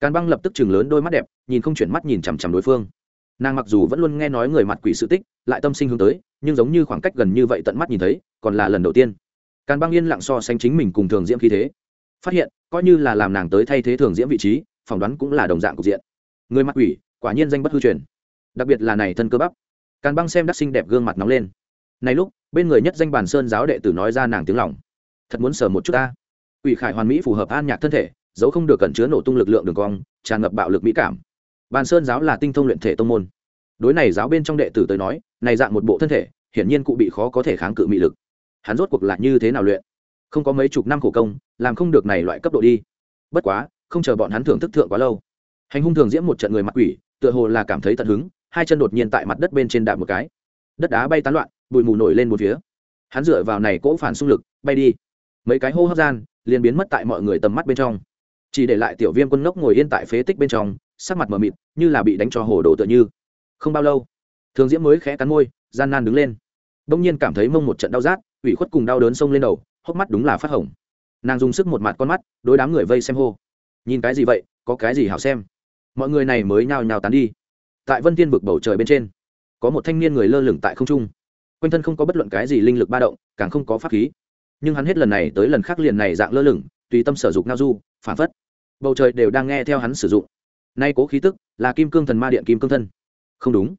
càn băng lập tức chừng lớn đôi mắt đẹp, nhìn không chuyển mắt nhìn chằm chằm đối phương. Nàng mặc dù vẫn luôn nghe nói người mặt quỷ sự tích, lại tâm sinh hướng tới, nhưng giống như khoảng cách gần như vậy tận mắt nhìn thấy, còn là lần đầu tiên. Càn băng yên lặng so sánh chính mình cùng thường diễm khí thế. Phát hiện, coi như là làm nàng tới thay thế thường diễm vị trí, phỏng đoán cũng là đồng dạng cục diện. Người mặt quỷ, quả nhiên danh bất hư truyền. Đặc biệt là này thân cơ bắp. Càn băng xem đắc xinh đẹp gương mặt nóng lên. Này lúc, bên người nhất danh bản sơn giáo đệ tử nói ra nàng tiếng lòng. Thật muốn sờ một chút ta. Quỷ khải hoàn mỹ phù hợp an nhạc thân thể dấu không được cẩn chứa nổ tung lực lượng đường cong, tràn ngập bạo lực mỹ cảm. Bàn sơn giáo là tinh thông luyện thể tông môn. Đối này giáo bên trong đệ tử tới nói, này dạng một bộ thân thể, hiển nhiên cụ bị khó có thể kháng cự mị lực. Hắn rốt cuộc là như thế nào luyện? Không có mấy chục năm khổ công, làm không được này loại cấp độ đi. Bất quá, không chờ bọn hắn thưởng thức thượng quá lâu. Hành hung thường diễm một trận người mặc quỷ, tựa hồ là cảm thấy tận hứng, hai chân đột nhiên tại mặt đất bên trên đạp một cái. Đất đá bay tán loạn, bụi mù nổi lên một phía. Hắn dựa vào này cỗ phản xung lực, bay đi. Mấy cái hô hấp gian, liền biến mất tại mọi người tầm mắt bên trong chỉ để lại tiểu viêm quân ngốc ngồi yên tại phế tích bên trong, sắc mặt mờ mịt, như là bị đánh cho hồ đồ tựa như. Không bao lâu, thường diễm mới khẽ cắn môi, gian nan đứng lên. Đông nhiên cảm thấy mông một trận đau rát, ủy khuất cùng đau đớn xông lên đầu, hốc mắt đúng là phát hỏng nàng dùng sức một mặt con mắt, đối đám người vây xem hô. Nhìn cái gì vậy, có cái gì hảo xem? Mọi người này mới nhào nhào tán đi. Tại vân tiên vực bầu trời bên trên, có một thanh niên người lơ lửng tại không trung. Quanh thân không có bất luận cái gì linh lực ba động, càng không có pháp khí. Nhưng hắn hết lần này tới lần khác liền này dạng lơ lửng, tùy tâm sở dục ngao du, phản phất bầu trời đều đang nghe theo hắn sử dụng. Nay cố khí tức là kim cương thần ma điện kim cương thân. Không đúng,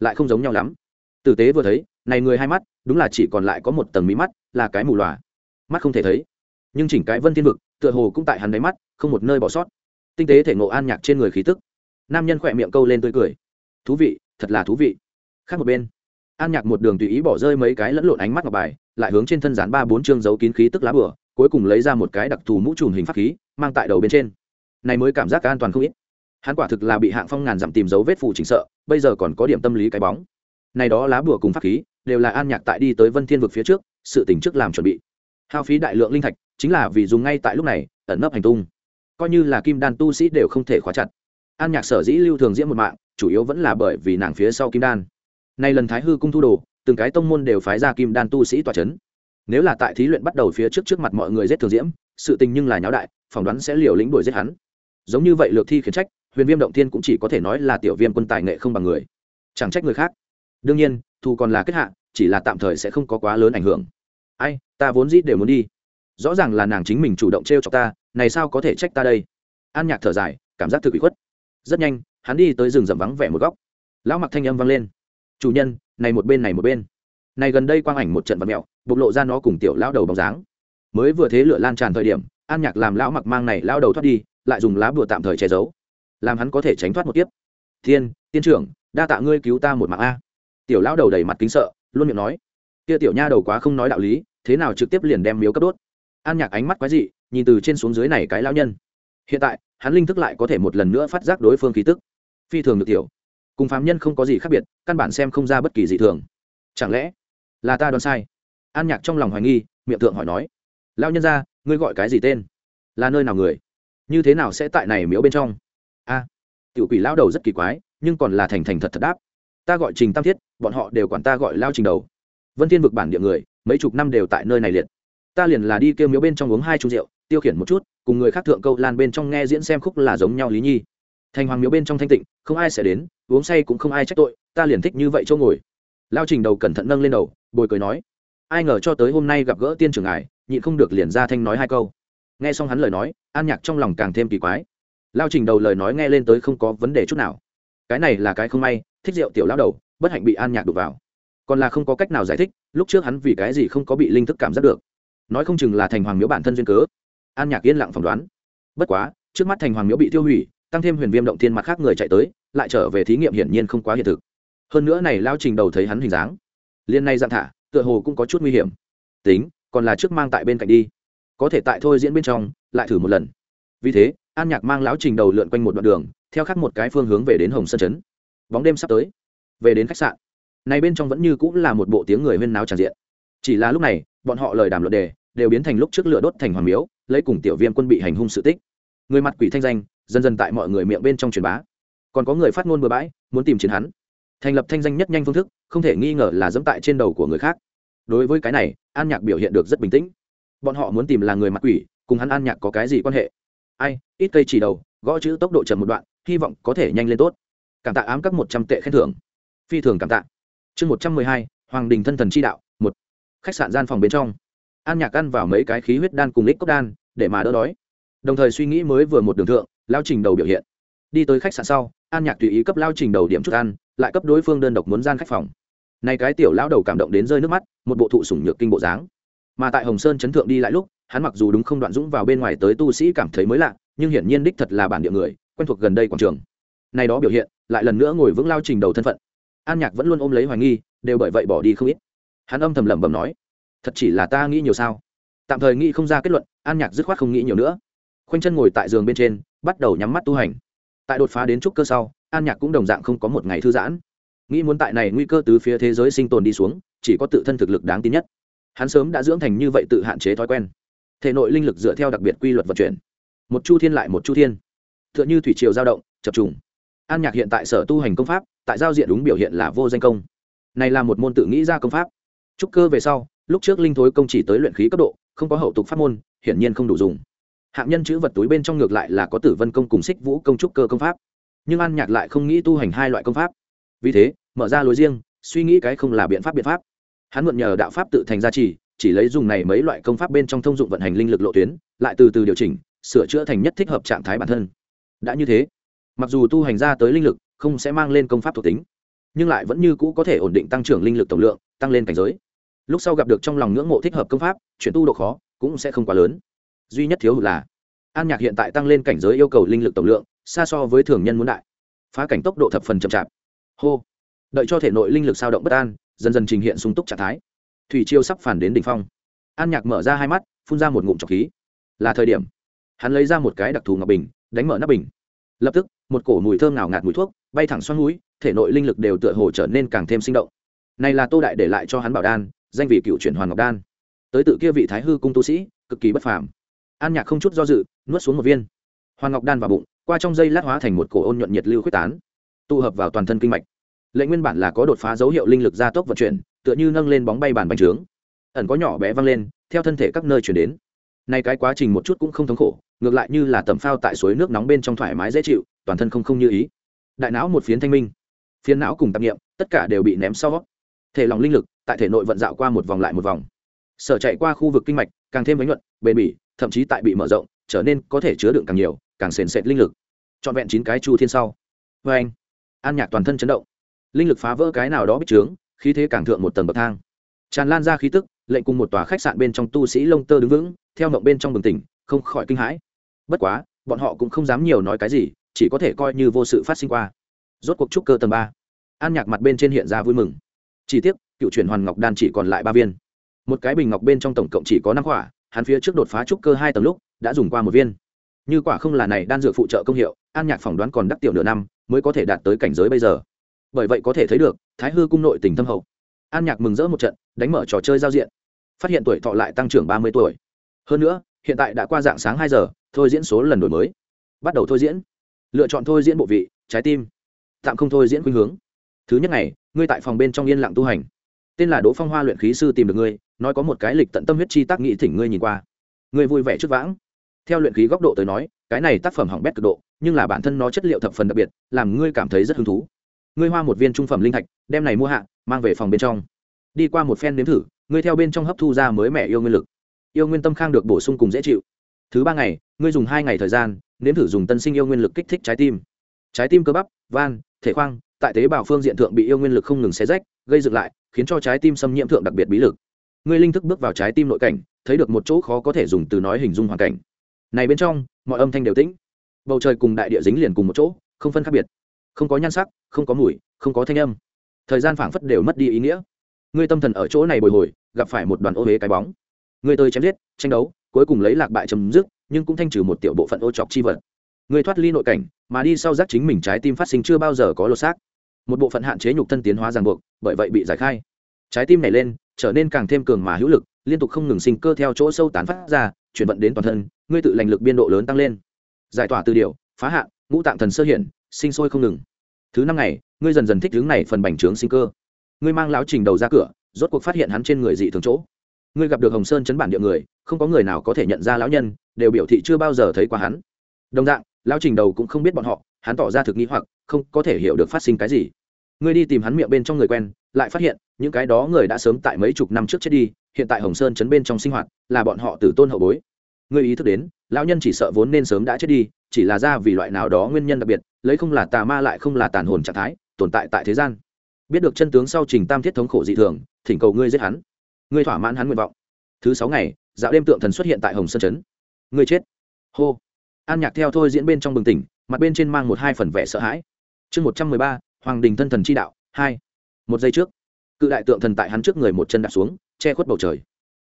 lại không giống nhau lắm. Tử tế vừa thấy, này người hai mắt, đúng là chỉ còn lại có một tầng mí mắt, là cái mù lòa. Mắt không thể thấy. Nhưng chỉnh cái vân thiên vực, tựa hồ cũng tại hắn đáy mắt, không một nơi bỏ sót. Tinh tế thể ngộ an nhạc trên người khí tức. Nam nhân khỏe miệng câu lên tươi cười. Thú vị, thật là thú vị. Khác một bên, an nhạc một đường tùy ý bỏ rơi mấy cái lẫn lộn ánh mắt ngọc bài, lại hướng trên thân dán ba bốn chương dấu kín khí tức lá bửa cuối cùng lấy ra một cái đặc thù mũ trùm hình pháp khí, mang tại đầu bên trên này mới cảm giác an toàn không ít. Hắn quả thực là bị hạng phong ngàn dặm tìm dấu vết phụ chỉnh sợ, bây giờ còn có điểm tâm lý cái bóng. Này đó lá bùa cùng pháp khí, đều là an nhạc tại đi tới vân thiên vực phía trước, sự tỉnh trước làm chuẩn bị. Hao phí đại lượng linh thạch, chính là vì dùng ngay tại lúc này, ẩn nấp hành tung. Coi như là kim đan tu sĩ đều không thể khóa chặt. An nhạc sở dĩ lưu thường diễm một mạng, chủ yếu vẫn là bởi vì nàng phía sau kim đan. Nay lần thái hư cung thu đồ, từng cái tông môn đều phái ra kim đan tu sĩ tòa c h ấ n nếu là tại thí luyện bắt đầu phía trước trước mặt mọi người giết thường diễm sự tình nhưng là nháo đại, phỏng đoán sẽ liều lĩnh đuổi giết hắn giống như vậy lược thi khiển trách, huyền viêm động thiên cũng chỉ có thể nói là tiểu viêm quân tài nghệ không bằng người. Chẳng trách người khác. Đương nhiên thu còn là kết hạ, chỉ là tạm thời sẽ không có quá lớn ảnh hưởng. Ai, ta vốn dĩ đều muốn đi. Rõ ràng là nàng chính mình chủ động t r e o cho ta, này sao có thể trách ta đây? An nhạc thở dài, cảm giác thực bị khuất. Rất nhanh, hắn đi tới rừng rậm vắng vẻ một góc. Lão mặc thanh âm vang lên. Chủ nhân, này một bên này một bên. Này gần đây quang ảnh một trận vật mẹo, bộc lộ ra nó cùng tiểu lão đầu bóng dáng. Mới vừa thế lửa lan tràn thời điểm, an nhạc làm lão mặc mang này lão đầu thoát đi lại dùng lá bùa tạm thời che giấu, làm hắn có thể tránh thoát một kiếp. Thiên, tiên trưởng, đa tạ ngươi cứu ta một mạng a. Tiểu lão đầu đầy mặt kính sợ, luôn miệng nói. Kia tiểu nha đầu quá không nói đạo lý, thế nào trực tiếp liền đem miếu cấp đốt. An nhạc ánh mắt quái dị, nhìn từ trên xuống dưới này cái lão nhân. Hiện tại, hắn linh thức lại có thể một lần nữa phát giác đối phương khí tức. Phi thường được tiểu cùng phạm nhân không có gì khác biệt, căn bản xem không ra bất kỳ gì thường. Chẳng lẽ là ta đoán sai? An nhạc trong lòng hoài nghi, miệng thượng hỏi nói. Lao nhân ra, ngươi gọi cái gì tên? Là nơi nào người? Như thế nào sẽ tại này miếu bên trong? A à, tiểu quỷ lao đầu rất kỳ quái nhưng còn là thành thành thật thật đáp. Ta gọi trình tam thiết bọn họ đều quản ta gọi lao trình đầu. Vân thiên vực bản địa người mấy chục năm đều tại nơi này liệt. Ta liền là đi kêu miếu bên trong uống hai chung rượu tiêu khiển một chút cùng người khác thượng câu lan bên trong nghe diễn xem khúc là giống nhau lý nhi. Thành hoàng miếu bên trong thanh tịnh không ai sẽ đến uống say cũng không ai trách tội ta liền thích như vậy chỗ ngồi. Lao trình đầu cẩn thận nâng lên đầu bồi cười nói ai ngờ cho tới hôm nay gặp gỡ tiên trưởng ải nhịn không được liền ra thanh nói hai câu nghe xong hắn lời nói, an nhạc trong lòng càng thêm kỳ quái. Lao trình đầu lời nói nghe lên tới không có vấn đề chút nào. Cái này là cái không may, thích rượu tiểu lao đầu, bất hạnh bị an nhạc đục vào. Còn là không có cách nào giải thích, lúc trước hắn vì cái gì không có bị linh thức cảm giác được. Nói không chừng là thành hoàng miếu bản thân duyên cớ. An nhạc yên lặng phỏng đoán. Bất quá, trước mắt thành hoàng miếu bị tiêu hủy, tăng thêm huyền viêm động thiên mặt khác người chạy tới, lại trở về thí nghiệm hiển nhiên không quá hiện thực. Hơn nữa này lao trình đầu thấy hắn hình dáng liên nay dạng thả, tựa hồ cũng có chút nguy hiểm. Tính, còn là trước mang tại bên cạnh đi có thể tại thôi diễn bên trong, lại thử một lần. Vì thế, an nhạc mang lão trình đầu lượn quanh một đoạn đường, theo khắc một cái phương hướng về đến hồng sơn chấn bóng đêm sắp tới, về đến khách sạn. Này bên trong vẫn như cũng là một bộ tiếng người huyên náo tràn diện. Chỉ là lúc này, bọn họ lời đàm luận đề đều biến thành lúc trước lửa đốt thành hoàng miếu, lấy cùng tiểu viêm quân bị hành hung sự tích. Người mặt quỷ thanh danh, dần dần tại mọi người miệng bên trong truyền bá. Còn có người phát ngôn bừa bãi, muốn tìm chiến hắn. Thành lập thanh danh nhất nhanh phương thức, không thể nghi ngờ là dẫm tại trên đầu của người khác. Đối với cái này, an nhạc biểu hiện được rất bình tĩnh bọn họ muốn tìm là người mặt quỷ, cùng hắn an nhạc có cái gì quan hệ? Ai, ít cây chỉ đầu, gõ chữ tốc độ chậm một đoạn, hy vọng có thể nhanh lên tốt. Cảm tạ ám các một trăm tệ khen thưởng. Phi thường cảm tạ. Chương một trăm mười hai, hoàng đình thân thần chi đạo, một. Khách sạn gian phòng bên trong. An nhạc ăn vào mấy cái khí huyết đan cùng lích cốc đan, để mà đỡ đói. Đồng thời suy nghĩ mới vừa một đường thượng, lao trình đầu biểu hiện. Đi tới khách sạn sau, an nhạc tùy ý cấp lao trình đầu điểm chút ăn, lại cấp đối phương đơn độc muốn gian khách phòng. Nay cái tiểu lão đầu cảm động đến rơi nước mắt, một bộ thụ sủng nhược kinh bộ dáng mà tại hồng sơn chấn thượng đi lại lúc, hắn mặc dù đúng không đoạn dũng vào bên ngoài tới tu sĩ cảm thấy mới lạ, nhưng hiển nhiên đích thật là bản địa người, quen thuộc gần đây quảng trường. Này đó biểu hiện, lại lần nữa ngồi vững lao trình đầu thân phận. An nhạc vẫn luôn ôm lấy hoài nghi, đều bởi vậy bỏ đi không ít. Hắn âm thầm lẩm bẩm nói, thật chỉ là ta nghĩ nhiều sao? Tạm thời nghĩ không ra kết luận, an nhạc dứt khoát không nghĩ nhiều nữa. Khoanh chân ngồi tại giường bên trên, bắt đầu nhắm mắt tu hành. Tại đột phá đến trúc cơ sau, an nhạc cũng đồng dạng không có một ngày thư giãn. Nghĩ muốn tại này nguy cơ từ phía thế giới sinh tồn đi xuống, chỉ có tự thân thực lực đáng tin nhất hắn sớm đã dưỡng thành như vậy tự hạn chế thói quen. Thể nội linh lực dựa theo đặc biệt quy luật vận chuyển. Một chu thiên lại một chu thiên. T h ư ợ n h ư thủy triều giao động, chập trùng. An nhạc hiện tại sở tu hành công pháp, tại giao diện đúng biểu hiện là vô danh công. Này là một môn tự nghĩ ra công pháp. Trúc cơ về sau, lúc trước linh thối công chỉ tới luyện khí cấp độ, không có hậu tục pháp môn, hiển nhiên không đủ dùng. Hạng nhân chữ vật túi bên trong ngược lại là có tử vân công cùng xích vũ công trúc cơ công pháp. Nhưng an nhạc lại không nghĩ tu hành hai loại công pháp. Vì thế, mở ra lối riêng, suy nghĩ cái không là biện pháp biện pháp hắn mượn nhờ đạo pháp tự thành gia trì, chỉ lấy dùng này mấy loại công pháp bên trong thông dụng vận hành linh lực lộ tuyến, lại từ từ điều chỉnh, sửa chữa thành nhất thích hợp trạng thái bản thân. Đã như thế, mặc dù tu hành ra tới linh lực không sẽ mang lên công pháp thuộc tính, nhưng lại vẫn như cũ có thể ổn định tăng trưởng linh lực tổng lượng, tăng lên cảnh giới. Lúc sau gặp được trong lòng ngưỡng mộ thích hợp công pháp, chuyển tu độ khó cũng sẽ không quá lớn. Duy nhất thiếu hụt là, an nhạc hiện tại tăng lên cảnh giới yêu cầu linh lực tổng lượng, xa so với thường nhân muốn đại. Phá cảnh tốc độ thập phần chậm chạp. Hô. Đợi cho thể nội linh lực sao động bất an dần dần trình hiện sung túc trạng thái. Thủy chiêu sắp phản đến đ ỉ n h phong. An nhạc mở ra hai mắt, phun ra một ngụm trọc khí. Là thời điểm. Hắn lấy ra một cái đặc thù ngọc bình, đánh mở nắp bình. Lập tức, một cổ mùi thơm nào ngạt mùi thuốc, bay thẳng xoăn núi, thể nội linh lực đều tựa hồ trở nên càng thêm sinh động. Này là tô đại để lại cho hắn bảo đan, danh vị cựu chuyển hoàn ngọc đan. Tới tự kia vị thái hư cung tu sĩ, cực kỳ bất phàm. An nhạc không chút do dự, nuốt xuống một viên. Hoàn ngọc đan vào bụng, qua trong dây lát hóa thành một cổ ôn nhuận nhiệt lưu quyết tán, tụ hợp vào toàn thân kinh mạch lệnh nguyên bản là có đột phá dấu hiệu linh lực gia tốc vận chuyển, tựa như nâng lên bóng bay bàn bành trướng. Ẩn có nhỏ bé văng lên, theo thân thể các nơi chuyển đến. Nay cái quá trình một chút cũng không thống khổ, ngược lại như là tầm phao tại suối nước nóng bên trong thoải mái dễ chịu, toàn thân không không như ý. Đại não một phiến thanh minh, phiến não cùng tạp nghiệm tất cả đều bị ném sau. Thể lòng linh lực, tại thể nội vận dạo qua một vòng lại một vòng. Sở chạy qua khu vực kinh mạch, càng thêm bánh nhuận, bền bỉ, thậm chí tại bị mở rộng, trở nên có thể chứa đựng càng nhiều, càng sền sệt linh lực. Trọn vẹn chín cái chu thiên sau. Vê anh an nhạc toàn thân chấn động linh lực phá vỡ cái nào đó bích trướng, khí thế càng thượng một tầng bậc thang. Tràn lan ra khí tức, lệnh cùng một tòa khách sạn bên trong tu sĩ lông tơ đứng vững, theo mộng bên trong bừng tỉnh, không khỏi kinh hãi. Bất quá, bọn họ cũng không dám nhiều nói cái gì, chỉ có thể coi như vô sự phát sinh qua. Rốt cuộc trúc cơ tầng ba. An nhạc mặt bên trên hiện ra vui mừng. Chỉ tiếc, cựu chuyển hoàn ngọc đan chỉ còn lại ba viên. Một cái bình ngọc bên trong tổng cộng chỉ có năm quả, hắn phía trước đột phá trúc cơ hai tầng lúc, đã dùng qua một viên. Như quả không là này đan dược phụ trợ công hiệu, an nhạc phỏng đoán còn đắc tiểu nửa năm, mới có thể đạt tới cảnh giới bây giờ bởi vậy có thể thấy được, thái hư cung nội tình thâm hậu. An nhạc mừng rỡ một trận, đánh mở trò chơi giao diện. Phát hiện tuổi thọ lại tăng trưởng ba mươi tuổi. Hơn nữa, hiện tại đã qua dạng sáng hai giờ, thôi diễn số lần đổi mới. Bắt đầu thôi diễn. Lựa chọn thôi diễn bộ vị, trái tim. Tạm không thôi diễn khuynh hướng. Thứ nhất ngày, ngươi tại phòng bên trong yên lặng tu hành. Tên là đỗ phong hoa luyện khí sư tìm được ngươi, nói có một cái lịch tận tâm huyết chi tác nghị thỉnh ngươi nhìn qua. Ngươi vui vẻ trước vãng. Theo luyện khí góc độ tới nói, cái này tác phẩm hỏng bét cực độ, nhưng là bản thân nó chất liệu thập phần đặc biệt, làm ngươi cảm thấy rất hứng thú ngươi hoa một viên trung phẩm linh thạch, đem này mua hạ, mang về phòng bên trong. Đi qua một phen nếm thử, ngươi theo bên trong hấp thu ra mới mẻ yêu nguyên lực. Yêu nguyên tâm khang được bổ sung cùng dễ chịu. Thứ ba ngày, ngươi dùng hai ngày thời gian, nếm thử dùng tân sinh yêu nguyên lực kích thích trái tim. Trái tim cơ bắp, van, thể khoang, tại tế bào phương diện thượng bị yêu nguyên lực không ngừng xé rách, gây dựng lại, khiến cho trái tim xâm nhiễm thượng đặc biệt bí lực. Ngươi linh thức bước vào trái tim nội cảnh, thấy được một chỗ khó có thể dùng từ nói hình dung hoàn cảnh. Này bên trong, mọi âm thanh đều tĩnh. Bầu trời cùng đại địa dính liền cùng một chỗ, không phân khác biệt không có nhan sắc, không có mùi, không có thanh âm. Thời gian phảng phất đều mất đi ý nghĩa. Ngươi tâm thần ở chỗ này bồi hồi, gặp phải một đoàn ô huế cái bóng. Ngươi tới chém giết, tranh đấu, cuối cùng lấy lạc bại chấm dứt, nhưng cũng thanh trừ một tiểu bộ phận ô chọc chi vật. Ngươi thoát ly nội cảnh, mà đi sau giác chính mình trái tim phát sinh chưa bao giờ có lột xác. Một bộ phận hạn chế nhục thân tiến hóa ràng buộc, bởi vậy bị giải khai. Trái tim này lên, trở nên càng thêm cường mà hữu lực, liên tục không ngừng sinh cơ theo chỗ sâu tán phát ra, chuyển vận đến toàn thân, ngươi tự lành lực biên độ lớn tăng lên. Giải tỏa từ điều, phá hạn, ngũ tạng thần sơ hiển sinh sôi không ngừng. Thứ năm ngày, ngươi dần dần thích hướng này phần bành trướng sinh cơ. Ngươi mang lão trình đầu ra cửa, rốt cuộc phát hiện hắn trên người dị thường chỗ. Ngươi gặp được hồng sơn chấn bản địa người, không có người nào có thể nhận ra lão nhân, đều biểu thị chưa bao giờ thấy qua hắn. Đồng dạng, lão trình đầu cũng không biết bọn họ, hắn tỏ ra thực nghĩ hoặc, không có thể hiểu được phát sinh cái gì. Ngươi đi tìm hắn miệng bên trong người quen, lại phát hiện, những cái đó người đã sớm tại mấy chục năm trước chết đi, hiện tại hồng sơn chấn bên trong sinh hoạt, là bọn họ tử tôn hậu bối. Ngươi ý thức đến lão nhân chỉ sợ vốn nên sớm đã chết đi chỉ là ra vì loại nào đó nguyên nhân đặc biệt lấy không là tà ma lại không là tàn hồn trạng thái tồn tại tại thế gian. Biết được chân tướng sau trình tam thiết thống khổ dị thường thỉnh cầu ngươi giết hắn. Ngươi thỏa mãn hắn nguyện vọng. Thứ sáu ngày dạo đêm tượng thần xuất hiện tại hồng sơn trấn, ngươi chết. Hô. An nhạc theo thôi diễn bên trong bừng tỉnh mặt bên trên mang một hai phần vẻ sợ hãi. Chương một trăm mười ba hoàng đình thân thần chi đạo hai. Một giây trước cự đại tượng thần tại hắn trước người một chân đạp xuống che khuất bầu trời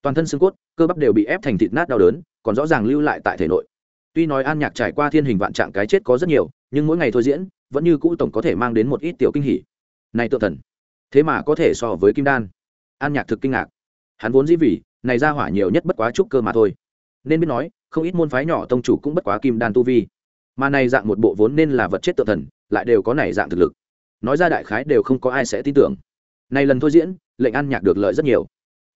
toàn thân xương cốt, cơ bắp đều bị ép thành thịt nát đau đớn, còn rõ ràng lưu lại tại thể nội. Tuy nói an nhạc trải qua thiên hình vạn trạng cái chết có rất nhiều, nhưng mỗi ngày thôi diễn, vẫn như cũ tổng có thể mang đến một ít tiểu kinh hỉ. Này tự thần, thế mà có thể so với kim đan. An nhạc thực kinh ngạc. Hắn vốn dĩ vì, này ra hỏa nhiều nhất bất quá trúc cơ mà thôi. Nên biết nói, không ít môn phái nhỏ tông chủ cũng bất quá kim đan tu vi. Mà này dạng một bộ vốn nên là vật chết tự thần, lại đều có này dạng thực lực. Nói ra đại khái đều không có ai sẽ tin tưởng. Này lần thôi diễn, lệnh an nhạc được lợi rất nhiều.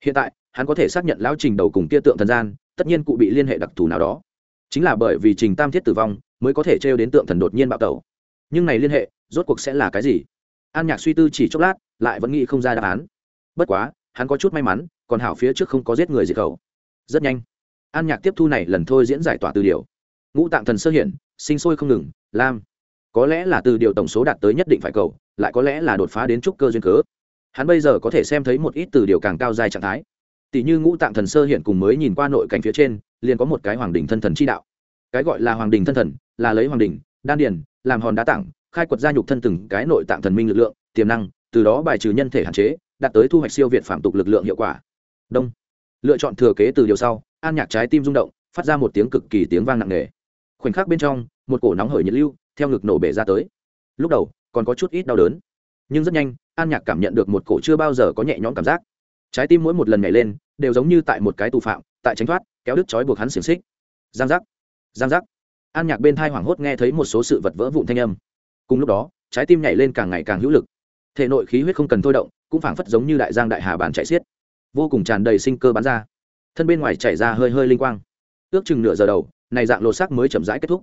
Hiện tại hắn có thể xác nhận lão trình đầu cùng kia tượng thần gian, tất nhiên cụ bị liên hệ đặc thù nào đó. Chính là bởi vì trình tam thiết tử vong, mới có thể trêu đến tượng thần đột nhiên bạo tẩu. Nhưng này liên hệ, rốt cuộc sẽ là cái gì? An nhạc suy tư chỉ chốc lát, lại vẫn nghĩ không ra đáp án. Bất quá, hắn có chút may mắn, còn hảo phía trước không có giết người diệt khẩu. Rất nhanh, an nhạc tiếp thu này lần thôi diễn giải tỏa từ điều. Ngũ tạng thần sơ hiện, sinh sôi không ngừng, lam. Có lẽ là từ điều tổng số đạt tới nhất định phải cầu, lại có lẽ là đột phá đến trúc cơ duyên cớ. Hắn bây giờ có thể xem thấy một ít từ điều càng cao dài trạng thái tỷ như ngũ tạng thần sơ hiện cùng mới nhìn qua nội cảnh phía trên, liền có một cái hoàng đình thân thần chi đạo. Cái gọi là hoàng đình thân thần, là lấy hoàng đình đan điền, làm hòn đá tảng, khai quật gia nhục thân từng cái nội tạng thần minh lực lượng, tiềm năng, từ đó bài trừ nhân thể hạn chế, đạt tới thu hoạch siêu việt phạm tục lực lượng hiệu quả. Đông. Lựa chọn thừa kế từ điều sau, an nhạc trái tim rung động, phát ra một tiếng cực kỳ tiếng vang nặng nề. Khoảnh khắc bên trong, một cổ nóng hởi nhiệt lưu, theo ngực nổ bể ra tới. Lúc đầu, còn có chút ít đau đớn, nhưng rất nhanh, an nhạc cảm nhận được một cổ chưa bao giờ có nhẹ nhõm cảm giác trái tim mỗi một lần nhảy lên đều giống như tại một cái tù phạm, tại tránh thoát, kéo đứt trói buộc hắn xiềng xích. Giang giác giang giác. An nhạc bên thai hoảng hốt nghe thấy một số sự vật vỡ vụn thanh âm. Cùng lúc đó, trái tim nhảy lên càng ngày càng hữu lực. Thể nội khí huyết không cần thôi động, cũng phảng phất giống như đại giang đại hà bản chạy xiết. Vô cùng tràn đầy sinh cơ bắn ra. Thân bên ngoài chảy ra hơi hơi linh quang. Ước chừng nửa giờ đầu, này dạng lột xác mới chậm rãi kết thúc.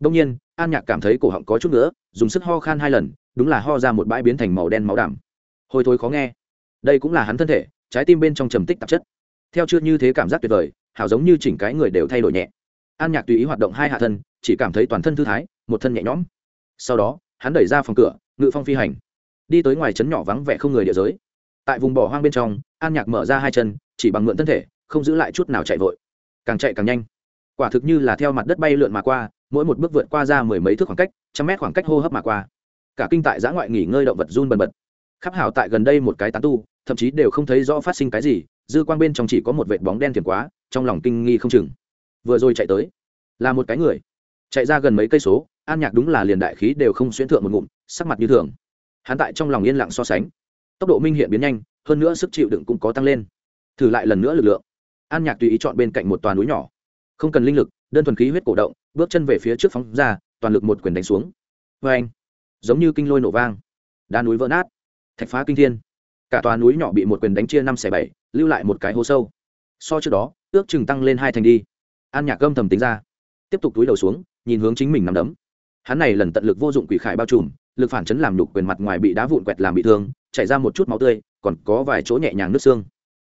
Đông nhiên, an nhạc cảm thấy cổ họng có chút nữa dùng sức ho khan hai lần, đúng là ho ra một bãi biến thành màu đen máu đảm hôi thối khó nghe. Đây cũng là hắn thân thể trái tim bên trong trầm tích tạp chất. Theo chưa như thế cảm giác tuyệt vời hảo giống như chỉnh cái người đều thay đổi nhẹ. An nhạc tùy ý hoạt động hai hạ thân, chỉ cảm thấy toàn thân thư thái, một thân nhẹ nhõm. Sau đó, hắn đẩy ra phòng cửa, ngự phong phi hành. Đi tới ngoài trấn nhỏ vắng vẻ không người địa giới. Tại vùng bỏ hoang bên trong, an nhạc mở ra hai chân, chỉ bằng mượn thân thể, không giữ lại chút nào chạy vội. Càng chạy càng nhanh. Quả thực như là theo mặt đất bay lượn mà qua, mỗi một bước vượt qua ra mười mấy thước khoảng cách, trăm mét khoảng cách hô hấp mà qua. Cả kinh tại giã ngoại nghỉ ngơi động vật run bần bật. Khắp hảo tại gần đây một cái tán tu thậm chí đều không thấy rõ phát sinh cái gì, dư quang bên trong chỉ có một vệt bóng đen thiền quá, trong lòng kinh nghi không chừng. Vừa rồi chạy tới, là một cái người. Chạy ra gần mấy cây số, an nhạc đúng là liền đại khí đều không xuyên thượng một ngụm, sắc mặt như thường. Hắn tại trong lòng yên lặng so sánh. Tốc độ minh hiện biến nhanh, hơn nữa sức chịu đựng cũng có tăng lên. Thử lại lần nữa lực lượng. An nhạc tùy ý chọn bên cạnh một toàn núi nhỏ. Không cần linh lực, đơn thuần khí huyết cổ động, bước chân về phía trước phóng ra, toàn lực một quyền đánh xuống. Vê anh giống như kinh lôi nổ vang. Đá núi vỡ nát. Thạch phá kinh thiên cả tòa núi nhỏ bị một quyền đánh chia năm xẻ bảy, lưu lại một cái hố sâu. So trước đó, ước chừng tăng lên hai thành đi. An nhạc gâm thầm tính ra. Tiếp tục túi đầu xuống, nhìn hướng chính mình nằm đấm. Hắn này lần tận lực vô dụng quỷ khải bao trùm, lực phản chấn làm nhục quyền mặt ngoài bị đá vụn quẹt làm bị thương, chảy ra một chút máu tươi, còn có vài chỗ nhẹ nhàng nước xương.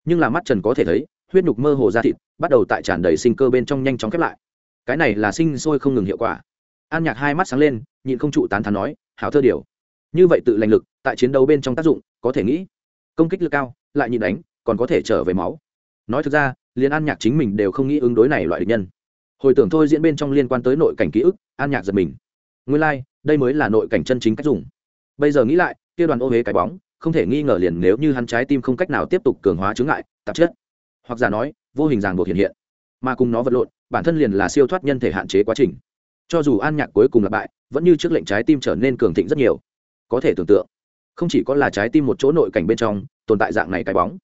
Nhưng là mắt trần có thể thấy, huyết nhục mơ hồ ra thịt, bắt đầu tại tràn đầy sinh cơ bên trong nhanh chóng khép lại. Cái này là sinh sôi không ngừng hiệu quả. An nhạc hai mắt sáng lên, nhịn không trụ tán thán nói, hảo thơ điều. Như vậy tự lành lực, tại chiến đấu bên trong tác dụng, có thể nghĩ công kích lực cao lại nhịn đánh còn có thể trở về máu. Nói thực ra liền an nhạc chính mình đều không nghĩ ứng đối này loại địch nhân. Hồi tưởng thôi diễn bên trong liên quan tới nội cảnh ký ức an nhạc giật mình. Nguyên lai、like, đây mới là nội cảnh chân chính cách dùng. Bây giờ nghĩ lại kia đoàn ô huế cái bóng không thể nghi ngờ liền nếu như hắn trái tim không cách nào tiếp tục cường hóa chứng ngại tạp chất. Hoặc giả nói vô hình ràng buộc hiện hiện. Mà cùng nó vật lộn bản thân liền là siêu thoát nhân thể hạn chế quá trình. Cho dù an nhạc cuối cùng là bại vẫn như trước lệnh trái tim trở nên cường thịnh rất nhiều. Có thể tưởng tượng không chỉ có là trái tim một chỗ nội cảnh bên trong, tồn tại dạng này cái bóng.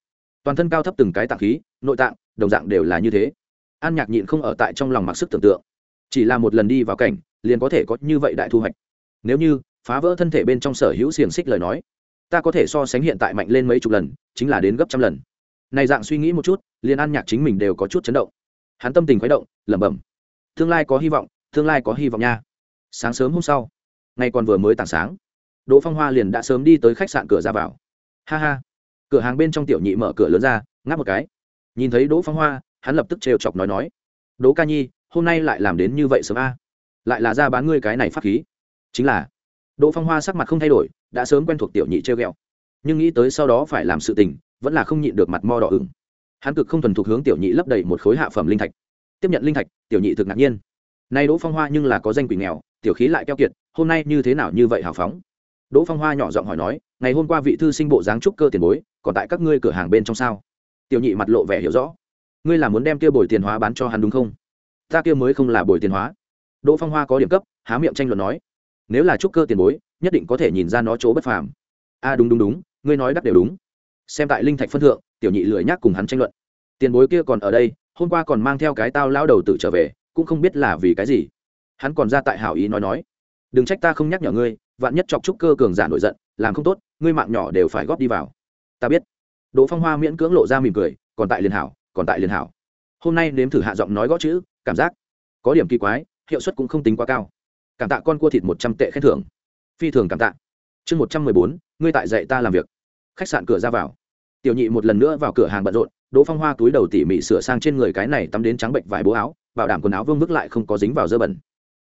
Toàn thân cao thấp từng cái tạng khí, nội tạng, đồng dạng đều là như thế. An nhạc nhịn không ở tại trong lòng mặc sức tưởng tượng. Chỉ là một lần đi vào cảnh, liền có thể có như vậy đại thu hoạch. Nếu như, phá vỡ thân thể bên trong sở hữu xiềng xích lời nói, ta có thể so sánh hiện tại mạnh lên mấy chục lần, chính là đến gấp trăm lần. Này dạng suy nghĩ một chút, liền an nhạc chính mình đều có chút chấn động. Hắn tâm tình khuấy động, lẩm bẩm. Tương lai có hy vọng, tương lai có hy vọng nha. Sáng sớm hôm sau, ngày còn vừa mới tảng sáng đỗ phong hoa liền đã sớm đi tới khách sạn cửa ra vào. Ha ha. Cửa hàng bên trong tiểu nhị mở cửa lớn ra, ngáp một cái. Nhìn thấy đỗ phong hoa, hắn lập tức trêu chọc nói nói, đỗ ca nhi, hôm nay lại làm đến như vậy sớm a? Lại là ra bán ngươi cái này pháp khí. Chính là, đỗ phong hoa sắc mặt không thay đổi, đã sớm quen thuộc tiểu nhị trêu ghẹo. Nhưng nghĩ tới sau đó phải làm sự tình, vẫn là không nhịn được mặt mo đỏ ửng. Hắn cực không thuần thục hướng tiểu nhị lấp đầy một khối hạ phẩm linh thạch. Tiếp nhận linh thạch, tiểu nhị thực ngạc nhiên. Nay đỗ phong hoa nhưng là có danh quỷ nghèo, tiểu khí lại keo kiệt, hôm nay như thế nào như vậy hào phóng? Đỗ phong hoa nhỏ giọng hỏi nói, ngày hôm qua vị thư sinh bộ dáng trúc cơ tiền bối, còn tại các ngươi cửa hàng bên trong sao? Tiểu nhị mặt lộ vẻ hiểu rõ. Ngươi là muốn đem kia bồi tiền hóa bán cho hắn đúng không? Ta kia mới không là bồi tiền hóa. Đỗ phong hoa có điểm cấp, há miệng tranh luận nói, nếu là trúc cơ tiền bối, nhất định có thể nhìn ra nó chỗ bất phàm. A, đúng đúng đúng, ngươi nói đắc đều đúng. Xem tại linh thạch phân thượng, tiểu nhị lười nhác cùng hắn tranh luận. Tiền bối kia còn ở đây, hôm qua còn mang theo cái tao lao đầu tự trở về, cũng không biết là vì cái gì. Hắn còn ra tại hảo ý nói nói, đừng trách ta không nhắc nhở ngươi vạn nhất chọc trúc cơ cường giả nổi giận, làm không tốt, ngươi mạng nhỏ đều phải góp đi vào. Ta biết. Đỗ phong hoa miễn cưỡng lộ ra mỉm cười, còn tại liền hảo, còn tại liền hảo. Hôm nay nếm thử hạ giọng nói gõ chữ, cảm giác có điểm kỳ quái, hiệu suất cũng không tính quá cao. Cảm tạ con cua thịt một trăm tệ khen thưởng. Phi thường cảm tạ. Chương một trăm mười bốn, ngươi tại dạy ta làm việc. Khách sạn cửa ra vào. Tiểu nhị một lần nữa vào cửa hàng bận rộn, đỗ phong hoa túi đầu tỉ mỉ sửa sang trên người cái này tắm đến trắng bệnh vải bố áo, bảo đảm quần áo vương vức lại không có dính vào dơ bẩn.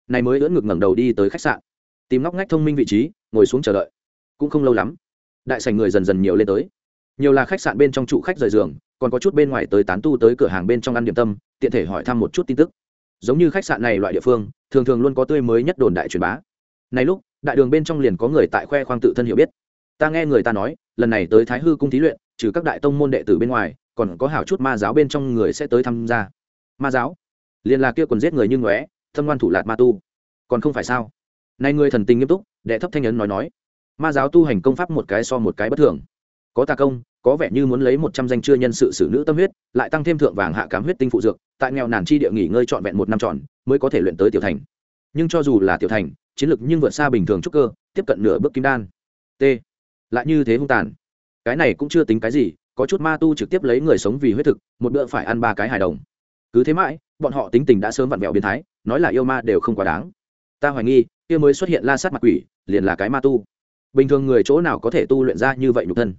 Này mới ưỡn ngực ngẩng đầu đi tới khách sạn tìm ngóc ngách thông minh vị trí, ngồi xuống chờ đợi. Cũng không lâu lắm, đại sảnh người dần dần nhiều lên tới. Nhiều là khách sạn bên trong trụ khách rời giường, còn có chút bên ngoài tới tán tu tới cửa hàng bên trong ăn điểm tâm, tiện thể hỏi thăm một chút tin tức. Giống như khách sạn này loại địa phương, thường thường luôn có tươi mới nhất đồn đại truyền bá. Này lúc, đại đường bên trong liền có người tại khoe khoang tự thân hiểu biết. Ta nghe người ta nói, lần này tới thái hư cung thí luyện, trừ các đại tông môn đệ tử bên ngoài, còn có hảo chút ma giáo bên trong người sẽ tới tham gia. Ma giáo? Liền là kia còn giết người như ngóe, thâm ngoan thủ lạt ma tu. Còn không phải sao? Nay người thần tình nghiêm túc, đệ thấp thanh ấn nói nói. Ma giáo tu hành công pháp một cái so một cái bất thường. Có tà công, có vẻ như muốn lấy một trăm danh chưa nhân sự xử nữ tâm huyết, lại tăng thêm thượng vàng hạ cám huyết tinh phụ dược, tại nghèo nàn chi địa nghỉ ngơi trọn vẹn một năm tròn, mới có thể luyện tới tiểu thành. Nhưng cho dù là tiểu thành, chiến lược nhưng vượt xa bình thường trúc cơ, tiếp cận nửa bước kim đan. T. Lại như thế hung tàn. Cái này cũng chưa tính cái gì, có chút ma tu trực tiếp lấy người sống vì huyết thực, một bữa phải ăn ba cái hài đồng. Cứ thế mãi, bọn họ tính tình đã sớm vặn vẹo biến thái, nói là yêu ma đều không quá đáng. Ta hoài nghi kia mới xuất hiện la sát mặt quỷ, liền là cái ma tu. Bình thường người chỗ nào có thể tu luyện ra như vậy nhục thân?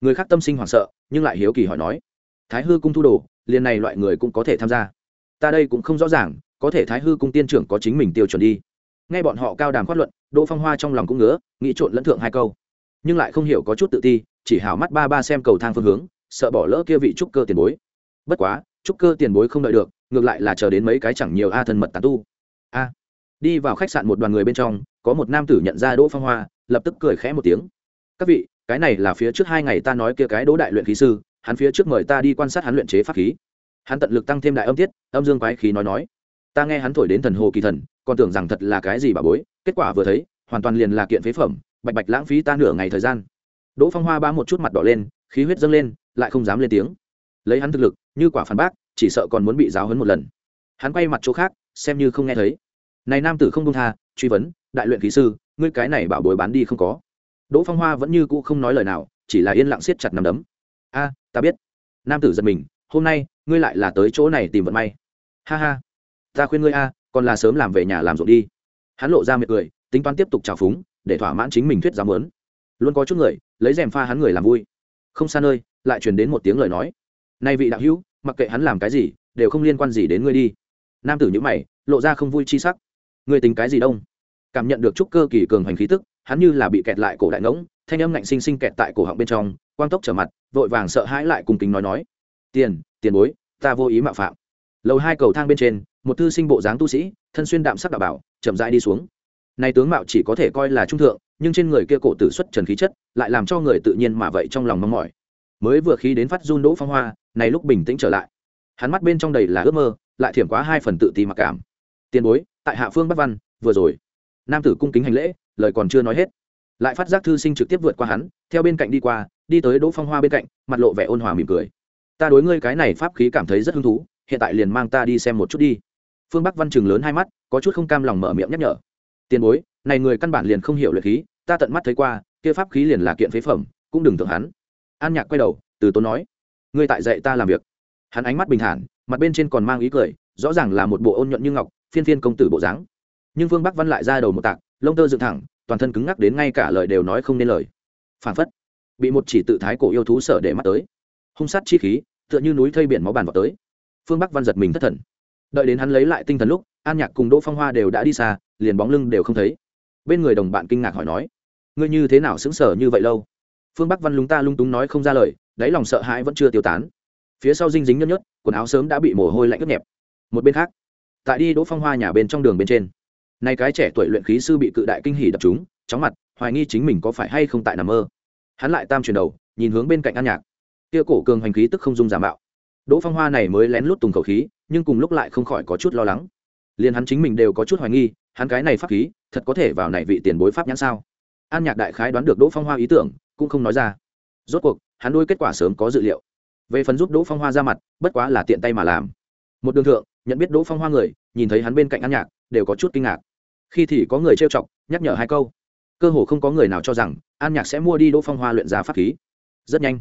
Người khác tâm sinh hoảng sợ, nhưng lại hiếu kỳ hỏi nói, thái hư cung thu đồ, liền này loại người cũng có thể tham gia? Ta đây cũng không rõ ràng, có thể thái hư cung tiên trưởng có chính mình tiêu chuẩn đi. Nghe bọn họ cao đàm phát luận, đỗ phong hoa trong lòng cũng ngứa, nghĩ trộn lẫn thượng hai câu. Nhưng lại không hiểu có chút tự ti, chỉ hảo mắt ba ba xem cầu thang phương hướng, sợ bỏ lỡ kia vị trúc cơ tiền bối. Bất quá, trúc cơ tiền bối không đợi được, ngược lại là chờ đến mấy cái chẳng nhiều a thân mật tàn tu. A đi vào khách sạn một đoàn người bên trong, có một nam tử nhận ra đỗ phong hoa, lập tức cười khẽ một tiếng. Các vị, cái này là phía trước hai ngày ta nói kia cái đỗ đại luyện khí sư, hắn phía trước mời ta đi quan sát hắn luyện chế pháp khí. Hắn tận lực tăng thêm đại âm tiết, âm dương quái khí nói nói. Ta nghe hắn thổi đến thần hồ kỳ thần, còn tưởng rằng thật là cái gì bà bối, kết quả vừa thấy, hoàn toàn liền là kiện phế phẩm, bạch bạch lãng phí ta nửa ngày thời gian. Đỗ phong hoa ba một chút mặt đỏ lên, khí huyết dâng lên, lại không dám lên tiếng. Lấy hắn thực lực, như quả phản bác, chỉ sợ còn muốn bị giáo hấn một lần. Hắn quay mặt chỗ khác, xem như không nghe thấy này nam tử không công tha, truy vấn, đại luyện khí sư, ngươi cái này bảo bối bán đi không có. Đỗ phong hoa vẫn như cũ không nói lời nào, chỉ là yên lặng siết chặt nằm đấm. A, ta biết. Nam tử giật mình, hôm nay, ngươi lại là tới chỗ này tìm vận may. Ha ha, ta khuyên ngươi a, còn là sớm làm về nhà làm ruộng đi. Hắn lộ ra miệng cười, tính toán tiếp tục trào phúng, để thỏa mãn chính mình thuyết giáo mớn luôn có chút người, lấy rèm pha hắn người làm vui. Không xa nơi, lại truyền đến một tiếng lời nói. Nay vị đạo hữu, mặc kệ hắn làm cái gì, đều không liên quan gì đến ngươi đi. Nam tử nhữ mày, lộ ra không vui chi sắc ngươi tính cái gì đông? Cảm nhận được chút cơ kỳ cường hành khí tức, hắn như là bị kẹt lại cổ đại ngỗng, thanh âm ngạnh sinh sinh kẹt tại cổ họng bên trong, quang tốc trở mặt, vội vàng sợ hãi lại cùng kính nói nói. Tiền tiền bối, ta vô ý mạo phạm. Lầu hai cầu thang bên trên, một thư sinh bộ dáng tu sĩ, thân xuyên đạm sắc đạo bảo, chậm rãi đi xuống. Này tướng mạo chỉ có thể coi là trung thượng, nhưng trên người kia cổ tử xuất trần khí chất, lại làm cho người tự nhiên mà vậy trong lòng mong mỏi. Mới vừa khí đến phát run đỗ phong hoa, này lúc bình tĩnh trở lại. Hắn mắt bên trong đầy là ước mơ, lại thiểm quá hai phần tự ti mặc cảm. Tiền bối tại hạ phương bắc văn, vừa rồi. Nam tử cung kính hành lễ, lời còn chưa nói hết. Lại phát giác thư sinh trực tiếp vượt qua hắn, theo bên cạnh đi qua, đi tới đỗ phong hoa bên cạnh, mặt lộ vẻ ôn hòa mỉm cười. Ta đối ngươi cái này pháp khí cảm thấy rất hứng thú, hiện tại liền mang ta đi xem một chút đi. Phương bắc văn chừng lớn hai mắt, có chút không cam lòng mở miệng nhắc nhở. Tiền bối, này người căn bản liền không hiểu luyện khí, ta tận mắt thấy qua, kia pháp khí liền là kiện phế phẩm, cũng đừng tưởng hắn. An nhạc quay đầu, từ tốn nói, ngươi tại dạy ta làm việc. Hắn ánh mắt bình thản, mặt bên trên còn mang ý cười, rõ ràng là một bộ ôn nhuận như ngọc phiên phiên công tử bộ dáng. Nhưng Vương bắc văn lại ra đầu một tạc, lông tơ dựng thẳng, toàn thân cứng ngắc đến ngay cả lời đều nói không nên lời. Phản phất, bị một chỉ tự thái cổ yêu thú sở để mắt tới. Hung sát chi khí, tựa như núi thây biển máu bàn vào tới. Phương bắc văn giật mình thất thần. Đợi đến hắn lấy lại tinh thần lúc, an nhạc cùng đỗ phong hoa đều đã đi xa, liền bóng lưng đều không thấy. Bên người đồng bạn kinh ngạc hỏi nói, ngươi như thế nào xứng sở như vậy lâu? Phương bắc văn lúng ta lung túng nói không ra lời, đáy lòng sợ hãi vẫn chưa tiêu tán. Phía sau dinh dính nhớt nhớt, quần áo sớm đã bị mồ hôi lạnh ướt nhẹp. Một bên khác tại đi đỗ phong hoa nhà bên trong đường bên trên. Nay cái trẻ tuổi luyện khí sư bị cự đại kinh hỉ đập chúng, chóng mặt, hoài nghi chính mình có phải hay không tại nằm mơ. Hắn lại tam chuyển đầu, nhìn hướng bên cạnh an nhạc. Kia cổ cường hành khí tức không dung giả mạo. Đỗ phong hoa này mới lén lút tùng khẩu khí, nhưng cùng lúc lại không khỏi có chút lo lắng. Liền hắn chính mình đều có chút hoài nghi, hắn cái này pháp khí, thật có thể vào này vị tiền bối pháp nhãn sao? An nhạc đại khái đoán được đỗ phong hoa ý tưởng, cũng không nói ra. Rốt cuộc, hắn đôi kết quả sớm có dự liệu. Về phần giúp đỗ phong hoa ra mặt, bất quá là tiện tay mà làm. Một đường thượng nhận biết đỗ phong hoa người, nhìn thấy hắn bên cạnh an nhạc, đều có chút kinh ngạc. Khi thì có người trêu chọc, nhắc nhở hai câu. Cơ hồ không có người nào cho rằng an nhạc sẽ mua đi đỗ phong hoa luyện giá pháp khí. Rất nhanh,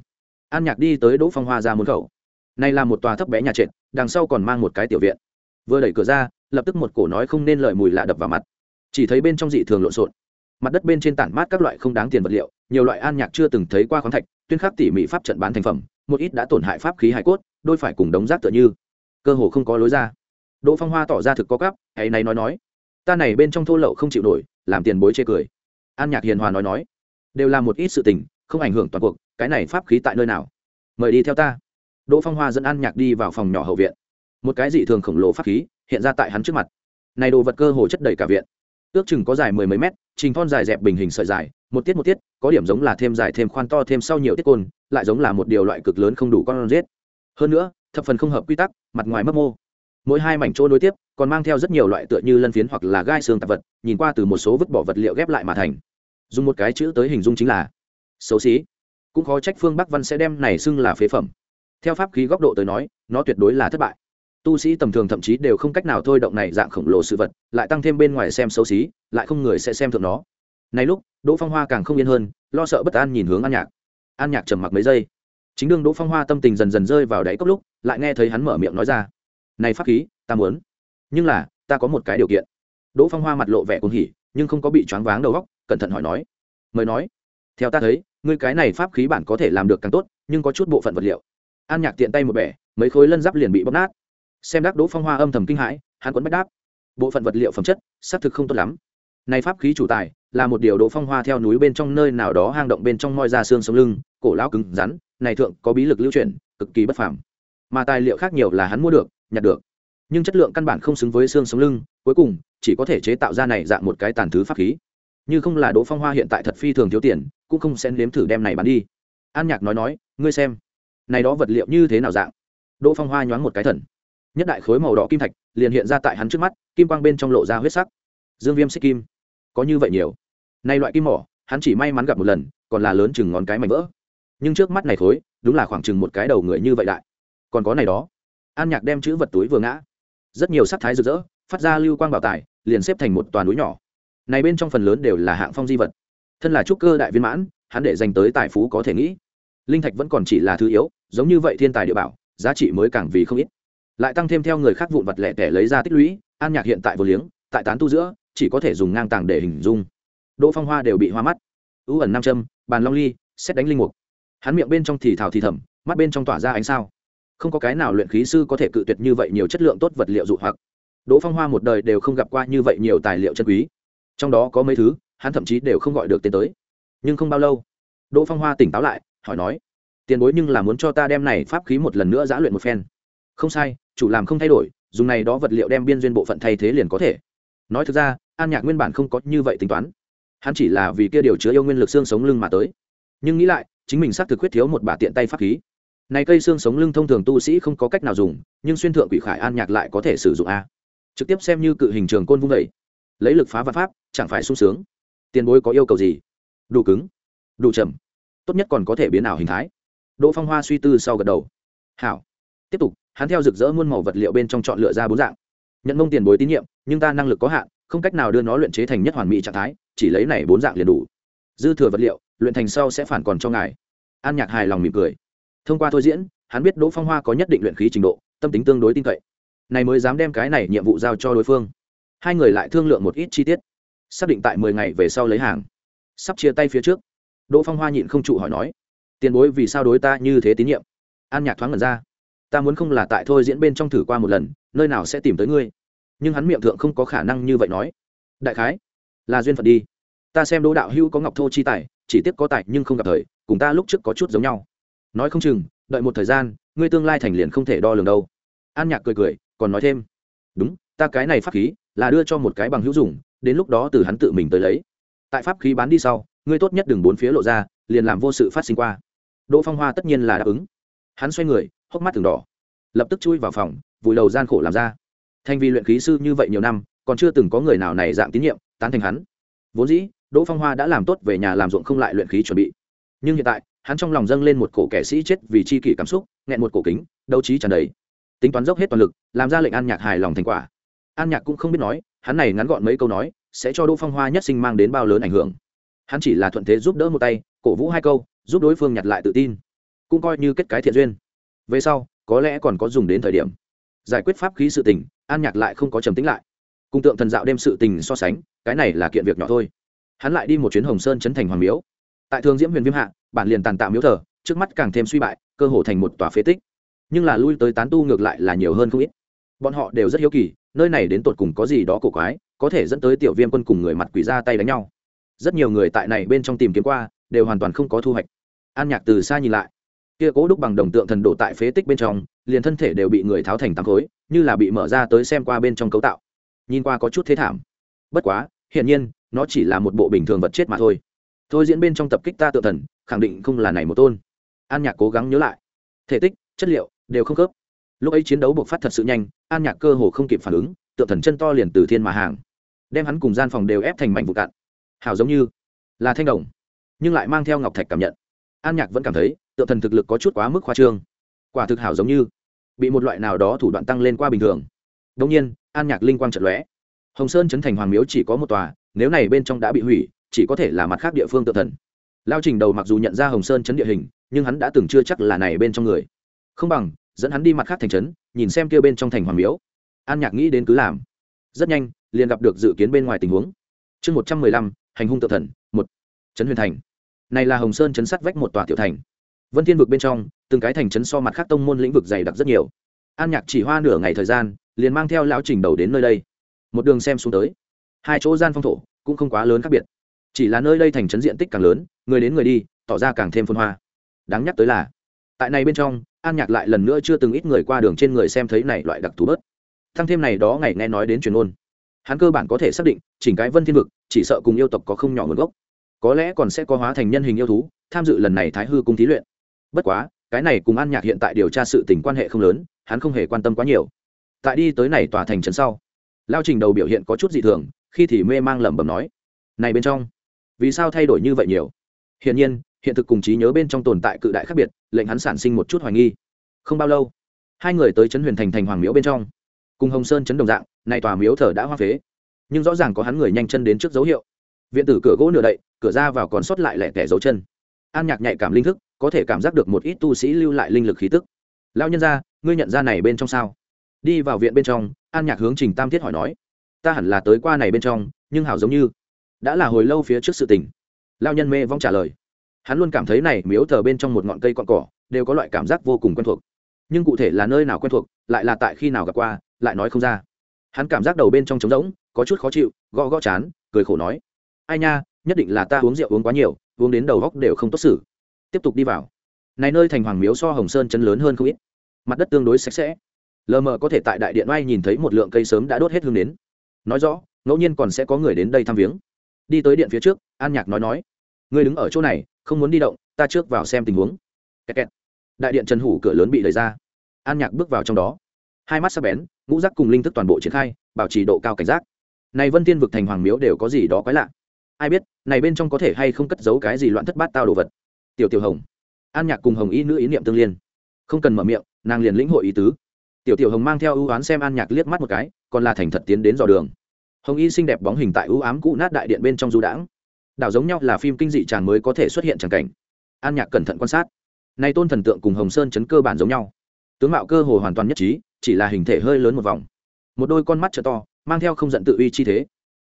an nhạc đi tới đỗ phong hoa ra môn khẩu. Này là một tòa thấp bé nhà trệt, đằng sau còn mang một cái tiểu viện. Vừa đẩy cửa ra, lập tức một cổ nói không nên lời mùi lạ đập vào mặt. Chỉ thấy bên trong dị thường lộn xộn. Mặt đất bên trên tản mát các loại không đáng tiền vật liệu, nhiều loại an nhạc chưa từng thấy qua khoáng thạch, tuyên khắc tỉ mỉ pháp trận bán thành phẩm, một ít đã tổn hại pháp khí hải cốt, đôi phải cùng đống rác tựa như cơ hồ không có lối ra. Đỗ phong hoa tỏ ra thực có cắp hãy này nói nói ta này bên trong thô lậu không chịu nổi làm tiền bối chê cười. An nhạc hiền hòa nói nói đều là một ít sự tình không ảnh hưởng toàn cuộc cái này pháp khí tại nơi nào? Mời đi theo ta. Đỗ phong hoa dẫn an nhạc đi vào phòng nhỏ hậu viện. Một cái dị thường khổng lồ pháp khí hiện ra tại hắn trước mặt. Này đồ vật cơ hồ chất đầy cả viện. Ước chừng có dài mười mấy mét trình thon dài dẹp bình hình sợi dài một tiết một tiết có điểm giống là thêm dài thêm khoan to thêm sau nhiều tiết côn lại giống là một điều loại cực lớn không đủ con rết, hơn nữa thập phần không hợp quy tắc, mặt ngoài mấp mô. Mỗi hai mảnh chỗ nối tiếp, còn mang theo rất nhiều loại tựa như lân phiến hoặc là gai xương tạp vật, nhìn qua từ một số vứt bỏ vật liệu ghép lại mà thành. Dùng một cái chữ tới hình dung chính là, xấu xí. Cũng khó trách phương bắc văn sẽ đem này xưng là phế phẩm. Theo pháp khí góc độ tới nói, nó tuyệt đối là thất bại. Tu sĩ tầm thường thậm chí đều không cách nào thôi động này dạng khổng lồ sự vật, lại tăng thêm bên ngoài xem xấu xí, lại không người sẽ xem thượng nó. Này lúc, đỗ phong hoa càng không yên hơn, lo sợ bất an nhìn hướng an nhạc. An nhạc trầm mặc mấy giây chính đương đỗ phong hoa tâm tình dần dần rơi vào đáy cốc lúc, lại nghe thấy hắn mở miệng nói ra, này pháp khí, ta muốn. Nhưng là, ta có một cái điều kiện. Đỗ phong hoa mặt lộ vẻ cuồng hỉ, nhưng không có bị choáng váng đầu góc cẩn thận hỏi nói, mời nói. Theo ta thấy, ngươi cái này pháp khí bản có thể làm được càng tốt, nhưng có chút bộ phận vật liệu. An nhạc tiện tay một bẻ, mấy khối lân giáp liền bị bóp nát. Xem đắc đỗ phong hoa âm thầm kinh hãi, hắn quấn bách đáp, bộ phận vật liệu phẩm chất, xác thực không tốt lắm. Này pháp khí chủ tài, là một điều đỗ phong hoa theo núi bên trong nơi nào đó hang động bên trong moi ra xương sống lưng, cổ lão cứng rắn này thượng có bí lực lưu truyền cực kỳ bất phàm. Mà tài liệu khác nhiều là hắn mua được, nhặt được. Nhưng chất lượng căn bản không xứng với xương sống lưng, cuối cùng, chỉ có thể chế tạo ra này dạng một cái tàn thứ pháp khí. Như không là đỗ phong hoa hiện tại thật phi thường thiếu tiền, cũng không xen nếm thử đem này bán đi. An nhạc nói nói, ngươi xem, này đó vật liệu như thế nào dạng? Đỗ phong hoa nhoáng một cái thần. Nhất đại khối màu đỏ kim thạch liền hiện ra tại hắn trước mắt, kim quang bên trong lộ ra huyết sắc. Dương viêm xích kim, có như vậy nhiều. Nay loại kim mỏ, hắn chỉ may mắn gặp một lần, còn là lớn chừng ngón cái mảnh vỡ nhưng trước mắt này khối, đúng là khoảng chừng một cái đầu người như vậy đại. Còn có này đó. An nhạc đem chữ vật túi vừa ngã. Rất nhiều sắc thái rực rỡ, phát ra lưu quang bảo tài, liền xếp thành một toàn núi nhỏ. Này bên trong phần lớn đều là hạng phong di vật. Thân là trúc cơ đại viên mãn, hắn để dành tới tài phú có thể nghĩ. Linh thạch vẫn còn chỉ là thứ yếu, giống như vậy thiên tài địa bảo, giá trị mới càng vì không ít. Lại tăng thêm theo người khác vụn vật lẻ tẻ lấy ra tích lũy, an nhạc hiện tại vô liếng, tại tán tu giữa, chỉ có thể dùng ngang tàng để hình dung. Đỗ phong hoa đều bị hoa mắt. Ưu ẩn nam châm, bàn long ly, xét đánh linh mục hắn miệng bên trong thì thào thì thầm, mắt bên trong tỏa ra ánh sao. Không có cái nào luyện khí sư có thể cự tuyệt như vậy nhiều chất lượng tốt vật liệu dụ hoặc. Đỗ phong hoa một đời đều không gặp qua như vậy nhiều tài liệu chân quý. Trong đó có mấy thứ, hắn thậm chí đều không gọi được tên tới. Nhưng không bao lâu, đỗ phong hoa tỉnh táo lại, hỏi nói, tiền bối nhưng là muốn cho ta đem này pháp khí một lần nữa giã luyện một phen. Không sai, chủ làm không thay đổi, dùng này đó vật liệu đem biên duyên bộ phận thay thế liền có thể. Nói thực ra, an nhạc nguyên bản không có như vậy tính toán. Hắn chỉ là vì kia điều chứa yêu nguyên lực xương sống lưng mà tới. Nhưng nghĩ lại chính mình xác thực quyết thiếu một bà tiện tay pháp khí. Này cây xương sống lưng thông thường tu sĩ không có cách nào dùng, nhưng xuyên thượng quỷ khải an nhạc lại có thể sử dụng a. Trực tiếp xem như cự hình trường côn vung vẩy lấy lực phá văn pháp, chẳng phải sung sướng. Tiền bối có yêu cầu gì? Đủ cứng, đủ chậm. Tốt nhất còn có thể biến ảo hình thái. Đỗ phong hoa suy tư sau gật đầu. Hảo. Tiếp tục, hắn theo rực rỡ muôn màu vật liệu bên trong chọn lựa ra bốn dạng. Nhận mông tiền bối tín nhiệm, nhưng ta năng lực có hạn, không cách nào đưa nó luyện chế thành nhất hoàn mỹ trạng thái, chỉ lấy này bốn dạng liền đủ. Dư thừa vật liệu luyện thành sau sẽ phản còn cho ngài. An nhạc hài lòng mỉm cười. Thông qua thôi diễn, hắn biết đỗ phong hoa có nhất định luyện khí trình độ, tâm tính tương đối tin cậy. Này mới dám đem cái này nhiệm vụ giao cho đối phương. Hai người lại thương lượng một ít chi tiết. Xác định tại mười ngày về sau lấy hàng. Sắp chia tay phía trước. Đỗ phong hoa nhịn không trụ hỏi nói, tiền bối vì sao đối ta như thế tín nhiệm? An nhạc thoáng ngẩn ra. Ta muốn không là tại thôi diễn bên trong thử qua một lần, nơi nào sẽ tìm tới ngươi? Nhưng hắn miệng thượng không có khả năng như vậy nói. Đại khái, là duyên phận đi. Ta xem đỗ đạo hữu có ngọc thô chi tài chỉ tiếc có tài nhưng không gặp thời, cùng ta lúc trước có chút giống nhau. Nói không chừng, đợi một thời gian, ngươi tương lai thành liền không thể đo lường đâu. An nhạc cười cười, còn nói thêm. Đúng, ta cái này pháp khí là đưa cho một cái bằng hữu dùng, đến lúc đó từ hắn tự mình tới lấy. Tại pháp khí bán đi sau, ngươi tốt nhất đừng bốn phía lộ ra, liền làm vô sự phát sinh qua. Đỗ phong hoa tất nhiên là đáp ứng. Hắn xoay người, hốc mắt từng đỏ. Lập tức chui vào phòng, vùi đầu gian khổ làm ra. Thành vì luyện khí sư như vậy nhiều năm, còn chưa từng có người nào này dạng tín nhiệm, tán thành hắn. Vốn dĩ đỗ phong hoa đã làm tốt về nhà làm ruộng không lại luyện khí chuẩn bị. Nhưng hiện tại, hắn trong lòng dâng lên một cổ kẻ sĩ chết vì chi kỷ cảm xúc, nghẹn một cổ kính, đấu trí tràn đầy. Tính toán dốc hết toàn lực, làm ra lệnh an nhạc hài lòng thành quả. An nhạc cũng không biết nói, hắn này ngắn gọn mấy câu nói, sẽ cho đỗ phong hoa nhất sinh mang đến bao lớn ảnh hưởng. Hắn chỉ là thuận thế giúp đỡ một tay, cổ vũ hai câu, giúp đối phương nhặt lại tự tin. Cũng coi như kết cái thiện duyên. Về sau, có lẽ còn có dùng đến thời điểm. Giải quyết pháp khí sự tình, an nhạc lại không có trầm tính lại. Cùng tượng thần dạo đem sự tình so sánh, cái này là kiện việc nhỏ thôi hắn lại đi một chuyến hồng sơn chấn thành hoàng miếu. Tại thương diễm huyền viêm hạ, bản liền tàn tạo miếu thờ, trước mắt càng thêm suy bại, cơ hồ thành một tòa phế tích. Nhưng là lui tới tán tu ngược lại là nhiều hơn không ít. Bọn họ đều rất hiếu kỳ, nơi này đến tột cùng có gì đó cổ quái, có thể dẫn tới tiểu viêm quân cùng người mặt quỷ ra tay đánh nhau. Rất nhiều người tại này bên trong tìm kiếm qua, đều hoàn toàn không có thu hoạch. An nhạc từ xa nhìn lại. Kia cố đúc bằng đồng tượng thần đổ tại phế tích bên trong, liền thân thể đều bị người tháo thành tám khối, như là bị mở ra tới xem qua bên trong cấu tạo. Nhìn qua có chút thế thảm. Bất quá, hiển nhiên nó chỉ là một bộ bình thường vật chết mà thôi. Thôi diễn bên trong tập kích ta tự thần, khẳng định không là này một tôn. An nhạc cố gắng nhớ lại. Thể tích, chất liệu, đều không khớp. Lúc ấy chiến đấu buộc phát thật sự nhanh, an nhạc cơ hồ không kịp phản ứng, tự thần chân to liền từ thiên mà hàng. Đem hắn cùng gian phòng đều ép thành mảnh vụ cạn. Hào giống như là thanh đồng, nhưng lại mang theo ngọc thạch cảm nhận. An nhạc vẫn cảm thấy, tự thần thực lực có chút quá mức khoa trương. Quả thực hảo giống như bị một loại nào đó thủ đoạn tăng lên qua bình thường. Đông nhiên, an nhạc linh quang trận lóe. Hồng sơn chấn thành hoàng miếu chỉ có một tòa nếu này bên trong đã bị hủy, chỉ có thể là mặt khác địa phương tự thần. Lao trình đầu mặc dù nhận ra hồng sơn chấn địa hình, nhưng hắn đã từng chưa chắc là này bên trong người. Không bằng, dẫn hắn đi mặt khác thành trấn, nhìn xem kia bên trong thành hoàng miếu. An nhạc nghĩ đến cứ làm. Rất nhanh, liền gặp được dự kiến bên ngoài tình huống. Chương một trăm mười lăm, hành hung tự thần, một. Trấn huyền thành. Này là hồng sơn chấn sắt vách một tòa tiểu thành. Vân thiên vực bên trong, từng cái thành trấn so mặt khác tông môn lĩnh vực dày đặc rất nhiều. An nhạc chỉ hoa nửa ngày thời gian, liền mang theo lão trình đầu đến nơi đây. Một đường xem xuống tới hai chỗ gian phong thổ cũng không quá lớn khác biệt. Chỉ là nơi đây thành trấn diện tích càng lớn, người đến người đi, tỏ ra càng thêm phân hoa. Đáng nhắc tới là, tại này bên trong, an nhạc lại lần nữa chưa từng ít người qua đường trên người xem thấy này loại đặc thù bớt. Thăng thêm này đó ngày nghe nói đến truyền ôn hắn cơ bản có thể xác định, chỉnh cái vân thiên vực, chỉ sợ cùng yêu tộc có không nhỏ nguồn gốc. Có lẽ còn sẽ có hóa thành nhân hình yêu thú, tham dự lần này thái hư cung thí luyện. Bất quá, cái này cùng an nhạc hiện tại điều tra sự tình quan hệ không lớn, hắn không hề quan tâm quá nhiều. Tại đi tới này tòa thành trấn sau, lao trình đầu biểu hiện có chút dị thường khi thì mê mang lẩm bẩm nói, này bên trong, vì sao thay đổi như vậy nhiều? Hiển nhiên, hiện thực cùng trí nhớ bên trong tồn tại cự đại khác biệt, lệnh hắn sản sinh một chút hoài nghi. Không bao lâu, hai người tới trấn huyền thành thành hoàng miếu bên trong. Cùng hồng sơn chấn đồng dạng này tòa miếu thờ đã hoa phế. Nhưng rõ ràng có hắn người nhanh chân đến trước dấu hiệu. Viện tử cửa gỗ nửa đậy, cửa ra vào còn sót lại lẻ tẻ dấu chân. An nhạc nhạy cảm linh thức, có thể cảm giác được một ít tu sĩ lưu lại linh lực khí tức. Lao nhân ra ngươi nhận ra này bên trong sao? Đi vào viện bên trong, an nhạc hướng trình tam thiết hỏi nói ta hẳn là tới qua này bên trong, nhưng hảo giống như đã là hồi lâu phía trước sự tình. Lao nhân mê vong trả lời. Hắn luôn cảm thấy này miếu thờ bên trong một ngọn cây cọn cỏ đều có loại cảm giác vô cùng quen thuộc. Nhưng cụ thể là nơi nào quen thuộc, lại là tại khi nào gặp qua, lại nói không ra. Hắn cảm giác đầu bên trong trống rỗng, có chút khó chịu, gõ gõ chán, cười khổ nói. Ai nha, nhất định là ta uống rượu uống quá nhiều, uống đến đầu góc đều không tốt xử. Tiếp tục đi vào. Này nơi thành hoàng miếu so hồng sơn chân lớn hơn không ít. Mặt đất tương đối sạch sẽ. Lờ mờ có thể tại đại điện oai nhìn thấy một lượng cây sớm đã đốt hết hương đến nói rõ, ngẫu nhiên còn sẽ có người đến đây thăm viếng. Đi tới điện phía trước, an nhạc nói nói người đứng ở chỗ này, không muốn đi động, ta trước vào xem tình huống. Kẹt kẹt. đại điện trần hủ cửa lớn bị đẩy ra. An nhạc bước vào trong đó. Hai mắt sắc bén, ngũ giác cùng linh thức toàn bộ triển khai, bảo trì độ cao cảnh giác. Này vân tiên vực thành hoàng miếu đều có gì đó quái lạ. Ai biết, này bên trong có thể hay không cất giấu cái gì loạn thất bát tao đồ vật. Tiểu tiểu hồng. An nhạc cùng hồng y nữ ý niệm tương liên. Không cần mở miệng, nàng liền lĩnh hội ý tứ tiểu tiểu hồng mang theo ưu oán xem an nhạc liếc mắt một cái, còn là thành thật tiến đến dò đường. Hồng y xinh đẹp bóng hình tại ưu ám cũ nát đại điện bên trong du đãng. Đảo giống nhau là phim kinh dị tràn mới có thể xuất hiện tràn cảnh. An nhạc cẩn thận quan sát. Nay tôn thần tượng cùng hồng sơn chấn cơ bản giống nhau. Tướng mạo cơ hồ hoàn toàn nhất trí, chỉ là hình thể hơi lớn một vòng. Một đôi con mắt t to, mang theo không giận tự uy chi thế.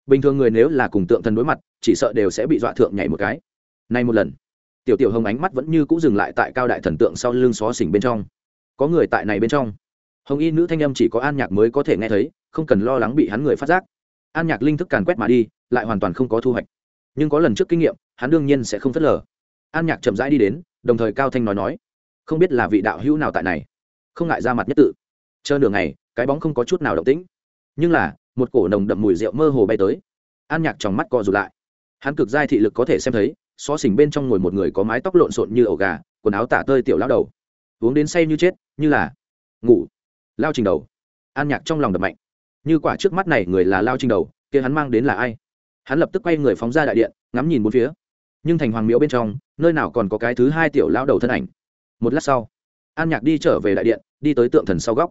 Bình thường người nếu là cùng tượng thần đối mặt, chỉ sợ đều sẽ bị dọa thượng nhảy một cái. Nay một lần, tiểu tiểu hồng ánh mắt vẫn như cũ dừng lại tại cao đại thần tượng sau lưng xó xỉnh bên trong. Có người tại này bên trong hồng y nữ thanh âm chỉ có an nhạc mới có thể nghe thấy, không cần lo lắng bị hắn người phát giác. An nhạc linh thức càn quét mà đi, lại hoàn toàn không có thu hoạch. Nhưng có lần trước kinh nghiệm, hắn đương nhiên sẽ không phớt lờ. An nhạc chậm rãi đi đến, đồng thời cao thanh nói nói, không biết là vị đạo hữu nào tại này. Không ngại ra mặt nhất tự. Chờ nửa ngày, cái bóng không có chút nào động tĩnh. Nhưng là, một cổ nồng đậm mùi rượu mơ hồ bay tới. An nhạc trong mắt co rụt lại. Hắn cực giai thị lực có thể xem thấy, xó xỉnh bên trong ngồi một người có mái tóc lộn xộn như ổ gà, quần áo tả tơi tiểu lao đầu. Uống đến say như chết, như là ngủ lao trình đầu. An nhạc trong lòng đập mạnh. Như quả trước mắt này người là lao trình đầu, kia hắn mang đến là ai? Hắn lập tức quay người phóng ra đại điện, ngắm nhìn bốn phía. Nhưng thành hoàng miếu bên trong, nơi nào còn có cái thứ hai tiểu lao đầu thân ảnh? Một lát sau, an nhạc đi trở về đại điện, đi tới tượng thần sau góc.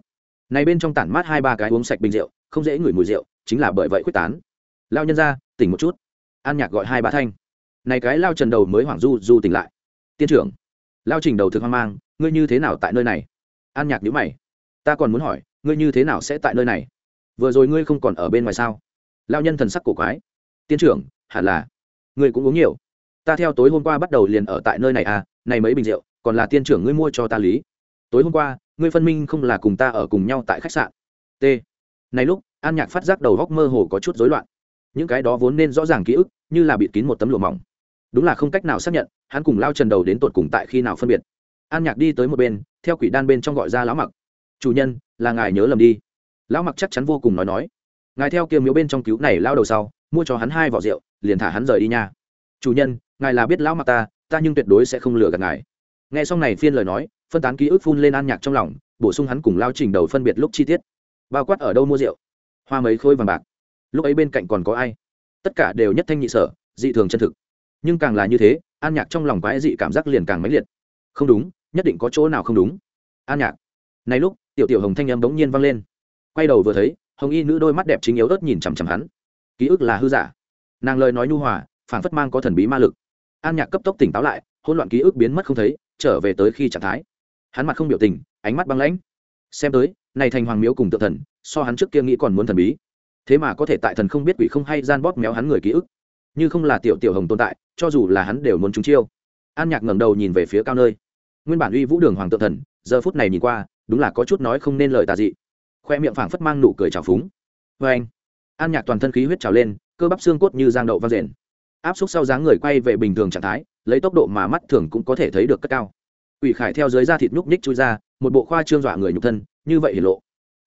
Này bên trong tản mát hai ba cái uống sạch bình rượu, không dễ ngửi mùi rượu, chính là bởi vậy quyết tán. Lao nhân ra, tỉnh một chút. An nhạc gọi hai ba thanh. Này cái lao trần đầu mới hoảng du du tỉnh lại. Tiên trưởng, lao trình đầu thực hoang mang, ngươi như thế nào tại nơi này? An nhạc nhữ mày ta còn muốn hỏi, ngươi như thế nào sẽ tại nơi này? Vừa rồi ngươi không còn ở bên ngoài sao? Lao nhân thần sắc cổ quái. Tiên trưởng, hẳn là. Ngươi cũng uống nhiều. Ta theo tối hôm qua bắt đầu liền ở tại nơi này à này mấy bình rượu, còn là tiên trưởng ngươi mua cho ta lý. Tối hôm qua, ngươi phân minh không là cùng ta ở cùng nhau tại khách sạn. T. Này lúc, an nhạc phát giác đầu góc mơ hồ có chút rối loạn. Những cái đó vốn nên rõ ràng ký ức, như là bịt kín một tấm lụa mỏng. Đúng là không cách nào xác nhận, hắn cùng lao trần đầu đến tột cùng tại khi nào phân biệt. An nhạc đi tới một bên, theo quỷ đan bên trong gọi ra lão mặc chủ nhân, là ngài nhớ lầm đi. Lão mặc chắc chắn vô cùng nói nói. Ngài theo kia miếu bên trong cứu này lao đầu sau, mua cho hắn hai vỏ rượu, liền thả hắn rời đi nha. Chủ nhân, ngài là biết lão mặc ta ta nhưng tuyệt đối sẽ không lừa gạt ngài. Nghe xong này phiên lời nói, phân tán ký ức phun lên an nhạc trong lòng, bổ sung hắn cùng lao trình đầu phân biệt lúc chi tiết. Bao quát ở đâu mua rượu? Hoa mấy khôi vàng bạc. Lúc ấy bên cạnh còn có ai? Tất cả đều nhất thanh nhị sở, dị thường chân thực. Nhưng càng là như thế, an nhạc trong lòng quái dị cảm giác liền càng mãnh liệt. Không đúng, nhất định có chỗ nào không đúng. An nhạc này lúc, tiểu tiểu hồng thanh âm bỗng nhiên vang lên. Quay đầu vừa thấy, hồng y nữ đôi mắt đẹp chính yếu ớt nhìn chằm chằm hắn. Ký ức là hư giả. Nàng lời nói nhu hòa phản phất mang có thần bí ma lực. An nhạc cấp tốc tỉnh táo lại, hỗn loạn ký ức biến mất không thấy, trở về tới khi trạng thái. Hắn mặt không biểu tình, ánh mắt băng lãnh. Xem tới, này thành hoàng miếu cùng tự thần, so hắn trước kia nghĩ còn muốn thần bí. Thế mà có thể tại thần không biết quỷ không hay gian bóp méo hắn người ký ức. Như không là tiểu tiểu hồng tồn tại, cho dù là hắn đều muốn trúng chiêu. An nhạc ngẩng đầu nhìn về phía cao nơi. Nguyên bản uy vũ đường hoàng tự thần, giờ phút này nhìn qua đúng là có chút nói không nên lời tà dị. Khoe miệng phảng phất mang nụ cười trào phúng. Vê anh, an nhạc toàn thân khí huyết trào lên, cơ bắp xương cốt như giang đậu vang rền. Áp suất sau dáng người quay về bình thường trạng thái, lấy tốc độ mà mắt thường cũng có thể thấy được cất cao. Ủy khải theo dưới da thịt nhúc nhích chui ra, một bộ khoa trương dọa người nhục thân, như vậy hiển lộ.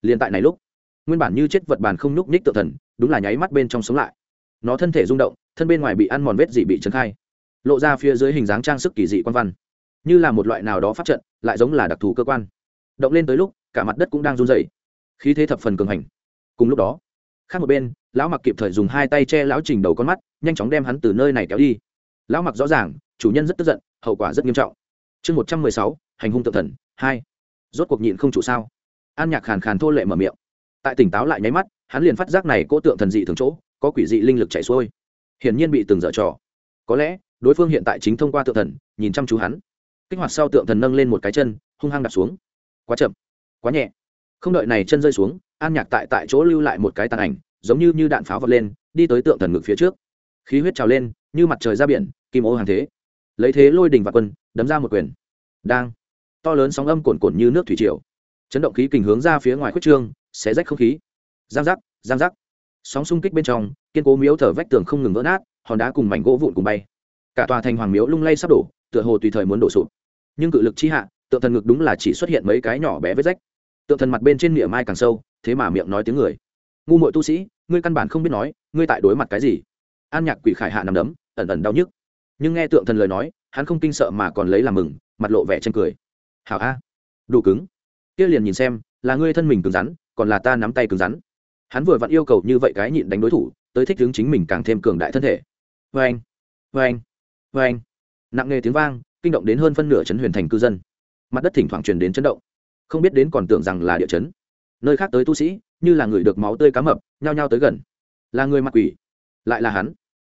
Liền tại này lúc, nguyên bản như chết vật bàn không nhúc nhích tự thần, đúng là nháy mắt bên trong sống lại. Nó thân thể rung động, thân bên ngoài bị ăn mòn vết dị bị trấn khai. Lộ ra phía dưới hình dáng trang sức kỳ dị quan văn. Như là một loại nào đó phát trận, lại giống là đặc thù cơ quan động lên tới lúc, cả mặt đất cũng đang run rẩy. Khí thế thập phần cường hành. Cùng lúc đó, khác một bên, lão mặc kịp thời dùng hai tay che lão trình đầu con mắt, nhanh chóng đem hắn từ nơi này kéo đi. Lão mặc rõ ràng, chủ nhân rất tức giận, hậu quả rất nghiêm trọng. Chương một trăm mười sáu, hành hung tự thần, hai. Rốt cuộc nhịn không chủ sao? An nhạc khàn khàn thô lệ mở miệng. Tại tỉnh táo lại nháy mắt, hắn liền phát giác này cỗ tượng thần dị thường chỗ, có quỷ dị linh lực chảy xuôi. Hiển nhiên bị từng dở trò. Có lẽ, đối phương hiện tại chính thông qua tượng thần, nhìn chăm chú hắn. Kích hoạt sau tượng thần nâng lên một cái chân, hung hăng đặt xuống quá chậm, quá nhẹ. Không đợi này chân rơi xuống, an nhạc tại tại chỗ lưu lại một cái tàn ảnh, giống như như đạn pháo vật lên, đi tới tượng thần ngực phía trước. Khí huyết trào lên, như mặt trời ra biển, kim ô hàng thế. Lấy thế lôi đình và quân, đấm ra một quyền. Đang. To lớn sóng âm cồn cồn như nước thủy triều. Chấn động khí kình hướng ra phía ngoài khuất trương, xé rách không khí. Giang giác giang giác. Sóng xung kích bên trong, kiên cố miếu thở vách tường không ngừng vỡ nát, hòn đá cùng mảnh gỗ vụn cùng bay. Cả tòa thành hoàng miếu lung lay sắp đổ, tựa hồ tùy thời muốn đổ sụp. Nhưng cự lực chi hạ tượng thần ngực đúng là chỉ xuất hiện mấy cái nhỏ bé vết rách. Tượng thần mặt bên trên miệng mai càng sâu, thế mà miệng nói tiếng người. Ngu mội tu sĩ, ngươi căn bản không biết nói, ngươi tại đối mặt cái gì? An nhạc quỷ khải hạ nằm đấm, ẩn ẩn đau nhức. Nhưng nghe tượng thần lời nói, hắn không kinh sợ mà còn lấy làm mừng, mặt lộ vẻ chân cười. Hảo a, đủ cứng. Kia liền nhìn xem, là ngươi thân mình cứng rắn, còn là ta nắm tay cứng rắn. Hắn vừa vặn yêu cầu như vậy cái nhịn đánh đối thủ, tới thích hướng chính mình càng thêm cường đại thân thể. Vê anh vê anh vê anh nặng nề tiếng vang, kinh động đến hơn phân nửa chấn huyền thành cư dân mặt đất thỉnh thoảng truyền đến chấn động. Không biết đến còn tưởng rằng là địa chấn. Nơi khác tới tu sĩ, như là người được máu tươi cá mập, nhao nhao tới gần. Là người mặc quỷ, lại là hắn.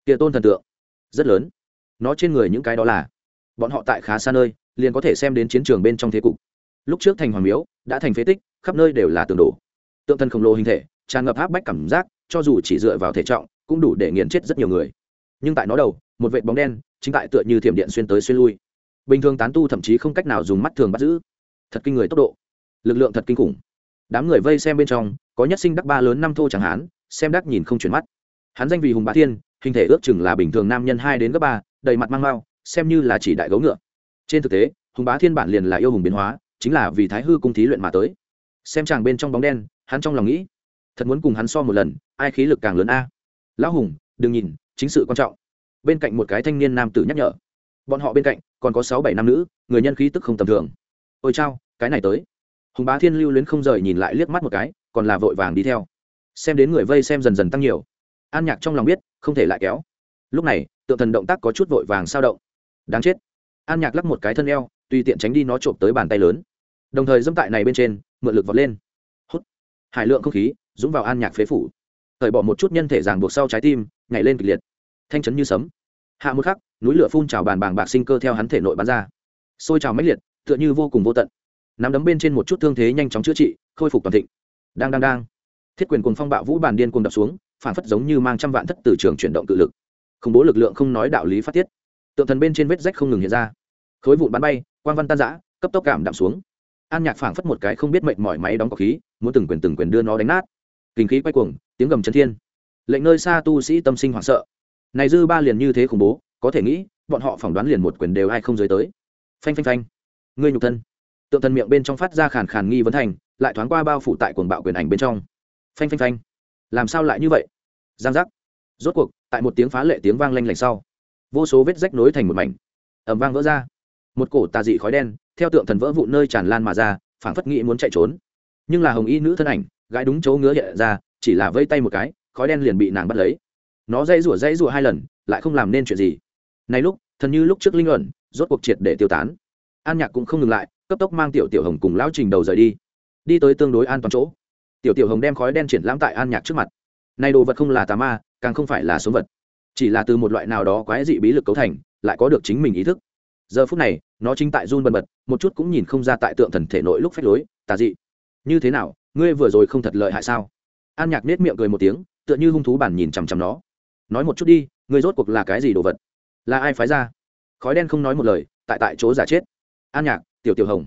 Địa tôn thần tượng, rất lớn. Nó trên người những cái đó là, bọn họ tại khá xa nơi, liền có thể xem đến chiến trường bên trong thế cục. Lúc trước thành hoàng miếu, đã thành phế tích, khắp nơi đều là tường đổ. Tượng thần khổng lồ hình thể, tràn ngập áp bách cảm giác, cho dù chỉ dựa vào thể trọng, cũng đủ để nghiền chết rất nhiều người. Nhưng tại nó đầu, một vệt bóng đen, chính tại tựa như thiểm điện xuyên tới xuyên lui bình thường tán tu thậm chí không cách nào dùng mắt thường bắt giữ. Thật kinh người tốc độ. Lực lượng thật kinh khủng. Đám người vây xem bên trong, có nhất sinh đắc ba lớn năm thô chẳng hán xem đắc nhìn không chuyển mắt. Hắn danh vì hùng bá thiên, hình thể ước chừng là bình thường nam nhân hai đến gấp ba, đầy mặt mang mau, xem như là chỉ đại gấu ngựa. Trên thực tế, hùng bá thiên bản liền là yêu hùng biến hóa, chính là vì thái hư cung thí luyện mà tới. Xem chàng bên trong bóng đen, hắn trong lòng nghĩ, thật muốn cùng hắn so một lần, ai khí lực càng lớn a. Lão hùng, đừng nhìn, chính sự quan trọng. Bên cạnh một cái thanh niên nam tử nhắc nhở. Bọn họ bên cạnh còn có sáu bảy nam nữ, người nhân khí tức không tầm thường. Ôi chao, cái này tới. Hùng bá thiên lưu luyến không rời nhìn lại liếc mắt một cái, còn là vội vàng đi theo. Xem đến người vây xem dần dần tăng nhiều. An nhạc trong lòng biết, không thể lại kéo. Lúc này, tượng thần động tác có chút vội vàng sao động. Đáng chết. An nhạc lắp một cái thân eo, tùy tiện tránh đi nó trộm tới bàn tay lớn. Đồng thời dâm tại này bên trên, mượn lực vọt lên. Hút. Hải lượng không khí, dũng vào an nhạc phế phủ. Thời bỏ một chút nhân thể ràng buộc sau trái tim, nhảy lên kịch liệt. Thanh chấn như sấm hạ một khắc, núi lửa phun trào bàn bàng bạc sinh cơ theo hắn thể nội bắn ra. Sôi trào mãnh liệt, tựa như vô cùng vô tận. Nắm đấm bên trên một chút thương thế nhanh chóng chữa trị, khôi phục toàn thịnh. Đang đang đang. Thiết quyền cùng phong bạo vũ bàn điên cùng đập xuống, phản phất giống như mang trăm vạn thất từ trường chuyển động tự lực. Khủng bố lực lượng không nói đạo lý phát tiết. Tượng thần bên trên vết rách không ngừng hiện ra. Khối vụn bắn bay quan văn tan giã cấp tốc cảm đạm xuống. An nhạc phảng phất một cái không biết mệnh mỏi máy đóng cọc khí, muốn từng quyền từng quyền đưa nó đánh nát. Kinh khí quay cuồng, tiếng gầm chân thiên. Lệnh nơi xa tu sĩ tâm sinh hoảng sợ này dư ba liền như thế khủng bố, có thể nghĩ, bọn họ phỏng đoán liền một quyền đều ai không giới tới. Phanh phanh phanh. Ngươi nhục thân. Tượng thần miệng bên trong phát ra khàn khàn nghi vấn thành, lại thoáng qua bao phủ tại cuồng bạo quyền ảnh bên trong. Phanh phanh phanh. Làm sao lại như vậy? Giang giác. Rốt cuộc, tại một tiếng phá lệ tiếng vang lanh lảnh sau, vô số vết rách nối thành một mảnh. Ẩm vang vỡ ra. Một cổ tà dị khói đen, theo tượng thần vỡ vụn nơi tràn lan mà ra, phảng phất nghĩ muốn chạy trốn. Nhưng là hồng y nữ thân ảnh gái đúng chỗ ngứa hiện ra, chỉ là vây tay một cái, khói đen liền bị nàng bắt lấy nó dây rủa dây rủa hai lần, lại không làm nên chuyện gì. Này lúc, thần như lúc trước linh luận rốt cuộc triệt để tiêu tán. An nhạc cũng không ngừng lại, cấp tốc mang tiểu tiểu hồng cùng lão trình đầu rời đi. Đi tới tương đối an toàn chỗ. Tiểu tiểu hồng đem khói đen triển lãm tại an nhạc trước mặt. Này đồ vật không là tà ma, càng không phải là số vật. Chỉ là từ một loại nào đó quái dị bí lực cấu thành, lại có được chính mình ý thức. Giờ phút này, nó chính tại run bần bật, một chút cũng nhìn không ra tại tượng thần thể nội lúc phách lối, tà dị. Như thế nào, ngươi vừa rồi không thật lợi hại sao? An nhạc nết miệng cười một tiếng, tựa như hung thú bản nhìn chằm chằm nó nói một chút đi người rốt cuộc là cái gì đồ vật? Là ai phái ra? Khói đen không nói một lời, tại tại chỗ giả chết. An nhạc, tiểu tiểu hồng.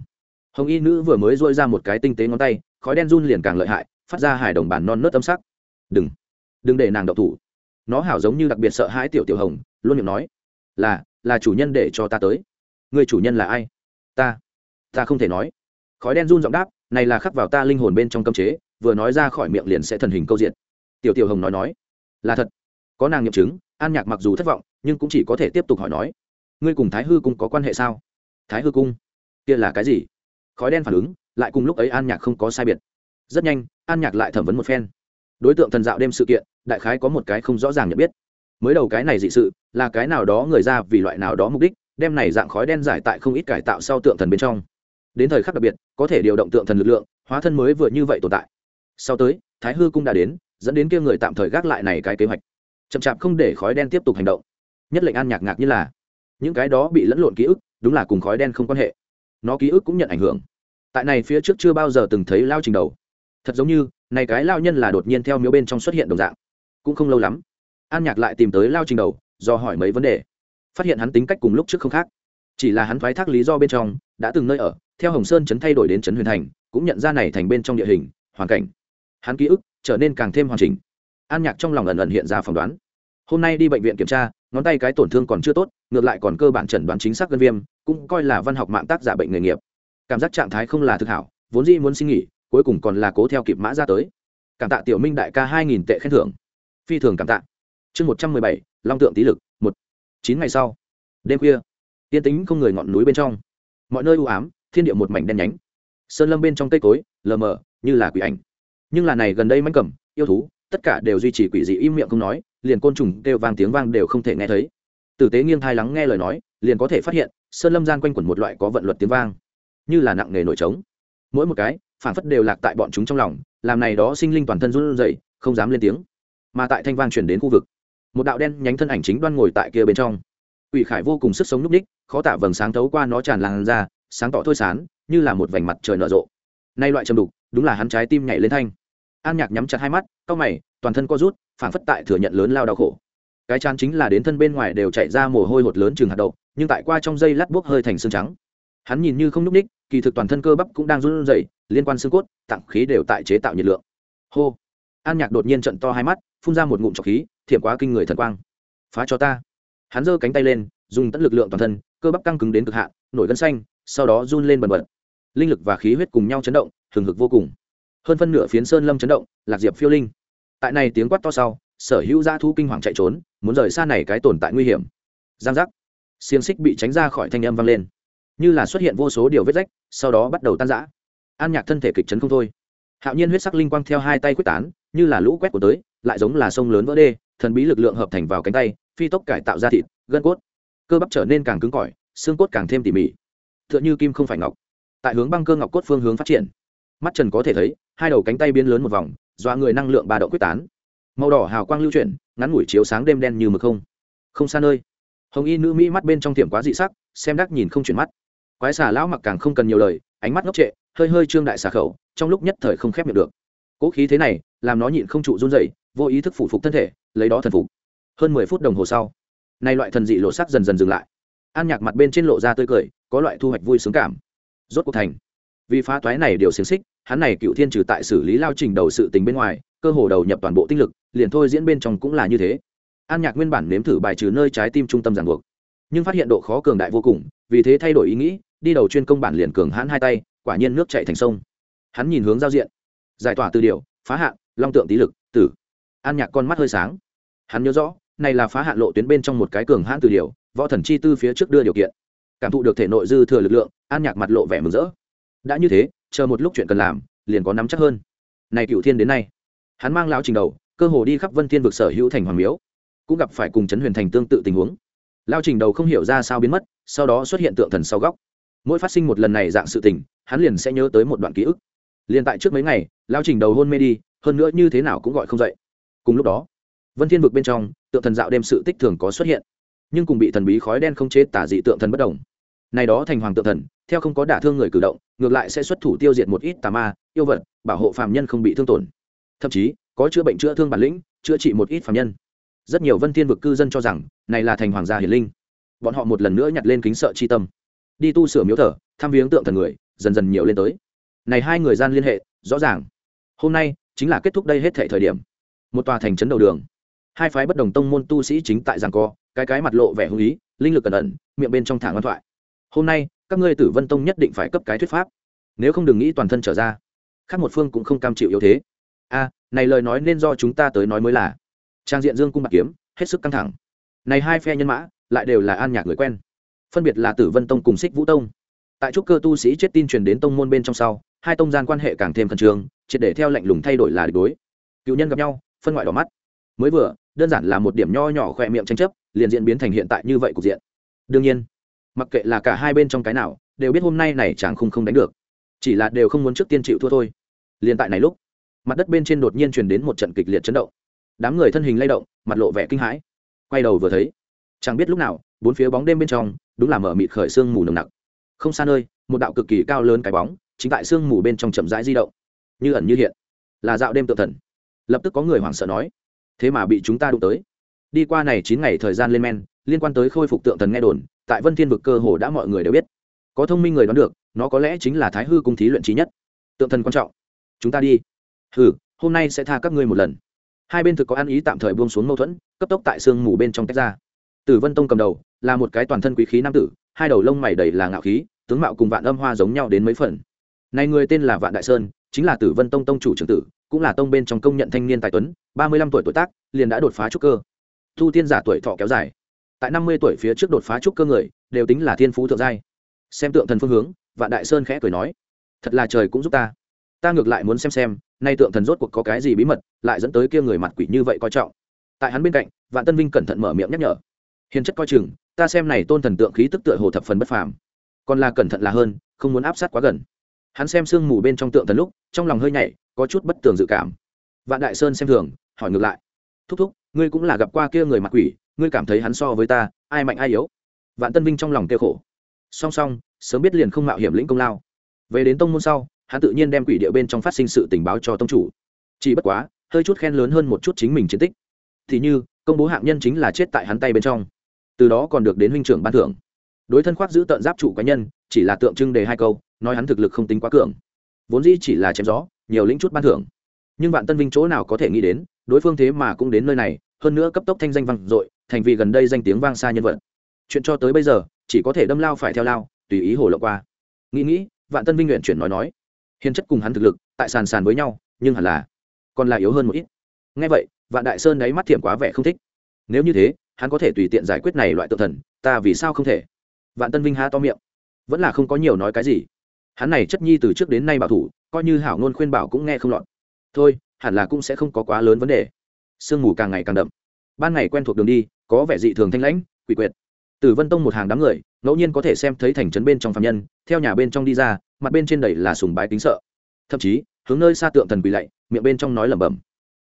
Hồng y nữ vừa mới dôi ra một cái tinh tế ngón tay, khói đen run liền càng lợi hại, phát ra hài đồng bản non nớt âm sắc. Đừng đừng để nàng độc thủ. Nó hảo giống như đặc biệt sợ hãi tiểu tiểu hồng, luôn miệng nói, là là chủ nhân để cho ta tới. Người chủ nhân là ai? Ta ta không thể nói. Khói đen run giọng đáp, này là khắc vào ta linh hồn bên trong cấm chế, vừa nói ra khỏi miệng liền sẽ thần hình câu diện. Tiểu tiểu hồng nói nói, là thật có nàng nghiệm chứng, an nhạc mặc dù thất vọng, nhưng cũng chỉ có thể tiếp tục hỏi nói. Ngươi cùng thái hư cung có quan hệ sao? Thái hư cung? Kia là cái gì? Khói đen phản ứng, lại cùng lúc ấy an nhạc không có sai biệt. Rất nhanh, an nhạc lại thẩm vấn một phen. Đối tượng thần dạo đêm sự kiện, đại khái có một cái không rõ ràng nhận biết. Mới đầu cái này dị sự, là cái nào đó người ra vì loại nào đó mục đích, đem này dạng khói đen giải tại không ít cải tạo sau tượng thần bên trong. Đến thời khắc đặc biệt, có thể điều động tượng thần lực lượng, hóa thân mới vừa như vậy tồn tại. Sau tới, thái hư cung đã đến, dẫn đến kia người tạm thời gác lại này cái kế hoạch chậm chạp không để khói đen tiếp tục hành động. Nhất lệnh an nhạc ngạc như là, những cái đó bị lẫn lộn ký ức, đúng là cùng khói đen không quan hệ. Nó ký ức cũng nhận ảnh hưởng. Tại này phía trước chưa bao giờ từng thấy lao trình đầu. Thật giống như, này cái lao nhân là đột nhiên theo miếu bên trong xuất hiện đồng dạng. Cũng không lâu lắm, an nhạc lại tìm tới lao trình đầu, do hỏi mấy vấn đề. Phát hiện hắn tính cách cùng lúc trước không khác. Chỉ là hắn thoái thác lý do bên trong, đã từng nơi ở, theo hồng sơn chấn thay đổi đến chấn huyền thành, cũng nhận ra này thành bên trong địa hình, hoàn cảnh. Hắn ký ức trở nên càng thêm hoàn chỉnh an nhạc trong lòng ẩn ẩn hiện ra phỏng đoán. Hôm nay đi bệnh viện kiểm tra, ngón tay cái tổn thương còn chưa tốt, ngược lại còn cơ bản chẩn đoán chính xác gân viêm, cũng coi là văn học mạng tác giả bệnh nghề nghiệp. Cảm giác trạng thái không là thực hảo, vốn dĩ muốn xin nghỉ cuối cùng còn là cố theo kịp mã ra tới. Cảm tạ tiểu minh đại ca hai nghìn tệ khen thưởng. Phi thường cảm tạ. Chương một trăm mười bảy, long tượng tý lực, một. Chín ngày sau, đêm khuya, yên tính không người ngọn núi bên trong. Mọi nơi u ám, thiên địa một mảnh đen nhánh. Sơn lâm bên trong cây cối, lờ mờ, như là quỷ ảnh. Nhưng là này gần đây manh cầm, yêu thú tất cả đều duy trì quỷ dị im miệng không nói, liền côn trùng đều vang tiếng vang đều không thể nghe thấy. Tử tế nghiêng thai lắng nghe lời nói, liền có thể phát hiện, sơn lâm gian quanh quẩn một loại có vận luật tiếng vang, như là nặng nề nổi trống. Mỗi một cái phản phất đều lạc tại bọn chúng trong lòng, làm này đó sinh linh toàn thân run rẩy, không dám lên tiếng. Mà tại thanh vang chuyển đến khu vực, một đạo đen nhánh thân ảnh chính đoan ngồi tại kia bên trong. Quỷ khải vô cùng sức sống núp ních, khó tả vầng sáng thấu qua nó tràn lan ra, sáng tỏ thôi sán, như là một vành mặt trời nở rộ. Nay loại trầm đục, đúng là hắn trái tim nhảy lên thanh an nhạc nhắm chặt hai mắt, cau mày, toàn thân co rút phản phất tại thừa nhận lớn lao đau khổ. Cái chán chính là đến thân bên ngoài đều chạy ra mồ hôi hột lớn chừng hạt đậu, nhưng tại qua trong dây lát bốc hơi thành xương trắng. Hắn nhìn như không nhúc ních kỳ thực toàn thân cơ bắp cũng đang run rẩy, liên quan xương cốt tặng khí đều tại chế tạo nhiệt lượng. Hô! An nhạc đột nhiên trận to hai mắt, phun ra một ngụm trọc khí, thiểm quá kinh người thần quang. Phá cho ta! Hắn giơ cánh tay lên, dùng tất lực lượng toàn thân, cơ bắp căng cứng đến cực hạn, nổi gân xanh, sau đó run lên bần bật. Linh lực và khí huyết cùng nhau chấn động, hừng hực vô cùng hơn phân nửa phiến sơn lâm chấn động, lạc diệp phiêu linh. Tại này tiếng quát to sau, sở hữu gia thu kinh hoàng chạy trốn, muốn rời xa này cái tồn tại nguy hiểm. Giang giác. Xiềng xích bị tránh ra khỏi thanh âm vang lên. Như là xuất hiện vô số điều vết rách, sau đó bắt đầu tan rã. An nhạc thân thể kịch chấn không thôi. Hạo nhiên huyết sắc linh quang theo hai tay quyết tán, như là lũ quét của tới, lại giống là sông lớn vỡ đê, thần bí lực lượng hợp thành vào cánh tay, phi tốc cải tạo ra thịt, gân cốt. Cơ bắp trở nên càng cứng cỏi, xương cốt càng thêm tỉ mỉ. T h ư ợ n h ư kim không phải ngọc. Tại hướng băng cơ ngọc cốt phương hướng phát triển. Mắt trần có thể thấy hai đầu cánh tay biến lớn một vòng, dọa người năng lượng ba độ quyết tán. Màu đỏ hào quang lưu chuyển, ngắn ngủi chiếu sáng đêm đen như mực không. Không xa nơi. Hồng y nữ mỹ mắt bên trong tiệm quá dị sắc, xem đắc nhìn không chuyển mắt. Quái xà lão mặc càng không cần nhiều lời, ánh mắt ngốc trệ, hơi hơi trương đại xà khẩu, trong lúc nhất thời không khép miệng được. Cỗ khí thế này, làm nó nhịn không trụ run dậy vô ý thức phủ phục thân thể, lấy đó thần phục. Hơn mười phút đồng hồ sau, nay loại thần dị lộ sắc dần dần dừng lại. An nhạc mặt bên trên lộ ra tươi cười, có loại thu hoạch vui sướng cảm. Rốt cuộc thành. Vì phá toái này điều xiềng xích hắn này cựu thiên trừ tại xử lý lao trình đầu sự tình bên ngoài, cơ hồ đầu nhập toàn bộ tinh lực, liền thôi diễn bên trong cũng là như thế. An nhạc nguyên bản nếm thử bài trừ nơi trái tim trung tâm giàn buộc, nhưng phát hiện độ khó cường đại vô cùng, vì thế thay đổi ý nghĩ, đi đầu chuyên công bản liền cường hãn hai tay, quả nhiên nước chạy thành sông. Hắn nhìn hướng giao diện, giải tỏa từ điều phá hạn long tượng tý lực, tử. An nhạc con mắt hơi sáng. Hắn nhớ rõ, này là phá hạn lộ tuyến bên trong một cái cường hãn từ điều võ thần chi tư phía trước đưa điều kiện. Cảm thụ được thể nội dư thừa lực lượng, an nhạc mặt lộ vẻ mừng rỡ. Đã như thế chờ một lúc chuyện cần làm, liền có nắm chắc hơn. Này cựu thiên đến nay, hắn mang lão trình đầu, cơ hồ đi khắp vân thiên vực sở hữu thành hoàng miếu, cũng gặp phải cùng trấn huyền thành tương tự tình huống. Lao trình đầu không hiểu ra sao biến mất, sau đó xuất hiện tượng thần sau góc. Mỗi phát sinh một lần này dạng sự tình, hắn liền sẽ nhớ tới một đoạn ký ức. Liền tại trước mấy ngày lao trình đầu hôn mê đi, hơn nữa như thế nào cũng gọi không dậy. Cùng lúc đó, vân thiên vực bên trong, tượng thần dạo đêm sự tích thường có xuất hiện, nhưng cùng bị thần bí khói đen không chế tả dị tượng thần bất đồng này đó thành hoàng tượng thần, theo không có đả thương người cử động, ngược lại sẽ xuất thủ tiêu diệt một ít tà ma, yêu vật, bảo hộ phàm nhân không bị thương tổn. Thậm chí, có chữa bệnh chữa thương bản lĩnh, chữa trị một ít phàm nhân. Rất nhiều vân thiên vực cư dân cho rằng, này là thành hoàng gia hiển linh. Bọn họ một lần nữa nhặt lên kính sợ chi tâm. Đi tu sửa miếu thờ, thăm viếng tượng thần người, dần dần nhiều lên tới. Này hai người gian liên hệ, rõ ràng. Hôm nay, chính là kết thúc đây hết thể thời điểm. Một tòa thành trấn đầu đường. Hai phái bất đồng tông môn tu sĩ chính tại giảng co, cái cái mặt lộ vẻ hung ý, linh lực cẩn ẩn, miệng bên trong thả ngoan thoại hôm nay các ngươi tử vân tông nhất định phải cấp cái thuyết pháp nếu không đừng nghĩ toàn thân trở ra khác một phương cũng không cam chịu yếu thế a à, này lời nói nên do chúng ta tới nói mới là trang diện dương cung bạc kiếm hết sức căng thẳng này hai phe nhân mã lại đều là an nhạc người quen phân biệt là tử vân tông cùng xích vũ tông tại trúc cơ tu sĩ chết tin truyền đến tông môn bên trong sau hai tông gian quan hệ càng thêm khẩn trương triệt để theo lệnh lùng thay đổi là địch đối cựu nhân gặp nhau phân ngoại đỏ mắt mới vừa đơn giản là một điểm nho nhỏ khỏe miệng tranh chấp liền diễn biến thành hiện tại như vậy cục diện đương nhiên mặc kệ là cả hai bên trong cái nào, đều biết hôm nay này chàng không không đánh được. Chỉ là đều không muốn trước tiên chịu thua thôi. Liền tại này lúc, mặt đất bên trên đột nhiên truyền đến một trận kịch liệt chấn động. Đám người thân hình lay động, mặt lộ vẻ kinh hãi. Quay đầu vừa thấy, chẳng biết lúc nào, bốn phía bóng đêm bên trong, đúng là mở mịt khởi sương mù nồng nặc. Không xa nơi, một đạo cực kỳ cao lớn cái bóng, chính tại sương mù bên trong chậm rãi di động. Như ẩn như hiện. Là dạo đêm tự thần. Lập tức có người hoảng sợ nói, thế mà bị chúng ta đụng tới. Đi qua này chín ngày thời gian lên men liên quan tới khôi phục tượng thần nghe đồn, tại vân thiên vực cơ hồ đã mọi người đều biết. Có thông minh người đoán được, nó có lẽ chính là thái hư cung thí luyện trí nhất. Tượng thần quan trọng. Chúng ta đi. Hừ, hôm nay sẽ tha các ngươi một lần. Hai bên thực có ăn ý tạm thời buông xuống mâu thuẫn, cấp tốc tại sương mù bên trong tách ra. Tử vân tông cầm đầu, là một cái toàn thân quý khí nam tử, hai đầu lông mày đầy là ngạo khí, tướng mạo cùng vạn âm hoa giống nhau đến mấy phần. Này người tên là vạn đại sơn, chính là tử vân tông tông chủ trưởng tử, cũng là tông bên trong công nhận thanh niên tài tuấn, ba mươi lăm tuổi tuổi tác, liền đã đột phá trúc cơ. Thu tiên giả tuổi thọ kéo dài tại năm mươi tuổi phía trước đột phá trúc cơ người, đều tính là thiên phú thượng giai. Xem tượng thần phương hướng, vạn đại sơn khẽ cười nói, thật là trời cũng giúp ta. Ta ngược lại muốn xem xem, nay tượng thần rốt cuộc có cái gì bí mật, lại dẫn tới kia người mặt quỷ như vậy coi trọng. Tại hắn bên cạnh, vạn tân vinh cẩn thận mở miệng nhắc nhở, hiền chất coi chừng, ta xem này tôn thần tượng khí tức tựa hồ thập phần bất phàm. Còn là cẩn thận là hơn, không muốn áp sát quá gần. Hắn xem sương mù bên trong tượng thần lúc, trong lòng hơi nhảy, có chút bất tường dự cảm. Vạn đại sơn xem thường, hỏi ngược lại, thúc thúc, ngươi cũng là gặp qua kia người mặt quỷ ngươi cảm thấy hắn so với ta, ai mạnh ai yếu? Vạn tân vinh trong lòng kêu khổ. Song song, sớm biết liền không mạo hiểm lĩnh công lao. Về đến tông môn sau, hắn tự nhiên đem quỷ địa bên trong phát sinh sự tình báo cho tông chủ. Chỉ bất quá, hơi chút khen lớn hơn một chút chính mình chiến tích. Thì như, công bố hạng nhân chính là chết tại hắn tay bên trong. Từ đó còn được đến huynh trưởng ban thưởng. Đối thân khoác giữ tận giáp trụ cá nhân, chỉ là tượng trưng đề hai câu, nói hắn thực lực không tính quá cường. Vốn dĩ chỉ là chém gió, nhiều lĩnh chút ban thưởng. Nhưng vạn tân vinh chỗ nào có thể nghĩ đến, đối phương thế mà cũng đến nơi này, hơn nữa cấp tốc thanh danh vang dội thành vì gần đây danh tiếng vang xa nhân vật. Chuyện cho tới bây giờ, chỉ có thể đâm lao phải theo lao, tùy ý hồ lộ qua. Nghĩ nghĩ, vạn tân vinh nguyện chuyển nói nói. Hiền chất cùng hắn thực lực, tại sàn sàn với nhau, nhưng hẳn là còn là yếu hơn một ít. Ngay vậy, vạn đại sơn đáy mắt thiệm quá vẻ không thích. Nếu như thế, hắn có thể tùy tiện giải quyết này loại tự thần, ta vì sao không thể? Vạn tân vinh há to miệng. Vẫn là không có nhiều nói cái gì. Hắn này chất nhi từ trước đến nay bảo thủ, coi như hảo ngôn khuyên bảo cũng nghe không lọt. Thôi, hẳn là cũng sẽ không có quá lớn vấn đề. Sương mù càng ngày càng đậm. Ban ngày quen thuộc đường đi có vẻ dị thường thanh lãnh, quỷ quyệt. Từ vân tông một hàng đám người, ngẫu nhiên có thể xem thấy thành trấn bên trong phạm nhân, theo nhà bên trong đi ra, mặt bên trên đầy là sùng bái kính sợ. Thậm chí, hướng nơi xa tượng thần quỳ lạy, miệng bên trong nói lẩm bẩm.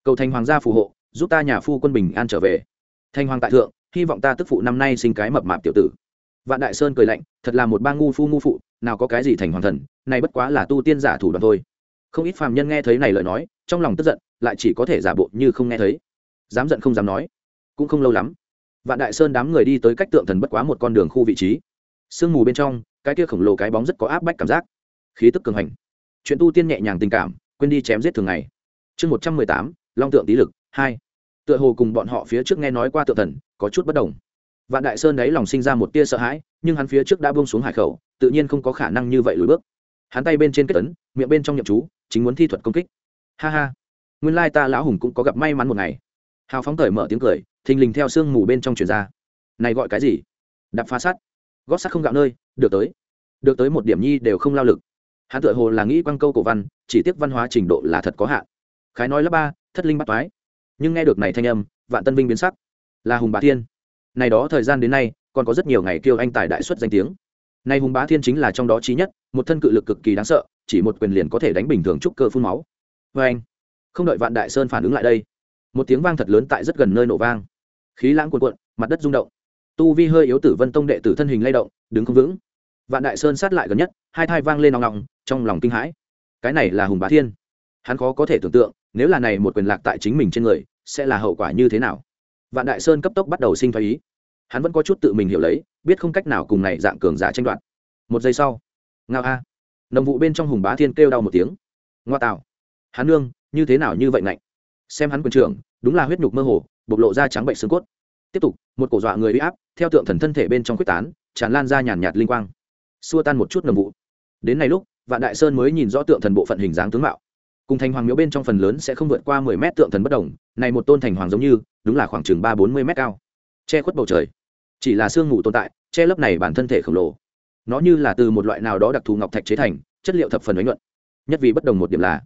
Cầu thành hoàng gia phù hộ, giúp ta nhà phu quân bình an trở về. Thanh hoàng tại thượng, hy vọng ta tức phụ năm nay sinh cái mập mạp tiểu tử. Vạn đại sơn cười lạnh, thật là một ba ngu phu ngu phụ, nào có cái gì thành hoàng thần, này bất quá là tu tiên giả thủ đoạn thôi. Không ít phàm nhân nghe thấy này lời nói, trong lòng tức giận, lại chỉ có thể giả bộ như không nghe thấy. Dám giận không dám nói. Cũng không lâu lắm vạn đại sơn đám người đi tới cách tượng thần bất quá một con đường khu vị trí. Sương mù bên trong, cái kia khổng lồ cái bóng rất có áp bách cảm giác. Khí tức cường hành. Chuyện tu tiên nhẹ nhàng tình cảm, quên đi chém giết thường ngày. Chương một trăm mười tám, long tượng tý lực, hai. Tựa hồ cùng bọn họ phía trước nghe nói qua tượng thần, có chút bất đồng. Vạn đại sơn đấy lòng sinh ra một tia sợ hãi, nhưng hắn phía trước đã buông xuống hải khẩu, tự nhiên không có khả năng như vậy lùi bước. Hắn tay bên trên kết tấn miệng bên trong nhậm chú, chính muốn thi thuật công kích. Ha ha. Nguyên lai ta lão hùng cũng có gặp may mắn một ngày. Hào phóng cởi mở tiếng cười thình lình theo sương mù bên trong chuyển ra. Này gọi cái gì? Đập phá sắt. Gót sắt không gạo nơi, được tới. Được tới một điểm nhi đều không lao lực. Hắn tự hồ là nghĩ quăng câu cổ văn, chỉ tiếc văn hóa trình độ là thật có hạn. Khái nói lớp ba, thất linh bắt toái. Nhưng nghe được này thanh âm, vạn tân vinh biến sắc. Là hùng bá thiên. Này đó thời gian đến nay, còn có rất nhiều ngày kêu anh tài đại xuất danh tiếng. Nay hùng bá thiên chính là trong đó trí nhất, một thân cự lực cực kỳ đáng sợ, chỉ một quyền liền có thể đánh bình thường trúc cơ phun máu. Vê anh không đợi vạn đại sơn phản ứng lại đây, một tiếng vang thật lớn tại rất gần nơi nổ vang khí lãng cuồn cuộn, mặt đất rung động. Tu vi hơi yếu tử vân tông đệ tử thân hình lay động, đứng không vững. Vạn đại sơn sát lại gần nhất, hai thai vang lên nòng nòng, trong lòng kinh hãi. Cái này là hùng bá thiên. Hắn khó có thể tưởng tượng, nếu là này một quyền lạc tại chính mình trên người, sẽ là hậu quả như thế nào? Vạn đại sơn cấp tốc bắt đầu sinh thái ý. Hắn vẫn có chút tự mình hiểu lấy, biết không cách nào cùng này dạng cường giả tranh đoạt. Một giây sau, ngao a. Nồng vụ bên trong hùng bá thiên kêu đau một tiếng. Ngoa tạo. Hắn nương, như thế nào như vậy ngạnh? Xem hắn quyền trưởng, đúng là huyết nhục mơ hồ bộc lộ ra trắng bệnh xương cốt. Tiếp tục, một cổ dọa người bị áp, theo tượng thần thân thể bên trong quyết tán, tràn lan ra nhàn nhạt linh quang. Xua tan một chút nồng vụ. Đến này lúc, vạn đại sơn mới nhìn rõ tượng thần bộ phận hình dáng tướng mạo. Cùng thành hoàng miếu bên trong phần lớn sẽ không vượt qua mười mét tượng thần bất đồng, này một tôn thành hoàng giống như, đúng là khoảng chừng ba bốn mươi mét cao. Che khuất bầu trời. Chỉ là sương mù tồn tại, che lấp này bản thân thể khổng lồ. Nó như là từ một loại nào đó đặc thù ngọc thạch chế thành, chất liệu thập phần ánh luận nhất vì bất đồng một điểm là,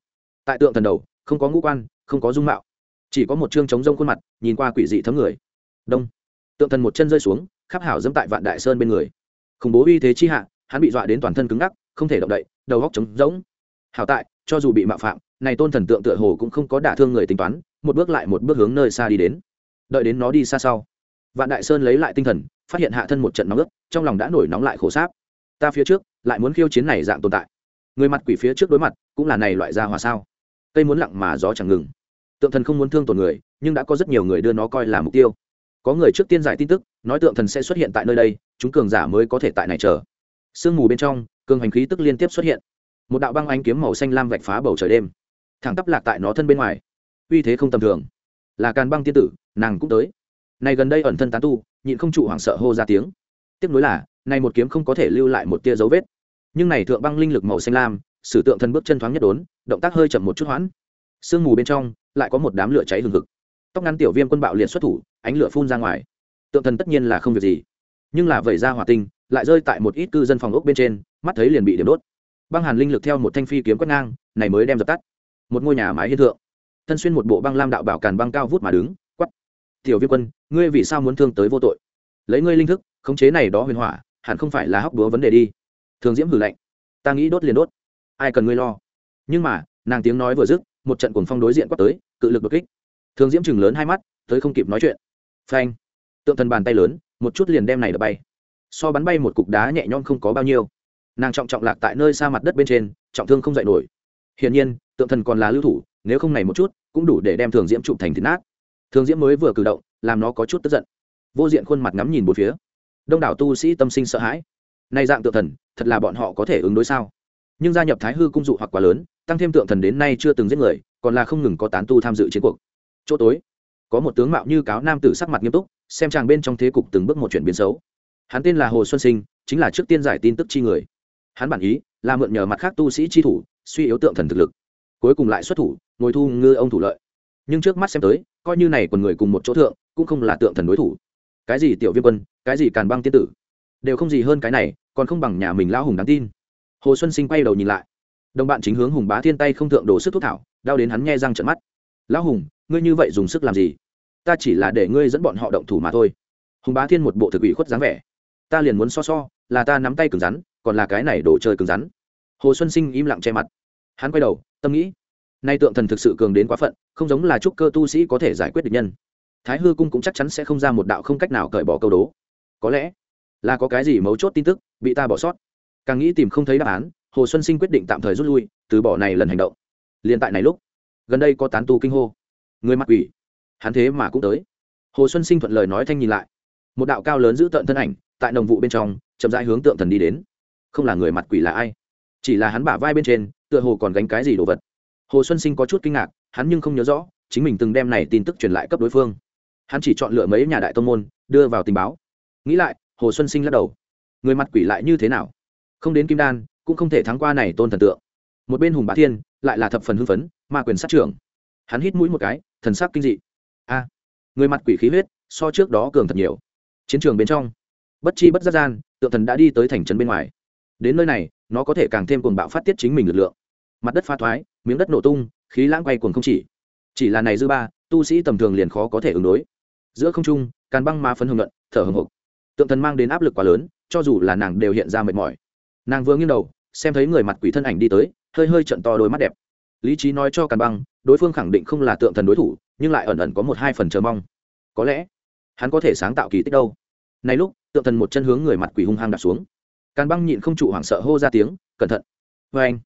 tại tượng thần đầu, không có ngũ quan, không có dung mạo chỉ có một chương trống rông khuôn mặt, nhìn qua quỷ dị thấm người. Đông. Tượng thần một chân rơi xuống, khắp hảo dẫm tại vạn đại sơn bên người. Khủng bố uy thế chi hạ, hắn bị dọa đến toàn thân cứng ngắc, không thể động đậy, đầu góc trống rỗng. Hảo tại, cho dù bị mạo phạm, này tôn thần tượng tựa hồ cũng không có đả thương người tính toán, một bước lại một bước hướng nơi xa đi đến. Đợi đến nó đi xa sau, vạn đại sơn lấy lại tinh thần, phát hiện hạ thân một trận nóng ướt, trong lòng đã nổi nóng lại khổ sáp. Ta phía trước, lại muốn khiêu chiến này dạng tồn tại. Người mặt quỷ phía trước đối mặt, cũng là này loại ra hòa sao? Cây muốn lặng mà gió chẳng ngừng tượng thần không muốn thương tổn người, nhưng đã có rất nhiều người đưa nó coi là mục tiêu. Có người trước tiên giải tin tức, nói tượng thần sẽ xuất hiện tại nơi đây, chúng cường giả mới có thể tại này chờ. Sương mù bên trong, cường hành khí tức liên tiếp xuất hiện. Một đạo băng ánh kiếm màu xanh lam vạch phá bầu trời đêm. Thẳng tắp lạc tại nó thân bên ngoài. Uy thế không tầm thường. Là càn băng tiên tử, nàng cũng tới. Này gần đây ẩn thân tán tu, nhịn không trụ hoảng sợ hô ra tiếng. Tiếp nối là, này một kiếm không có thể lưu lại một tia dấu vết. Nhưng này thượng băng linh lực màu xanh lam, sử tượng thân bước chân thoáng nhất đốn, động tác hơi chậm một chút hoãn. Sương mù bên trong lại có một đám lửa cháy hừng hực. Tóc ngắn tiểu viêm quân bạo liệt xuất thủ, ánh lửa phun ra ngoài. Tượng thần tất nhiên là không việc gì. Nhưng là vẩy ra hỏa tinh, lại rơi tại một ít cư dân phòng ốc bên trên, mắt thấy liền bị điểm đốt. Băng hàn linh lực theo một thanh phi kiếm quét ngang, này mới đem dập tắt. Một ngôi nhà mái hiên thượng, thân xuyên một bộ băng lam đạo bảo càn băng cao vút mà đứng quắp tiểu viêm quân, ngươi vì sao muốn thương tới vô tội? Lấy ngươi linh thức, khống chế này đó huyền hỏa, hẳn không phải là hóc búa vấn đề đi. Thường diễm hử lạnh. Ta nghĩ đốt liền đốt. Ai cần ngươi lo? Nhưng mà, nàng tiếng nói vừa dứt một trận cuồng phong đối diện quát tới, cự lực đột kích. Thường diễm chừng lớn hai mắt, tới không kịp nói chuyện. Phanh! Tượng thần bàn tay lớn, một chút liền đem này đập bay. So bắn bay một cục đá nhẹ nhõm không có bao nhiêu. Nàng trọng trọng lạc tại nơi xa mặt đất bên trên, trọng thương không dậy nổi. Hiển nhiên, tượng thần còn là lưu thủ, nếu không này một chút, cũng đủ để đem thường diễm chụp thành thịt nát. Thường diễm mới vừa cử động, làm nó có chút tức giận. Vô diện khuôn mặt ngắm nhìn một phía. Đông đảo tu sĩ tâm sinh sợ hãi. Nay dạng tượng thần, thật là bọn họ có thể ứng đối sao? Nhưng gia nhập thái hư cung dụ hoặc quá lớn, tăng thêm tượng thần đến nay chưa từng giết người, còn là không ngừng có tán tu tham dự chiến cuộc. Chỗ tối, có một tướng mạo như cáo nam tử sắc mặt nghiêm túc, xem chàng bên trong thế cục từng bước một chuyển biến xấu. Hắn tên là hồ xuân sinh, chính là trước tiên giải tin tức chi người. Hắn bản ý là mượn nhờ mặt khác tu sĩ chi thủ, suy yếu tượng thần thực lực. Cuối cùng lại xuất thủ, ngồi thu ngư ông thủ lợi. Nhưng trước mắt xem tới, coi như này còn người cùng một chỗ thượng, cũng không là tượng thần đối thủ. Cái gì tiểu viêm quân, cái gì càn băng tiên tử? Đều không gì hơn cái này, còn không bằng nhà mình lão hùng đáng tin hồ xuân sinh quay đầu nhìn lại. Đồng bạn chính hướng hùng bá thiên tay không thượng đổ sức thuốc thảo, đau đến hắn nghe răng trận mắt. Lão hùng, ngươi như vậy dùng sức làm gì? Ta chỉ là để ngươi dẫn bọn họ động thủ mà thôi. Hùng bá thiên một bộ thực ủy khuất dáng vẻ. Ta liền muốn so so, là ta nắm tay cứng rắn, còn là cái này đồ chơi cứng rắn. Hồ xuân sinh im lặng che mặt. Hắn quay đầu, tâm nghĩ, nay tượng thần thực sự cường đến quá phận, không giống là trúc cơ tu sĩ có thể giải quyết được nhân. Thái hư cung cũng chắc chắn sẽ không ra một đạo không cách nào cởi bỏ câu đố. Có lẽ là có cái gì mấu chốt tin tức bị ta bỏ sót càng nghĩ tìm không thấy đáp án, hồ xuân sinh quyết định tạm thời rút lui, từ bỏ này lần hành động. Liền tại này lúc, gần đây có tán tu kinh hô. Người mặc quỷ. Hắn thế mà cũng tới. Hồ xuân sinh thuận lời nói thanh nhìn lại. Một đạo cao lớn giữ tợn thân ảnh, tại đồng vụ bên trong, chậm rãi hướng tượng thần đi đến. Không là người mặt quỷ là ai? Chỉ là hắn bả vai bên trên, tựa hồ còn gánh cái gì đồ vật. Hồ xuân sinh có chút kinh ngạc, hắn nhưng không nhớ rõ, chính mình từng đem này tin tức truyền lại cấp đối phương. Hắn chỉ chọn lựa mấy nhà đại tông môn, đưa vào tình báo. Nghĩ lại, hồ xuân sinh lắc đầu. Người mặt quỷ lại như thế nào? Không đến kim đan, cũng không thể thắng qua này tôn thần tượng. Một bên hùng bá thiên lại là thập phần hưng phấn, ma quyền sát trưởng. Hắn hít mũi một cái, thần sắc kinh dị. A, người mặt quỷ khí huyết, so trước đó cường thật nhiều. Chiến trường bên trong, bất chi bất giác gian, tượng thần đã đi tới thành trấn bên ngoài. Đến nơi này, nó có thể càng thêm cuồng bạo phát tiết chính mình lực lượng. Mặt đất pha thoái, miếng đất nổ tung, khí lãng quay cuồng không chỉ. Chỉ là này dư ba, tu sĩ tầm thường liền khó có thể ứng đối. Giữa không trung, càn băng ma phấn hưng luận thở hồng hộc. Tượng thần mang đến áp lực quá lớn, cho dù là nàng đều hiện ra mệt mỏi nàng vừa nghiêng đầu, xem thấy người mặt quỷ thân ảnh đi tới, hơi hơi trận to đôi mắt đẹp. Lý trí nói cho càn băng, đối phương khẳng định không là tượng thần đối thủ, nhưng lại ẩn ẩn có một hai phần chờ mong. Có lẽ, hắn có thể sáng tạo kỳ tích đâu. Này lúc, tượng thần một chân hướng người mặt quỷ hung hăng đặt xuống. Càn băng nhịn không trụ hoảng sợ hô ra tiếng, cẩn thận. Vê anh,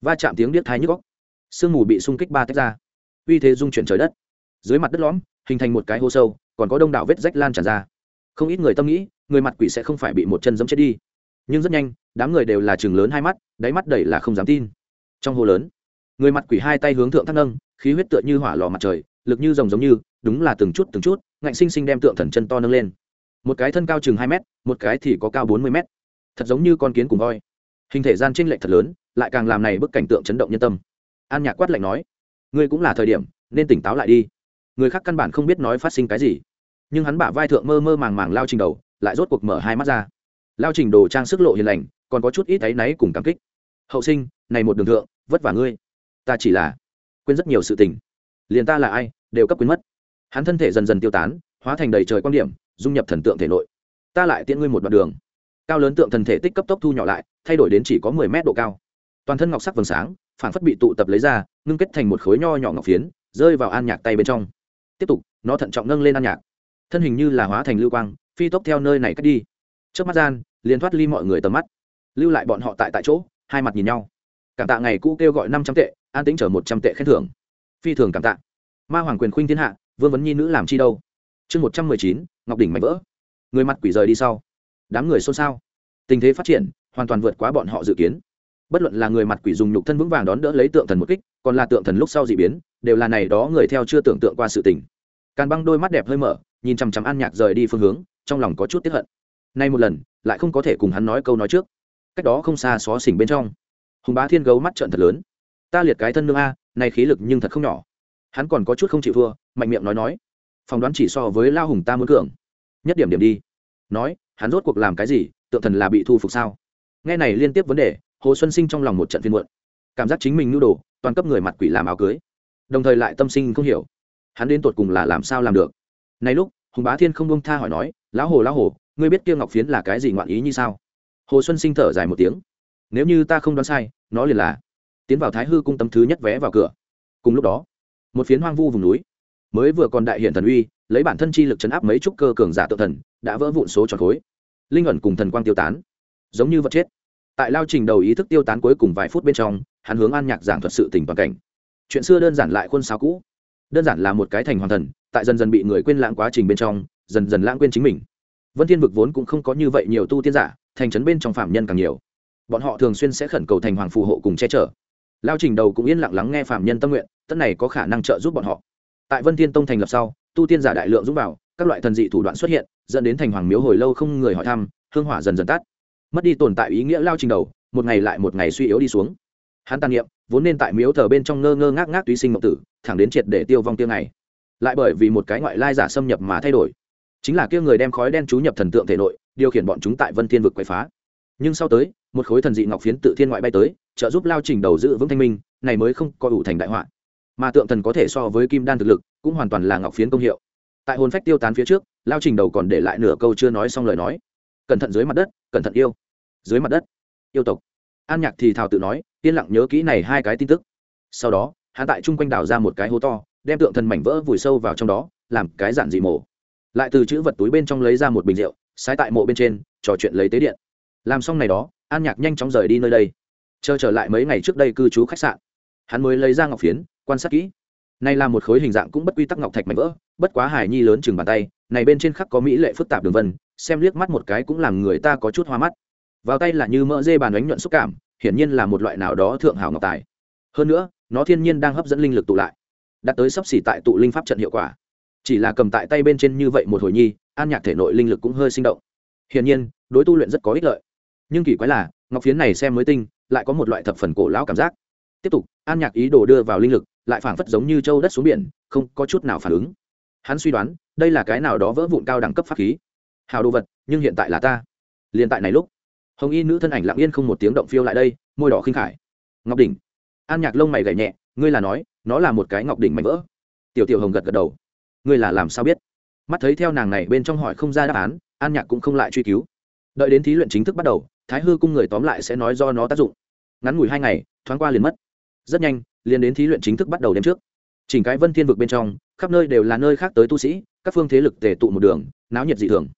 va chạm tiếng điếc thái nhức góc sương mù bị xung kích ba tách ra. Uy thế dung chuyển trời đất. Dưới mặt đất lõm, hình thành một cái hô sâu, còn có đông đảo vết rách lan tràn ra. Không ít người tâm nghĩ, người mặt quỷ sẽ không phải bị một chân giẫm chết đi nhưng rất nhanh, đám người đều là chừng lớn hai mắt, đáy mắt đầy là không dám tin. Trong hồ lớn, người mặt quỷ hai tay hướng thượng thác nâng, khí huyết tựa như hỏa lò mặt trời, lực như rồng giống như, đúng là từng chút từng chút, ngạnh sinh sinh đem tượng thần chân to nâng lên. Một cái thân cao chừng hai mét, một cái thì có cao bốn mươi mét. Thật giống như con kiến cùng voi. Hình thể gian tranh lệch thật lớn, lại càng làm này bức cảnh tượng chấn động nhân tâm. An nhạc quát lạnh nói, ngươi cũng là thời điểm, nên tỉnh táo lại đi. Người khác căn bản không biết nói phát sinh cái gì. Nhưng hắn bả vai thượng mơ mơ màng màng lao trình đầu, lại rốt cuộc mở hai mắt ra lao trình đồ trang sức lộ hiền lành, còn có chút ít áy náy cùng cảm kích. Hậu sinh, này một đường thượng, vất vả ngươi. Ta chỉ là quên rất nhiều sự tình. Liền ta là ai, đều cấp quên mất. Hắn thân thể dần dần tiêu tán, hóa thành đầy trời quan điểm, dung nhập thần tượng thể nội. Ta lại tiễn ngươi một đoạn đường. Cao lớn tượng thần thể tích cấp tốc thu nhỏ lại, thay đổi đến chỉ có mười mét độ cao. Toàn thân ngọc sắc vầng sáng, phản phất bị tụ tập lấy ra, ngưng kết thành một khối nho nhỏ ngọc phiến, rơi vào an nhạc tay bên trong. Tiếp tục, nó thận trọng nâng lên an nhạc. Thân hình như là hóa thành lưu quang, phi tốc theo nơi này cách đi. Trước mắt gian liền thoát ly mọi người tầm mắt. Lưu lại bọn họ tại tại chỗ, hai mặt nhìn nhau. Cảm tạ ngày cũ kêu gọi năm trăm tệ, an tính chở một trăm tệ khen thưởng. Phi thường cảm tạ. Ma hoàng quyền khuynh thiên hạ, vương vấn nhi nữ làm chi đâu? Chương một trăm mười chín, ngọc đỉnh mạnh vỡ. Người mặt quỷ rời đi sau. Đám người xôn xao. Tình thế phát triển, hoàn toàn vượt quá bọn họ dự kiến. Bất luận là người mặt quỷ dùng nhục thân vững vàng đón đỡ lấy tượng thần một kích, còn là tượng thần lúc sau d ị biến, đều là này đó người theo chưa tưởng tượng qua sự tình. Càn băng đôi mắt đẹp hơi mở, nhìn chằm chằm an nhạc rời đi phương hướng, trong lòng có chút tiếp hận nay một lần, lại không có thể cùng hắn nói câu nói trước. Cách đó không xa xó xỉnh bên trong, hùng bá thiên gấu mắt trợn thật lớn. Ta liệt cái thân nương a, nay khí lực nhưng thật không nhỏ. Hắn còn có chút không chịu thua, mạnh miệng nói nói. Phỏng đoán chỉ so với lao hùng ta muốn cường. Nhất điểm điểm đi. Nói, hắn rốt cuộc làm cái gì, tượng thần là bị thu phục sao? Nghe này liên tiếp vấn đề, hồ xuân sinh trong lòng một trận phiên muộn. Cảm giác chính mình nhu đồ, toàn cấp người mặt quỷ làm áo cưới. Đồng thời lại tâm sinh không hiểu. Hắn đến tột cùng là làm sao làm được? Này lúc, hùng bá thiên không bông tha hỏi nói, lão hồ lão hồ ngươi biết kia ngọc phiến là cái gì ngoạn ý như sao? Hồ xuân sinh thở dài một tiếng. Nếu như ta không đoán sai, nó liền là tiến vào thái hư cung tấm thứ nhất vé vào cửa. Cùng lúc đó, một phiến hoang vu vùng núi, mới vừa còn đại hiện thần uy, lấy bản thân chi lực chấn áp mấy trúc cơ cường giả tự thần, đã vỡ vụn số tròn khối. Linh ẩn cùng thần quang tiêu tán, giống như vật chết. Tại lao trình đầu ý thức tiêu tán cuối cùng vài phút bên trong, hắn hướng an nhạc giảng thuật sự tình toàn cảnh. Chuyện xưa đơn giản lại khuôn sáo cũ. Đơn giản là một cái thành hoàng thần, tại dần dần bị người quên lãng quá trình bên trong, dần dần lãng quên chính mình vân thiên vực vốn cũng không có như vậy nhiều tu tiên giả, thành trấn bên trong phạm nhân càng nhiều. Bọn họ thường xuyên sẽ khẩn cầu thành hoàng phù hộ cùng che chở. Lao trình đầu cũng yên lặng lắng nghe phạm nhân tâm nguyện, tất này có khả năng trợ giúp bọn họ. Tại vân thiên tông thành lập sau, tu tiên giả đại lượng giúp vào, các loại thần dị thủ đoạn xuất hiện, dẫn đến thành hoàng miếu hồi lâu không người hỏi thăm, hương hỏa dần dần tắt. Mất đi tồn tại ý nghĩa lao trình đầu, một ngày lại một ngày suy yếu đi xuống. Hắn tàn niệm, vốn nên tại miếu thờ bên trong ngơ ngơ ngác ngác túy sinh mộng tử, thẳng đến triệt để tiêu vong tiêu ngày. Lại bởi vì một cái ngoại lai giả xâm nhập mà thay đổi chính là kia người đem khói đen chú nhập thần tượng thể nội, điều khiển bọn chúng tại vân thiên vực quậy phá. Nhưng sau tới, một khối thần dị ngọc phiến tự thiên ngoại bay tới, trợ giúp lao trình đầu giữ vững thanh minh, này mới không coi ủ thành đại họa. Mà tượng thần có thể so với kim đan thực lực, cũng hoàn toàn là ngọc phiến công hiệu. Tại hồn phách tiêu tán phía trước, lao trình đầu còn để lại nửa câu chưa nói xong lời nói. Cẩn thận dưới mặt đất, cẩn thận yêu. Dưới mặt đất, yêu tộc. An nhạc thì thào tự nói, yên lặng nhớ kỹ này hai cái tin tức. Sau đó, hắn tại chung quanh đảo ra một cái hố to, đem tượng thần mảnh vỡ vùi sâu vào trong đó, làm cái giản dị mổ lại từ chữ vật túi bên trong lấy ra một bình rượu sai tại mộ bên trên, trò chuyện lấy tế điện. Làm xong này đó, an nhạc nhanh chóng rời đi nơi đây. Chờ trở lại mấy ngày trước đây cư trú khách sạn. Hắn mới lấy ra ngọc phiến, quan sát kỹ. Này là một khối hình dạng cũng bất quy tắc ngọc thạch mảnh vỡ, bất quá hài nhi lớn chừng bàn tay, này bên trên khắc có mỹ lệ phức tạp đường vân, xem liếc mắt một cái cũng làm người ta có chút hoa mắt. Vào tay là như mỡ dê bàn đánh nhuận xúc cảm, hiển nhiên là một loại nào đó thượng hảo ngọc tài. Hơn nữa, nó thiên nhiên đang hấp dẫn linh lực tụ lại, đạt tới sắp xỉ tại tụ linh pháp trận hiệu quả chỉ là cầm tại tay bên trên như vậy một hồi nhi, an nhạc thể nội linh lực cũng hơi sinh động. Hiển nhiên, đối tu luyện rất có ích lợi. Nhưng kỳ quái là, ngọc phiến này xem mới tinh, lại có một loại thập phần cổ lão cảm giác. Tiếp tục, an nhạc ý đồ đưa vào linh lực, lại phảng phất giống như châu đất xuống biển, không có chút nào phản ứng. Hắn suy đoán, đây là cái nào đó vỡ vụn cao đẳng cấp pháp khí. Hào đồ vật, nhưng hiện tại là ta. Liền tại này lúc, hồng y nữ thân ảnh lặng yên không một tiếng động phiêu lại đây, môi đỏ khinh khải. Ngọc đỉnh. An nhạc lông mày gảy nhẹ, ngươi là nói, nó là một cái ngọc đỉnh mảnh vỡ. Tiểu tiểu hồng gật gật đầu ngươi là làm sao biết? Mắt thấy theo nàng này bên trong hỏi không ra đáp án, an nhạc cũng không lại truy cứu. Đợi đến thí luyện chính thức bắt đầu, thái hư cung người tóm lại sẽ nói do nó tác dụng. Ngắn ngủi hai ngày, thoáng qua liền mất. Rất nhanh, liền đến thí luyện chính thức bắt đầu đêm trước. Chỉnh cái vân thiên vực bên trong, khắp nơi đều là nơi khác tới tu sĩ, các phương thế lực tề tụ một đường, náo nhiệt dị thường.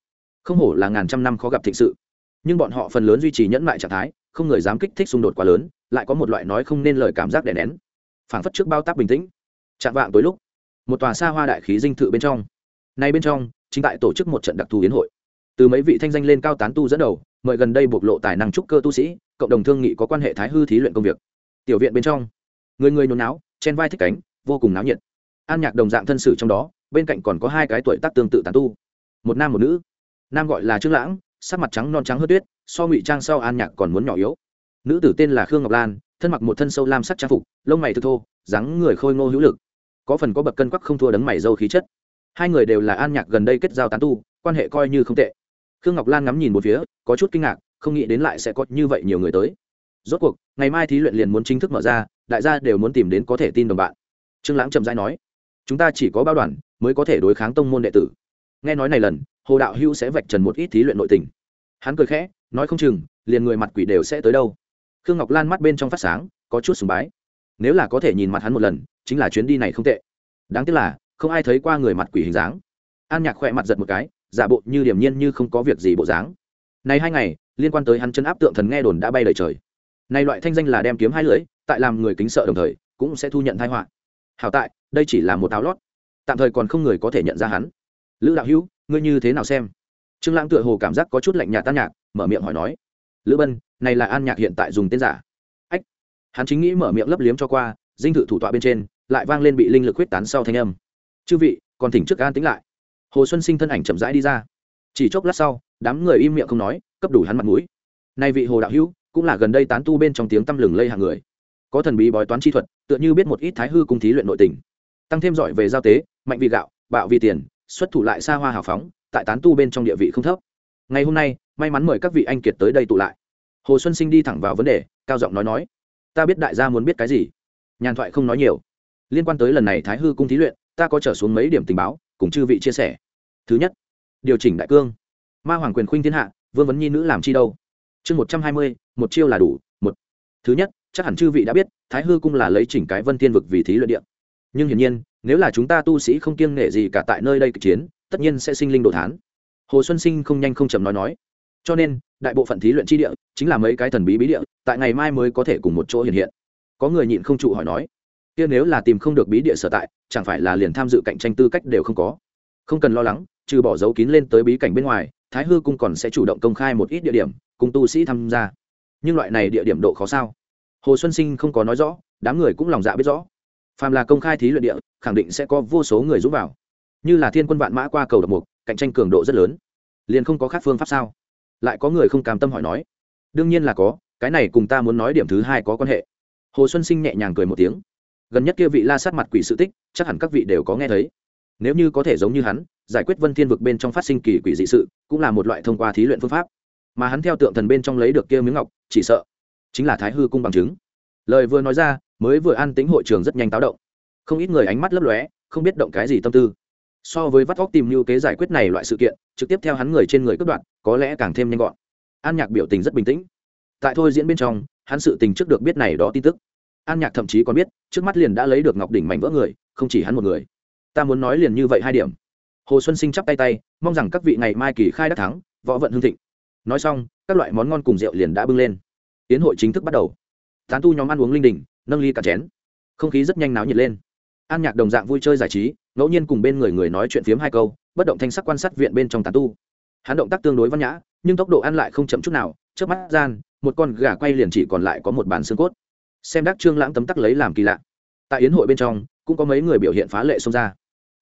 Không hổ là ngàn trăm năm khó gặp thịnh sự. Nhưng bọn họ phần lớn duy trì nhẫn mại trạng thái, không người dám kích thích xung đột quá lớn, lại có một loại nói không nên lời cảm giác đè nén. Phảng phất trước bao tác bình tĩnh. Chạm vạng tối lúc một tòa xa hoa đại khí dinh thự bên trong. Nay bên trong, chính tại tổ chức một trận đặc thù yến hội. Từ mấy vị thanh danh lên cao tán tu dẫn đầu, mời gần đây bộc lộ tài năng trúc cơ tu sĩ, cộng đồng thương nghị có quan hệ thái hư thí luyện công việc. Tiểu viện bên trong, người người nôn náo, chen vai thích cánh, vô cùng náo nhiệt. An nhạc đồng dạng thân sử trong đó, bên cạnh còn có hai cái tuổi tác tương tự tán tu. Một nam một nữ. Nam gọi là trương lãng, sắc mặt trắng non trắng hớt tuyết, so ngụy trang sau an nhạc còn muốn nhỏ yếu. Nữ tử tên là khương ngọc lan, thân mặc một thân sâu lam sắc trang phục, lông mày thực thô, dáng người khôi ngô hữu lực có phần có bậc cân quắc không thua đấng mày dâu khí chất. Hai người đều là an nhạc gần đây kết giao tán tu, quan hệ coi như không tệ. Khương ngọc lan ngắm nhìn một phía, có chút kinh ngạc, không nghĩ đến lại sẽ có như vậy nhiều người tới. Rốt cuộc, ngày mai thí luyện liền muốn chính thức mở ra, đại gia đều muốn tìm đến có thể tin đồng bạn. Trương lãng chậm rãi nói, chúng ta chỉ có bao đoàn, mới có thể đối kháng tông môn đệ tử. Nghe nói này lần, hồ đạo hưu sẽ vạch trần một ít thí luyện nội tình. Hắn cười khẽ, nói không chừng, liền người mặt quỷ đều sẽ tới đâu. Khương ngọc lan mắt bên trong phát sáng, có chút sùng bái. Nếu là có thể nhìn mặt hắn một lần chính là chuyến đi này không tệ. Đáng tiếc là, không ai thấy qua người mặt quỷ hình dáng. An nhạc khỏe mặt giật một cái, giả bộ như điểm nhiên như không có việc gì bộ dáng. Này hai ngày, liên quan tới hắn chân áp tượng thần nghe đồn đã bay lời trời. Này loại thanh danh là đem kiếm hai lưỡi, tại làm người kính sợ đồng thời, cũng sẽ thu nhận thai họa. Hảo tại, đây chỉ là một áo lót. Tạm thời còn không người có thể nhận ra hắn. Lữ đạo hữu, ngươi như thế nào xem? Trương lãng tựa hồ cảm giác có chút lạnh nhạt tan nhạc, mở miệng hỏi nói. Lữ bân, này là an nhạc hiện tại dùng tên giả. Ách. Hắn chính nghĩ mở miệng lấp liếm cho qua, dinh thự thủ tọa bên trên lại vang lên bị linh lực huyết tán sau thanh âm. Chư vị, còn thỉnh trước an tính lại. Hồ xuân sinh thân ảnh chậm rãi đi ra. Chỉ chốc lát sau, đám người im miệng không nói, cấp đủ hắn mặt mũi. Nay vị hồ đạo hữu, cũng là gần đây tán tu bên trong tiếng tăm lừng lây hàng người. Có thần bí bói toán chi thuật, tựa như biết một ít thái hư cung thí luyện nội tình. Tăng thêm giỏi về giao tế, mạnh vì gạo, bạo vì tiền, xuất thủ lại xa hoa hào phóng, tại tán tu bên trong địa vị không thấp. Ngày hôm nay, may mắn mời các vị anh kiệt tới đây tụ lại. Hồ xuân sinh đi thẳng vào vấn đề, cao giọng nói nói, ta biết đại gia muốn biết cái gì. Nhàn thoại không nói nhiều liên quan tới lần này thái hư cung thí luyện, ta có trở xuống mấy điểm tình báo, cùng chư vị chia sẻ. Thứ nhất, điều chỉnh đại cương. Ma hoàng quyền khuynh thiên hạ, vương vấn nhi nữ làm chi đâu? Chương một trăm hai mươi, một chiêu là đủ, một. Thứ nhất, chắc hẳn chư vị đã biết, thái hư cung là lấy chỉnh cái vân thiên vực vì thí luyện điện nhưng hiển nhiên, nếu là chúng ta tu sĩ không kiêng nể gì cả tại nơi đây kịch chiến, tất nhiên sẽ sinh linh đồ thán. Hồ xuân sinh không nhanh không chậm nói nói. Cho nên, đại bộ phận thí luyện chi địa chính là mấy cái thần bí bí địa, tại ngày mai mới có thể cùng một chỗ hiện hiện. Có người nhịn không trụ hỏi nói kia nếu là tìm không được bí địa sở tại, chẳng phải là liền tham dự cạnh tranh tư cách đều không có. Không cần lo lắng, trừ bỏ dấu kín lên tới bí cảnh bên ngoài, thái hư cung còn sẽ chủ động công khai một ít địa điểm, cùng tu sĩ tham gia. Nhưng loại này địa điểm độ khó sao? Hồ xuân sinh không có nói rõ, đám người cũng lòng dạ biết rõ. Phàm là công khai thí luyện địa, khẳng định sẽ có vô số người rút vào. Như là thiên quân vạn mã qua cầu độc mục, cạnh tranh cường độ rất lớn. Liền không có khác phương pháp sao? Lại có người không cam tâm hỏi nói. Đương nhiên là có, cái này cùng ta muốn nói điểm thứ hai có quan hệ. Hồ xuân sinh nhẹ nhàng cười một tiếng gần nhất kia vị la sát mặt quỷ sự tích, chắc hẳn các vị đều có nghe thấy. Nếu như có thể giống như hắn, giải quyết vân thiên vực bên trong phát sinh kỳ quỷ dị sự, cũng là một loại thông qua thí luyện phương pháp. Mà hắn theo tượng thần bên trong lấy được kia miếng ngọc, chỉ sợ chính là thái hư cung bằng chứng. Lời vừa nói ra, mới vừa an tính hội trường rất nhanh táo động. Không ít người ánh mắt lấp lóe, không biết động cái gì tâm tư. So với vắt vóc tìm mưu kế giải quyết này loại sự kiện, trực tiếp theo hắn người trên người cướp đoạn có lẽ càng thêm nhanh gọn. An nhạc biểu tình rất bình tĩnh. Tại thôi diễn bên trong, hắn sự tình trước được biết này đó tin tức an nhạc thậm chí còn biết, trước mắt liền đã lấy được ngọc đỉnh mảnh vỡ người, không chỉ hắn một người. Ta muốn nói liền như vậy hai điểm. Hồ xuân sinh chắp tay tay, mong rằng các vị ngày mai kỳ khai đắc thắng, võ vận hương thịnh. Nói xong, các loại món ngon cùng rượu liền đã bưng lên. Tiến hội chính thức bắt đầu. Tán tu nhóm ăn uống linh đình, nâng ly cả chén. Không khí rất nhanh náo nhiệt lên. An nhạc đồng dạng vui chơi giải trí, ngẫu nhiên cùng bên người người nói chuyện phiếm hai câu, bất động thanh sắc quan sát viện bên trong tán tu. Hắn động tác tương đối văn nhã, nhưng tốc độ ăn lại không chậm chút nào trước mắt gian, một con gà quay liền chỉ còn lại có một bàn xương cốt xem đắc trương lãng tấm tắc lấy làm kỳ lạ. Tại yến hội bên trong, cũng có mấy người biểu hiện phá lệ xông ra.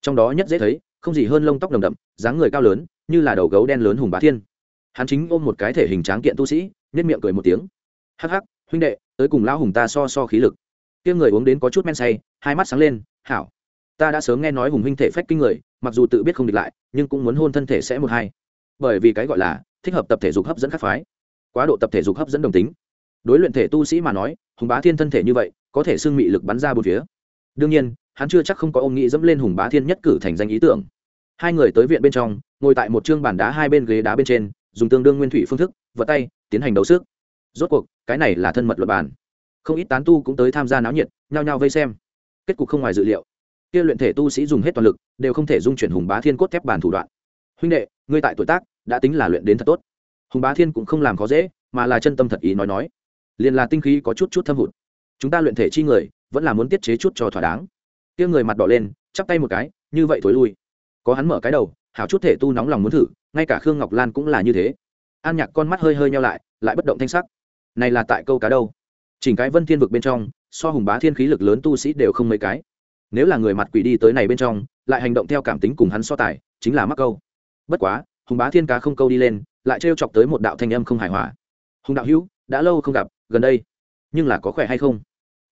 Trong đó nhất dễ thấy, không gì hơn lông tóc đồng đậm, dáng người cao lớn, như là đầu gấu đen lớn hùng bá thiên. Hắn chính ôm một cái thể hình tráng kiện tu sĩ nhất miệng cười một tiếng. Hắc hắc, huynh đệ, tới cùng lão hùng ta so so khí lực. Kia người uống đến có chút men say, hai mắt sáng lên, hảo, ta đã sớm nghe nói hùng huynh thể phách kinh người, mặc dù tự biết không địch lại, nhưng cũng muốn hôn thân thể sẽ một hai. Bởi vì cái gọi là, thích hợp tập thể dục hấp dẫn các phái. Quá độ tập thể dục hấp dẫn đồng tính đối luyện thể tu sĩ mà nói, hùng bá thiên thân thể như vậy, có thể xưng mị lực bắn ra bốn phía. Đương nhiên, hắn chưa chắc không có ông nghĩ dẫm lên hùng bá thiên nhất cử thành danh ý tưởng. Hai người tới viện bên trong, ngồi tại một chương bàn đá hai bên ghế đá bên trên, dùng tương đương nguyên thủy phương thức, vật tay, tiến hành đấu sức. Rốt cuộc, cái này là thân mật luật bàn. Không ít tán tu cũng tới tham gia náo nhiệt, nhao nhao vây xem. Kết cục không ngoài dự liệu. Kia luyện thể tu sĩ dùng hết toàn lực, đều không thể dung chuyển hùng bá thiên cốt thép bàn thủ đoạn. Huynh đệ, ngươi tại tuổi tác, đã tính là luyện đến thật tốt. Hùng bá thiên cũng không làm khó dễ, mà là chân tâm thật ý nói nói liền là tinh khí có chút chút thâm hụt. Chúng ta luyện thể chi người, vẫn là muốn tiết chế chút cho thỏa đáng. Kia người mặt đỏ lên, chắp tay một cái, như vậy thối lui. Có hắn mở cái đầu, hảo chút thể tu nóng lòng muốn thử, ngay cả khương ngọc lan cũng là như thế. An nhạc con mắt hơi hơi nhau lại lại bất động thanh sắc. Này là tại câu cá đâu? Chỉnh cái vân thiên vực bên trong, so hùng bá thiên khí lực lớn tu sĩ đều không mấy cái. Nếu là người mặt quỷ đi tới này bên trong, lại hành động theo cảm tính cùng hắn so tài, chính là mắc câu. Bất quá, hùng bá thiên cá không câu đi lên, lại trêu chọc tới một đạo thanh âm không hài hòa. Hùng đạo hữu, đã lâu không gặp gần đây. Nhưng là có khỏe hay không?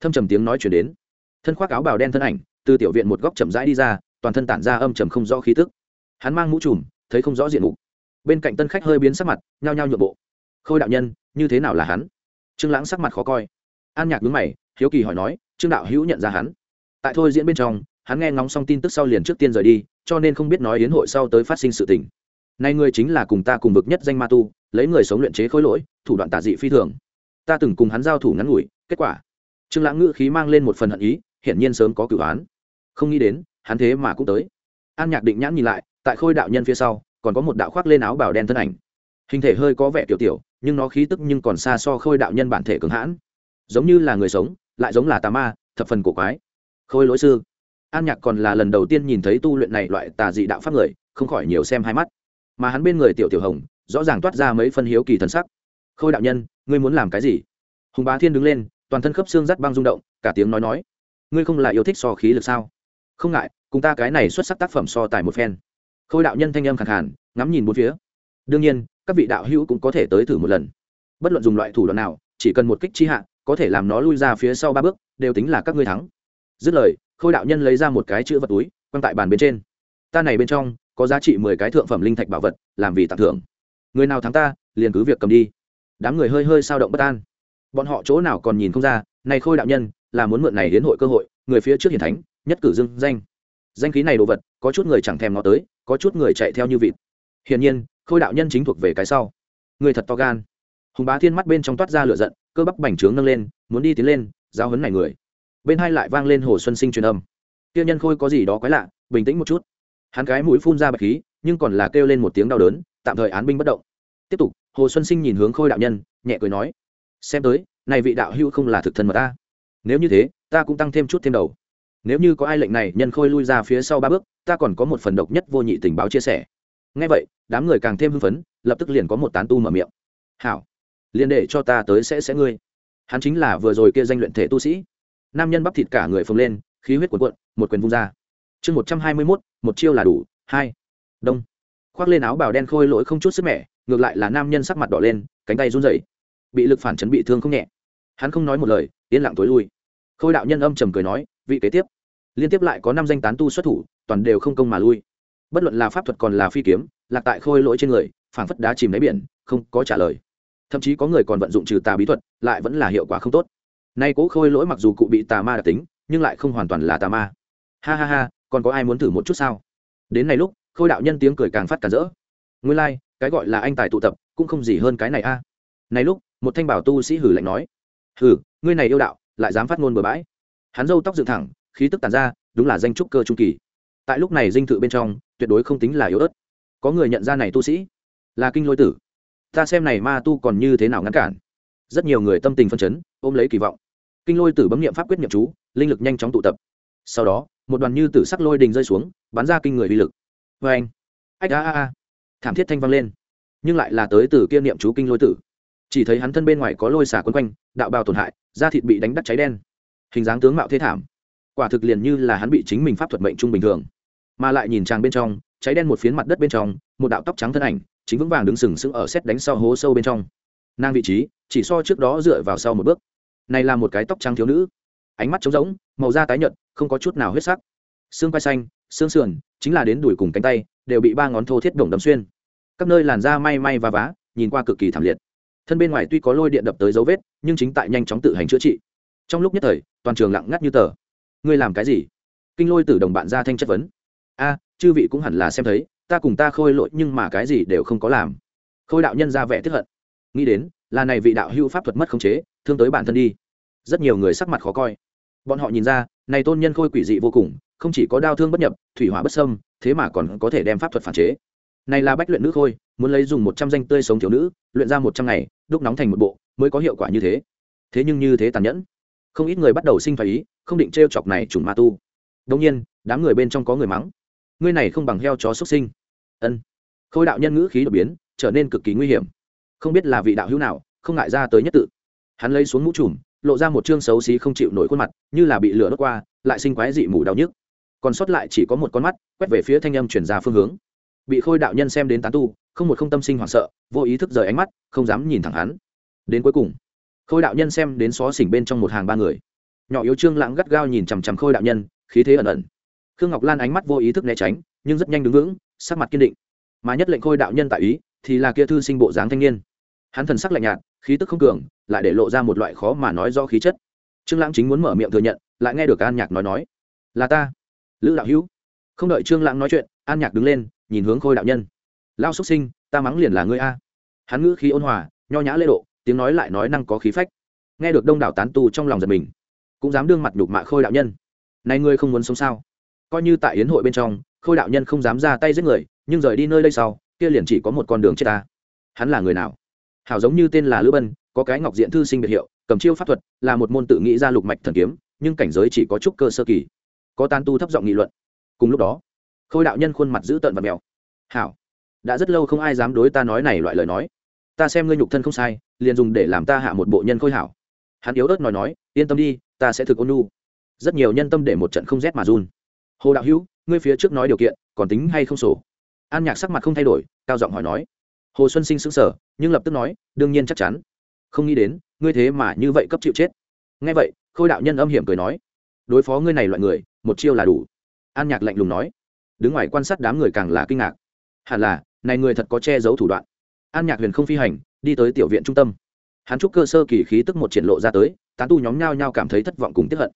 Thâm trầm tiếng nói chuyển đến. Thân khoác áo bào đen thân ảnh, từ tiểu viện một góc chậm rãi đi ra, toàn thân tản ra âm trầm không rõ khí tức. Hắn mang mũ trùm, thấy không rõ diện mục. Bên cạnh tân khách hơi biến sắc mặt, nhao nhao nhượng bộ. Khôi đạo nhân, như thế nào là hắn? Trương lãng sắc mặt khó coi. An nhạc đứng mày, hiếu kỳ hỏi nói, trương đạo hữu nhận ra hắn? Tại thôi diễn bên trong, hắn nghe ngóng xong tin tức sau liền trước tiên rời đi, cho nên không biết nói hiến hội sau tới phát sinh sự tình. Nay ngươi chính là cùng ta cùng vực nhất danh ma tu, lấy người sống luyện chế khối lỗi, thủ đoạn tả dị phi thường ta từng cùng hắn giao thủ ngắn ngủi, kết quả. Trương lãng ngữ khí mang lên một phần hận ý, hiển nhiên sớm có cửu án. Không nghĩ đến, hắn thế mà cũng tới. An nhạc định nhãn nhìn lại, tại khôi đạo nhân phía sau, còn có một đạo khoác lên áo bào đen thân ảnh. Hình thể hơi có vẻ tiểu tiểu, nhưng nó khí tức nhưng còn xa so khôi đạo nhân bản thể cường hãn. Giống như là người sống, lại giống là tà ma, thập phần cổ quái. Khôi lỗi sư. An nhạc còn là lần đầu tiên nhìn thấy tu luyện này loại tà dị đạo pháp người, không khỏi nhiều xem hai mắt. Mà hắn bên người tiểu tiểu hồng, rõ ràng toát ra mấy phân hiếu kỳ thần sắc. Khôi đạo nhân ngươi muốn làm cái gì? Hùng bá thiên đứng lên, toàn thân khớp xương rắt băng rung động, cả tiếng nói nói. Ngươi không là yêu thích so khí lực sao? Không ngại, cùng ta cái này xuất sắc tác phẩm so tài một phen. Khôi đạo nhân thanh âm khẳng hẳn ngắm nhìn bốn phía. Đương nhiên, các vị đạo hữu cũng có thể tới thử một lần. Bất luận dùng loại thủ đoạn nào, chỉ cần một kích chi hạ, có thể làm nó lui ra phía sau ba bước, đều tính là các ngươi thắng. Dứt lời, khôi đạo nhân lấy ra một cái chữ vật túi, quăng tại bàn bên trên. Ta này bên trong, có giá trị mười cái thượng phẩm linh thạch bảo vật, làm vì tặng thưởng. Người nào thắng ta, liền cứ việc cầm đi đám người hơi hơi sao động bất an. Bọn họ chỗ nào còn nhìn không ra, này khôi đạo nhân, là muốn mượn này đến hội cơ hội, người phía trước hiển thánh, nhất cử dưng danh. Danh khí này đồ vật, có chút người chẳng thèm nó tới, có chút người chạy theo như vịt. Hiển nhiên, khôi đạo nhân chính thuộc về cái sau. Người thật to gan. Hùng bá thiên mắt bên trong toát ra lửa giận, cơ bắp bành trướng nâng lên, muốn đi tiến lên giao hấn này người. Bên hai lại vang lên hồ xuân sinh truyền âm. Tiêu nhân khôi có gì đó quái lạ, bình tĩnh một chút. Hắn cái mũi phun ra bạch khí, nhưng còn là kêu lên một tiếng đau đớn, tạm thời án binh bất động. Tiếp tục hồ xuân sinh nhìn hướng khôi đạo nhân, nhẹ cười nói, xem tới, này vị đạo hữu không là thực thân mà ta. Nếu như thế, ta cũng tăng thêm chút thêm đầu. Nếu như có ai lệnh này, nhân khôi lui ra phía sau ba bước, ta còn có một phần độc nhất vô nhị tình báo chia sẻ. Ngay vậy, đám người càng thêm hưng phấn, lập tức liền có một tán tu mở miệng. Hảo, liền để cho ta tới sẽ sẽ ngươi. Hắn chính là vừa rồi kia danh luyện thể tu sĩ. Nam nhân bắp thịt cả người phồng lên, khí huyết cuộn cuộn, một quyền vung ra. Chương một trăm hai mươi mốt, một chiêu là đủ, hai. Đông. Khoác lên áo bào đen khôi lỗi không chút sức mẻ ngược lại là nam nhân sắc mặt đỏ lên, cánh tay run rẩy. Bị lực phản chấn bị thương không nhẹ. Hắn không nói một lời, yên lặng tối lui. Khôi đạo nhân âm trầm cười nói, vị kế tiếp. Liên tiếp lại có năm danh tán tu xuất thủ, toàn đều không công mà lui. Bất luận là pháp thuật còn là phi kiếm, lạc tại khôi lỗi trên người, phảng phất đá chìm đáy biển, không có trả lời. Thậm chí có người còn vận dụng trừ tà bí thuật, lại vẫn là hiệu quả không tốt. Nay cố khôi lỗi mặc dù cụ bị tà ma đặc tính, nhưng lại không hoàn toàn là tà ma. Ha ha ha, còn có ai muốn thử một chút sao? Đến này lúc, khôi đạo nhân tiếng cười càng phát càng rỡ. Nguyên lai cái gọi là anh tài tụ tập, cũng không gì hơn cái này a. Này lúc, một thanh bảo tu sĩ hử lạnh nói, hử, ngươi này yêu đạo, lại dám phát ngôn bừa bãi. Hắn râu tóc dựng thẳng, khí tức tàn ra, đúng là danh trúc cơ trung kỳ. Tại lúc này dinh thự bên trong, tuyệt đối không tính là yếu ớt. Có người nhận ra này tu sĩ? Là kinh lôi tử. Ta xem này ma tu còn như thế nào ngăn cản. Rất nhiều người tâm tình phân chấn, ôm lấy kỳ vọng. Kinh lôi tử bấm nghiệm pháp quyết nghiệm chú, linh lực nhanh chóng tụ tập. Sau đó, một đoàn như tử sắc lôi đình rơi xuống, bắn ra kinh người uy lực. Vê anh ách a a a thảm thiết thanh vang lên, nhưng lại là tới từ kia niệm chú kinh lôi tử. Chỉ thấy hắn thân bên ngoài có lôi xả quấn quanh, đạo bào tổn hại, da thịt bị đánh đắt cháy đen. Hình dáng tướng mạo thế thảm. Quả thực liền như là hắn bị chính mình pháp thuật mệnh trung bình thường. Mà lại nhìn chàng bên trong, cháy đen một phiến mặt đất bên trong, một đạo tóc trắng thân ảnh, chính vững vàng đứng sừng sững ở xét đánh sau hố sâu bên trong. Nàng vị trí, chỉ so trước đó dựa vào sau một bước. Này là một cái tóc trắng thiếu nữ. Ánh mắt trống rỗng, màu da tái nhợt, không có chút nào huyết sắc. Xương vai xanh, xương sườn chính là đến đùi cùng cánh tay, đều bị ba ngón thô thiết đồng đâm xuyên. Các nơi làn da may may và vá, nhìn qua cực kỳ thảm liệt. Thân bên ngoài tuy có lôi điện đập tới dấu vết, nhưng chính tại nhanh chóng tự hành chữa trị. Trong lúc nhất thời, toàn trường lặng ngắt như tờ. Ngươi làm cái gì? Kinh lôi từ đồng bạn ra thanh chất vấn. A, chư vị cũng hẳn là xem thấy, ta cùng ta khôi lỗi nhưng mà cái gì đều không có làm. Khôi đạo nhân ra vẻ tiếp hận. Nghĩ đến, là này vị đạo hữu pháp thuật mất khống chế, thương tới bản thân đi. Rất nhiều người sắc mặt khó coi. Bọn họ nhìn ra, này tôn nhân khôi quỷ dị vô cùng không chỉ có đao thương bất nhập, thủy hỏa bất sâm thế mà còn có thể đem pháp thuật phản chế. Này là bách luyện nữ khôi, muốn lấy dùng một trăm danh tươi sống thiếu nữ, luyện ra một trăm ngày, đúc nóng thành một bộ, mới có hiệu quả như thế. Thế nhưng như thế tàn nhẫn. Không ít người bắt đầu sinh phải ý, không định t chọc này trùng ma tu. Đông nhiên, đám người bên trong có người mắng. Ngươi này không bằng heo chó xuất sinh. Ân. Khôi đạo nhân ngữ khí đột biến, trở nên cực kỳ nguy hiểm. Không biết là vị đạo hữu nào, không ngại ra tới nhất tự. Hắn lấy xuống mũ trùm, lộ ra một chương xấu xí không chịu nổi khuôn mặt, như là bị lửa đốt qua, lại sinh quái dị mù đau nhức còn sót lại chỉ có một con mắt, quét về phía thanh âm chuyển ra phương hướng. Bị khôi đạo nhân xem đến tán tu, không một không tâm sinh hoảng sợ, vô ý thức rời ánh mắt, không dám nhìn thẳng hắn. Đến cuối cùng, khôi đạo nhân xem đến xó xỉnh bên trong một hàng ba người. Nhỏ yếu trương lãng gắt gao nhìn chằm chằm khôi đạo nhân, khí thế ẩn ẩn. Khương ngọc lan ánh mắt vô ý thức né tránh, nhưng rất nhanh đứng vững, sắc mặt kiên định. Mà nhất lệnh khôi đạo nhân tại ý, thì là kia thư sinh bộ dáng thanh niên. Hắn thần sắc lạnh nhạt, khí tức không cường, lại để lộ ra một loại khó mà nói do khí chất. Trương lãng chính muốn mở miệng thừa nhận, lại nghe được an nhạc nói nói, là ta lữ đạo hữu. Không đợi trương lãng nói chuyện, an nhạc đứng lên, nhìn hướng khôi đạo nhân. Lao xuất sinh, ta mắng liền là ngươi a. Hắn ngữ khí ôn hòa, nho nhã lễ độ, tiếng nói lại nói năng có khí phách. Nghe được đông đảo tán tu trong lòng giật mình, cũng dám đương mặt nhục mạ khôi đạo nhân. Này ngươi không muốn sống sao? Coi như tại yến hội bên trong, khôi đạo nhân không dám ra tay giết người, nhưng rời đi nơi đây sau, kia liền chỉ có một con đường chết ta. Hắn là người nào? Hảo giống như tên là lữ bân, có cái ngọc diện thư sinh biệt hiệu, cầm chiêu pháp thuật, là một môn tự nghĩ ra lục mạch thần kiếm, nhưng cảnh giới chỉ có chút cơ sơ kỳ có tan tu thấp giọng nghị luận. Cùng lúc đó, khôi đạo nhân khuôn mặt giữ tợn và mèo. Hảo, đã rất lâu không ai dám đối ta nói này loại lời nói. Ta xem ngươi nhục thân không sai, liền dùng để làm ta hạ một bộ nhân khôi hảo. Hắn yếu ớt nói nói, yên tâm đi, ta sẽ thực ôn nu rất nhiều nhân tâm để một trận không rét mà run. Hồ đạo hữu, ngươi phía trước nói điều kiện, còn tính hay không sổ? An nhạc sắc mặt không thay đổi, cao giọng hỏi nói. Hồ xuân sinh sững sờ, nhưng lập tức nói, đương nhiên chắc chắn. Không nghĩ đến, ngươi thế mà như vậy cấp chịu chết. Nghe vậy, khôi đạo nhân âm hiểm cười nói, đối phó ngươi này loại người một chiêu là đủ. An nhạc lạnh lùng nói. Đứng ngoài quan sát đám người càng là kinh ngạc. Hẳn là, này người thật có che giấu thủ đoạn. An nhạc huyền không phi hành, đi tới tiểu viện trung tâm. Hắn trúc cơ sơ kỳ khí tức một triển lộ ra tới, tán tu nhóm nhao nhao cảm thấy thất vọng cùng tiếp hận.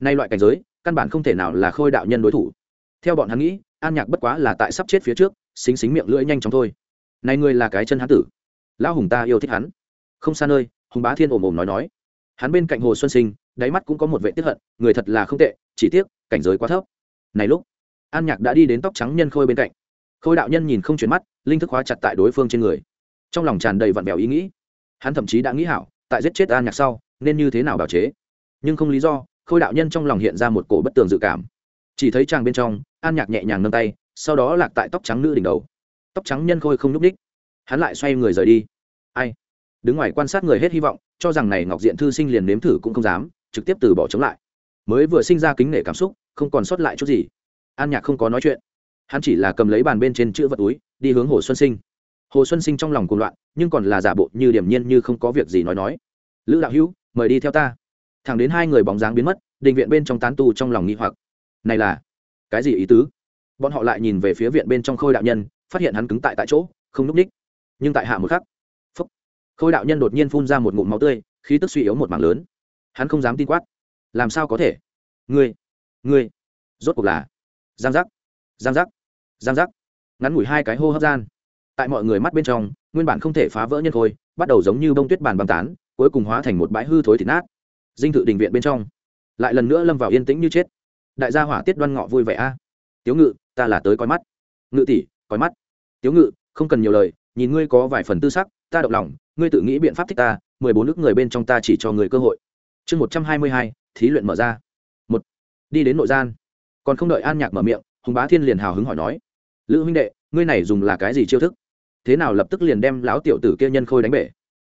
Nay loại cảnh giới, căn bản không thể nào là khôi đạo nhân đối thủ. Theo bọn hắn nghĩ, an nhạc bất quá là tại sắp chết phía trước, xính xính miệng lưỡi nhanh chóng thôi. Này người là cái chân hán tử. Lão hùng ta yêu thích hắn. Không xa nơi, hùng bá thiên ồm ồm nói nói. Hắn bên cạnh hồ xuân sinh, đáy mắt cũng có một vệ tiếp hận, người thật là không tệ, chỉ tiếc cảnh giới quá thấp. Này lúc, an nhạc đã đi đến tóc trắng nhân khôi bên cạnh. Khôi đạo nhân nhìn không chuyển mắt, linh thức hóa chặt tại đối phương trên người. Trong lòng tràn đầy vặn vẹo ý nghĩ. Hắn thậm chí đã nghĩ hảo, tại giết chết an nhạc sau, nên như thế nào bào chế. Nhưng không lý do, khôi đạo nhân trong lòng hiện ra một cổ bất tường dự cảm. Chỉ thấy chàng bên trong, an nhạc nhẹ nhàng nâng tay, sau đó lạc tại tóc trắng nữ đỉnh đầu. Tóc trắng nhân khôi không nhúc ních hắn lại xoay người rời đi. Ai? Đứng ngoài quan sát người hết hy vọng, cho rằng này ngọc diện thư sinh liền nếm thử cũng không dám, trực tiếp từ bỏ chống lại mới vừa sinh ra kính nể cảm xúc, không còn sót lại chút gì. An nhạc không có nói chuyện. Hắn chỉ là cầm lấy bàn bên trên chữ vật túi, đi hướng hồ xuân sinh. Hồ xuân sinh trong lòng cuồng loạn, nhưng còn là giả bộ như điểm nhiên như không có việc gì nói nói. Lữ đạo hữu, mời đi theo ta. Thẳng đến hai người bóng dáng biến mất định viện bên trong tán tu trong lòng nghi hoặc. Này là, cái gì ý tứ? Bọn họ lại nhìn về phía viện bên trong khôi đạo nhân, phát hiện hắn cứng tại tại chỗ, không núp ních. Nhưng tại hạ một khắc, phúc, khôi đạo nhân đột nhiên phun ra một ngụm máu tươi, khí tức suy yếu một mảng lớn. Hắn không dám tin quát làm sao có thể? Ngươi ngươi, rốt cuộc là giang giác giang giác giang giác. Ngắn ngủi hai cái hô hấp gian. Tại mọi người mắt bên trong, nguyên bản không thể phá vỡ nhân khôi, bắt đầu giống như bông tuyết bàn băng tán, cuối cùng hóa thành một bãi hư thối thịt nát. Dinh thự đình viện bên trong, lại lần nữa lâm vào yên tĩnh như chết. Đại gia hỏa tiết đoan ngọ vui vẻ a. À? tiếu ngự, ta là tới coi mắt. Ngự tỷ, coi mắt. Tiếu ngự, không cần nhiều lời, nhìn ngươi có vài phần tư sắc, ta động lòng, ngươi tự nghĩ biện pháp thích ta, mười bốn nước người bên trong ta chỉ cho người cơ hội. Chương một trăm hai mươi hai thí luyện mở ra. Một, đi đến nội gian. Còn không đợi an nhạc mở miệng, hùng bá thiên liền hào hứng hỏi nói, lữ huynh đệ, ngươi này dùng là cái gì chiêu thức? Thế nào lập tức liền đem lão tiểu tử kia nhân khôi đánh bể.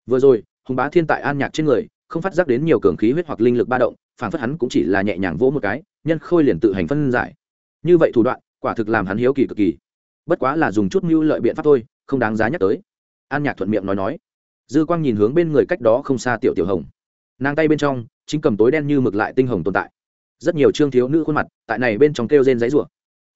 Vừa rồi, hùng bá thiên tại an nhạc trên người, không phát giác đến nhiều cường khí huyết hoặc linh lực ba động phản phất hắn cũng chỉ là nhẹ nhàng vỗ một cái, nhân khôi liền tự hành phân giải. Như vậy thủ đoạn, quả thực làm hắn hiếu kỳ cực kỳ. Bất quá là dùng chút mưu lợi biện pháp thôi, không đáng giá nhắc tới. An nhạc thuận miệng nói nói. Dư quang nhìn hướng bên người cách đó không xa tiểu tiểu hồng nàng tay bên trong, chính cầm tối đen như mực lại tinh hồng tồn tại. Rất nhiều trương thiếu nữ khuôn mặt, tại này bên trong kêu rên giấy rủa.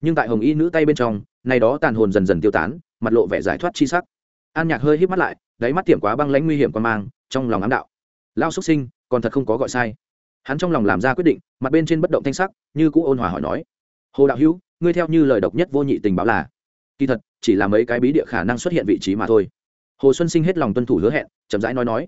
Nhưng tại hồng y nữ tay bên trong, này đó tàn hồn dần dần tiêu tán, mặt lộ vẻ giải thoát chi sắc. An nhạc hơi híp mắt lại, đáy mắt tiệm quá băng lãnh nguy hiểm quan mang, trong lòng ám đạo. Lao xuất sinh, còn thật không có gọi sai. Hắn trong lòng làm ra quyết định, mặt bên trên bất động thanh sắc, như cũ ôn hòa hỏi nói. Hồ đạo hữu, ngươi theo như lời độc nhất vô nhị tình báo là. Kỳ thật, chỉ là mấy cái bí địa khả năng xuất hiện vị trí mà thôi. Hồ xuân sinh hết lòng tuân thủ hứa hẹn, chậm rãi nói nói.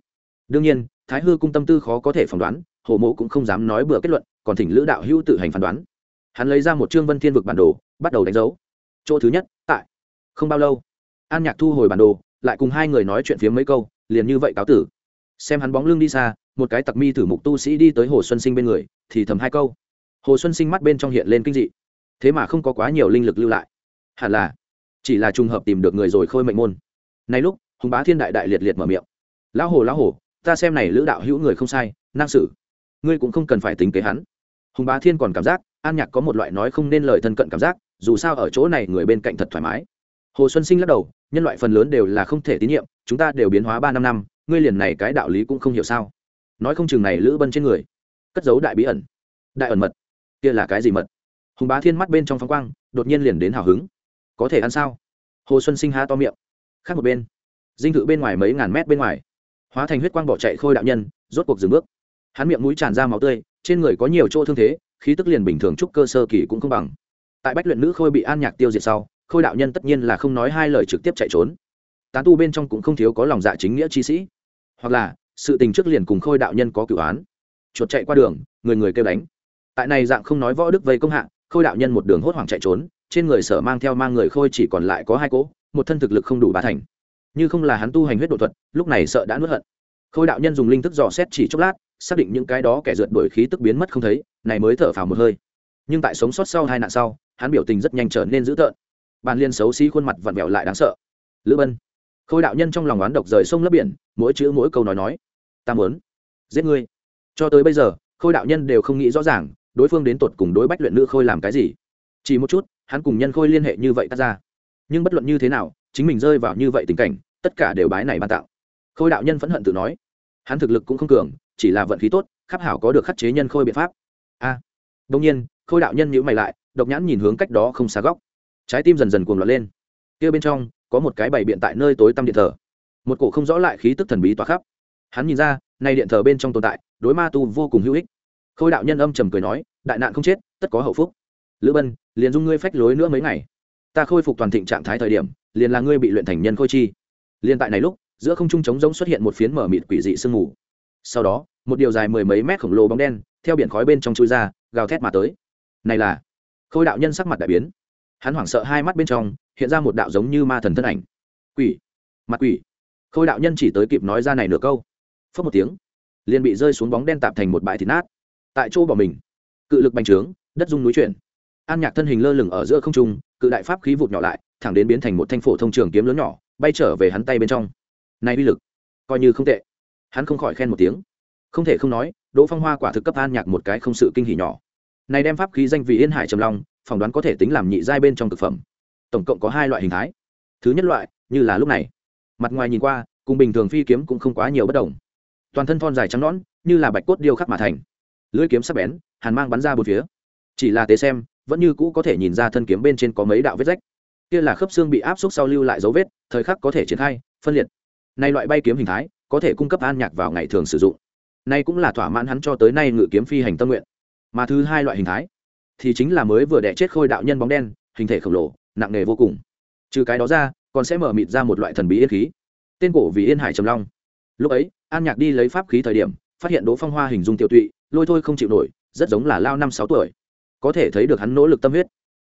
Đương nhiên thái hư cung tâm tư khó có thể phỏng đoán, hồ mộ cũng không dám nói bừa kết luận, còn thỉnh lữ đạo hữu tự hành phán đoán. Hắn lấy ra một trương vân thiên vực bản đồ, bắt đầu đánh dấu. Chỗ thứ nhất, tại. Không bao lâu, an nhạc thu hồi bản đồ, lại cùng hai người nói chuyện phía mấy câu, liền như vậy cáo tử. Xem hắn bóng lưng đi xa, một cái tặc mi thử mục tu sĩ đi tới hồ xuân sinh bên người, thì thầm hai câu. Hồ xuân sinh mắt bên trong hiện lên kinh dị. Thế mà không có quá nhiều linh lực lưu lại. Hẳn là, chỉ là trùng hợp tìm được người rồi khôi mệnh môn. Này lúc, hùng bá thiên đại đại liệt liệt mở miệng. Lão hồ lão hồ ta xem này lữ đạo hữu người không sai, năng sử. Ngươi cũng không cần phải tính kế hắn. Hùng bá thiên còn cảm giác, an nhạc có một loại nói không nên lời thân cận cảm giác, dù sao ở chỗ này người bên cạnh thật thoải mái. Hồ xuân sinh lắc đầu, nhân loại phần lớn đều là không thể tín nhiệm, chúng ta đều biến hóa ba năm năm, ngươi liền này cái đạo lý cũng không hiểu sao? Nói không chừng này lữ bân trên người, cất giấu đại bí ẩn. Đại ẩn mật, kia là cái gì mật? Hùng bá thiên mắt bên trong phóng quang, đột nhiên liền đến hào hứng. Có thể ăn sao? Hồ xuân sinh há to miệng, khác một bên. Dinh thự bên ngoài mấy ngàn mét bên ngoài hóa thành huyết quang bỏ chạy khôi đạo nhân, rốt cuộc dừng bước. Hắn miệng mũi tràn ra máu tươi, trên người có nhiều chỗ thương thế, khí tức liền bình thường trúc cơ sơ kỳ cũng không bằng. Tại bách luyện nữ khôi bị an nhạc tiêu diệt sau, khôi đạo nhân tất nhiên là không nói hai lời trực tiếp chạy trốn. Tán tu bên trong cũng không thiếu có lòng dạ chính nghĩa chi sĩ. Hoặc là, sự tình trước liền cùng khôi đạo nhân có cửu án. Chuột chạy qua đường, người người kêu đánh. Tại này dạng không nói võ đức vây công hạ, khôi đạo nhân một đường hốt hoảng chạy trốn, trên người sở mang theo mang người khôi chỉ còn lại có hai cỗ, một thân thực lực không đủ ba thành như không là hắn tu hành huyết độ thuật, lúc này sợ đã nuốt hận. Khôi đạo nhân dùng linh thức dò xét chỉ chốc lát, xác định những cái đó kẻ rượt đuổi khí tức biến mất không thấy, này mới thở phào một hơi. Nhưng tại sống sót sau hai nạn sau, hắn biểu tình rất nhanh trở nên dữ tợn. Bàn liên xấu xí khuôn mặt vặn vẹo lại đáng sợ. Lữ bân. Khôi đạo nhân trong lòng oán độc rời sông lấp biển, mỗi chữ mỗi câu nói nói. Ta muốn giết ngươi. Cho tới bây giờ, khôi đạo nhân đều không nghĩ rõ ràng, đối phương đến tột cùng đối bách luyện nữ khôi làm cái gì. Chỉ một chút, hắn cùng nhân khôi liên hệ như vậy tắt ra. Nhưng bất luận như thế nào, chính mình rơi vào như vậy tình cảnh tất cả đều bái này ban tạo. Khôi đạo nhân phẫn hận tự nói hắn thực lực cũng không cường chỉ là vận khí tốt khắc hảo có được khắc chế nhân khôi biện pháp. A. À, đông nhiên khôi đạo nhân nhữ mày lại độc nhãn nhìn hướng cách đó không xa góc. Trái tim dần dần cuồng loạn lên. Kia bên trong có một cái bày biện tại nơi tối tăm điện thờ. Một cổ không rõ lại khí tức thần bí tỏa khắp. Hắn nhìn ra nay điện thờ bên trong tồn tại đối ma tu vô cùng hữu ích. Khôi đạo nhân âm trầm cười nói đại nạn không chết tất có hậu phúc. Lữ bân liền dung ngươi phách lối nữa mấy ngày. Ta khôi phục toàn thịnh trạng thái thời điểm liền là ngươi bị luyện thành nhân khôi chi liền tại này lúc, giữa không trung trống rỗng xuất hiện một phiến mở mịt quỷ dị sương mù. Sau đó, một điều dài mười mấy mét khổng lồ bóng đen, theo biển khói bên trong chui ra, gào thét mà tới. Này là, khôi đạo nhân sắc mặt đại biến. Hắn hoảng sợ hai mắt bên trong, hiện ra một đạo giống như ma thần thân ảnh. Quỷ, mặt quỷ. Khôi đạo nhân chỉ tới kịp nói ra này nửa câu. Phớt một tiếng, liền bị rơi xuống bóng đen tạp thành một bãi thịt nát. Tại chỗ bỏ mình, cự lực bành trướng, đất dung núi chuyển. An nhạc thân hình lơ lửng ở giữa không trung, cự đại pháp khí vụt nhỏ lại, thẳng đến biến thành một thanh phổ thông trường kiếm lớn nhỏ bay trở về hắn tay bên trong. Này uy lực, coi như không tệ. Hắn không khỏi khen một tiếng. Không thể không nói, đỗ phong hoa quả thực cấp an nhạc một cái không sự kinh hỉ nhỏ. Này đem pháp khí danh vị yên hải trầm long, phỏng đoán có thể tính làm nhị giai bên trong thực phẩm. Tổng cộng có hai loại hình thái. Thứ nhất loại, như là lúc này. Mặt ngoài nhìn qua, cùng bình thường phi kiếm cũng không quá nhiều bất đồng. Toàn thân thon dài trắng nõn, như là bạch cốt điêu khắc mà thành. Lưỡi kiếm sắc bén, hàn mang bắn ra bốn phía. Chỉ là tế xem, vẫn như cũ có thể nhìn ra thân kiếm bên trên có mấy đạo vết rách kia là khớp xương bị áp xúc sau lưu lại dấu vết, thời khắc có thể triển khai, phân liệt. Nay loại bay kiếm hình thái, có thể cung cấp an nhạc vào ngày thường sử dụng. Nay cũng là thỏa mãn hắn cho tới nay ngự kiếm phi hành tâm nguyện. Mà thứ hai loại hình thái, thì chính là mới vừa đẻ chết khôi đạo nhân bóng đen, hình thể khổng lồ, nặng nề vô cùng. Trừ cái đó ra, còn sẽ mở mịt ra một loại thần bí yên khí. Tên cổ vì yên hải trầm long. Lúc ấy, an nhạc đi lấy pháp khí thời điểm, phát hiện đỗ phong hoa hình dung tiểu tụy, lôi thôi không chịu nổi, rất giống là lao năm sáu tuổi. Có thể thấy được hắn nỗ lực tâm huyết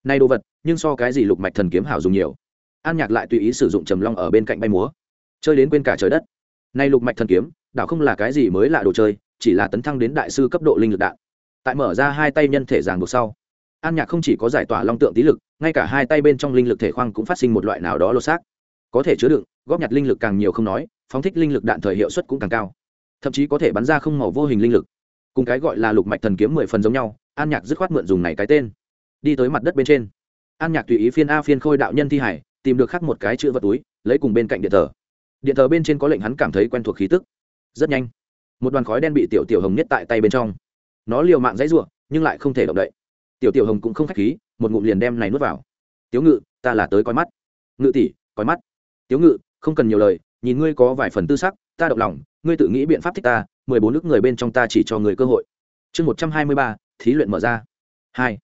nay đồ vật, nhưng so cái gì lục mạch thần kiếm hảo dùng nhiều. An nhạc lại tùy ý sử dụng trầm long ở bên cạnh bay múa. Chơi đến quên cả trời đất. Nay lục mạch thần kiếm, đảo không là cái gì mới lạ đồ chơi, chỉ là tấn thăng đến đại sư cấp độ linh lực đạn. Tại mở ra hai tay nhân thể giảng buộc sau, an nhạc không chỉ có giải tỏa long tượng tí lực, ngay cả hai tay bên trong linh lực thể khoang cũng phát sinh một loại nào đó lột xác. Có thể chứa đựng, góp nhặt linh lực càng nhiều không nói, phóng thích linh lực đạn thời hiệu suất cũng càng cao. Thậm chí có thể bắn ra không màu vô hình linh lực. Cùng cái gọi là lục mạch thần kiếm mười phần giống nhau, an nhạc dứt khoát mượn dùng này cái tên đi tới mặt đất bên trên. An nhạc tùy ý phiên a phiên khôi đạo nhân thi hải, tìm được khắc một cái chữ vật túi, lấy cùng bên cạnh điện thờ. Điện thờ bên trên có lệnh hắn cảm thấy quen thuộc khí tức. Rất nhanh, một đoàn khói đen bị tiểu tiểu hồng nhất tại tay bên trong. Nó liều mạng dãy ruộng nhưng lại không thể động đậy. Tiểu tiểu hồng cũng không k h á c h khí, một ngụm liền đem này nuốt vào. Tiếu ngự, ta là tới coi mắt. Ngự tỷ, coi mắt. Tiếu ngự, không cần nhiều lời, nhìn ngươi có vài phần tư sắc, ta động lòng, ngươi tự nghĩ biện pháp thích ta, mười bốn nước người bên trong ta chỉ cho người cơ hội. Chương một trăm hai mươi ba, thí luyện mở ra. Hai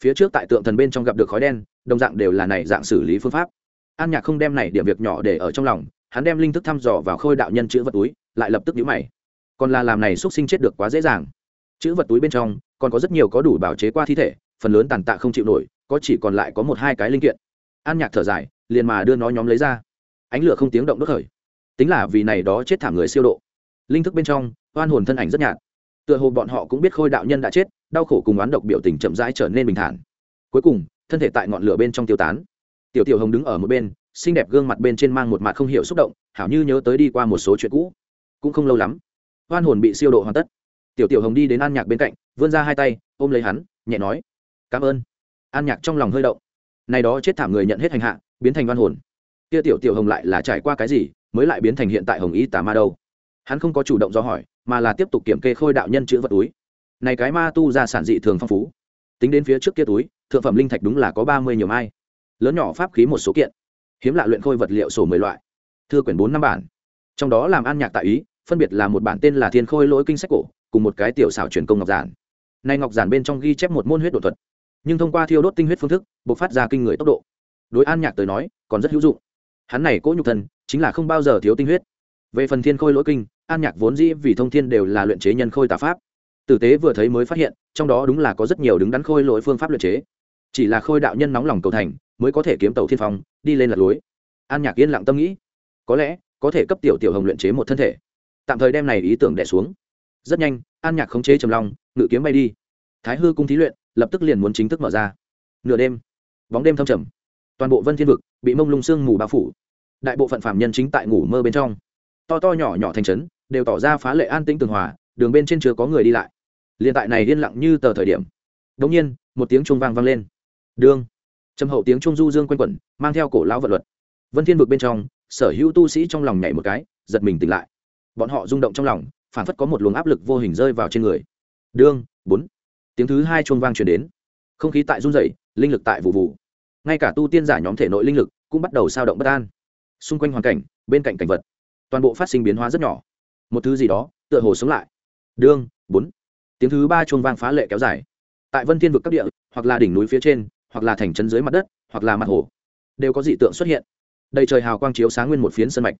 phía trước tại tượng thần bên trong gặp được khói đen, đồng dạng đều là này dạng xử lý phương pháp. An nhạc không đem này điểm việc nhỏ để ở trong lòng, hắn đem linh thức thăm dò vào khôi đạo nhân chữ vật túi, lại lập tức nhũ mày. Còn là làm này x u ấ t sinh chết được quá dễ dàng. Chữ vật túi bên trong, còn có rất nhiều có đủ bảo chế qua thi thể, phần lớn tàn tạ không chịu nổi, có chỉ còn lại có một hai cái linh kiện. An nhạc thở dài, liền mà đưa nó nhóm lấy ra. Ánh lửa không tiếng động đốt khởi. Tính là vì này đó chết thảm người siêu độ. Linh thức bên trong, oan hồn thân ảnh rất nhạt tựa hồ bọn họ cũng biết khôi đạo nhân đã chết, đau khổ cùng oán độc biểu tình chậm rãi trở nên bình thản. Cuối cùng, thân thể tại ngọn lửa bên trong tiêu tán. Tiểu tiểu hồng đứng ở một bên, xinh đẹp gương mặt bên trên mang một mặt không hiểu xúc động, hảo như nhớ tới đi qua một số chuyện cũ. Cũng không lâu lắm oan hồn bị siêu độ hoàn tất. Tiểu tiểu hồng đi đến an nhạc bên cạnh, vươn ra hai tay, ôm lấy hắn, nhẹ nói, cảm ơn. An nhạc trong lòng hơi động. Này đó chết thảm người nhận hết hành hạ, biến thành oan hồn. Kia tiểu tiểu hồng lại là trải qua cái gì, mới lại biến thành hiện tại hồng y tà ma đâu? Hắn không có chủ động do hỏi mà là tiếp tục kiểm kê khôi đạo nhân chữ vật túi. Này cái ma tu ra sản dị thường phong phú. Tính đến phía trước kia túi, thượng phẩm linh thạch đúng là có ba mươi nhiều mai. Lớn nhỏ pháp khí một số kiện. Hiếm lạ luyện khôi vật liệu sổ mười loại. Thưa quyển bốn năm bản. Trong đó làm an nhạc tại ý, phân biệt là một bản tên là thiên khôi lỗi kinh sách cổ, cùng một cái tiểu xảo truyền công ngọc giản. Nay ngọc giản bên trong ghi chép một môn huyết đột thuật. Nhưng thông qua thiêu đốt tinh huyết phương thức buộc phát ra kinh người tốc độ. Đối an nhạc tới nói, còn rất hữu dụng. Hắn này cỗ nhục thần chính là không bao giờ thiếu tinh huyết. Về phần thiên khôi lỗi kinh an nhạc vốn dĩ vì thông thiên đều là luyện chế nhân khôi tà pháp. Tử tế vừa thấy mới phát hiện, trong đó đúng là có rất nhiều đứng đắn khôi lỗi phương pháp luyện chế. Chỉ là khôi đạo nhân nóng lòng cầu thành, mới có thể kiếm tàu thiên phong, đi lên lật lối. An nhạc yên lặng tâm nghĩ, có lẽ, có thể cấp tiểu tiểu hồng luyện chế một thân thể. Tạm thời đem này ý tưởng đẻ xuống. Rất nhanh, an nhạc khống chế trầm long, ngự kiếm bay đi. Thái hư cung thí luyện, lập tức liền muốn chính thức mở ra. Nửa đêm, bóng đêm thâm trầm. Toàn bộ vân thiên vực, bị mông lung sương mù bao phủ. Đại bộ phận phạm nhân chính tại ngủ mơ bên trong to to nhỏ nhỏ thành trấn, đều tỏ ra phá lệ an tĩnh tường hòa, đường bên trên chưa có người đi lại. Liền tại này yên lặng như tờ thời điểm đống nhiên, một tiếng chuông vang vang lên. Đương trầm hậu tiếng chuông du dương quanh quẩn, mang theo cổ lão vật luật. Vân thiên vực bên trong, sở hữu tu sĩ trong lòng nhảy một cái, giật mình tỉnh lại. Bọn họ rung động trong lòng, phản phất có một luồng áp lực vô hình rơi vào trên người. Đương bốn. Tiếng thứ hai chuông vang truyền đến. Không khí tại run rẩy, linh lực tại vụ vụ. Ngay cả tu tiên giả nhóm thể nội linh lực cũng bắt đầu sao động bất an. Xung quanh hoàn cảnh, bên cạnh cảnh vật toàn bộ phát sinh biến hóa rất nhỏ. Một thứ gì đó, tựa hồ sống lại. Đương, bốn. Tiếng thứ ba chuông vang phá lệ kéo dài. Tại vân thiên vực các địa, hoặc là đỉnh núi phía trên, hoặc là thành trấn dưới mặt đất, hoặc là mặt hồ, đều có dị tượng xuất hiện. Đầy trời hào quang chiếu sáng nguyên một phiến sân mạch.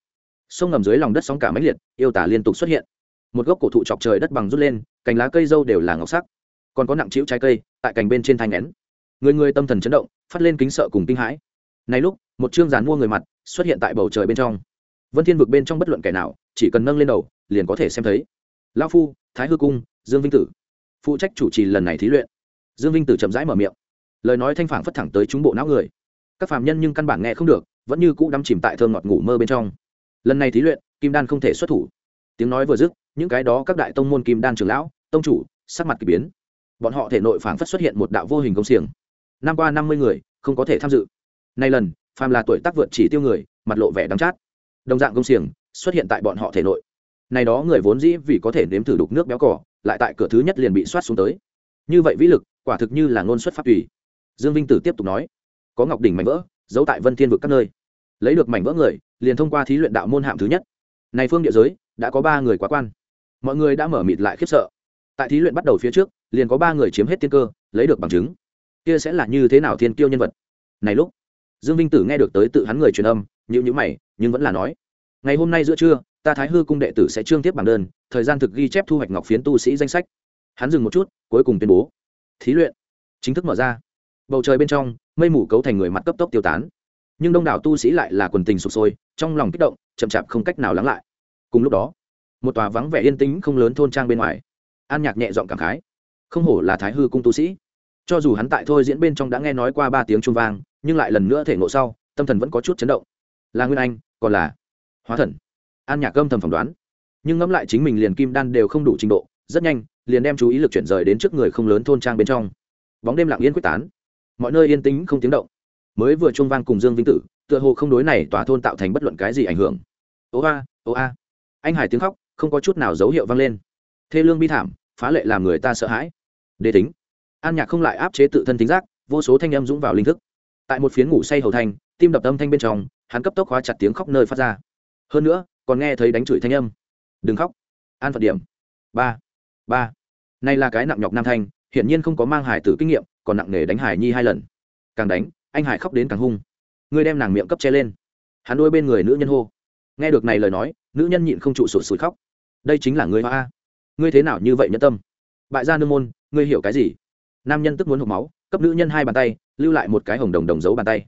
Sông ngầm dưới lòng đất sóng cả máy liệt, yêu tả liên tục xuất hiện. Một gốc cổ thụ chọc trời đất bằng rút lên, cành lá cây dâu đều là ngọc sắc. Còn có nặng chịu trái cây, tại cành bên trên thanh nén. Người người tâm thần chấn động, phát lên kính sợ cùng kinh hãi. Này lúc, một chương giàn mua người mặt, xuất hiện tại bầu trời bên trong vân thiên vực bên trong bất luận kẻ nào, chỉ cần nâng lên đầu, liền có thể xem thấy. Lão phu, thái hư cung, dương vinh tử. Phụ trách chủ trì lần này thí luyện. Dương vinh tử chậm rãi mở miệng. Lời nói thanh phản phất thẳng tới chúng bộ não người. Các phạm nhân nhưng căn bản nghe không được, vẫn như cũ đắm chìm tại thơm ngọt ngủ mơ bên trong. Lần này thí luyện, kim đan không thể xuất thủ. Tiếng nói vừa dứt, những cái đó các đại tông môn kim đan trưởng lão, tông chủ, sắc mặt k ỳ biến. Bọn họ thể nội phảng phất xuất hiện một đạo vô hình công xiềng. Năm qua năm mươi người, không có thể tham dự. Nay lần, phàm là tuổi tác vượt chỉ tiêu người, mặt lộ vẻ đắng chát đồng dạng công xiềng, xuất hiện tại bọn họ thể nội. Này đó người vốn dĩ vì có thể nếm thử đục nước béo cỏ lại tại cửa thứ nhất liền bị soát xuống tới. Như vậy vĩ lực, quả thực như là ngôn xuất phát tùy. Dương vinh tử tiếp tục nói, có ngọc đỉnh mảnh vỡ, giấu tại vân thiên vực các nơi. Lấy được mảnh vỡ người, liền thông qua thí luyện đạo môn hạm thứ nhất. Này phương địa giới, đã có ba người quá quan. Mọi người đã mở mịt lại khiếp sợ. Tại thí luyện bắt đầu phía trước, liền có ba người chiếm hết tiên cơ, lấy được bằng chứng. Kia sẽ là như thế nào thiên kiêu nhân vật? Này lúc, dương vinh tử nghe được tới tự hắn người truyền âm nhữ nhữ mày nhưng vẫn là nói, ngày hôm nay giữa trưa, ta thái hư cung đệ tử sẽ trương tiếp bảng đơn, thời gian thực ghi chép thu hoạch ngọc phiến tu sĩ danh sách. Hắn dừng một chút, cuối cùng tuyên bố, thí luyện. Chính thức mở ra. Bầu trời bên trong, mây mù cấu thành người mặt cấp tốc tiêu tán. Nhưng đông đảo tu sĩ lại là quần tình sụp sôi, trong lòng kích động, chậm chạp không cách nào lắng lại. Cùng lúc đó, một tòa vắng vẻ yên tĩnh không lớn thôn trang bên ngoài, an nhạc nhẹ giọng cảm khái, không hổ là thái hư cung tu sĩ. Cho dù hắn tại thôi diễn bên trong đã nghe nói qua ba tiếng trung vang, nhưng lại lần nữa thể ngộ sau, tâm thần vẫn có chút chấn động. Là nguyên anh còn là hóa thần. An nhạc âm thầm phỏng đoán. Nhưng ngẫm lại chính mình liền kim đan đều không đủ trình độ, rất nhanh, liền đem chú ý lực chuyển rời đến trước người không lớn thôn trang bên trong. Bóng đêm lặng yên quyết tán. Mọi nơi yên tĩnh không tiếng động. Mới vừa trung vang cùng dương vinh tử, tựa hồ không đối này tòa thôn tạo thành bất luận cái gì ảnh hưởng. Ô a ô a. Anh hải tiếng khóc, không có chút nào dấu hiệu vang lên. Thê lương bi thảm, phá lệ làm người ta sợ hãi. Đế tính. An nhạc không lại áp chế tự thân tính giác, vô số thanh âm dũng vào linh thức. Tại một phiến ngủ say hầu thanh tim đập âm thanh bên trong hắn cấp tốc hóa chặt tiếng khóc nơi phát ra. Hơn nữa, còn nghe thấy đánh chửi thanh âm. Đừng khóc. An phật điểm. Ba. Ba. Nay là cái nặng nhọc nam thanh, hiển nhiên không có mang hải tử kinh nghiệm, còn nặng nề đánh hải nhi hai lần. Càng đánh, anh hải khóc đến càng hung. Ngươi đem nàng miệng cấp che lên. Hắn đôi bên người nữ nhân hô. Nghe được này lời nói, nữ nhân nhịn không trụ sụt sùi khóc. Đây chính là ngươi hoa. Ngươi thế nào như vậy nhân tâm? Bại gia nương môn, ngươi hiểu cái gì? Nam nhân tức muốn hộp máu, cấp nữ nhân hai bàn tay, lưu lại một cái hồng đồng đồng giấu bàn tay.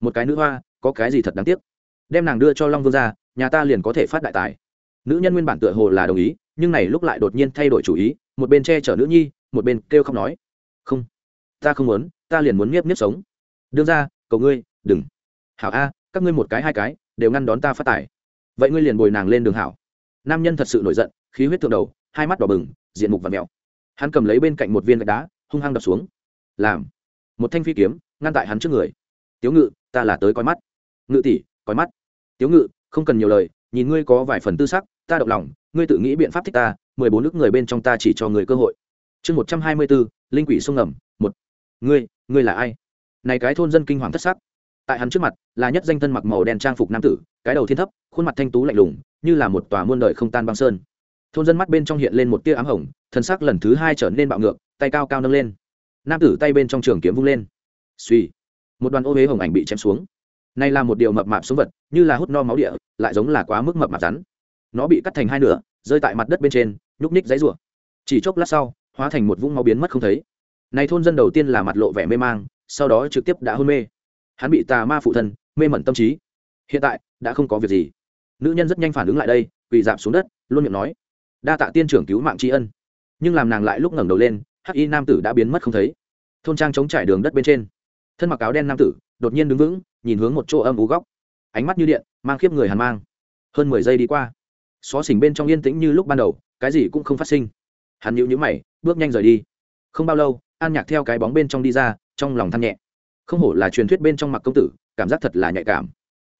Một cái nữ hoa có cái gì thật đáng tiếc? Đem nàng đưa cho long vương ra, nhà ta liền có thể phát đại tài. Nữ nhân nguyên bản tựa hồ là đồng ý, nhưng này lúc lại đột nhiên thay đổi chủ ý, một bên che chở nữ nhi, một bên kêu không nói, không, ta không muốn, ta liền muốn nghiếp nghiếp sống. Đương ra cầu ngươi, đừng. Hảo a, các ngươi một cái hai cái, đều ngăn đón ta phát tài. Vậy ngươi liền bồi nàng lên đường hảo. Nam nhân thật sự nổi giận, khí huyết thượng đầu, hai mắt đỏ bừng, diện mục và mèo. Hắn cầm lấy bên cạnh một viên gạch đá, hung hăng đập xuống. Làm, một thanh phi kiếm, ngăn tại hắn trước người. Tiếu ngự, ta là tới coi mắt ngự tỷ coi mắt. Tiếu ngự, không cần nhiều lời, nhìn ngươi có vài phần tư sắc, ta động lòng, ngươi tự nghĩ biện pháp thích ta, mười bốn nước người bên trong ta chỉ cho người cơ hội. Chương một trăm hai mươi bốn, linh quỷ sông ngầm, một. Ngươi ngươi là ai? Này cái thôn dân kinh hoàng thất sắc. Tại hắn trước mặt, là nhất danh thân mặc màu đen trang phục nam tử, cái đầu thiên thấp, khuôn mặt thanh tú lạnh lùng, như là một tòa muôn đời không tan băng sơn. Thôn dân mắt bên trong hiện lên một tia ám hồng, thân sắc lần thứ hai trở nên bạo ngược, tay cao cao nâng lên. Nam tử tay bên trong trường kiếm vung lên. Suy một đoàn ô huế hồng ảnh bị chém xuống này là một điều mập mạp xuống vật, như là hút no máu địa, lại giống là quá mức mập mạp rắn. Nó bị cắt thành hai nửa, rơi tại mặt đất bên trên, nhúc ních dãy rủa. Chỉ chốc lát sau, hóa thành một vũng máu biến mất không thấy. Này thôn dân đầu tiên là mặt lộ vẻ mê mang, sau đó trực tiếp đã hôn mê. Hắn bị tà ma phụ thân mê mẩn tâm trí. Hiện tại, đã không có việc gì. Nữ nhân rất nhanh phản ứng lại đây, quỳ dạp xuống đất, luôn miệng nói, đa tạ tiên trưởng cứu mạng tri ân. Nhưng làm nàng lại lúc ngẩng đầu lên, hắc y nam tử đã biến mất không thấy. Thôn trang chống trải đường đất bên trên. Thân mặc áo đen nam tử đột nhiên đứng vững, nhìn hướng một chỗ âm ú góc. Ánh mắt như điện, mang khiếp người hàn mang. Hơn mười giây đi qua, xó xỉnh bên trong yên tĩnh như lúc ban đầu, cái gì cũng không phát sinh. Hắn nhịu nhữ mày, bước nhanh rời đi. Không bao lâu, an nhạc theo cái bóng bên trong đi ra, trong lòng than nhẹ. Không hổ là truyền thuyết bên trong mặc công tử, cảm giác thật là nhạy cảm.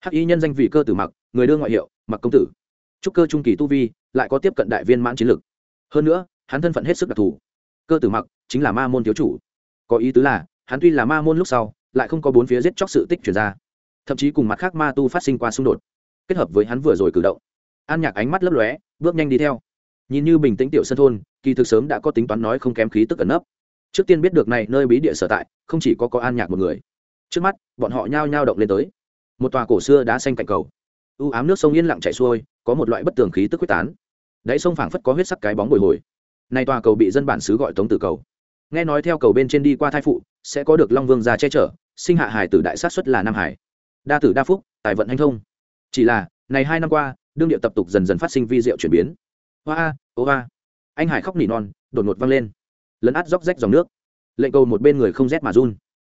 Hắc y nhân danh vị cơ tử mặc, người đưa ngoại hiệu, mặc công tử. Trúc cơ trung kỳ tu vi, lại có tiếp cận đại viên mãn chiến lực. Hơn nữa, hắn thân phận hết sức đặc thù. Cơ tử mặc chính là ma môn thiếu chủ. Có ý tứ là, hắn tuy là ma môn lúc sau lại không có bốn phía giết chóc sự tích chuyển ra. Thậm chí cùng mặt khác ma tu phát sinh qua xung đột, kết hợp với hắn vừa rồi cử động. An nhạc ánh mắt lấp lóe, bước nhanh đi theo. Nhìn như bình tĩnh tiểu sân thôn, kỳ thực sớm đã có tính toán nói không kém khí tức ẩn nấp. Trước tiên biết được này nơi bí địa sở tại, không chỉ có có an nhạc một người. Trước mắt, bọn họ nhao nhao động lên tới. Một tòa cổ xưa đá xanh cạnh cầu. U ám nước sông yên lặng chảy xuôi, có một loại bất tường khí tức quyết tán. Đáy sông phảng phất có huyết sắc cái bóng bồi hồi. Này tòa cầu bị dân bản xứ gọi tống tử cầu. Nghe nói theo cầu bên trên đi qua thai phụ sẽ có được long vương gia che chở, sinh hạ hải tử đại sát xuất là nam hải. Đa tử đa phúc, tài vận hanh thông. Chỉ là, này hai năm qua, đương điệu tập tục dần dần phát sinh vi diệu chuyển biến. Hoa a, ô hoa. Anh hải khóc nỉ non, đột ngột vang lên. Lấn át róc rách dòng nước. Lệnh cầu một bên người không rét mà run.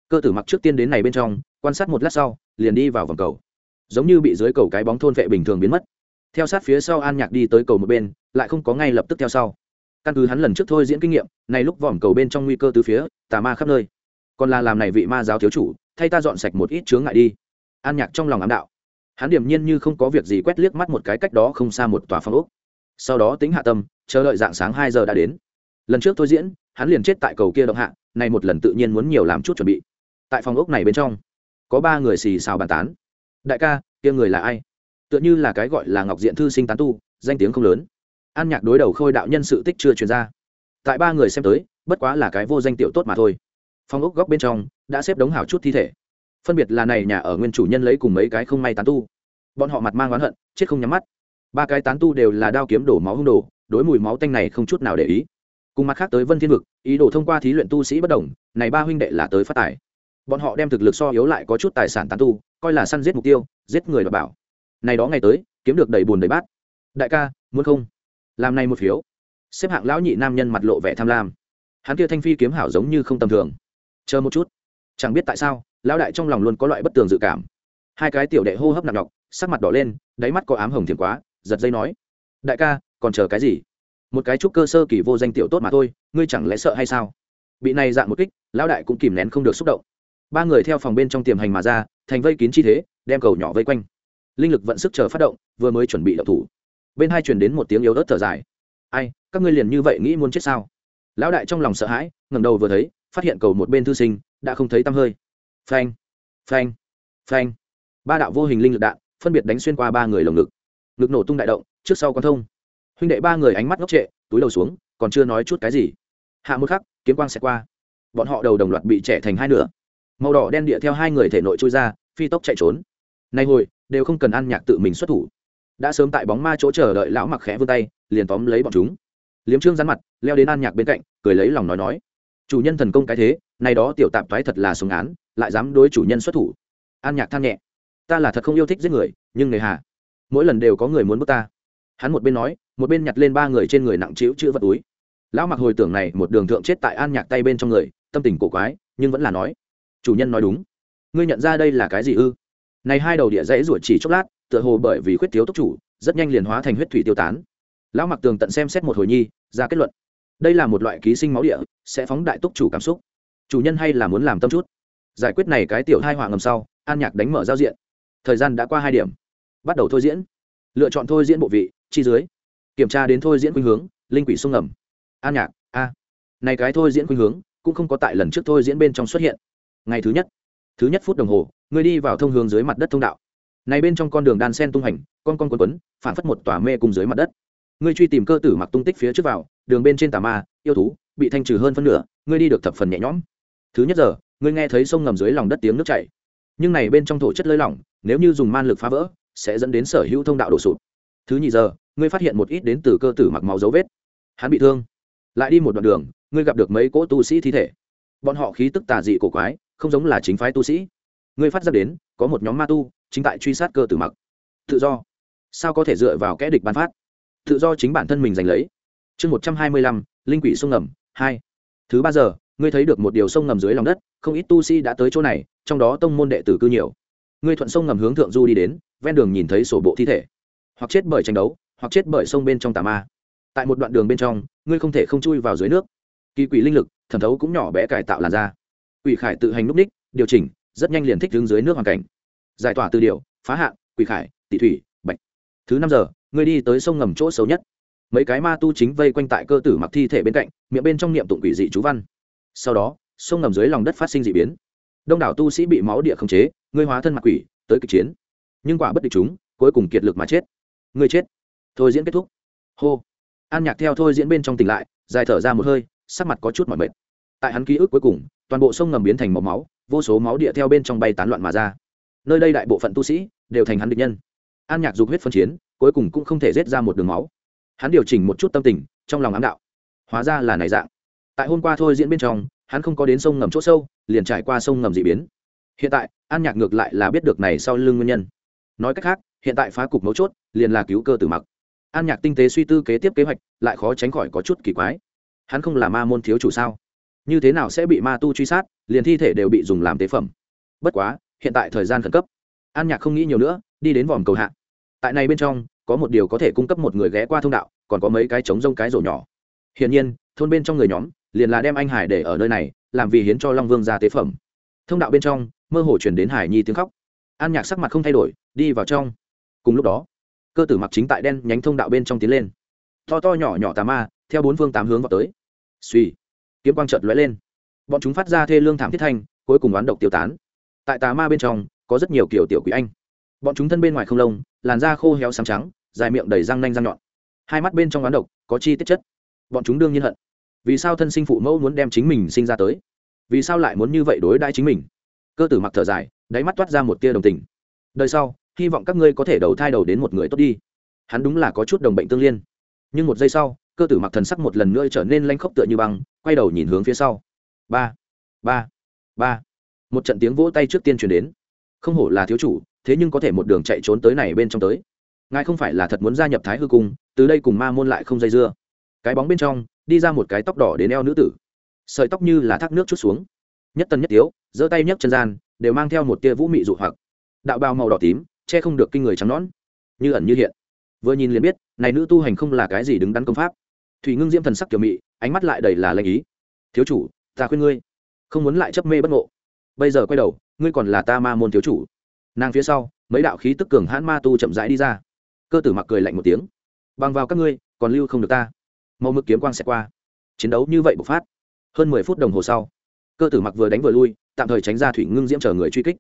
Cơ tử mặc trước tiên đến này bên trong, quan sát một lát sau, liền đi vào vòng cầu. Giống như bị dưới cầu cái bóng thôn vệ bình thường biến mất. Theo sát phía sau an nhạc đi tới cầu một bên, lại không có ngay lập tức theo sau. Căn cứ hắn lần trước thôi diễn kinh nghiệm, này lúc vòm cầu bên trong nguy cơ từ phía, tà ma khắp nơi còn là làm này vị ma giáo thiếu chủ, thay ta dọn sạch một ít chướng ngại đi. An nhạc trong lòng ám đạo. Hắn điềm nhiên như không có việc gì quét liếc mắt một cái cách đó không xa một tòa phong ốc. Sau đó tính hạ tâm, chờ đợi dạng sáng hai giờ đã đến. Lần trước thôi diễn, hắn liền chết tại cầu kia động hạ, này một lần tự nhiên muốn nhiều làm chút chuẩn bị. Tại phòng ốc này bên trong, có ba người xì xào bàn tán. Đại ca, kia người là ai? Tựa như là cái gọi là ngọc diện thư sinh tán tu, danh tiếng không lớn. An nhạc đối đầu khôi đạo nhân sự tích chưa truyền ra. Tại ba người xem tới, bất quá là cái vô danh tiểu tốt mà thôi. Phong ốc góc bên trong đã xếp đống hảo chút thi thể. Phân biệt là này nhà ở nguyên chủ nhân lấy cùng mấy cái không may tán tu. Bọn họ mặt mang oán hận, chết không nhắm mắt. Ba cái tán tu đều là đao kiếm đổ máu hung đồ, đối mùi máu tanh này không chút nào để ý. Cùng mặt khác tới vân thiên vực, ý đồ thông qua thí luyện tu sĩ bất đồng, này ba huynh đệ là tới phát tài. Bọn họ đem thực lực so yếu lại có chút tài sản tán tu, coi là săn giết mục tiêu, giết người đảm bảo. Này đó ngày tới, kiếm được đầy bùn đầy bát. Đại ca, muốn không? Làm này một phiếu. Xếp hạng lão nhị nam nhân mặt lộ vẻ tham lam. Hắn kia thanh phi kiếm hảo giống như không tầm thường chờ một chút. Chẳng biết tại sao, lão đại trong lòng luôn có loại bất tường dự cảm. Hai cái tiểu đệ hô hấp nặng nhọc, sắc mặt đỏ lên, đáy mắt có ám hồng thiền quá, giật dây nói, đại ca, còn chờ cái gì? Một cái trúc cơ sơ kỳ vô danh tiểu tốt mà thôi, ngươi chẳng lẽ sợ hay sao? Bị này dạng một kích, lão đại cũng kìm nén không được xúc động. Ba người theo phòng bên trong tiềm hành mà ra, thành vây kín chi thế, đem cầu nhỏ vây quanh. Linh lực vận sức chờ phát động, vừa mới chuẩn bị động thủ. Bên hai truyền đến một tiếng yếu ớt thở dài. Ai, các ngươi liền như vậy nghĩ muốn chết sao? Lão đại trong lòng sợ hãi, ngẩng đầu vừa thấy phát hiện cầu một bên thư sinh, đã không thấy tăm hơi. Phanh phanh phanh. Ba đạo vô hình linh lực đạn phân biệt đánh xuyên qua ba người lồng ngực. Ngực nổ tung đại động, trước sau quan thông. Huynh đệ ba người ánh mắt ngốc trệ, túi đầu xuống, còn chưa nói chút cái gì. Hạ một khắc, kiếm quang sẽ qua. Bọn họ đầu đồng loạt bị trẻ thành hai nửa. Màu đỏ đen địa theo hai người thể nội trôi ra, phi tốc chạy trốn. Nay hồi, đều không cần ăn nhạc tự mình xuất thủ. Đã sớm tại bóng ma chỗ chờ đợi lão mặc khẽ vươn tay, liền tóm lấy bọn chúng. Liếm trương rắn mặt, leo đến an nhạc bên cạnh, cười lấy lòng nói nói chủ nhân thần công cái thế, này đó tiểu tạp thoái thật là súng án, lại dám đối chủ nhân xuất thủ. An nhạc than nhẹ. Ta là thật không yêu thích giết người, nhưng người hà. Mỗi lần đều có người muốn bước ta. Hắn một bên nói, một bên nhặt lên ba người trên người nặng trĩu chữ vật túi. Lão mặc hồi tưởng này, một đường thượng chết tại an nhạc tay bên trong người, tâm tình cổ quái, nhưng vẫn là nói, chủ nhân nói đúng. Ngươi nhận ra đây là cái gì ư? Này hai đầu địa dãy ruột chỉ chốc lát, tựa hồ bởi vì khuyết thiếu tốc chủ, rất nhanh liền hóa thành huyết thủy tiêu tán. Lão mặc tường tận xem xét một hồi nhi, ra kết luận. Đây là một loại ký sinh máu địa sẽ phóng đại túc chủ cảm xúc. Chủ nhân hay là muốn làm tâm chút. Giải quyết này cái tiểu hai họa ngầm sau, an nhạc đánh mở giao diện. Thời gian đã qua hai điểm. Bắt đầu thôi diễn. Lựa chọn thôi diễn bộ vị, chi dưới. Kiểm tra đến thôi diễn khuynh hướng, linh quỷ sông ngầm an nhạc, a. Này cái thôi diễn khuynh hướng, cũng không có tại lần trước thôi diễn bên trong xuất hiện. Ngày thứ nhất. Thứ nhất phút đồng hồ, người đi vào thông hướng dưới mặt đất thông đạo. Này bên trong con đường đan sen tung hành, con con quấn quấn, phản phất một tòa mê cùng dưới mặt đất. Ngươi truy tìm cơ tử mặc tung tích phía trước vào, đường bên trên tà ma, yêu thú bị thanh trừ hơn phân nửa, ngươi đi được thập phần nhẹ nhõm. Thứ nhất giờ, ngươi nghe thấy sông ngầm dưới lòng đất tiếng nước chảy. Nhưng này bên trong thổ chất lơi lỏng, nếu như dùng man lực phá vỡ, sẽ dẫn đến sở hữu thông đạo đổ sụp. Thứ nhì giờ, ngươi phát hiện một ít đến từ cơ tử mặc máu dấu vết. Hắn bị thương. Lại đi một đoạn đường, ngươi gặp được mấy cỗ tu sĩ thi thể. Bọn họ khí tức tà dị cổ quái, không giống là chính phái tu sĩ. Ngươi phát ra đến, có một nhóm ma tu, chính tại truy sát cơ tử mặc. Tự do. Sao có thể dựa vào kẽ địch ban phát? Tự do chính bản thân mình giành lấy. Chương một trăm hai mươi lăm, linh quỷ sông ngầm hai. Thứ ba giờ, ngươi thấy được một điều sông ngầm dưới lòng đất, không ít tu sĩ đã tới chỗ này, trong đó tông môn đệ tử cư nhiều. Ngươi thuận sông ngầm hướng thượng du đi đến, ven đường nhìn thấy sổ bộ thi thể. Hoặc chết bởi tranh đấu, hoặc chết bởi sông bên trong tà ma. Tại một đoạn đường bên trong, ngươi không thể không chui vào dưới nước. Kỳ quỷ linh lực, thẩm thấu cũng nhỏ bé cải tạo làn da. Quỷ khải tự hành núp ních, điều chỉnh, rất nhanh liền thích đứng dưới nước hoàn cảnh. Giải tỏa từ điều phá hạn quỷ khải tỷ thủy, bạch. Thứ năm giờ, ngươi đi tới sông ngầm chỗ xấu nhất mấy cái ma tu chính vây quanh tại cơ tử mặc thi thể bên cạnh, miệng bên trong niệm tụng quỷ dị chú văn. Sau đó, sông ngầm dưới lòng đất phát sinh d ị biến. Đông đảo tu sĩ bị máu địa khống chế, ngươi hóa thân mặc quỷ, tới kịch chiến. Nhưng quả bất địch chúng, cuối cùng kiệt lực mà chết. Ngươi chết. Thôi diễn kết thúc. Hô. An nhạc theo thôi diễn bên trong tỉnh lại, dài thở ra một hơi, sắc mặt có chút mỏi mệt. Tại hắn ký ức cuối cùng, toàn bộ sông ngầm biến thành màu máu, vô số máu địa theo bên trong bay tán loạn mà ra. Nơi đây đại bộ phận tu sĩ đều thành hắn địch nhân. An nhạc dục huyết phân chiến, cuối cùng cũng không thể rết ra một đường máu hắn điều chỉnh một chút tâm tình, trong lòng ám đạo. Hóa ra là này dạng. Tại hôm qua thôi diễn bên trong, hắn không có đến sông ngầm chỗ sâu, liền trải qua sông ngầm d ị biến. Hiện tại, an nhạc ngược lại là biết được này sau lưng nguyên nhân. Nói cách khác, hiện tại phá cục mấu chốt, liền là cứu cơ tử mặc. An nhạc tinh tế suy tư kế tiếp kế hoạch, lại khó tránh khỏi có chút kỳ quái. Hắn không là ma môn thiếu chủ sao? Như thế nào sẽ bị ma tu truy sát, liền thi thể đều bị dùng làm tế phẩm? Bất quá, hiện tại thời gian khẩn cấp. An nhạc không nghĩ nhiều nữa, đi đến vòm cầu hạ. Tại này bên trong có một điều có thể cung cấp một người ghé qua thông đạo, còn có mấy cái trống rông cái rổ nhỏ. Hiển nhiên, thôn bên trong người nhóm liền là đem anh hải để ở nơi này, làm vì hiến cho long vương ra tế phẩm. Thông đạo bên trong, mơ hồ chuyển đến hải nhi tiếng khóc. An nhạc sắc mặt không thay đổi, đi vào trong. Cùng lúc đó, cơ tử mặc chính tại đen nhánh thông đạo bên trong tiến lên. To to nhỏ nhỏ tà ma, theo bốn phương tám hướng vào tới. Suy kiếm quang trợt lóe lên. Bọn chúng phát ra thê lương thảm thiết thanh, cuối cùng oán độc tiêu tán. Tại tà ma bên trong, có rất nhiều kiểu tiểu quỷ anh. Bọn chúng thân bên ngoài không lông làn da khô héo sáng trắng, dài miệng đầy răng nanh răng nhọn. Hai mắt bên trong oán độc, có chi tiết chất. Bọn chúng đương nhiên hận. Vì sao thân sinh phụ mẫu muốn đem chính mình sinh ra tới? Vì sao lại muốn như vậy đối đãi chính mình? Cơ tử mặc thở dài, đáy mắt toát ra một tia đồng tình. Đời sau, hy vọng các ngươi có thể đầu thai đầu đến một người tốt đi. Hắn đúng là có chút đồng bệnh tương liên. Nhưng một giây sau, cơ tử mặc thần sắc một lần nữa trở nên lanh khốc tựa như băng, quay đầu nhìn hướng phía sau. Ba ba ba. Một trận tiếng vỗ tay trước tiên chuyển đến không hổ là thiếu chủ, thế nhưng có thể một đường chạy trốn tới này bên trong tới. Ngài không phải là thật muốn gia nhập thái hư cung, từ đây cùng ma môn lại không dây dưa. Cái bóng bên trong, đi ra một cái tóc đỏ đến eo nữ tử. Sợi tóc như là thác nước chút xuống. Nhất tân nhất tiếu, giơ tay nhấc chân gian, đều mang theo một tia vũ mị dụ hoặc. Đạo bào màu đỏ tím, che không được kinh người trắng nón như ẩn như hiện. Vừa nhìn liền biết, này nữ tu hành không là cái gì đứng đắn công pháp. Thủy ngưng diễm thần sắc kiểu mị, ánh mắt lại đầy là lanh ý. Thiếu chủ, ta khuyên ngươi, không muốn lại chấp mê bất ngộ bây giờ quay đầu, ngươi còn là ta ma môn thiếu chủ. Nàng phía sau, mấy đạo khí tức cường hãn ma tu chậm rãi đi ra. Cơ tử mặc cười lạnh một tiếng. Bằng vào các ngươi, còn lưu không được ta. Màu mực kiếm quang sẽ qua. Chiến đấu như vậy bộc phát. Hơn mười phút đồng hồ sau, cơ tử mặc vừa đánh vừa lui, tạm thời tránh ra thủy ngưng diễm chờ người truy kích.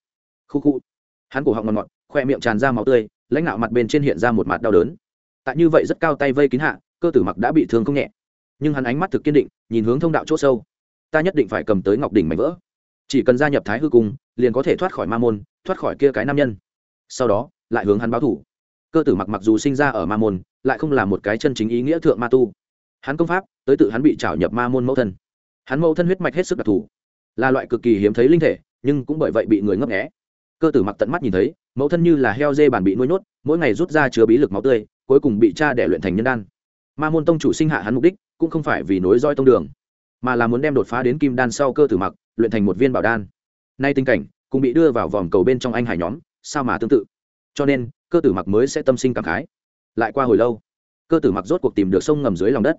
Khu khu. Hắn cổ họng ngọt ngọt, khoe miệng tràn ra máu tươi, lãnh đạo mặt bên trên hiện ra một mặt đau đớn. Tại như vậy rất cao tay vây kín hạ, cơ tử mặc đã bị thương không nhẹ. Nhưng hắn ánh mắt thực kiên định, nhìn hướng thông đạo c h ỗ sâu. Ta nhất định phải cầm tới ngọc đỉnh mảnh vỡ chỉ cần gia nhập thái hư cung, liền có thể thoát khỏi ma môn, thoát khỏi kia cái nam nhân. Sau đó, lại hướng hắn báo thủ. Cơ tử mặc mặc dù sinh ra ở ma môn, lại không là một cái chân chính ý nghĩa thượng ma tu. Hắn công pháp, tới tự hắn bị trảo nhập ma môn mẫu thân. Hắn mẫu thân huyết mạch hết sức đặc thù. Là loại cực kỳ hiếm thấy linh thể, nhưng cũng bởi vậy bị người ngấp nghé. Cơ tử mặc tận mắt nhìn thấy, mẫu thân như là heo dê bản bị nuôi nhốt, mỗi ngày rút ra chứa bí lực máu tươi, cuối cùng bị cha đẻ luyện thành nhân đan. Ma môn tông chủ sinh hạ hắn mục đích, cũng không phải vì nối roi tông đường, mà là muốn đem đột phá đến kim đan sau cơ tử mặc luyện thành một viên bảo đan. Nay tình cảnh cũng bị đưa vào vòm cầu bên trong anh hải nhóm, sao mà tương tự? Cho nên, cơ tử mặc mới sẽ tâm sinh cảm khái. Lại qua hồi lâu, cơ tử mặc rốt cuộc tìm được sông ngầm dưới lòng đất.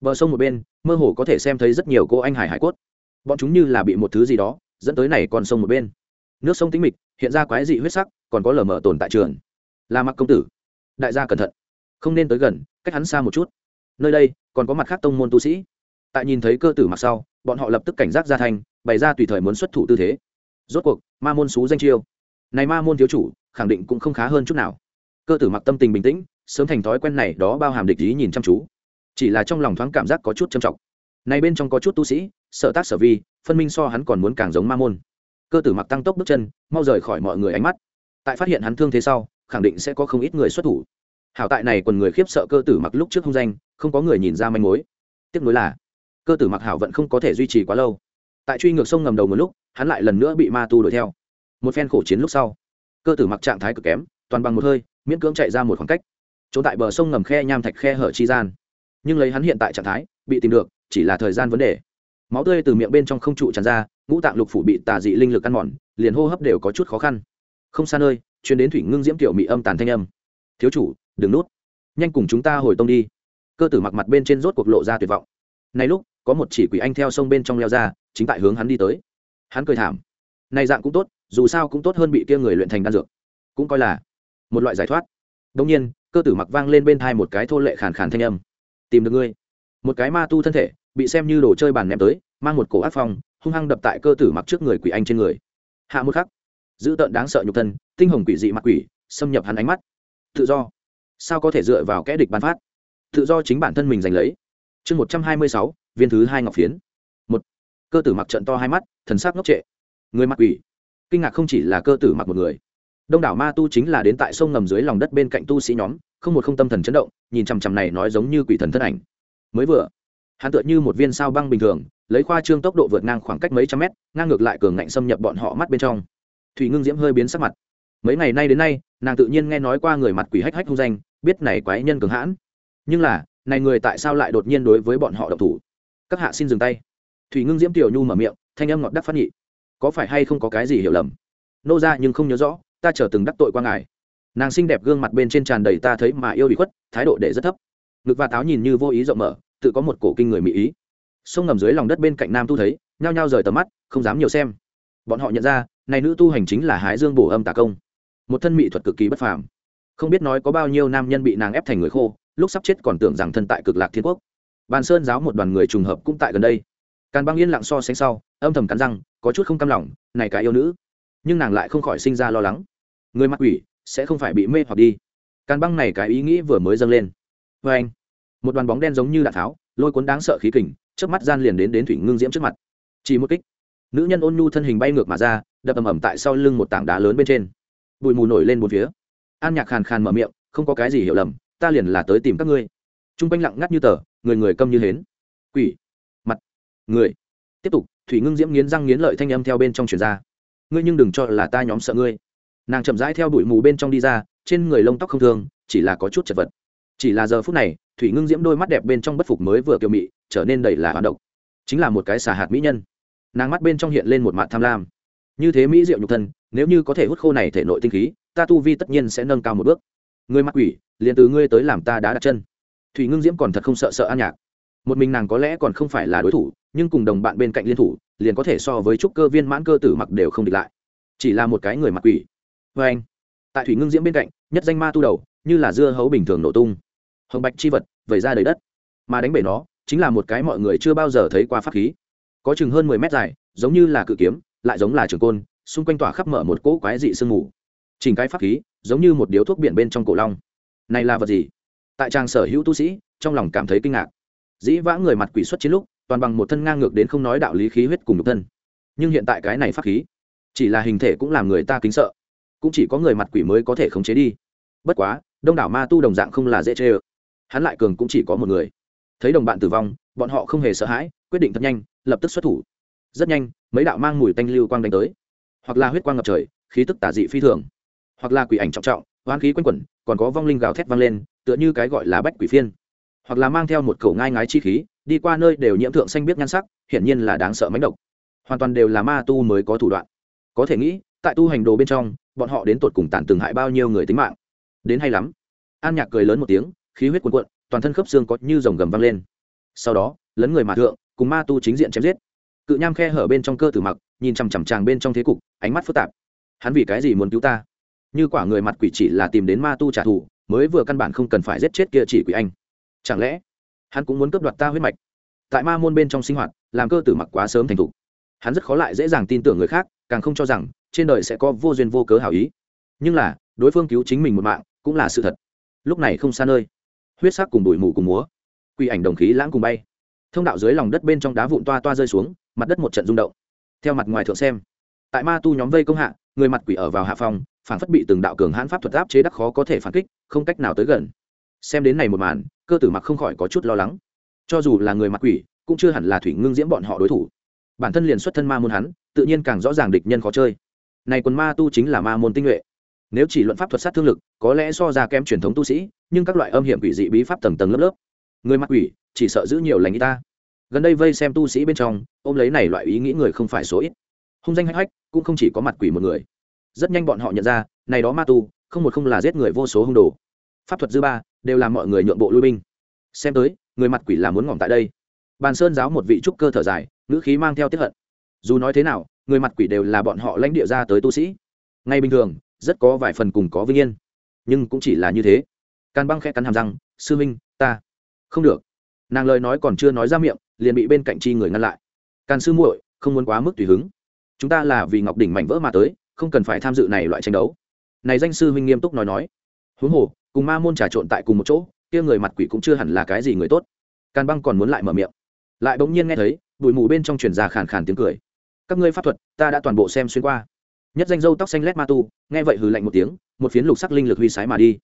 Bờ sông một bên, mơ hồ có thể xem thấy rất nhiều cô anh hải hải cốt. Bọn chúng như là bị một thứ gì đó dẫn tới này còn sông một bên. Nước sông tĩnh mịch, hiện ra quái dị huyết sắc, còn có lở mờ tồn tại trường. Là mặc công tử, đại gia cẩn thận, không nên tới gần, cách hắn xa một chút. Nơi đây còn có mặt khác tông môn tu sĩ tại nhìn thấy cơ tử mặc sau, bọn họ lập tức cảnh giác ra thành bày ra tùy thời muốn xuất thủ tư thế. Rốt cuộc, ma môn xú danh chiêu. Này ma môn thiếu chủ, khẳng định cũng không khá hơn chút nào. Cơ tử mặc tâm tình bình tĩnh, sớm thành thói quen này đó bao hàm địch ý nhìn chăm chú. Chỉ là trong lòng thoáng cảm giác có chút trầm trọng. Này bên trong có chút tu sĩ, sợ tác sở vi, phân minh so hắn còn muốn càng giống ma môn. Cơ tử mặc tăng tốc bước chân, mau rời khỏi mọi người ánh mắt. Tại phát hiện hắn thương thế sau, khẳng định sẽ có không ít người xuất thủ. Hảo tại này còn người khiếp sợ cơ tử mặc lúc trước không danh, không có người nhìn ra manh mối. Tiếc nuối là cơ tử mặc hảo vẫn không có thể duy trì quá lâu. Tại truy ngược sông ngầm đầu một lúc, hắn lại lần nữa bị ma tu đuổi theo. Một phen khổ chiến lúc sau, cơ tử mặc trạng thái cực kém, toàn bằng một hơi, miễn cưỡng chạy ra một khoảng cách. Trốn tại bờ sông ngầm khe nham thạch khe hở chi gian. Nhưng lấy hắn hiện tại trạng thái, bị tìm được, chỉ là thời gian vấn đề. Máu tươi từ miệng bên trong không trụ tràn ra, ngũ tạng lục phủ bị tà dị linh lực ăn mòn, liền hô hấp đều có chút khó khăn. Không xa nơi chuyến đến thủy ngưng diễm tiểu mị âm tàn thanh âm. Thiếu chủ, đừng nút nhanh cùng chúng ta hồi tông đi. Cơ tử mặc mặt bên trên rốt cuộc lộ ra tuyệt vọng. Này lúc có một chỉ quỷ anh theo sông bên trong leo ra, chính tại hướng hắn đi tới. Hắn cười thảm. Này dạng cũng tốt, dù sao cũng tốt hơn bị kia người luyện thành đan dược. Cũng coi là một loại giải thoát. Đông nhiên, cơ tử mặc vang lên bên thai một cái thô lệ khàn khàn thanh âm. Tìm được ngươi. Một cái ma tu thân thể, bị xem như đồ chơi bàn ném tới, mang một cổ ác phong, hung hăng đập tại cơ tử mặc trước người quỷ anh trên người. Hạ một khắc, dữ tợn đáng sợ nhục thân, tinh hồng quỷ dị mặc quỷ, xâm nhập hắn ánh mắt. Tự do. Sao có thể dựa vào kẽ địch bán phát? Tự do chính bản thân mình giành lấy chương một trăm hai mươi sáu, viên thứ hai ngọc phiến. Một, cơ tử mặc trận to hai mắt, thần sắc ngốc trệ. Người mặc quỷ. Kinh ngạc không chỉ là cơ tử mặc một người. Đông đảo ma tu chính là đến tại sông ngầm dưới lòng đất bên cạnh tu sĩ nhóm, không một không tâm thần chấn động, nhìn chằm chằm này nói giống như quỷ thần thân ảnh. Mới vừa, hắn tựa như một viên sao băng bình thường, lấy khoa trương tốc độ vượt ngang khoảng cách mấy trăm mét, ngang ngược lại cường ngạnh xâm nhập bọn họ mắt bên trong. Thủy ngưng diễm hơi biến sắc mặt. Mấy ngày nay đến nay, nàng tự nhiên nghe nói qua người mặt quỷ hách hách không danh, biết này quái nhân cường hãn. Nhưng là này người tại sao lại đột nhiên đối với bọn họ độc thủ? Các hạ xin dừng tay. Thủy ngưng diễm tiểu nhu mở miệng, thanh âm ngọt đắc phát nhị. Có phải hay không có cái gì hiểu lầm? Nô ra nhưng không nhớ rõ, ta chờ từng đắc tội qua ngài. Nàng xinh đẹp gương mặt bên trên tràn đầy ta thấy mà yêu bị khuất, thái độ để rất thấp. Ngực và táo nhìn như vô ý rộng mở, tự có một cổ kinh người mỹ ý. Sông ngầm dưới lòng đất bên cạnh nam tu thấy, nhao nhao rời tầm mắt, không dám nhiều xem. Bọn họ nhận ra, này nữ tu hành chính là hái dương bổ âm tà công. Một thân mỹ thuật cực kỳ bất phàm. Không biết nói có bao nhiêu nam nhân bị nàng ép thành người khô lúc sắp chết còn tưởng rằng thân tại cực lạc thiên quốc. Bàn sơn giáo một đoàn người trùng hợp cũng tại gần đây. Càn băng yên lặng so sánh sau, âm thầm cắn răng, có chút không cam lòng, này cái yêu nữ. Nhưng nàng lại không khỏi sinh ra lo lắng. Người mặc quỷ sẽ không phải bị mê hoặc đi. Càn băng này cái ý nghĩ vừa mới dâng lên. Vê anh. Một đoàn bóng đen giống như đạn tháo, lôi cuốn đáng sợ khí kình trước mắt gian liền đến đến thủy ngưng diễm trước mặt. Chỉ một kích, nữ nhân ôn nhu thân hình bay ngược mà ra, đập ầm ầm tại sau lưng một tảng đá lớn bên trên. Bụi mù nổi lên bốn phía. An nhạc khàn khàn mở miệng, không có cái gì hiểu lầm ta liền là tới tìm các ngươi. T r u n g quanh lặng ngắt như tờ người người câm như hến. Quỷ. Mặt. Người. Tiếp tục thủy ngưng diễm nghiến răng nghiến lợi thanh âm theo bên trong truyền ra. Ngươi nhưng đừng cho là ta nhóm sợ ngươi. Nàng chậm rãi theo đuổi mù bên trong đi ra trên người lông tóc không thường, chỉ là có chút chật vật. Chỉ là giờ phút này thủy ngưng diễm đôi mắt đẹp bên trong bất phục mới vừa kiều mị trở nên đầy là hoạt động chính là một cái xà hạt mỹ nhân. Nàng mắt bên trong hiện lên một mạng tham lam. Như thế mỹ diệu nhục thân nếu như có thể hút khô này thể nội tinh khí ta tu vi tất nhiên sẽ nâng cao một bước người mặc quỷ, liền từ ngươi tới làm ta đã đặt chân. Thủy ngưng diễm còn thật không sợ sợ an nhạc. Một mình nàng có lẽ còn không phải là đối thủ, nhưng cùng đồng bạn bên cạnh liên thủ, liền có thể so với trúc cơ viên mãn cơ tử mặc đều không địch lại. Chỉ là một cái người mặc quỷ. Vê anh, tại thủy ngưng diễm bên cạnh, nhất danh ma tu đầu, như là dưa hấu bình thường nổ tung. Hồng bạch chi vật, vẩy ra đầy đất. Mà đánh bể nó, chính là một cái mọi người chưa bao giờ thấy qua pháp khí. Có chừng hơn mười mét dài, giống như là cự kiếm, lại giống là trường côn, xung quanh tỏa khắp mở một cỗ quái dị sương mù chỉnh cái pháp khí, giống như một điếu thuốc biển bên trong cổ long. Này là vật gì? Tại trang sở hữu tu sĩ, trong lòng cảm thấy kinh ngạc. Dĩ vã người mặt quỷ xuất chiến lúc, toàn bằng một thân ngang ngược đến không nói đạo lý khí huyết cùng nhục thân. Nhưng hiện tại cái này pháp khí, chỉ là hình thể cũng làm người ta kính sợ. Cũng chỉ có người mặt quỷ mới có thể khống chế đi. Bất quá, đông đảo ma tu đồng dạng không là dễ chê ơ. Hắn lại cường cũng chỉ có một người. Thấy đồng bạn tử vong, bọn họ không hề sợ hãi, quyết định thật nhanh, lập tức xuất thủ. Rất nhanh, mấy đạo mang mùi tanh lưu quang đánh tới. Hoặc là huyết quang ngập trời, khí tức tả dị phi thường hoặc là quỷ ảnh trọng trọng hoán khí quanh quẩn, còn có vong linh gào thét vang lên, tựa như cái gọi là bách quỷ phiên. Hoặc là mang theo một cầu ngai ngái chi khí, đi qua nơi đều nhiễm thượng xanh biết nhan sắc, hiển nhiên là đáng sợ mánh độc. Hoàn toàn đều là ma tu mới có thủ đoạn. Có thể nghĩ, tại tu hành đồ bên trong, bọn họ đến tột cùng tàn từng hại bao nhiêu người tính mạng. Đến hay lắm. An nhạc cười lớn một tiếng, khí huyết cuồn cuộn, toàn thân khớp xương có như dòng gầm vang lên. Sau đó, lấn người mà thượng, cùng ma tu chính diện chém giết. Cự nham khe hở bên trong cơ tử mặc, nhìn chằm chằm chàng bên trong thế cục, ánh mắt phức tạp. Hắn vì cái gì muốn cứu ta? Như quả người mặt quỷ chỉ là tìm đến ma tu trả thù, mới vừa căn bản không cần phải giết chết kia chỉ quỷ anh. Chẳng lẽ, hắn cũng muốn cướp đoạt ta huyết mạch? Tại ma môn bên trong sinh hoạt, làm cơ tử mặc quá sớm thành thục. Hắn rất khó lại dễ dàng tin tưởng người khác, càng không cho rằng, trên đời sẽ có vô duyên vô cớ hảo ý. Nhưng là, đối phương cứu chính mình một mạng, cũng là sự thật. Lúc này không xa nơi. Huyết sắc cùng bụi mù cùng múa. Quỷ ảnh đồng khí lãng cùng bay. Thông đạo dưới lòng đất bên trong đá vụn toa toa rơi xuống, mặt đất một trận rung động. Theo mặt ngoài thượng xem, tại ma tu nhóm vây công hạ, người mặt quỷ ở vào hạ phòng phản phất bị từng đạo cường hãn pháp thuật áp chế đắc khó có thể phản kích, không cách nào tới gần. Xem đến này một màn, cơ tử mặc không khỏi có chút lo lắng. Cho dù là người mặt quỷ, cũng chưa hẳn là thủy ngưng diễm bọn họ đối thủ. Bản thân liền xuất thân ma môn hắn, tự nhiên càng rõ ràng địch nhân khó chơi. Này quần ma tu chính là ma môn tinh nhuệ. Nếu chỉ luận pháp thuật sát thương lực, có lẽ so ra kém truyền thống tu sĩ, nhưng các loại âm hiểm quỷ dị bí pháp tầng tầng lớp lớp. Người mặt quỷ, chỉ sợ giữ nhiều lành y ta. Gần đây vây xem tu sĩ bên trong, ôm lấy này loại ý nghĩ người không phải số ít. Hung danh hách hách, cũng không chỉ có mặt quỷ một người rất nhanh bọn họ nhận ra, này đó ma tu, không một không là giết người vô số hung đồ. Pháp thuật dư ba, đều làm mọi người nhượng bộ lui binh. Xem tới, người mặt quỷ là muốn ngỏm tại đây. Bàn sơn giáo một vị trúc cơ thở dài, ngữ khí mang theo tiếp hận. Dù nói thế nào, người mặt quỷ đều là bọn họ lãnh địa ra tới tu sĩ. Ngay bình thường, rất có vài phần cùng có vinh yên. Nhưng cũng chỉ là như thế. Can băng khẽ cắn hàm răng, sư minh ta không được. Nàng lời nói còn chưa nói ra miệng, liền bị bên cạnh chi người ngăn lại. Can sư muội, không muốn quá mức tùy hứng. Chúng ta là vì ngọc đỉnh mảnh vỡ mà tới không cần phải tham dự này loại tranh đấu. Này danh sư huynh nghiêm túc nói nói. Huống hồ, cùng ma môn trà trộn tại cùng một chỗ, kia người mặt quỷ cũng chưa hẳn là cái gì người tốt. Can băng còn muốn lại mở miệng. Lại bỗng nhiên nghe thấy, bụi mù bên trong truyền ra khàn khàn tiếng cười. Các ngươi pháp thuật, ta đã toàn bộ xem xuyên qua. Nhất danh dâu tóc xanh lét ma tu, nghe vậy hừ lạnh một tiếng, một phiến lục sắc linh lực huy sái mà đi.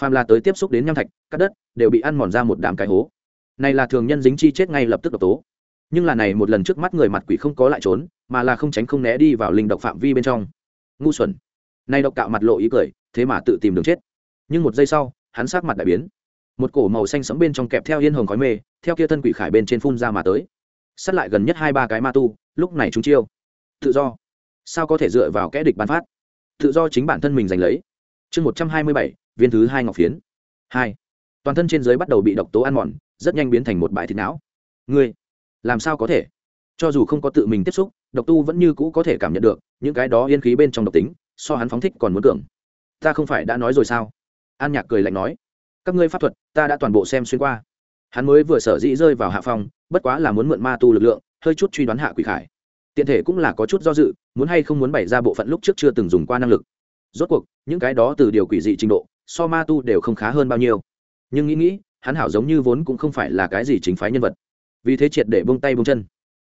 Phàm là tới tiếp xúc đến nham thạch, cắt đất, đều bị ăn mòn ra một đám cái hố. Này là thường nhân dính chi chết ngay lập tức độc tố. Nhưng là này một lần trước mắt người mặt quỷ không có lại trốn, mà là không tránh không né đi vào linh độc phạm vi bên trong ngu xuẩn. Nay độc cạo mặt lộ ý cười, thế mà tự tìm đường chết. Nhưng một giây sau, hắn sát mặt đại biến. Một cổ màu xanh sẫm bên trong kẹp theo yên hồng khói mê, theo kia thân quỷ khải bên trên phun ra mà tới. Sát lại gần nhất hai ba cái ma tu, lúc này chúng chiêu. Tự do. Sao có thể dựa vào kẽ địch bán phát? Tự do chính bản thân mình giành lấy. Chương một trăm hai mươi bảy, viên thứ hai ngọc phiến. Hai. Toàn thân trên dưới bắt đầu bị độc tố ăn mòn, rất nhanh biến thành một bãi thịt não. Ngươi, làm sao có thể? Cho dù không có tự mình tiếp xúc độc tu vẫn như cũ có thể cảm nhận được, những cái đó yên khí bên trong độc tính, so hắn phóng thích còn muốn tưởng ta không phải đã nói rồi sao? An nhạc cười lạnh nói. Các ngươi pháp thuật, ta đã toàn bộ xem xuyên qua. Hắn mới vừa sở dĩ rơi vào hạ phong, bất quá là muốn mượn ma tu lực lượng, hơi chút truy đoán hạ quỷ khải. Tiện thể cũng là có chút do dự, muốn hay không muốn bày ra bộ phận lúc trước chưa từng dùng qua năng lực. Rốt cuộc, những cái đó từ điều quỷ dị trình độ, so ma tu đều không khá hơn bao nhiêu. Nhưng nghĩ nghĩ, hắn hảo giống như vốn cũng không phải là cái gì chính phái nhân vật. Vì thế triệt để bông tay bông chân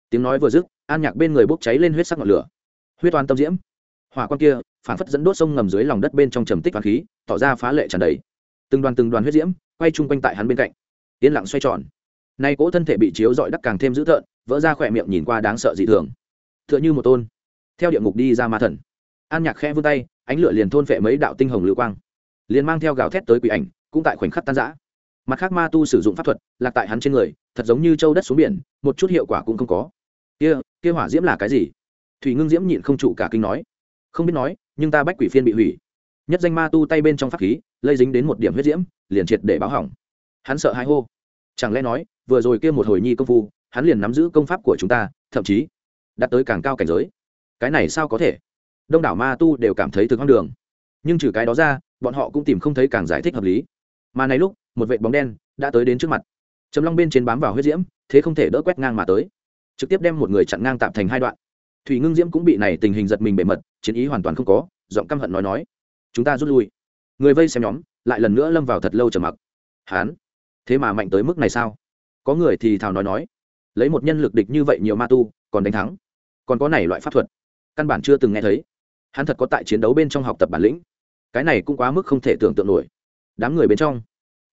tiếng nói vừa dứt, an nhạc bên người bốc cháy lên huyết sắc ngọn lửa. Huyết oan tâm diễm. Hỏa quan kia phản phất dẫn đốt sông ngầm dưới lòng đất bên trong trầm tích toàn khí, tỏ ra phá lệ tràn đầy. Từng đoàn từng đoàn huyết diễm, quay chung quanh tại hắn bên cạnh. Yên lặng xoay tròn. Nay cỗ thân thể bị chiếu dọi đắc càng thêm dữ tợn, vỡ ra khỏe miệng nhìn qua đáng sợ dị thường. T h ư ợ n h ư một tôn. Theo địa ngục đi ra ma thần. An nhạc khe vươn tay, ánh lửa liền thôn phệ mấy đạo tinh hồng lưu quang. Liền mang theo gào thét tới quỷ ảnh, cũng tại khoảnh khắc tan giã mặt khác ma tu sử dụng pháp thuật, lạc tại hắn trên người, thật giống như châu đất xuống biển, một chút hiệu quả cũng không có kia kia hỏa diễm là cái gì? Thủy ngưng diễm nhịn không trụ cả kinh nói. Không biết nói, nhưng ta bách quỷ phiên bị hủy. Nhất danh ma tu tay bên trong pháp khí, lây dính đến một điểm huyết diễm, liền triệt để báo hỏng. Hắn sợ hãi hô. Chẳng lẽ nói, vừa rồi kia một hồi nhi công phu, hắn liền nắm giữ công pháp của chúng ta, thậm chí đạt tới càng cao cảnh giới. Cái này sao có thể? Đông đảo ma tu đều cảm thấy thực hoang đường. Nhưng trừ cái đó ra, bọn họ cũng tìm không thấy càng giải thích hợp lý. Mà này lúc, một vệ bóng đen đã tới đến trước mặt. Trầm long bên trên bám vào huyết diễm, thế không thể đỡ quét ngang mà tới trực tiếp đem một người chặn ngang tạm thành hai đoạn. Thủy ngưng diễm cũng bị này tình hình giật mình bề mật, chiến ý hoàn toàn không có, giọng căm hận nói nói, chúng ta rút lui. Người vây xem nhóm, lại lần nữa lâm vào thật lâu trầm mặc. Hán, thế mà mạnh tới mức này sao? Có người thì thào nói nói, lấy một nhân lực địch như vậy nhiều ma tu, còn đánh thắng. Còn có này loại pháp thuật, căn bản chưa từng nghe thấy. Hắn thật có tại chiến đấu bên trong học tập bản lĩnh. Cái này cũng quá mức không thể tưởng tượng nổi. Đám người bên trong,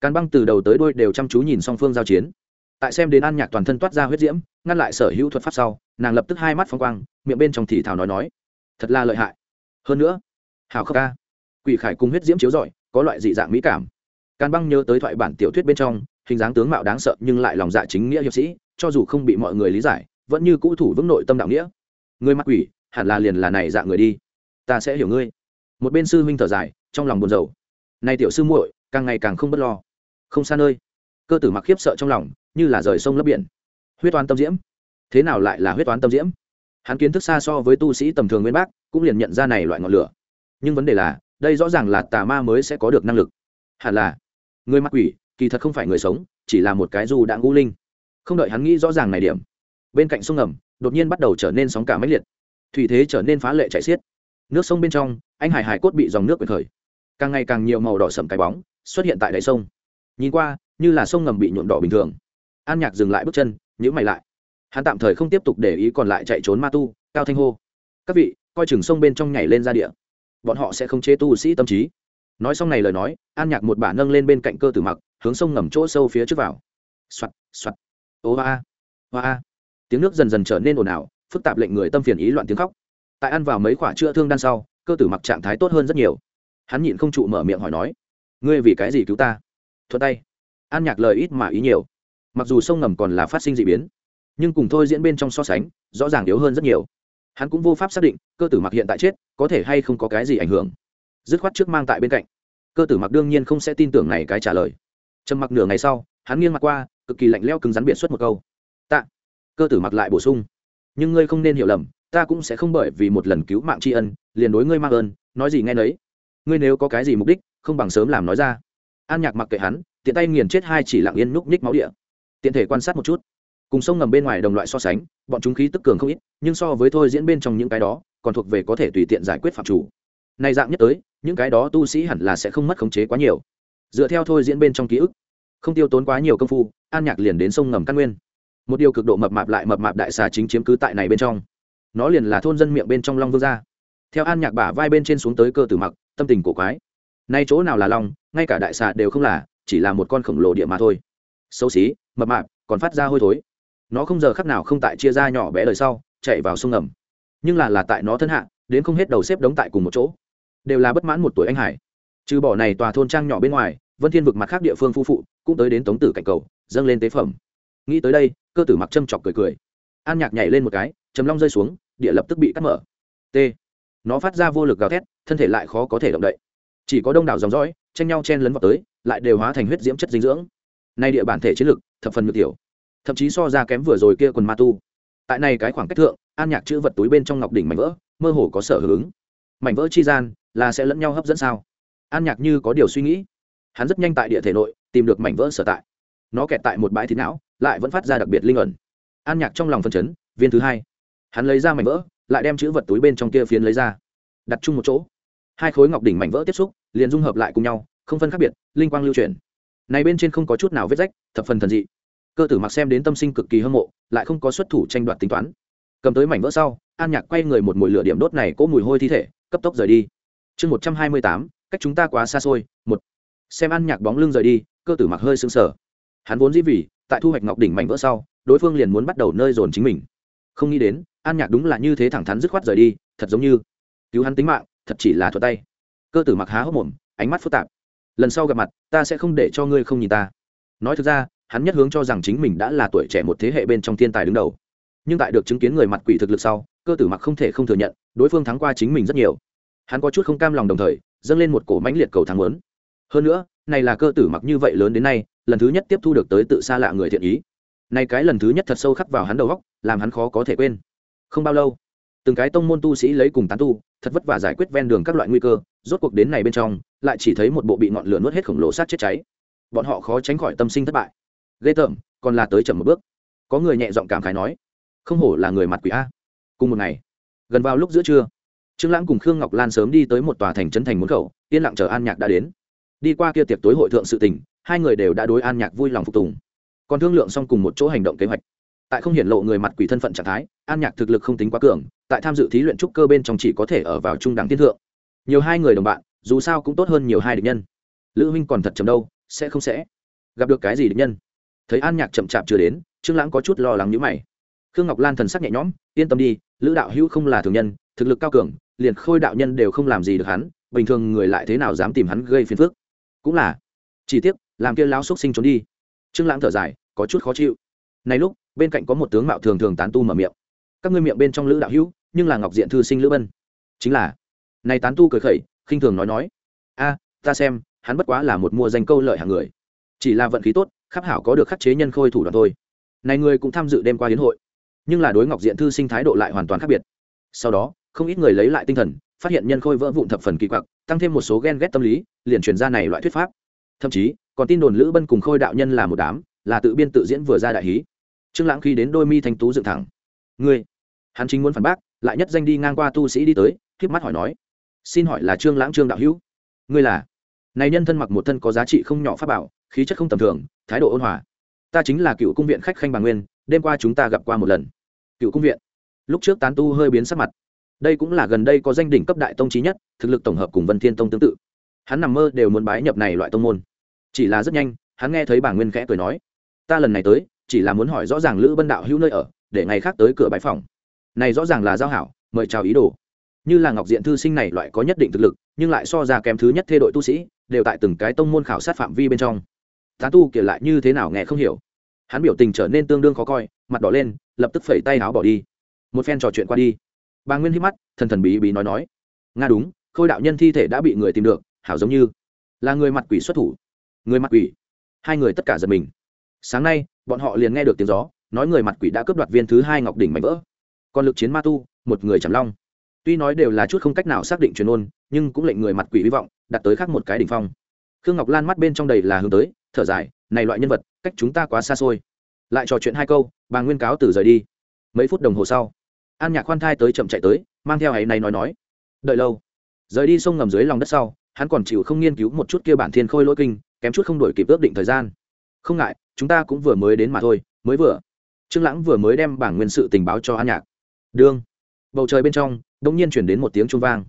càn băng từ đầu tới đôi đều chăm chú nhìn song phương giao chiến tại xem đến an nhạc toàn thân toát ra huyết diễm, ngăn lại sở hữu thuật pháp sau, nàng lập tức hai mắt phong quang, miệng bên trong thì thào nói nói, thật là lợi hại. Hơn nữa hào khóc ca. Quỷ khải cùng huyết diễm chiếu rọi, có loại dị dạng mỹ cảm. Càn băng nhớ tới thoại bản tiểu thuyết bên trong, hình dáng tướng mạo đáng sợ nhưng lại lòng dạ chính nghĩa hiệp sĩ, cho dù không bị mọi người lý giải, vẫn như cũ thủ vững nội tâm đạo nghĩa. Người mặc quỷ, hẳn là liền là này dạng người đi. Ta sẽ hiểu ngươi. Một bên sư huynh thở dài, trong lòng buồn rầu. Nay tiểu sư muội, càng ngày càng không bất lo. Không xa nơi cơ tử mặc khiếp sợ trong lòng, như là rời sông lấp biển. Huyết toán tâm diễm. Thế nào lại là huyết toán tâm diễm? Hắn kiến thức xa so với tu sĩ tầm thường nguyên bác, cũng liền nhận ra này loại ngọn lửa. Nhưng vấn đề là, đây rõ ràng là tà ma mới sẽ có được năng lực. Hẳn là, người mặc quỷ, kỳ thật không phải người sống, chỉ là một cái du đã ngũ linh. Không đợi hắn nghĩ rõ ràng này điểm, bên cạnh sông ngầm, đột nhiên bắt đầu trở nên sóng cả máy liệt. Thủy thế trở nên phá lệ chạy xiết. Nước sông bên trong, anh hải hải cốt bị dòng nước quyền khởi. Càng ngày càng nhiều màu đỏ sầm cái bóng xuất hiện tại đáy sông. Nhìn qua như là sông ngầm bị nhuộm đỏ bình thường. An nhạc dừng lại bước chân nhữ mày lại. Hắn tạm thời không tiếp tục để ý còn lại chạy trốn ma tu, cao thanh hô. Các vị, coi chừng sông bên trong nhảy lên ra địa. Bọn họ sẽ không chế tu sĩ tâm trí. Nói xong này lời nói, an nhạc một bả nâng lên bên cạnh cơ tử mặc, hướng sông ngầm chỗ sâu phía trước vào. Soạt soạt ô hoa hoa tiếng nước dần dần trở nên ồn ào, phức tạp lệnh người tâm phiền ý loạn tiếng khóc. Tại ăn vào mấy khoả chữa thương đan sau, cơ tử mặc trạng thái tốt hơn rất nhiều. Hắn nhịn không trụ mở miệng hỏi nói, ngươi vì cái gì cứu ta? Thuận tay an nhạc lời ít mà ý nhiều. Mặc dù sông ngầm còn là phát sinh d ị biến, nhưng cùng thôi diễn bên trong so sánh, rõ ràng yếu hơn rất nhiều. Hắn cũng vô pháp xác định cơ tử mặc hiện tại chết có thể hay không có cái gì ảnh hưởng. Dứt khoát trước mang tại bên cạnh. Cơ tử mặc đương nhiên không sẽ tin tưởng này cái trả lời. Trầm mặc nửa ngày sau, hắn nghiêng mặt qua, cực kỳ lạnh leo cứng rắn biện xuất một câu. Tạ. Cơ tử mặc lại bổ sung. Nhưng ngươi không nên hiểu lầm, ta cũng sẽ không bởi vì một lần cứu mạng tri ân, liền đối ngươi mang ơn, nói gì nghe nấy. Ngươi nếu có cái gì mục đích, không bằng sớm làm nói ra. An nhạc mặc kệ hắn tiện tay nghiền chết hai chỉ lặng yên núp ních máu địa. Tiện thể quan sát một chút. Cùng sông ngầm bên ngoài đồng loại so sánh, bọn chúng khí tức cường không ít, nhưng so với thôi diễn bên trong những cái đó, còn thuộc về có thể tùy tiện giải quyết phạm chủ. Này dạng nhất tới, những cái đó tu sĩ hẳn là sẽ không mất khống chế quá nhiều. Dựa theo thôi diễn bên trong ký ức, không tiêu tốn quá nhiều công phu, an nhạc liền đến sông ngầm căn nguyên. Một điều cực độ mập mạp lại mập mạp đại xà chính chiếm cứ tại này bên trong. Nó liền là thôn dân miệng bên trong long vương gia. Theo an nhạc bả vai bên trên xuống tới cơ tử mặc, tâm tình cổ quái. Nay chỗ nào là long, ngay cả đại xà đều không là chỉ là một con khổng lồ địa mà thôi. Xấu xí, mập mạp, còn phát ra hôi thối. Nó không giờ khắc nào không tại chia ra nhỏ bé đời sau, chạy vào sông ngầm. Nhưng là là tại nó thân hạ, đến không hết đầu xếp đống tại cùng một chỗ. Đều là bất mãn một tuổi anh hải. Trừ bỏ này tòa thôn trang nhỏ bên ngoài, vân thiên vực mặt khác địa phương phu phụ, cũng tới đến tống tử cạnh cầu, dâng lên tế phẩm. Nghĩ tới đây, cơ tử mặc châm chọc cười cười. An nhạc nhảy lên một cái, chấm long rơi xuống, địa lập tức bị cắt mở. T. Nó phát ra vô lực gào thét, thân thể lại khó có thể động đậy chỉ có đông đảo dòng dõi, tranh nhau chen lấn vào tới, lại đều hóa thành huyết diễm chất dinh dưỡng. Nay địa bản thể chiến lực, thập phần ngược tiểu. Thậm chí so ra kém vừa rồi kia quần ma tu. Tại này cái khoảng cách thượng, an nhạc chữ vật túi bên trong ngọc đỉnh mảnh vỡ, mơ hồ có sở hướng mảnh vỡ chi gian, là sẽ lẫn nhau hấp dẫn sao? An nhạc như có điều suy nghĩ. Hắn rất nhanh tại địa thể nội, tìm được mảnh vỡ sở tại. Nó kẹt tại một bãi thịt não, lại vẫn phát ra đặc biệt linh ẩn. An nhạc trong lòng phân chấn, viên thứ hai. Hắn lấy ra mảnh vỡ, lại đem chữ vật túi bên trong kia phiến lấy ra. Đặt chung một chỗ hai khối ngọc đỉnh mảnh vỡ tiếp xúc, liền dung hợp lại cùng nhau, không phân khác biệt, linh quang lưu chuyển. Này bên trên không có chút nào vết rách, thập phần thần dị. Cơ tử mặc xem đến tâm sinh cực kỳ hâm mộ, lại không có xuất thủ tranh đoạt tính toán. Cầm tới mảnh vỡ sau, an nhạc quay người một mùi lửa điểm đốt này cỗ mùi hôi thi thể, cấp tốc rời đi. Chương một trăm hai mươi tám, cách chúng ta quá xa xôi, một. Xem an nhạc bóng lưng rời đi, cơ tử mặc hơi sưng sờ. Hắn vốn dĩ vì, tại thu hoạch ngọc đỉnh mảnh vỡ sau, đối phương liền muốn bắt đầu nơi dồn chính mình. Không nghĩ đến, an nhạc đúng là như thế thẳng thắn dứt khoát rời đi, thật giống như cứu hắn tính mạng thật chỉ là thuật tay. Cơ tử mặc há hốc mồm, ánh mắt phức tạp. Lần sau gặp mặt, ta sẽ không để cho ngươi không nhìn ta. Nói thực ra, hắn nhất hướng cho rằng chính mình đã là tuổi trẻ một thế hệ bên trong thiên tài đứng đầu. Nhưng tại được chứng kiến người mặt quỷ thực lực sau, cơ tử mặc không thể không thừa nhận, đối phương thắng qua chính mình rất nhiều. Hắn có chút không cam lòng đồng thời, dâng lên một cổ mãnh liệt cầu thắng lớn hơn nữa, này là cơ tử mặc như vậy lớn đến nay, lần thứ nhất tiếp thu được tới tự xa lạ người thiện ý. Này cái lần thứ nhất thật sâu khắc vào hắn đầu góc làm hắn khó có thể quên. Không bao lâu từng cái tông môn tu sĩ lấy cùng tán tu, thật vất vả giải quyết ven đường các loại nguy cơ, rốt cuộc đến này bên trong, lại chỉ thấy một bộ bị ngọn lửa nuốt hết khổng lồ sát chết cháy. Bọn họ khó tránh khỏi tâm sinh thất bại. Ghê tởm, còn là tới chậm một bước. Có người nhẹ giọng cảm khái nói, không hổ là người mặt quỷ a. Cùng một ngày, gần vào lúc giữa trưa, trương lãng cùng khương ngọc lan sớm đi tới một tòa thành trấn thành muốn khẩu, yên lặng chờ an nhạc đã đến. Đi qua kia tiệc tối hội thượng sự tình, hai người đều đã đối an nhạc vui lòng phục tùng. Còn thương lượng xong cùng một chỗ hành động kế hoạch tại không hiển lộ người mặt quỷ thân phận trạng thái, an nhạc thực lực không tính quá cường, tại tham dự thí luyện trúc cơ bên trong chỉ có thể ở vào trung đẳng tiến thượng. Nhiều hai người đồng bạn, dù sao cũng tốt hơn nhiều hai địch nhân. Lữ huynh còn thật chầm đâu, sẽ không sẽ gặp được cái gì địch nhân. Thấy an nhạc chậm chạp chưa đến, trương lãng có chút lo lắng nhữ mày. Khương ngọc lan thần sắc nhẹ nhõm, yên tâm đi, lữ đạo hữu không là thường nhân, thực lực cao cường, liền khôi đạo nhân đều không làm gì được hắn, bình thường người lại thế nào dám tìm hắn gây phiền phức? Cũng là. Chỉ tiếc, làm kia lão xúc sinh trốn đi. Trương lãng thở dài, có chút khó chịu. Này lúc bên cạnh có một tướng mạo thường thường tán tu mở miệng. Các ngươi miệng bên trong lữ đạo hữu, nhưng là ngọc diện thư sinh lữ bân. Chính là, này tán tu cười khẩy, khinh thường nói nói. A, ta xem, hắn bất quá là một mua danh câu lợi hàng người. Chỉ là vận khí tốt khắc hảo có được khắc chế nhân khôi thủ đoạn thôi. Này người cũng tham dự đêm qua hiến hội, nhưng là đối ngọc diện thư sinh thái độ lại hoàn toàn khác biệt. Sau đó, không ít người lấy lại tinh thần, phát hiện nhân khôi vỡ vụn thập phần kỳ quặc, tăng thêm một số ghen ghét tâm lý, liền truyền ra này loại thuyết pháp. Thậm chí, còn tin đồn lữ bân cùng khôi đạo nhân là một đám, là tự biên tự diễn vừa ra đại hí trương lãng khi đến đôi mi thanh tú dựng thẳng. Ngươi, hắn chính muốn phản bác, lại nhất danh đi ngang qua tu sĩ đi tới, khiếp mắt hỏi nói, xin hỏi là trương lãng trương đạo hữu? Ngươi là? Này nhân thân mặc một thân có giá trị không nhỏ pháp bảo, khí chất không tầm thường, thái độ ôn hòa. Ta chính là cựu cung viện khách khanh bà nguyên, đêm qua chúng ta gặp qua một lần. Cựu cung viện? Lúc trước tán tu hơi biến sắc mặt. Đây cũng là gần đây có danh đỉnh cấp đại tông trí nhất, thực lực tổng hợp cùng vân thiên tông tương tự. Hắn nằm mơ đều muốn bái nhập này loại tông môn. Chỉ là rất nhanh, hắn nghe thấy bà nguyên khẽ cười nói, ta lần này tới chỉ là muốn hỏi rõ ràng lữ bân đạo hữu nơi ở, để ngày khác tới cửa bãi phòng. Này rõ ràng là giao hảo, mời chào ý đồ. Như là ngọc diện thư sinh này loại có nhất định thực lực, nhưng lại so ra kém thứ nhất thê đội tu sĩ, đều tại từng cái tông môn khảo sát phạm vi bên trong. Tán tu kể lại như thế nào nghe không hiểu. Hắn biểu tình trở nên tương đương khó coi, mặt đỏ lên, lập tức phẩy tay áo bỏ đi. Một phen trò chuyện qua đi. Bà nguyên hít mắt, thần thần bí bí nói nói. Nga đúng, khôi đạo nhân thi thể đã bị người tìm được, hảo giống như là người mặt quỷ xuất thủ. Người mặt quỷ. Hai người tất cả giật mình sáng nay, bọn họ liền nghe được tiếng gió, nói người mặt quỷ đã cướp đoạt viên thứ hai ngọc đỉnh mạnh vỡ. Còn lực chiến ma tu, một người chầm long. Tuy nói đều là chút không cách nào xác định truyền ôn, nhưng cũng lệnh người mặt quỷ hy vọng đặt tới khác một cái đỉnh phong. Khương ngọc lan mắt bên trong đầy là hướng tới, thở dài, này loại nhân vật, cách chúng ta quá xa xôi. Lại trò chuyện hai câu, bà nguyên cáo từ rời đi. Mấy phút đồng hồ sau, an nhạc khoan thai tới chậm chạy tới, mang theo ấy này nói nói, đợi lâu. Rời đi sông ngầm dưới lòng đất sau, hắn còn chịu không nghiên cứu một chút kia bản thiên khôi lỗi kinh, kém chút không đổi kịp ước định thời gian. Không ngại chúng ta cũng vừa mới đến mà thôi, mới vừa. Trương lãng vừa mới đem bảng nguyên sự tình báo cho an nhạc. Đương. Bầu trời bên trong đ ỗ n g nhiên chuyển đến một tiếng trung vang.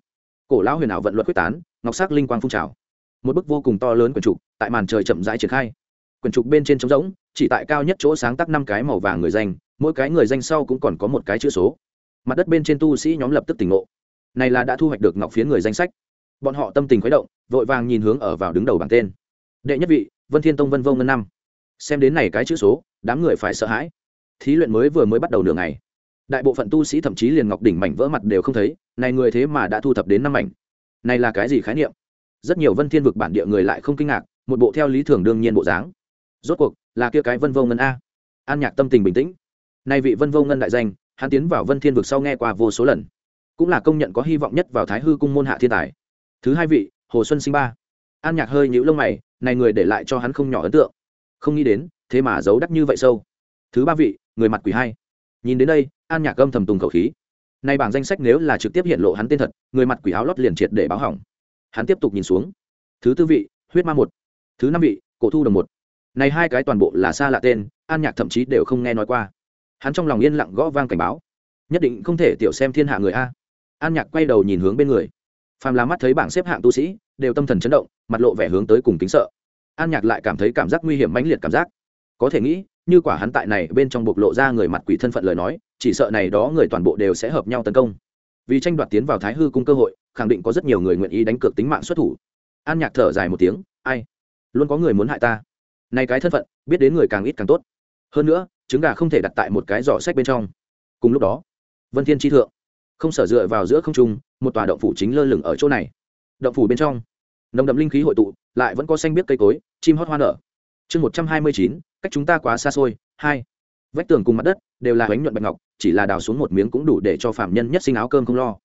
Cổ lão huyền ảo vận luật quyết tán, ngọc sắc linh quang phun trào. Một bức vô cùng to lớn quyển trục tại màn trời chậm rãi triển khai. Quyển trục bên trên trống rỗng, chỉ tại cao nhất chỗ sáng tắc năm cái màu vàng người danh, mỗi cái người danh sau cũng còn có một cái chữ số. Mặt đất bên trên tu sĩ nhóm lập tức tỉnh ngộ. Này là đã thu hoạch được ngọc phía người danh sách. Bọn họ tâm tình khuấy động, vội vàng nhìn hướng ở vào đứng đầu bảng tên. Đệ nhất vị, vân thiên tông vân vô ngân năm xem đến này cái chữ số, đám người phải sợ hãi. Thí luyện mới vừa mới bắt đầu nửa ngày. Đại bộ phận tu sĩ thậm chí liền ngọc đỉnh mảnh vỡ mặt đều không thấy, này người thế mà đã thu thập đến năm mảnh. Này là cái gì khái niệm? Rất nhiều vân thiên vực bản địa người lại không kinh ngạc, một bộ theo lý thường đương nhiên bộ dáng. Rốt cuộc, là kia cái vân vô ngân a. An nhạc tâm tình bình tĩnh. Nay vị vân vô ngân đại danh, hắn tiến vào vân thiên vực sau nghe qua vô số lần. Cũng là công nhận có hy vọng nhất vào thái hư cung môn hạ thiên tài. Thứ hai vị, hồ xuân sinh ba. An nhạc hơi nhũ lông mày, này người để lại cho hắn không nhỏ ấn tượng không nghĩ đến, thế mà giấu đắc như vậy sâu. Thứ ba vị, người mặt quỷ hai. Nhìn đến đây, an nhạc âm thầm tùng khẩu khí. Nay bảng danh sách nếu là trực tiếp hiện lộ hắn tên thật, người mặt quỷ áo lót liền triệt để báo hỏng. Hắn tiếp tục nhìn xuống. Thứ tư vị, huyết ma một. Thứ năm vị, cổ thu đồng một. Này hai cái toàn bộ là xa lạ tên, an nhạc thậm chí đều không nghe nói qua. Hắn trong lòng yên lặng gõ vang cảnh báo. Nhất định không thể tiểu xem thiên hạ người a. An nhạc quay đầu nhìn hướng bên người. Phàm là mắt thấy bảng xếp hạng tu sĩ, đều tâm thần chấn động, mặt lộ vẻ hướng tới cùng kính sợ an nhạc lại cảm thấy cảm giác nguy hiểm mãnh liệt cảm giác. Có thể nghĩ, như quả hắn tại này bên trong bộc lộ ra người mặt quỷ thân phận lời nói, chỉ sợ này đó người toàn bộ đều sẽ hợp nhau tấn công. Vì tranh đoạt tiến vào thái hư cung cơ hội, khẳng định có rất nhiều người nguyện ý đánh cược tính mạng xuất thủ. An nhạc thở dài một tiếng, ai? Luôn có người muốn hại ta. Này cái thân phận, biết đến người càng ít càng tốt. Hơn nữa, trứng gà không thể đặt tại một cái giỏ sách bên trong. Cùng lúc đó, vân thiên tri thượng, không sở dựa vào giữa không trung, một tòa động phủ chính lơ lửng ở chỗ này. Động phủ bên trong nồng đậm linh khí hội tụ, lại vẫn có xanh biết cây cối, chim hót hoa nở. Chương một trăm hai mươi chín, cách chúng ta quá xa xôi, hai. Vách tường cùng mặt đất đều là bánh nhuận bạch ngọc, chỉ là đào xuống một miếng cũng đủ để cho phạm nhân nhất sinh áo cơm không lo.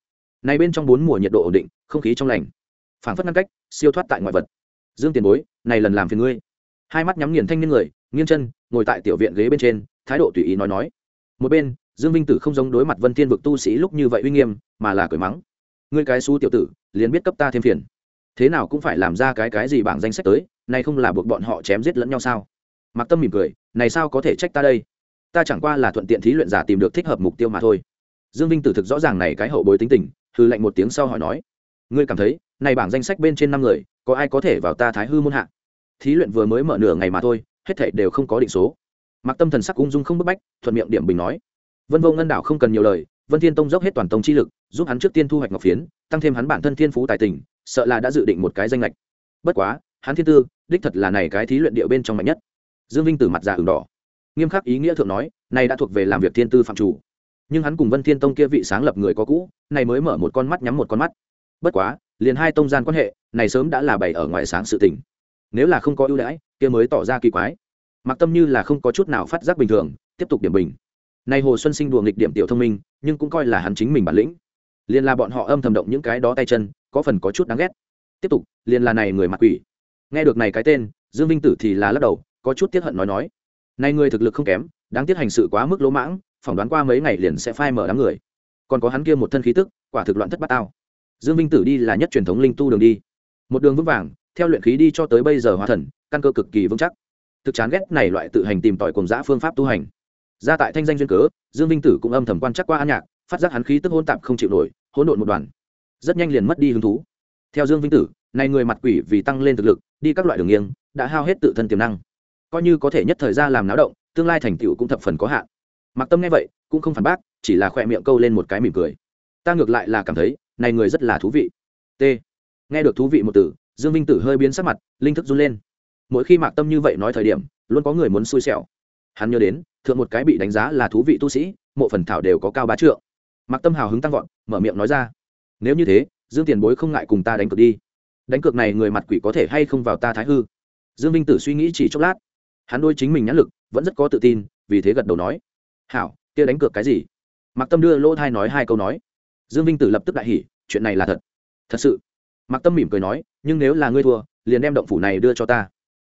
Này bên trong bốn mùa nhiệt độ ổn định, không khí trong lành. Phảng phất ngăn cách, siêu thoát tại ngoại vật. Dương tiền bối, này lần làm phiền ngươi. Hai mắt nhắm nghiền thanh niên người, nghiêng chân, ngồi tại tiểu viện ghế bên trên, thái độ tùy ý nói nói. Một bên, dương vinh tử không giống đối mặt vân thiên vực tu sĩ lúc như vậy uy nghiêm, mà là cười mắng. Ngươi cái xú tiểu tử, liền biết cấp ta thêm phiền thế nào cũng phải làm ra cái cái gì bảng danh sách tới, này không là buộc bọn họ chém giết lẫn nhau sao? Mặc tâm mỉm cười, này sao có thể trách ta đây? Ta chẳng qua là thuận tiện thí luyện giả tìm được thích hợp mục tiêu mà thôi. Dương vinh tử thực rõ ràng này cái hậu bối tính tình hư lạnh một tiếng sau hỏi nói, ngươi cảm thấy, này bảng danh sách bên trên năm người, có ai có thể vào ta thái hư môn hạ? Thí luyện vừa mới mở nửa ngày mà thôi, hết thảy đều không có định số. Mặc tâm thần sắc ung dung không bức bách, thuận miệng điểm bình nói, vân vô ngân đảo không cần nhiều lời, vân thiên tông dốc hết toàn tông chi lực, giúp hắn trước tiên thu hoạch ngọc phiến, tăng thêm hắn bản thân thiên phú tài tình sợ là đã dự định một cái danh lệch. Bất quá, hắn thiên tư, đích thật là này cái thí luyện địa bên trong mạnh nhất. Dương vinh từ mặt già ửng đỏ. Nghiêm khắc ý nghĩa thượng nói, này đã thuộc về làm việc thiên tư phạm chủ. Nhưng hắn cùng vân thiên tông kia vị sáng lập người có cũ, này mới mở một con mắt nhắm một con mắt. Bất quá, liền hai tông gian quan hệ, này sớm đã là bày ở ngoài sáng sự tình. Nếu là không có ưu đãi, kia mới tỏ ra kỳ quái. Mặc tâm như là không có chút nào phát giác bình thường, tiếp tục điểm bình. Này hồ xuân sinh đùa nghịch điểm tiểu thông minh, nhưng cũng coi là hắn chính mình bản lĩnh. Liền là bọn họ âm thầm động những cái đó tay chân có phần có chút đáng ghét. Tiếp tục, liền là này người mặc quỷ. Nghe được này cái tên, dương vinh tử thì là lắc đầu, có chút tiết hận nói nói. Nay người thực lực không kém, đáng tiếc hành sự quá mức lỗ mãng, phỏng đoán qua mấy ngày liền sẽ phai mở đám người. Còn có hắn kia một thân khí tức, quả thực loạn thất bát tao. Dương vinh tử đi là nhất truyền thống linh tu đường đi. Một đường vững vàng, theo luyện khí đi cho tới bây giờ hóa thần, căn cơ cực kỳ vững chắc. Thực chán ghét này loại tự hành tìm tòi cùng giã phương pháp tu hành. Ra tại thanh danh duyên cớ, dương vinh tử cũng âm thầm quan chắc qua an nhạc, phát giác hắn khí tức hôn tạp không chịu nổi, hỗn độn một đoàn rất nhanh liền mất đi hứng thú. Theo dương vinh tử, này người mặt quỷ vì tăng lên thực lực, đi các loại đường nghiêng, đã hao hết tự thân tiềm năng. Coi như có thể nhất thời ra làm náo động, tương lai thành tựu cũng thập phần có hạn. Mặc tâm nghe vậy, cũng không phản bác, chỉ là khỏe miệng câu lên một cái mỉm cười. Ta ngược lại là cảm thấy, này người rất là thú vị. T. Nghe được thú vị một từ, dương vinh tử hơi biến sắc mặt, linh thức run lên. Mỗi khi mạc tâm như vậy nói thời điểm, luôn có người muốn xui xẻo. Hắn nhớ đến, thượng một cái bị đánh giá là thú vị tu sĩ, mộ phần thảo đều có cao bá trượng. Mạc tâm hào hứng tăng vọt, mở miệng nói ra nếu như thế, dương tiền bối không ngại cùng ta đánh cược đi. Đánh cược này người mặt quỷ có thể hay không vào ta thái hư? Dương minh tử suy nghĩ chỉ chốc lát. Hắn đôi chính mình nhãn lực vẫn rất có tự tin, vì thế gật đầu nói, hảo, kia đánh cược cái gì? Mạc tâm đưa lỗ thai nói hai câu nói. Dương vinh tử lập tức đại hỉ, chuyện này là thật. Thật sự? Mạc tâm mỉm cười nói, nhưng nếu là ngươi thua, liền đem động phủ này đưa cho ta.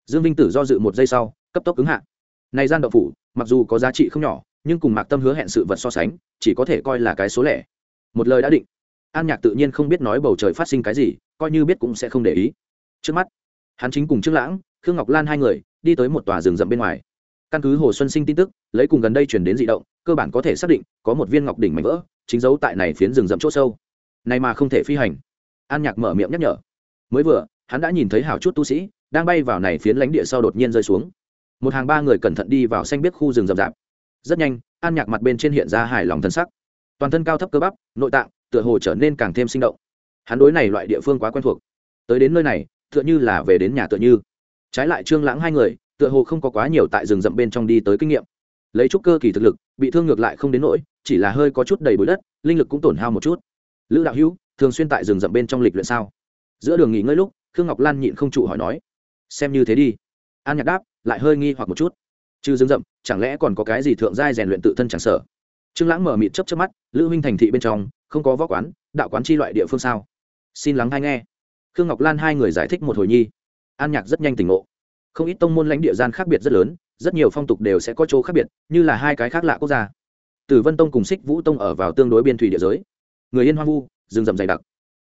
Dương vinh tử do dự một giây sau, cấp tốc ứng hạ. Này gian động phủ, mặc dù có giá trị không nhỏ, nhưng cùng mạc tâm hứa hẹn sự vật so sánh, chỉ có thể coi là cái số lẻ. Một lời đã định an nhạc tự nhiên không biết nói bầu trời phát sinh cái gì, coi như biết cũng sẽ không để ý. Trước mắt, hắn chính cùng trương lãng, khương ngọc lan hai người, đi tới một tòa rừng rậm bên ngoài. Căn cứ hồ xuân sinh tin tức, lấy cùng gần đây chuyển đến d ị động, cơ bản có thể xác định, có một viên ngọc đỉnh mảnh vỡ, chính dấu tại này phiến rừng rậm c h ỗ sâu. Này mà không thể phi hành. An nhạc mở miệng nhắc nhở. Mới vừa, hắn đã nhìn thấy hào chút tu sĩ, đang bay vào này phiến lánh địa sau đột nhiên rơi xuống. Một hàng ba người cẩn thận đi vào xanh biết khu rừng rậm rạp. Rất nhanh, an nhạc mặt bên trên hiện ra hài lòng thân sắc. Toàn thân cao thấp cơ bắp, nội tạng tựa hồ trở nên càng thêm sinh động. Hắn đối này loại địa phương quá quen thuộc. Tới đến nơi này, tựa như là về đến nhà tựa như. Trái lại trương lãng hai người, tựa hồ không có quá nhiều tại rừng rậm bên trong đi tới kinh nghiệm. Lấy chút cơ kỳ thực lực, bị thương ngược lại không đến nỗi, chỉ là hơi có chút đầy bụi đất, linh lực cũng tổn hao một chút. Lữ đạo hữu, thường xuyên tại rừng rậm bên trong lịch luyện sao? Giữa đường nghỉ ngơi lúc, khương ngọc lan nhịn không trụ hỏi nói. Xem như thế đi. An nhạc đáp, lại hơi nghi hoặc một chút. Chứ rừng rậm, chẳng lẽ còn có cái gì thượng giai rèn luyện tự thân chẳng sở trương lãng mở mịt chấp chấp mắt, lữ huynh thành thị bên trong không có võ quán, đạo quán chi loại địa phương sao? Xin lắng hay nghe. Khương ngọc lan hai người giải thích một hồi nhi. An nhạc rất nhanh tỉnh ngộ. Không ít tông môn lãnh địa gian khác biệt rất lớn, rất nhiều phong tục đều sẽ có chỗ khác biệt, như là hai cái khác lạ quốc gia. Tử vân tông cùng xích vũ tông ở vào tương đối biên thủy địa giới. Người yên hoang vu, rừng rậm dày đặc.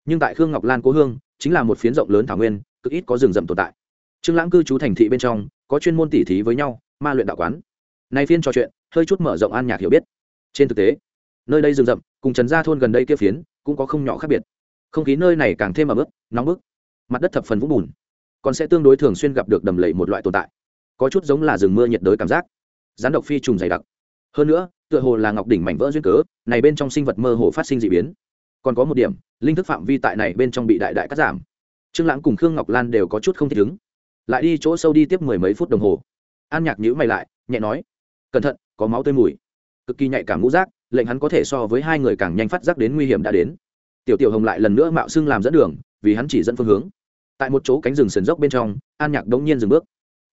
Nhưng tại khương ngọc lan cố hương, chính là một phiến rộng lớn thảo nguyên, cực ít có rừng rậm tồn tại. Trương lãng cư trú thành thị bên trong, có chuyên môn tỉ thí với nhau, ma luyện đạo quán. Nay phiên trò chuyện, hơi chút mở rộng an nhạc hiểu biết. Trên thực tế, nơi đây rừng rậm cùng trần gia thôn gần đây kia phiến cũng có không nhỏ khác biệt. Không khí nơi này càng thêm ẩm ướt, nóng bức, mặt đất thập phần vũng bùn, còn sẽ tương đối thường xuyên gặp được đầm lầy một loại tồn tại. Có chút giống là rừng mưa nhiệt đới cảm giác. Rắn độc phi trùng dày đặc. Hơn nữa, tựa hồ là ngọc đỉnh mảnh vỡ duyên cớ, này bên trong sinh vật mơ hồ phát sinh d ị biến. Còn có một điểm, linh thức phạm vi tại này bên trong bị đại đại cắt giảm. Trương lãng cùng khương ngọc lan đều có chút không thích ứng. Lại đi chỗ sâu đi tiếp mười mấy phút đồng hồ. An nhạc nhữ mày lại, nhẹ nói, cẩn thận, có máu tươi mùi. Cực kỳ nhạy cảm ngũ rác lệnh hắn có thể so với hai người càng nhanh phát giác đến nguy hiểm đã đến. Tiểu tiểu hồng lại lần nữa mạo xưng làm dẫn đường, vì hắn chỉ dẫn phương hướng. Tại một chỗ cánh rừng sườn dốc bên trong, an nhạc đống nhiên dừng bước.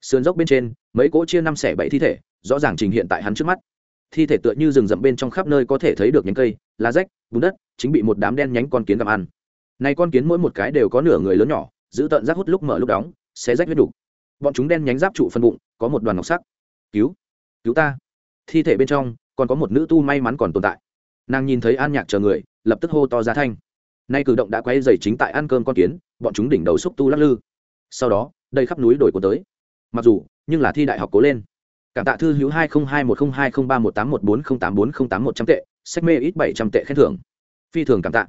Sườn dốc bên trên, mấy cỗ chia năm xẻ bảy thi thể, rõ ràng trình hiện tại hắn trước mắt. Thi thể tựa như rừng rậm bên trong khắp nơi có thể thấy được nhánh cây, lá rách, bùn đất, chính bị một đám đen nhánh con kiến gặm ăn. Này con kiến mỗi một cái đều có nửa người lớn nhỏ, giữ tận rác hút lúc mở lúc đóng, xé rách huyết đục. Bọn chúng đen nhánh giáp trụ phân bụng, có một đoàn ngọc sắc. Cứu cứu ta. Thi thể bên trong còn có một nữ tu may mắn còn tồn tại. Nàng nhìn thấy an nhạc chờ người, lập tức hô to ra thanh. Nay cử động đã quay dày chính tại ăn cơm con kiến, bọn chúng đỉnh đầu xúc tu lắc lư. Sau đó đây khắp núi đổi của tới. Mặc dù, nhưng là thi đại học cố lên. Cảm tạ thư hữu hai nghìn hai một không hai không ba một tám một bốn không tám bốn không tám một trăm tệ, sách mê ít bảy trăm tệ khen thưởng. Phi thường cảm tạ.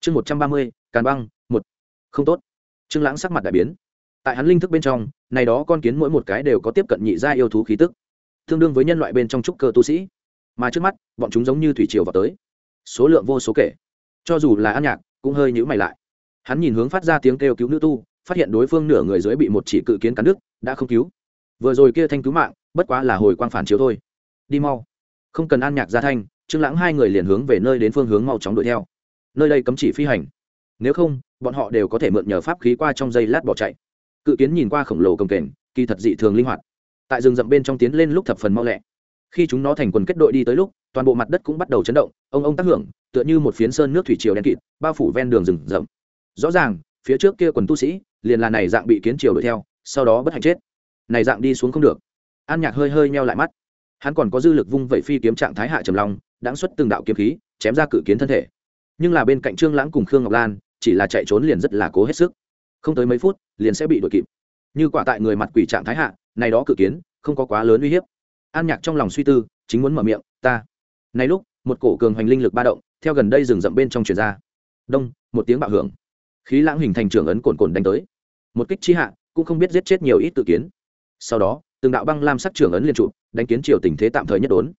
Chương một trăm ba mươi, càn băng, một. Không tốt. Trương lãng sắc mặt đại biến. Tại hắn linh thức bên trong, này đó con kiến mỗi một cái đều có tiếp cận nhị gia yêu thú khí tức. Tương đương với nhân loại bên trong trúc cơ tu sĩ mà trước mắt, bọn chúng giống như thủy triều vào tới. Số lượng vô số kể. Cho dù là an nhạc, cũng hơi nhữ mày lại. Hắn nhìn hướng phát ra tiếng kêu cứu nữ tu, phát hiện đối phương nửa người dưới bị một chỉ cự kiến cắn đứt, đã không cứu. Vừa rồi kia thanh cứu mạng, bất quá là hồi quang phản chiếu thôi. Đi mau. Không cần an nhạc ra thanh, trương lãng hai người liền hướng về nơi đến phương hướng mau chóng đuổi theo. Nơi đây cấm chỉ phi hành. Nếu không, bọn họ đều có thể mượn nhờ pháp khí qua trong giây lát bỏ chạy. Cự kiến nhìn qua khổng lồ công kềnh, kỳ thật dị thường linh hoạt. Tại rừng rậm bên trong tiến lên lúc thập phần mau lẹ khi chúng nó thành quần kết đội đi tới lúc, toàn bộ mặt đất cũng bắt đầu chấn động, ông ông tác hưởng, tựa như một phiến sơn nước thủy triều đen kịt, bao phủ ven đường rừng rậm. Rõ ràng, phía trước kia quần tu sĩ, liền là này dạng bị kiến triều đuổi theo, sau đó bất hạnh chết. Này dạng đi xuống không được. An nhạc hơi hơi meo lại mắt. Hắn còn có dư lực vung vẩy phi kiếm trạng thái hạ trầm long đáng xuất từng đạo kiếm khí, chém ra cự kiến thân thể. Nhưng là bên cạnh trương lãng cùng khương ngọc lan, chỉ là chạy trốn liền rất là cố hết sức. Không tới mấy phút, liền sẽ bị đuổi kịp. Như quả tại người mặt quỷ trạng thái hạ, này đó cự kiến, không có quá lớn uy hiếp an nhạc trong lòng suy tư, chính muốn mở miệng, ta. Này lúc, một cổ cường hoành linh lực ba động, theo gần đây rừng rậm bên trong truyền ra. Đông, một tiếng bạo hưởng. Khí lãng hình thành trưởng ấn cồn cồn đánh tới. Một kích chi hạ, cũng không biết giết chết nhiều ít tự kiến. Sau đó, từng đạo băng lam sắc trưởng ấn liên trụ, đánh kiến triều tình thế tạm thời nhất đốn.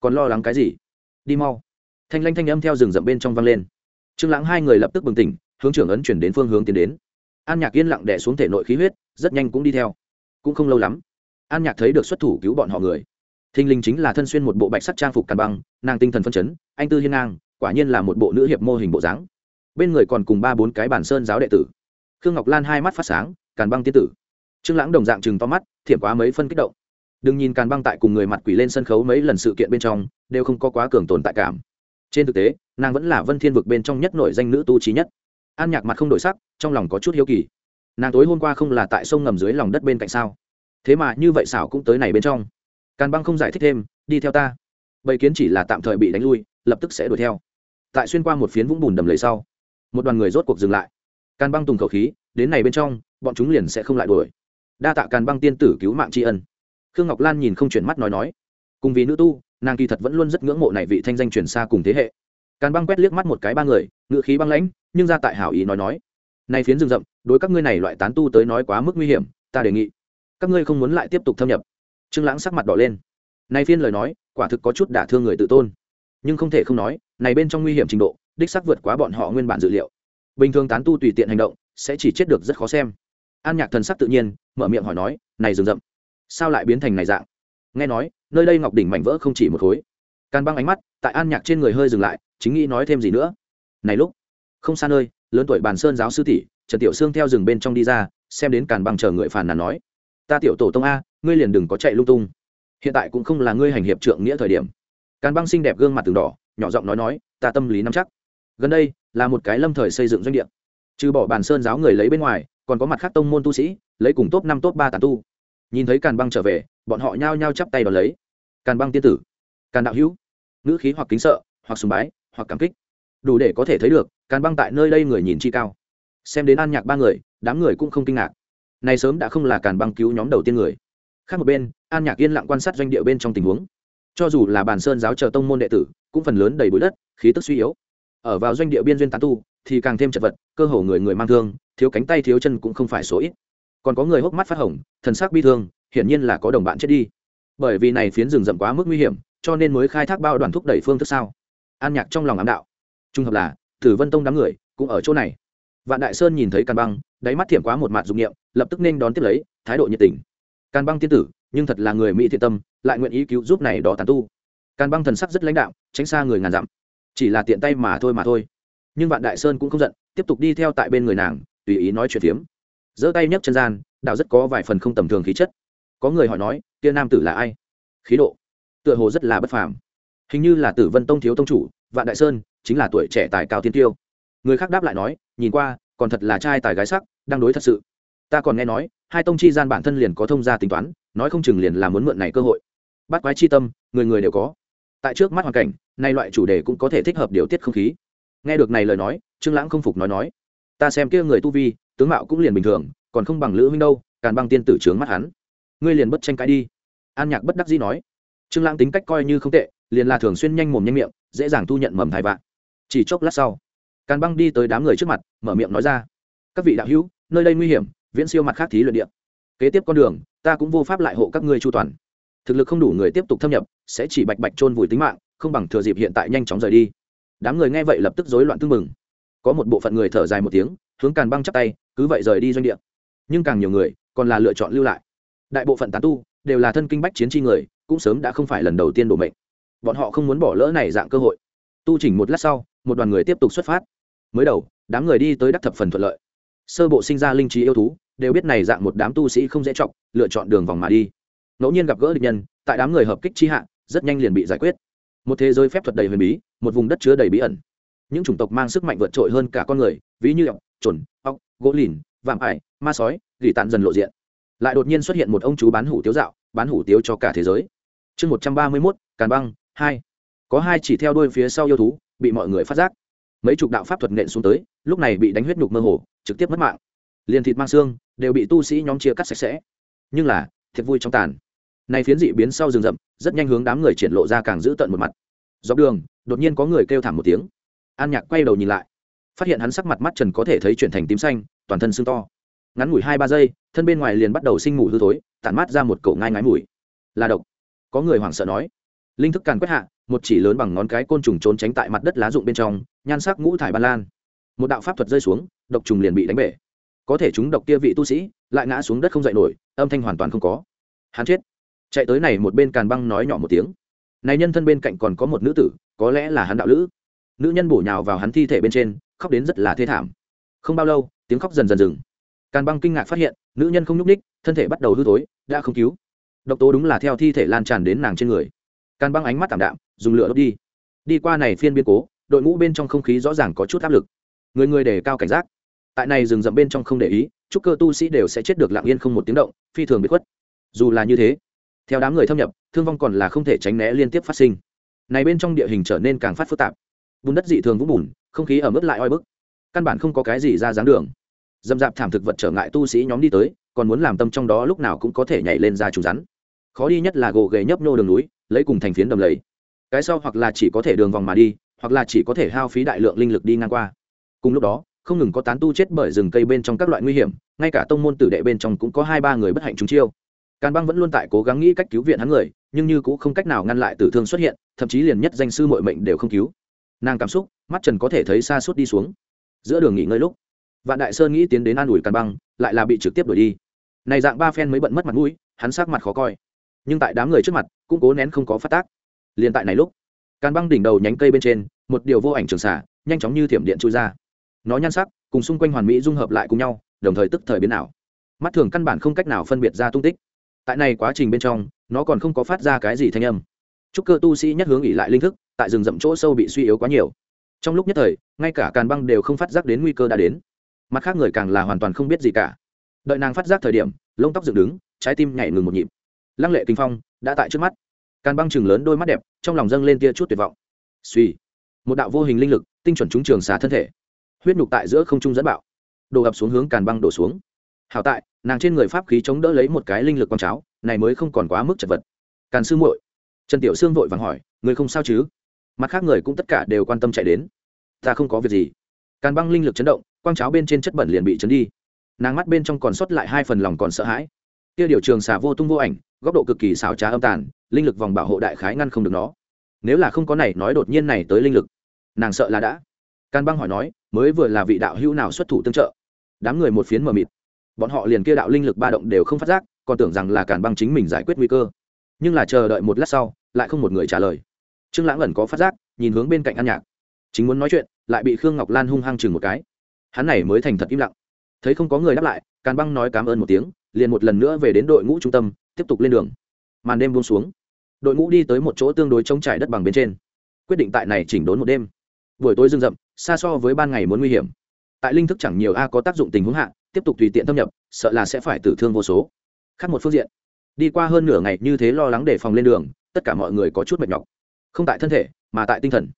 Còn lo lắng cái gì? Đi mau. Thanh lanh thanh âm theo rừng rậm bên trong vang lên. Trương lãng hai người lập tức bừng tỉnh, hướng trưởng ấn chuyển đến phương hướng tiến đến. An nhạc yên lặng đẻ xuống thể nội khí huyết, rất nhanh cũng đi theo. Cũng không lâu lắm, an nhạc thấy được xuất thủ cứu bọn họ người thinh linh chính là thân xuyên một bộ bạch sắc trang phục càn băng, nàng tinh thần phân chấn, anh tư hiên ngang, quả nhiên là một bộ nữ hiệp mô hình bộ dáng. Bên người còn cùng ba bốn cái bản sơn giáo đệ tử. Khương ngọc lan hai mắt phát sáng, càn băng tiên tử. Trương lãng đồng dạng chừng to mắt thiệp quá mấy phân kích động. Đừng nhìn càn băng tại cùng người mặt quỷ lên sân khấu mấy lần sự kiện bên trong, đều không có quá cường tồn tại cảm. Trên thực tế, nàng vẫn là vân thiên vực bên trong nhất nổi danh nữ tu trí nhất. An nhạc mặt không đổi sắc, trong lòng có chút hiếu kỳ. Nàng tối hôm qua không là tại sông ngầm dưới lòng đất bên cạnh sao? Thế mà như vậy xảo cũng tới này bên trong càn băng không giải thích thêm, đi theo ta. Bầy kiến chỉ là tạm thời bị đánh lui, lập tức sẽ đuổi theo. Tại xuyên qua một phiến vũng bùn đầm lầy sau, một đoàn người rốt cuộc dừng lại. Càn băng tùng khẩu khí, đến này bên trong, bọn chúng liền sẽ không lại đuổi. Đa tạ càn băng tiên tử cứu mạng tri ân. Khương ngọc lan nhìn không chuyển mắt nói nói. Cùng vì nữ tu, nàng kỳ thật vẫn luôn rất ngưỡng mộ này vị thanh danh truyền xa cùng thế hệ. Càn băng quét liếc mắt một cái ba người ngự khí băng lãnh, nhưng ra tại hảo ý nói nói. Nay phiến rừng rậm, đối các ngươi này loại tán tu tới nói quá mức nguy hiểm, ta đề nghị. Các ngươi không muốn lại tiếp tục thâm nhập trương lãng sắc mặt đỏ lên. Nay phiên lời nói, quả thực có chút đả thương người tự tôn. Nhưng không thể không nói, này bên trong nguy hiểm trình độ, đích sắc vượt quá bọn họ nguyên bản dự liệu. Bình thường tán tu tùy tiện hành động, sẽ chỉ chết được rất khó xem. An nhạc thần sắc tự nhiên, mở miệng hỏi nói, này rừng rậm, sao lại biến thành này dạng? Nghe nói, nơi đây ngọc đỉnh mảnh vỡ không chỉ một khối. Càn băng ánh mắt, tại an nhạc trên người hơi dừng lại, chính nghĩ nói thêm gì nữa. Này lúc, không xa nơi, lớn tuổi bàn sơn giáo sư tỷ, trần tiểu sương theo rừng bên trong đi ra, xem đến càn băng chờ người phàn nàn nói, ta tiểu tổ tông a ngươi liền đừng có chạy lung tung. Hiện tại cũng không là ngươi hành hiệp trượng nghĩa thời điểm. Càn băng xinh đẹp gương mặt từng đỏ, nhỏ giọng nói nói, ta tâm lý nắm chắc. Gần đây, là một cái lâm thời xây dựng doanh địa. Trừ bỏ bàn sơn giáo người lấy bên ngoài, còn có mặt khác tông môn tu sĩ, lấy cùng top năm, top ba tàn tu. Nhìn thấy càn băng trở về, bọn họ nhao nhao chắp tay đón lấy. Càn băng tiên tử, càn đạo hữu, ngữ khí hoặc kính sợ, hoặc sùng bái, hoặc cảm kích. Đủ để có thể thấy được, càn băng tại nơi đây người nhìn chi cao. Xem đến an nhạc ba người, đám người cũng không kinh ngạc. Này sớm đã không là càn băng cứu nhóm đầu tiên người khác một bên, an nhạc yên lặng quan sát doanh địa bên trong tình huống. Cho dù là bàn sơn giáo chờ tông môn đệ tử, cũng phần lớn đầy bụi đất, khí tức suy yếu. Ở vào doanh địa biên duyên tán tu, thì càng thêm chật vật, cơ hồ người người mang thương, thiếu cánh tay thiếu chân cũng không phải số ít. Còn có người hốc mắt phát hồng, thần sắc bi thương, hiển nhiên là có đồng bạn chết đi. Bởi vì này phiến rừng rậm quá mức nguy hiểm, cho nên mới khai thác bao đoàn thúc đẩy phương thức sao? An nhạc trong lòng ám đạo. Trung hợp là, tử vân tông đám người, cũng ở chỗ này. Vạn đại sơn nhìn thấy càn băng, đáy mắt thiểm quá một mặt dụng nghiệm lập tức nên đón tiếp lấy, thái độ nhiệt tình càn băng tiên tử, nhưng thật là người mỹ thiện tâm, lại nguyện ý cứu giúp này đó tàn tu. Càn băng thần sắc rất lãnh đạo, tránh xa người ngàn dặm. Chỉ là tiện tay mà thôi mà thôi. Nhưng vạn đại sơn cũng không giận, tiếp tục đi theo tại bên người nàng, tùy ý nói chuyện phiếm. Giơ tay nhấc chân gian, đạo rất có vài phần không tầm thường khí chất. Có người hỏi nói, kia nam tử là ai? Khí độ, tựa hồ rất là bất phàm. Hình như là tử vân tông thiếu tông chủ, vạn đại sơn, chính là tuổi trẻ tài cao tiên tiêu. Người khác đáp lại nói, nhìn qua, còn thật là trai tài gái sắc, đang đối thật sự ta còn nghe nói, hai tông chi gian bản thân liền có thông gia tính toán, nói không chừng liền là muốn mượn này cơ hội. Bắt quái chi tâm, người người đều có. Tại trước mắt hoàn cảnh nay loại chủ đề cũng có thể thích hợp điều tiết không khí. Nghe được này lời nói, trương lãng không phục nói nói. Ta xem kia người tu vi, tướng mạo cũng liền bình thường, còn không bằng lữ huynh đâu, càn băng tiên tử trướng mắt hắn. Ngươi liền bất tranh cãi đi. An nhạc bất đắc dĩ nói. Trương lãng tính cách coi như không tệ, liền là thường xuyên nhanh mồm nhanh miệng, dễ dàng thu nhận mầm thai vạn chỉ chốc lát sau, càn băng đi tới đám người trước mặt, mở miệng nói ra. Các vị đạo hữu, nơi đây nguy hiểm viễn siêu mặt khác thí luyện địa. Kế tiếp con đường, ta cũng vô pháp lại hộ các ngươi chu toàn. Thực lực không đủ người tiếp tục thâm nhập, sẽ chỉ bạch bạch trôn vùi tính mạng, không bằng thừa dịp hiện tại nhanh chóng rời đi. Đám người nghe vậy lập tức rối loạn tương mừng có một bộ phận người thở dài một tiếng, hướng càn băng chắp tay, cứ vậy rời đi doanh địa. Nhưng càng nhiều người, còn là lựa chọn lưu lại. Đại bộ phận tán tu, đều là thân kinh bách chiến tri người, cũng sớm đã không phải lần đầu tiên đổ mệnh. Bọn họ không muốn bỏ lỡ này dạng cơ hội. Tu chỉnh một lát sau, một đoàn người tiếp tục xuất phát. Mới đầu, đám người đi tới đắc thập phần thuận lợi. Sơ bộ sinh ra linh trí yêu thú đều biết này dạng một đám tu sĩ không dễ chọc, lựa chọn đường vòng mà đi. Ngẫu nhiên gặp gỡ địch nhân, tại đám người hợp kích chi hạ, rất nhanh liền bị giải quyết. Một thế giới phép thuật đầy huyền bí, một vùng đất chứa đầy bí ẩn. Những chủng tộc mang sức mạnh vượt trội hơn cả con người, ví như ọc chuẩn ọc gỗ lìn, vạm ải, ma sói, gỉ tàn dần lộ diện. Lại đột nhiên xuất hiện một ông chú bán hủ tiếu dạo, bán hủ tiếu cho cả thế giới. Chương một trăm ba mươi mốt, càn băng hai. Có hai chỉ theo đuôi phía sau yêu thú, bị mọi người phát giác. Mấy chục đạo pháp thuật nện xuống tới, lúc này bị đánh huyết nhục mơ hồ, trực tiếp mất mạng liền thịt mang xương, đều bị tu sĩ nhóm chia cắt sạch sẽ. Nhưng là, thiệt vui trong tàn. Này phiến dị biến sau rừng rậm, rất nhanh hướng đám người triển lộ ra càng giữ tận một mặt. Dọc đường, đột nhiên có người kêu thảm một tiếng. An nhạc quay đầu nhìn lại, phát hiện hắn sắc mặt mắt trần có thể thấy chuyển thành tím xanh, toàn thân sưng to. Ngắn ngủi hai ba giây, thân bên ngoài liền bắt đầu sinh mù hư thối, tản mát ra một cậu ngai ngái mùi. Là độc. Có người hoảng sợ nói. Linh thức càn quét hạ, một chỉ lớn bằng ngón cái côn trùng trốn tránh tại mặt đất lá rụng bên trong, nhan sắc ngũ thải ban lan. Một đạo pháp thuật rơi xuống, độc trùng liền bị đánh bể có thể chúng độc kia vị tu sĩ, lại ngã xuống đất không dậy nổi, âm thanh hoàn toàn không có. Hắn chết. Chạy tới này một bên càn băng nói nhỏ một tiếng. Này nhân thân bên cạnh còn có một nữ tử, có lẽ là hắn đạo lữ. Nữ nhân bổ nhào vào hắn thi thể bên trên, khóc đến rất là thê thảm. Không bao lâu, tiếng khóc dần dần dừng. Càn băng kinh ngạc phát hiện, nữ nhân không nhúc ních thân thể bắt đầu hư thối, đã không cứu. Độc tố đúng là theo thi thể lan tràn đến nàng trên người. Càn băng ánh mắt tảm đạm, dùng lửa đốt đi. Đi qua này phiên biên cố, đội ngũ bên trong không khí rõ ràng có chút áp lực. Người người đề cao cảnh giác tại này rừng rậm bên trong không để ý, chúc cơ tu sĩ đều sẽ chết được lặng yên không một tiếng động, phi thường bị khuất. Dù là như thế, theo đám người thâm nhập, thương vong còn là không thể tránh né liên tiếp phát sinh. Này bên trong địa hình trở nên càng phát phức tạp. Bùn đất dị thường vũng bùn, không khí ở mức lại oi bức. Căn bản không có cái gì ra dáng đường. Dầm dạp thảm thực vật trở ngại tu sĩ nhóm đi tới, còn muốn làm tâm trong đó lúc nào cũng có thể nhảy lên ra trùng rắn. Khó đi nhất là gồ ghề nhấp nhô đường núi, lấy cùng thành phiến đầm lầy. Cái sau hoặc là chỉ có thể đường vòng mà đi, hoặc là chỉ có thể hao phí đại lượng linh lực đi ngang qua. Cùng lúc đó không ngừng có tán tu chết bởi rừng cây bên trong các loại nguy hiểm, ngay cả tông môn tử đệ bên trong cũng có hai ba người bất hạnh trúng chiêu. Càn băng vẫn luôn tại cố gắng nghĩ cách cứu viện hắn người, nhưng như cũng không cách nào ngăn lại tử thương xuất hiện, thậm chí liền nhất danh sư mọi mệnh đều không cứu. Nàng cảm xúc, mắt trần có thể thấy xa suốt đi xuống. Giữa đường nghỉ ngơi lúc, vạn đại sơn nghĩ tiến đến an ủi càn băng, lại là bị trực tiếp đuổi đi. Này dạng ba phen mới bận mất mặt mũi, hắn sắc mặt khó coi. Nhưng tại đám người trước mặt, cũng cố nén không có phát tác. Liền tại này lúc, càn băng đỉnh đầu nhánh cây bên trên, một điều vô ảnh trường xả, nhanh chóng như thiểm điện chui ra nó nhan sắc cùng xung quanh hoàn mỹ dung hợp lại cùng nhau, đồng thời tức thời biến ảo. Mắt thường căn bản không cách nào phân biệt ra tung tích. Tại này quá trình bên trong, nó còn không có phát ra cái gì thanh âm. Chúc cơ tu sĩ nhất hướng ỉ lại linh thức, tại rừng rậm chỗ sâu bị suy yếu quá nhiều. Trong lúc nhất thời, ngay cả càn băng đều không phát giác đến nguy cơ đã đến. Mặt khác người càng là hoàn toàn không biết gì cả. Đợi nàng phát giác thời điểm, lông tóc dựng đứng, trái tim nhảy ngừng một nhịp. Lăng lệ kinh phong đã tại trước mắt. Càn băng chừng lớn đôi mắt đẹp, trong lòng dâng lên tia chút tuyệt vọng. Suy một đạo vô hình linh lực, tinh chuẩn trúng trường xà thân thể huyết nhục tại giữa không trung dẫn bạo. Đổ ập xuống hướng càn băng đổ xuống. Hảo tại, nàng trên người pháp khí chống đỡ lấy một cái linh lực quang cháo, này mới không còn quá mức chật vật. Càn sư muội, trần tiểu sương vội vàng hỏi, người không sao chứ? Mặt khác người cũng tất cả đều quan tâm chạy đến. Ta không có việc gì. Càn băng linh lực chấn động, quang cháo bên trên chất bẩn liền bị chấn đi. Nàng mắt bên trong còn sót lại hai phần lòng còn sợ hãi. Kia điều trường xà vô tung vô ảnh, góc độ cực kỳ xảo trá âm tàn, linh lực vòng bảo hộ đại khái ngăn không được nó. Nếu là không có này, nói đột nhiên này tới linh lực. Nàng sợ là đã. Càn băng hỏi nói mới vừa là vị đạo hữu nào xuất thủ tương trợ. Đám người một phiến mờ mịt. Bọn họ liền kia đạo linh lực ba động đều không phát giác, còn tưởng rằng là càn băng chính mình giải quyết nguy cơ. Nhưng là chờ đợi một lát sau, lại không một người trả lời. Trương lãng ẩn có phát giác, nhìn hướng bên cạnh ăn nhạc. Chính muốn nói chuyện, lại bị khương ngọc lan hung hăng chừng một cái. Hắn này mới thành thật im lặng. Thấy không có người đáp lại, càn băng nói cảm ơn một tiếng, liền một lần nữa về đến đội ngũ trung tâm, tiếp tục lên đường. Màn đêm buông xuống. Đội ngũ đi tới một chỗ tương đối trống trải đất bằng bên trên. Quyết định tại này chỉnh đốn một đêm. Buổi tối rừng rậm xa so với ban ngày muốn nguy hiểm. Tại linh thức chẳng nhiều a có tác dụng tình huống hạ, tiếp tục tùy tiện thâm nhập, sợ là sẽ phải tử thương vô số. Khác một phương diện, đi qua hơn nửa ngày như thế lo lắng để phòng lên đường, tất cả mọi người có chút mệt nhọc. Không tại thân thể, mà tại tinh thần.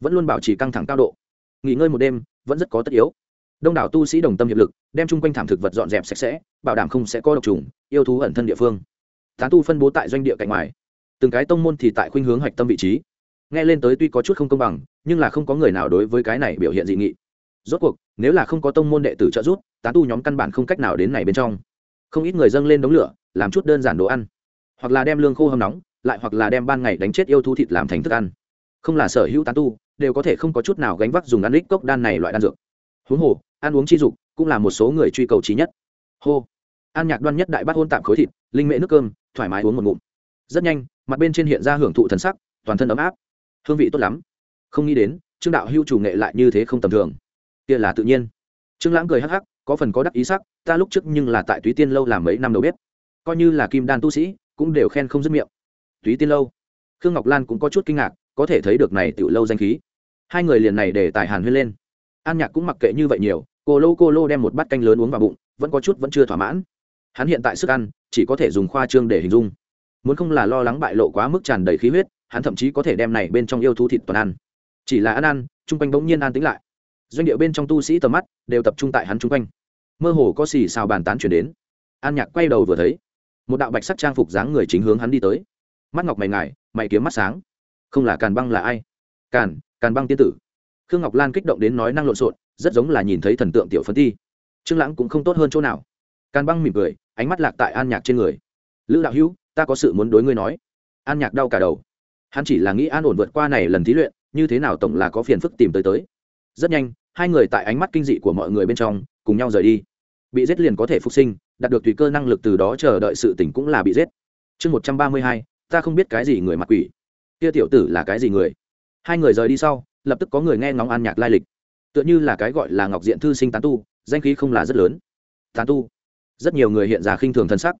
Vẫn luôn bảo trì căng thẳng cao độ. Nghỉ ngơi một đêm, vẫn rất có tất yếu. Đông đảo tu sĩ đồng tâm hiệp lực, đem chung quanh thảm thực vật dọn dẹp sạch sẽ, bảo đảm không sẽ có độc trùng, yêu thú ẩn thân địa phương. Tán tu phân bố tại doanh địa cạnh ngoài. Từng cái tông môn thì tại khuynh hướng hoạch tâm vị trí nghe lên tới tuy có chút không công bằng, nhưng là không có người nào đối với cái này biểu hiện dị nghị. Rốt cuộc, nếu là không có tông môn đệ tử trợ giúp, tán tu nhóm căn bản không cách nào đến này bên trong. Không ít người dâng lên đống lửa, làm chút đơn giản đồ ăn. Hoặc là đem lương khô hâm nóng, lại hoặc là đem ban ngày đánh chết yêu thú thịt làm thành thức ăn. Không là sở hữu tán tu, đều có thể không có chút nào gánh vác dùng ăn lích cốc đan này loại đan dược. Huống hồ, ăn uống chi dục cũng là một số người truy cầu trí nhất. Hô. Ăn nhạc đoan nhất đại bát hôn tạm khối thịt, linh mễ nước cơm, thoải mái uống một ngụm. Rất nhanh, mặt bên trên hiện ra hưởng thụ thần sắc, toàn thân ấm áp hương vị tốt lắm. Không nghĩ đến, trương đạo hưu chủ nghệ lại như thế không tầm thường. Kia là tự nhiên. Trương lãng cười hắc hắc, có phần có đắc ý sắc, ta lúc trước nhưng là tại túy tiên lâu làm mấy năm đầu bếp. Coi như là kim đan tu sĩ, cũng đều khen không dứt miệng. Túy tiên lâu. Khương ngọc lan cũng có chút kinh ngạc, có thể thấy được này tiểu lâu danh khí. Hai người liền này để tài hàn huyên lên. An nhạc cũng mặc kệ như vậy nhiều, cô lô cô lô đem một bát canh lớn uống vào bụng, vẫn có chút vẫn chưa thỏa mãn. Hắn hiện tại sức ăn, chỉ có thể dùng khoa trương để hình dung. Muốn không là lo lắng bại lộ quá mức tràn đầy khí huyết hắn thậm chí có thể đem này bên trong yêu thú thịt toàn ăn. Chỉ là ăn ăn, chung quanh bỗng nhiên an tĩnh lại. Doanh địa bên trong tu sĩ tầm mắt đều tập trung tại hắn chung quanh. Mơ hồ có xì xào bàn tán chuyển đến. An nhạc quay đầu vừa thấy, một đạo bạch sắc trang phục dáng người chính hướng hắn đi tới. Mắt ngọc mày ngài, mày kiếm mắt sáng. Không là càn băng là ai? Càn càn băng tiên tử. Khương ngọc lan kích động đến nói năng lộn xộn, rất giống là nhìn thấy thần tượng tiểu phấn thi trương lãng cũng không tốt hơn chỗ nào. Càn băng mỉm cười, ánh mắt lạc tại an nhạc trên người. Lữ đạo hữu, ta có sự muốn đối ngươi nói. An nhạc đau cả đầu hắn chỉ là nghĩ an ổn vượt qua này lần thí luyện, như thế nào tổng là có phiền phức tìm tới tới. Rất nhanh, hai người tại ánh mắt kinh dị của mọi người bên trong, cùng nhau rời đi. Bị giết liền có thể phục sinh, đạt được tùy cơ năng lực từ đó chờ đợi sự tỉnh cũng là bị giết. Chương một trăm ba mươi hai, ta không biết cái gì người mặc quỷ. Kia tiểu tử là cái gì người? Hai người rời đi sau, lập tức có người nghe ngóng an nhạc lai lịch. Tựa như là cái gọi là ngọc diện thư sinh tán tu, danh khí không là rất lớn. Tán tu. Rất nhiều người hiện ra khinh thường thân sắc.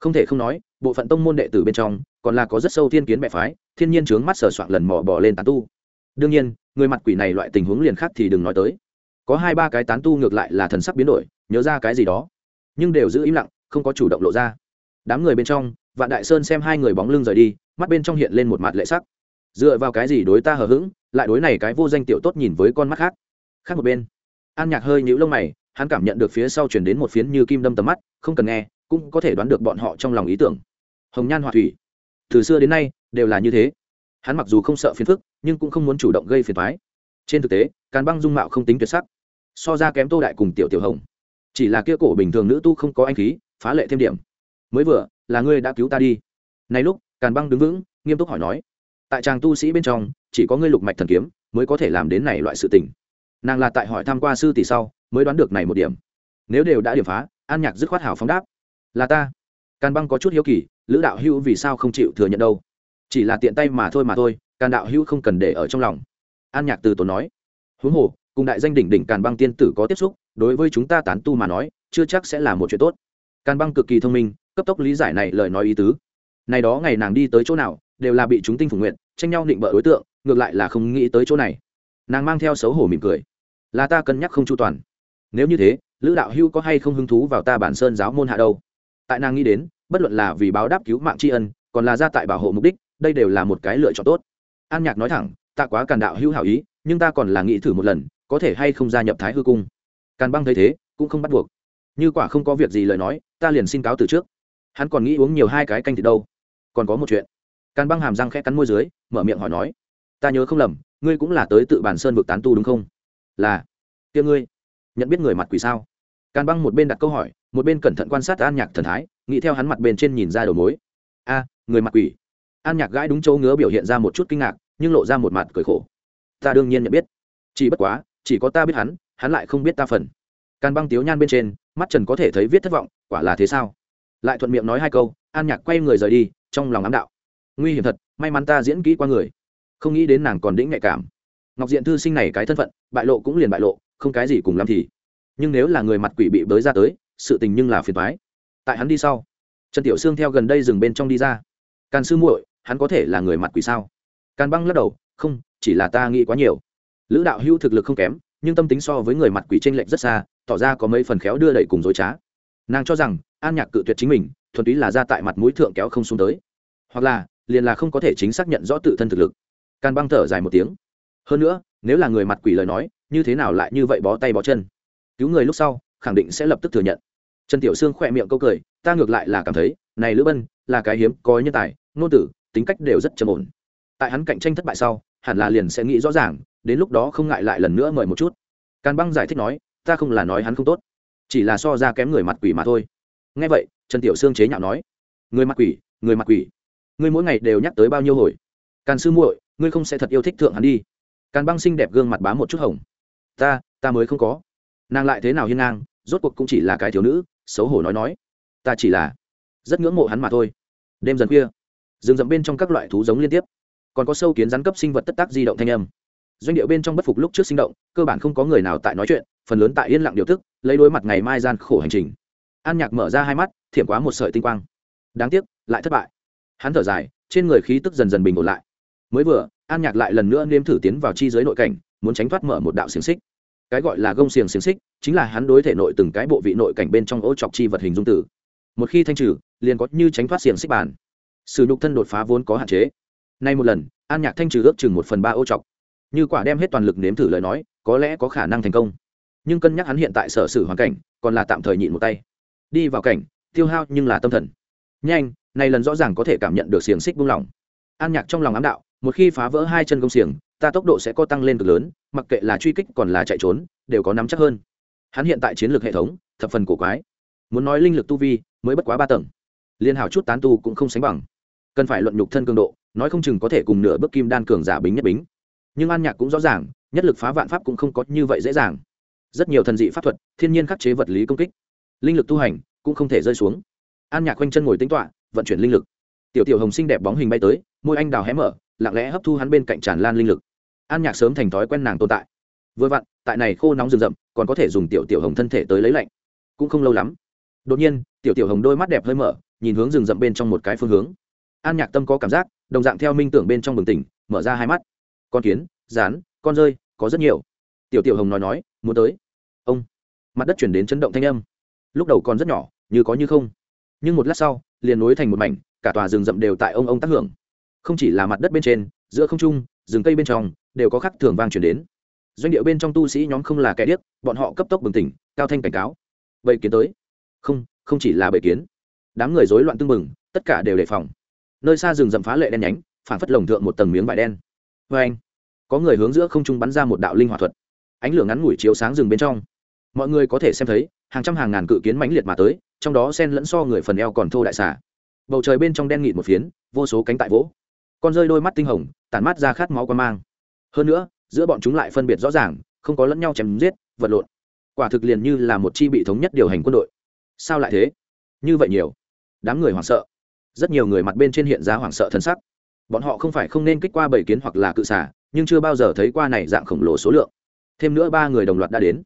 Không thể không nói, bộ phận tông môn đệ tử bên trong còn là có rất sâu thiên kiến mẹ phái, thiên nhiên trướng mắt sờ soạn lần mò bỏ lên tán tu. Đương nhiên, người mặt quỷ này loại tình huống liền khác thì đừng nói tới. Có hai ba cái tán tu ngược lại là thần sắc biến đổi, nhớ ra cái gì đó. Nhưng đều giữ im lặng, không có chủ động lộ ra. Đám người bên trong, vạn đại sơn xem hai người bóng lưng rời đi, mắt bên trong hiện lên một mặt lệ sắc. Dựa vào cái gì đối ta hờ hững, lại đối này cái vô danh tiểu tốt nhìn với con mắt khác? Khác một bên, an nhạc hơi nhũ lông mày, hắn cảm nhận được phía sau chuyển đến một phiến như kim đâm tầm mắt, không cần nghe, cũng có thể đoán được bọn họ trong lòng ý tưởng. Hồng nhan hòa thủy từ xưa đến nay đều là như thế. Hắn mặc dù không sợ phiền phức, nhưng cũng không muốn chủ động gây phiền thoái trên thực tế, càn băng dung mạo không tính tuyệt sắc. So ra kém tô đại cùng tiểu tiểu hồng. Chỉ là kia cổ bình thường nữ tu không có anh khí, phá lệ thêm điểm. Mới vừa, là ngươi đã cứu ta đi. Này lúc, càn băng đứng vững, nghiêm túc hỏi nói. Tại tràng tu sĩ bên trong, chỉ có ngươi lục mạch thần kiếm mới có thể làm đến này loại sự tình. Nàng là tại hỏi tham q u a sư tỷ sau, mới đoán được này một điểm. Nếu đều đã điểm phá, an nhạc dứt khoát hảo phóng đáp. Là ta càn băng có chút hiếu kỳ, lữ đạo hữu vì sao không chịu thừa nhận đâu? Chỉ là tiện tay mà thôi mà thôi càn đạo hữu không cần để ở trong lòng. An nhạc từ tốn nói, huống hồ, cùng đại danh đỉnh đỉnh càn băng tiên tử có tiếp xúc, đối với chúng ta tán tu mà nói, chưa chắc sẽ là một chuyện tốt. Càn băng cực kỳ thông minh, cấp tốc lý giải này lời nói ý tứ. Này đó ngày nàng đi tới chỗ nào, đều là bị chúng tinh phủ nguyện, tranh nhau định bợ đối tượng, ngược lại là không nghĩ tới chỗ này. Nàng mang theo xấu hổ mỉm cười. Là ta cân nhắc không chu toàn. Nếu như thế, lữ đạo hưu có hay không hứng thú vào ta bản sơn giáo môn hạ đâu? Tại nàng nghĩ đến bất luận là vì báo đáp cứu mạng tri ân, còn là ra tại bảo hộ mục đích, đây đều là một cái lựa chọn tốt. An nhạc nói thẳng, ta quá càn đạo hữu hảo ý, nhưng ta còn là nghĩ thử một lần, có thể hay không gia nhập thái hư cung? Càn băng thấy thế, cũng không bắt buộc. Như quả không có việc gì lời nói, ta liền xin cáo từ trước. Hắn còn nghĩ uống nhiều hai cái canh thì đâu. Còn có một chuyện. Càn băng hàm răng khẽ cắn môi dưới, mở miệng hỏi nói, ta nhớ không lầm, ngươi cũng là tới tự bản sơn vực tán tu đúng không? Là. Kia ngươi, nhận biết người mặt quỷ sao? Càn băng một bên đặt câu hỏi, một bên cẩn thận quan sát an nhạc thần thái nghĩ theo hắn mặt bên trên nhìn ra đầu mối. A, người mặt quỷ. An nhạc gãi đúng chỗ ngứa biểu hiện ra một chút kinh ngạc, nhưng lộ ra một mặt cười khổ. Ta đương nhiên nhận biết. Chỉ bất quá, chỉ có ta biết hắn hắn lại không biết ta phần. Càn băng tiếu nhan bên trên, mắt trần có thể thấy viết thất vọng, quả là thế sao? Lại thuận miệng nói hai câu, an nhạc quay người rời đi, trong lòng ám đạo. Nguy hiểm thật, may mắn ta diễn kỹ qua người. Không nghĩ đến nàng còn đĩnh nhạy cảm. Ngọc diện thư sinh này cái thân phận, bại lộ cũng liền bại lộ, không cái gì cùng làm thì. Nhưng nếu là người mặt quỷ bị bới ra tới, sự tình nhưng là phiền thoái tại hắn đi sau. Trần tiểu sương theo gần đây dừng bên trong đi ra. Càn sư muội, hắn có thể là người mặt quỷ sao? Càn băng lắc đầu, không, chỉ là ta nghĩ quá nhiều. Lữ đạo hưu thực lực không kém, nhưng tâm tính so với người mặt quỷ tranh lệch rất xa, tỏ ra có mấy phần khéo đưa đẩy cùng dối trá. Nàng cho rằng, an nhạc cự tuyệt chính mình, thuần túy là ra tại mặt mũi thượng kéo không xuống tới. Hoặc là, liền là không có thể chính xác nhận rõ tự thân thực lực. Càn băng thở dài một tiếng. Hơn nữa, nếu là người mặt quỷ lời nói, như thế nào lại như vậy bó tay bó chân? Cứu người lúc sau, khẳng định sẽ lập tức thừa nhận trần tiểu sương khỏe miệng câu cười, ta ngược lại là cảm thấy, này lữ bân, là cái hiếm, có nhân tài nôn tử, tính cách đều rất trầm ổn. Tại hắn cạnh tranh thất bại sau, hẳn là liền sẽ nghĩ rõ ràng, đến lúc đó không ngại lại lần nữa mời một chút. Càn băng giải thích nói, ta không là nói hắn không tốt, chỉ là so ra kém người mặt quỷ mà thôi. Nghe vậy, trần tiểu sương chế nhạo nói, người mặt quỷ, người mặt quỷ, ngươi mỗi ngày đều nhắc tới bao nhiêu hồi? Càn sư muội, ngươi không sẽ thật yêu thích thượng hắn đi. Càn băng xinh đẹp gương mặt bám một chút hồng, ta ta mới không có. Nàng lại thế nào hiên ngang, rốt cuộc cũng chỉ là cái thiếu nữ xấu hổ nói nói, ta chỉ là rất ngưỡng mộ hắn mà thôi. Đêm dần khuya, rừng rậm bên trong các loại thú giống liên tiếp, còn có sâu kiến rắn cấp sinh vật tất tác di động thanh âm. Doanh điệu bên trong bất phục lúc trước sinh động, cơ bản không có người nào tại nói chuyện, phần lớn tại yên lặng điều tức lấy đối mặt ngày mai gian khổ hành trình. An nhạc mở ra hai mắt, thiểm quá một sợi tinh quang. Đáng tiếc, lại thất bại. Hắn thở dài, trên người khí tức dần dần bình ổn lại. Mới vừa, an nhạc lại lần nữa nếm thử tiến vào chi giới nội cảnh, muốn tránh thoát mở một đạo xiềng xích cái gọi là gông xiềng xiềng xích, chính là hắn đối thể nội từng cái bộ vị nội cảnh bên trong ô chọc chi vật hình dung tử một khi thanh trừ, liền có như tránh thoát xiềng xích bàn sử nhục thân đột phá vốn có hạn chế. Nay một lần, an nhạc thanh trừ ước chừng một phần ba ô chọc. Như quả đem hết toàn lực nếm thử lời nói, có lẽ có khả năng thành công. Nhưng cân nhắc hắn hiện tại sở sử hoàn cảnh, còn là tạm thời nhịn một tay. Đi vào cảnh, tiêu hao nhưng là tâm thần. Nhanh, này lần rõ ràng có thể cảm nhận được xiềng xích buông lỏng. An nhạc trong lòng ám đạo, một khi phá vỡ hai chân công xiềng ta tốc độ sẽ có tăng lên cực lớn mặc kệ là truy kích còn là chạy trốn đều có nắm chắc hơn. Hắn hiện tại chiến lược hệ thống thập phần cổ quái. Muốn nói linh lực tu vi mới bất quá ba tầng. Liên hảo chút tán tu cũng không sánh bằng. Cần phải luận nhục thân cường độ nói không chừng có thể cùng nửa bước kim đan cường giả bính nhất bính. Nhưng an nhạc cũng rõ ràng nhất lực phá vạn pháp cũng không có như vậy dễ dàng. Rất nhiều thần dị pháp thuật thiên nhiên khắc chế vật lý công kích. Linh lực tu hành cũng không thể rơi xuống. An nhạc quanh chân ngồi tính tọa, vận chuyển linh lực. Tiểu tiểu hồng xinh đẹp bóng hình bay tới môi anh đào hé mở lặng lẽ hấp thu hắn bên cạnh tràn lan linh lực an nhạc sớm thành thói quen nàng tồn tại. Vừa vặn, tại này khô nóng rừng rậm, còn có thể dùng tiểu tiểu hồng thân thể tới lấy lạnh. Cũng không lâu lắm, đột nhiên, tiểu tiểu hồng đôi mắt đẹp hơi mở, nhìn hướng rừng rậm bên trong một cái phương hướng. An nhạc tâm có cảm giác, đồng dạng theo minh tưởng bên trong bừng tỉnh, mở ra hai mắt. Con kiến, rán, con rơi, có rất nhiều. Tiểu tiểu hồng nói nói, muốn tới. Ông. Mặt đất chuyển đến chấn động thanh âm. Lúc đầu còn rất nhỏ, như có như không. Nhưng một lát sau, liền nối thành một mảnh, cả tòa rừng rậm đều tại ông ông tác hưởng. Không chỉ là mặt đất bên trên, giữa không trung, rừng cây bên trong đều có khắc thường vang chuyển đến. Doanh điệu bên trong tu sĩ nhóm không là kẻ điếc, bọn họ cấp tốc bừng tỉnh, cao thanh cảnh cáo. Bầy kiến tới. Không không chỉ là bầy kiến. Đám người rối loạn tưng bừng, tất cả đều đề phòng. Nơi xa rừng rậm phá lệ đen nhánh, phản phất lồng thượng một tầng miếng vải đen. Vê anh, có người hướng giữa không trung bắn ra một đạo linh hỏa thuật. Ánh lửa ngắn ngủi chiếu sáng rừng bên trong. Mọi người có thể xem thấy, hàng trăm hàng ngàn cự kiến mãnh liệt mà tới, trong đó sen lẫn so người phần eo còn thô đại xả bầu trời bên trong đen nghịt một phiến, vô số cánh tại vỗ. Con rơi đôi mắt tinh hồng, tản mắt ra khát máu quan mang hơn nữa, giữa bọn chúng lại phân biệt rõ ràng, không có lẫn nhau chém giết, vật lộn. Quả thực liền như là một chi bị thống nhất điều hành quân đội. Sao lại thế? Như vậy nhiều. Đám người hoảng sợ. Rất nhiều người mặt bên trên hiện ra hoảng sợ thân sắc. Bọn họ không phải không nên kích qua bảy kiến hoặc là cự xả nhưng chưa bao giờ thấy qua này dạng khổng lồ số lượng. Thêm nữa ba người đồng loạt đã đến.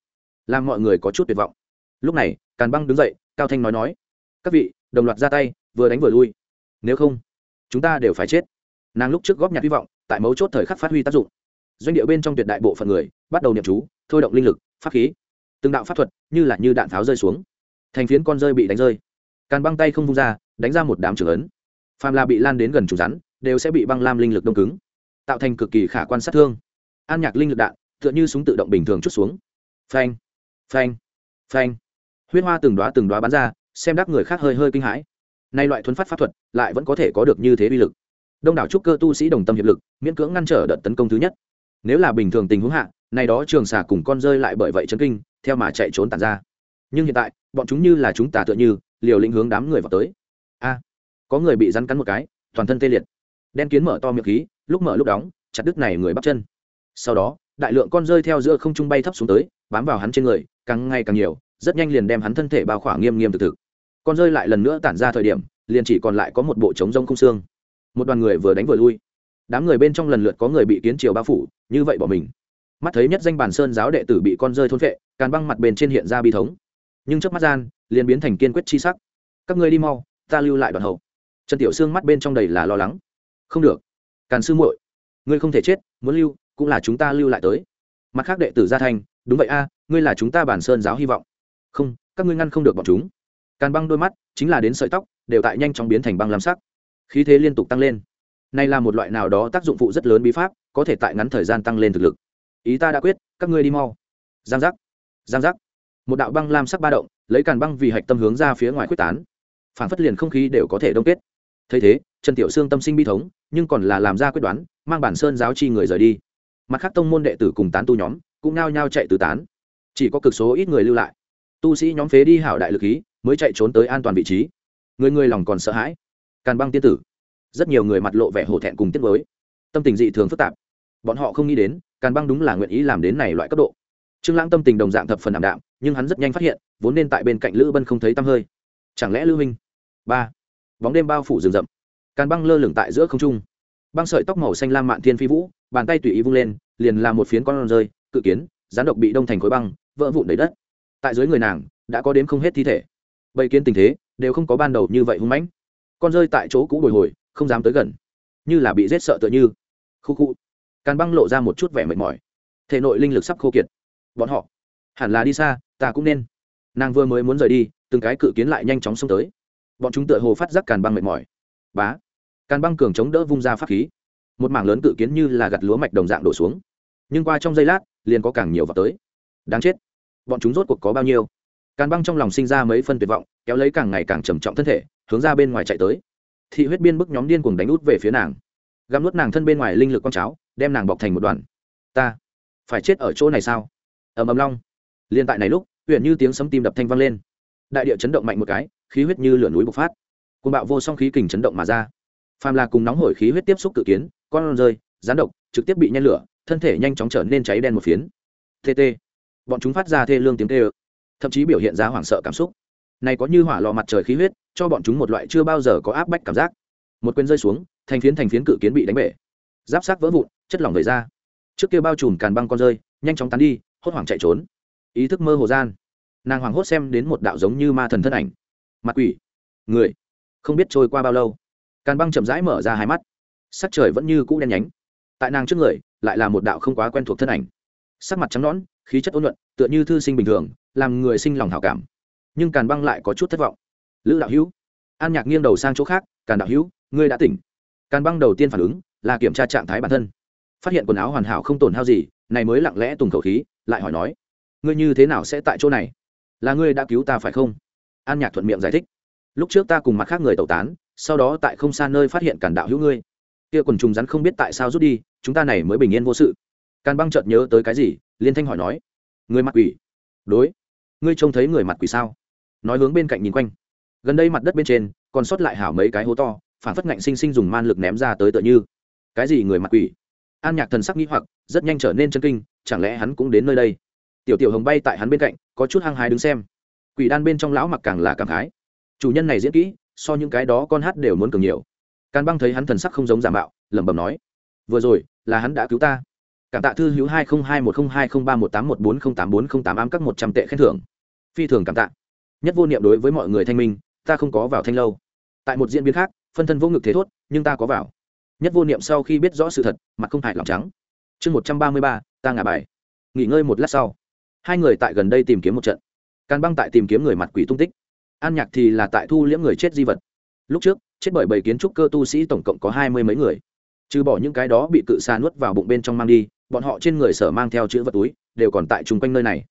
Làm mọi người có chút tuyệt vọng. Lúc này, càn băng đứng dậy, cao thanh nói nói, các vị, đồng loạt ra tay, vừa đánh vừa lui. Nếu không, chúng ta đều phải chết. Nàng lúc trước góp nhặt hy vọng, tại mấu chốt thời khắc phát huy tác dụng doanh địa bên trong tuyệt đại bộ phận người bắt đầu niệm chú, thôi động linh lực, pháp khí. Từng đạo pháp thuật như là như đạn pháo rơi xuống. Thành phiến con rơi bị đánh rơi. Càn băng tay không vung ra, đánh ra một đám trưởng ấn. Phàm là bị lan đến gần chủ rắn, đều sẽ bị băng lam linh lực đông cứng, tạo thành cực kỳ khả quan sát thương. An nhạc linh lực đạn, tựa như súng tự động bình thường chút xuống. Phanh phanh phanh. Huyết hoa từng đoá từng đoá bắn ra, xem đắc người khác hơi hơi kinh hãi. Nay loại thuấn phát pháp thuật lại vẫn có thể có được như thế bi lực. Đông đảo trúc cơ tu sĩ đồng tâm hiệp lực, miễn cưỡng ngăn trở đợt tấn công thứ nhất nếu là bình thường tình huống hạ, nay đó trường xà cùng con rơi lại bởi vậy chấn kinh, theo mà chạy trốn tàn ra. Nhưng hiện tại, bọn chúng như là chúng tà tựa như, liều lĩnh hướng đám người vào tới. A, có người bị rắn cắn một cái, toàn thân tê liệt. Đen kiến mở to miệng khí, lúc mở lúc đóng, chặt đứt này người bắp chân. Sau đó, đại lượng con rơi theo giữa không trung bay thấp xuống tới, bám vào hắn trên người, càng ngày càng nhiều, rất nhanh liền đem hắn thân thể bao khỏa nghiêm nghiêm thực thực. Con rơi lại lần nữa tản ra thời điểm, liền chỉ còn lại có một bộ trống rông không xương. Một đoàn người vừa đánh vừa lui đám người bên trong lần lượt có người bị kiến triều bao phủ, như vậy bỏ mình. Mắt thấy nhất danh bản sơn giáo đệ tử bị con rơi thôn vệ càn băng mặt bên trên hiện ra bi thống. Nhưng trước mắt gian, liền biến thành kiên quyết chi sắc. Các ngươi đi mau, ta lưu lại đoàn hậu. Trần tiểu xương mắt bên trong đầy là lo lắng. Không được. Càn sư muội, ngươi không thể chết, muốn lưu, cũng là chúng ta lưu lại tới. Mặt khác đệ tử gia thành, đúng vậy a, ngươi là chúng ta bản sơn giáo hy vọng. Không, các ngươi ngăn không được bọn chúng. Càn băng đôi mắt, chính là đến sợi tóc, đều tại nhanh chóng biến thành băng lam sắc. Khí thế liên tục tăng lên này là một loại nào đó tác dụng phụ rất lớn bí pháp, có thể tại ngắn thời gian tăng lên thực lực. Ý ta đã quyết, các ngươi đi mau. Giang giác. Giang giác. Một đạo băng lam sắc ba động, lấy càn băng vì hạch tâm hướng ra phía ngoài quyết tán. Phản phất liền không khí đều có thể đông kết. Thấy thế, trần tiểu sương tâm sinh bi thống, nhưng còn là làm ra quyết đoán, mang bản sơn giáo chi người rời đi. Mặt khác tông môn đệ tử cùng tán tu nhóm, cũng nao nhao chạy từ tán. Chỉ có cực số ít người lưu lại. Tu sĩ nhóm phế đi hảo đại lực khí, mới chạy trốn tới an toàn vị trí. Người người lòng còn sợ hãi. Càn băng tiên tử rất nhiều người mặt lộ vẻ hổ thẹn cùng tiết với tâm tình dị thường phức tạp. Bọn họ không nghĩ đến, càn băng đúng là nguyện ý làm đến này loại cấp độ. Trương lãng tâm tình đồng dạng thập phần ảm đạm, nhưng hắn rất nhanh phát hiện, vốn nên tại bên cạnh lữ bân không thấy tăm hơi. Chẳng lẽ lữ minh? Ba. Bóng đêm bao phủ rừng rậm. Càn băng lơ lửng tại giữa không trung. Băng sợi tóc màu xanh lam mạn thiên phi vũ, bàn tay tùy ý vung lên, liền làm một phiến con rơi, cự kiến rán độc bị đông thành khối băng, vỡ vụn đầy đất. Tại dưới người nàng, đã có đến không hết thi thể. Bầy kiến tình thế, đều không có ban đầu như vậy hung mãnh. Con rơi tại chỗ cũ bồi hồi không dám tới gần. Như là bị rết sợ tựa như. Khu khu. Càn băng lộ ra một chút vẻ mệt mỏi. Thể nội linh lực sắp khô kiệt. Bọn họ hẳn là đi xa, ta cũng nên. Nàng vừa mới muốn rời đi, từng cái cự kiến lại nhanh chóng xông tới. Bọn chúng tựa hồ phát giác càn băng mệt mỏi. Bá. Càn băng cường chống đỡ vung ra pháp khí. Một mảng lớn cự kiến như là gặt lúa mạch đồng dạng đổ xuống. Nhưng qua trong giây lát, liền có càng nhiều vào tới. Đáng chết. Bọn chúng rốt cuộc có bao nhiêu? Càn băng trong lòng sinh ra mấy phân tuyệt vọng, kéo lấy càng ngày càng trầm trọng thân thể, hướng ra bên ngoài chạy tới thị huyết biên bức nhóm điên cuồng đánh út về phía nàng. Găm nuốt nàng thân bên ngoài linh lực con cháo, đem nàng bọc thành một đoàn. Ta phải chết ở chỗ này sao? Ầm ầm long. Liên tại này lúc, huyện như tiếng sấm tim đập thanh vang lên. Đại địa chấn động mạnh một cái, khí huyết như lửa núi bộc phát. Côn bạo vô song khí kình chấn động mà ra. Phàm là cùng nóng hổi khí huyết tiếp xúc cự kiến, con rơi rán độc, trực tiếp bị nhen lửa, thân thể nhanh chóng trở nên cháy đen một phiến. Tt bọn chúng phát ra thê lương tiếng tê ơ thậm chí biểu hiện ra hoảng sợ cảm xúc này có như hỏa lò mặt trời khí huyết, cho bọn chúng một loại chưa bao giờ có áp bách cảm giác. Một quyền rơi xuống, thành phiến thành phiến cự kiến bị đánh bể. Giáp sát vỡ vụn, chất lỏng về ra. Trước kia bao trùm càn băng con rơi, nhanh chóng tán đi, hốt hoảng chạy trốn. Ý thức mơ hồ gian, nàng hoảng hốt xem đến một đạo giống như ma thần thân ảnh. Mặt quỷ. Người. Không biết trôi qua bao lâu, càn băng chậm rãi mở ra hai mắt. Sắc trời vẫn như cũ đen nhánh. Tại nàng trước người, lại là một đạo không quá quen thuộc thân ảnh. Sắc mặt trắng nõn, khí chất ôn luận tựa như thư sinh bình thường, làm người sinh lòng hảo cảm nhưng càn băng lại có chút thất vọng. Lữ đạo hữu, an nhạc nghiêng đầu sang chỗ khác, càn đạo hữu, ngươi đã tỉnh. Càn băng đầu tiên phản ứng là kiểm tra trạng thái bản thân. Phát hiện quần áo hoàn hảo không tổn hao gì, này mới lặng lẽ tùng khẩu khí, lại hỏi nói, ngươi như thế nào sẽ tại chỗ này? Là ngươi đã cứu ta phải không? An nhạc thuận miệng giải thích, lúc trước ta cùng mặt khác người tẩu tán, sau đó tại không xa nơi phát hiện cản đạo hữu ngươi. Kia quần trùng rắn không biết tại sao rút đi, chúng ta này mới bình yên vô sự. Càn băng chợt nhớ tới cái gì, liên thanh hỏi nói, người mặt quỷ? Đối. Ngươi trông thấy người mặt quỷ sao? Nói hướng bên cạnh nhìn quanh. Gần đây mặt đất bên trên còn sót lại hảo mấy cái hố to phản phất ngạnh sinh sinh dùng man lực ném ra tới tựa như. Cái gì người mặt quỷ? An nhạc thần sắc nghĩ hoặc rất nhanh trở nên chân kinh chẳng lẽ hắn cũng đến nơi đây? Tiểu tiểu hồng bay tại hắn bên cạnh có chút hăng hái đứng xem. Quỷ đan bên trong lão mặc càng là cảm hái, chủ nhân này diễn kỹ so những cái đó con hát đều muốn cường nhiều. Càn băng thấy hắn thần sắc không giống giả mạo lẩm bẩm nói vừa rồi là hắn đã cứu ta. Cảm tạ thư hữu hai nghìn hai một nghìn hai nghìn ba một tám một bốn không tám bốn không tám ám các một trăm tệ khen thưởng. Phi thường cảm tạ nhất vô niệm đối với mọi người thanh minh, ta không có vào thanh lâu. Tại một diễn biến khác, phân thân vô ngực thế thốt, nhưng ta có vào. Nhất vô niệm sau khi biết rõ sự thật, mặt không hại lòng trắng. Chương một trăm ba mươi ba, ta ngả bài. Nghỉ ngơi một lát sau. Hai người tại gần đây tìm kiếm một trận. Càn băng tại tìm kiếm người mặt quỷ tung tích. An nhạc thì là tại thu liễm người chết di vật. Lúc trước, chết bởi bảy kiến trúc cơ tu sĩ tổng cộng có hai mươi mấy người. Trừ bỏ những cái đó bị cự xa nuốt vào bụng bên trong mang đi, bọn họ trên người sở mang theo chữ vật túi, đều còn tại chung quanh nơi này.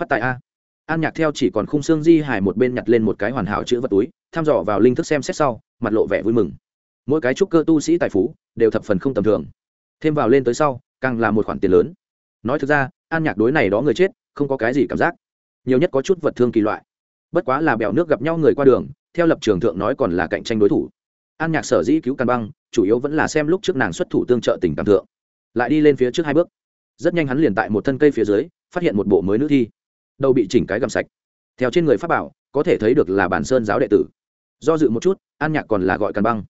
Phát tài a an nhạc theo chỉ còn khung xương di hải một bên nhặt lên một cái hoàn hảo chữ vật túi thăm dò vào linh thức xem xét sau, mặt lộ vẻ vui mừng. Mỗi cái trúc cơ tu sĩ tài phú đều thập phần không tầm thường. Thêm vào lên tới sau, càng là một khoản tiền lớn. Nói thực ra, an nhạc đối này đó người chết, không có cái gì cảm giác. Nhiều nhất có chút vật thương kỳ loại. Bất quá là bèo nước gặp nhau người qua đường, theo lập trường thượng nói còn là cạnh tranh đối thủ. An nhạc sở dĩ cứu càn băng, chủ yếu vẫn là xem lúc trước nàng xuất thủ tương trợ tình cảm thượng. Lại đi lên phía trước hai bước. Rất nhanh hắn liền tại một thân cây phía dưới, phát hiện một bộ mới nữ thi đầu bị chỉnh cái gầm sạch. Theo trên người pháp bảo, có thể thấy được là bản sơn giáo đệ tử. Do dự một chút, an nhạc còn là gọi càn băng.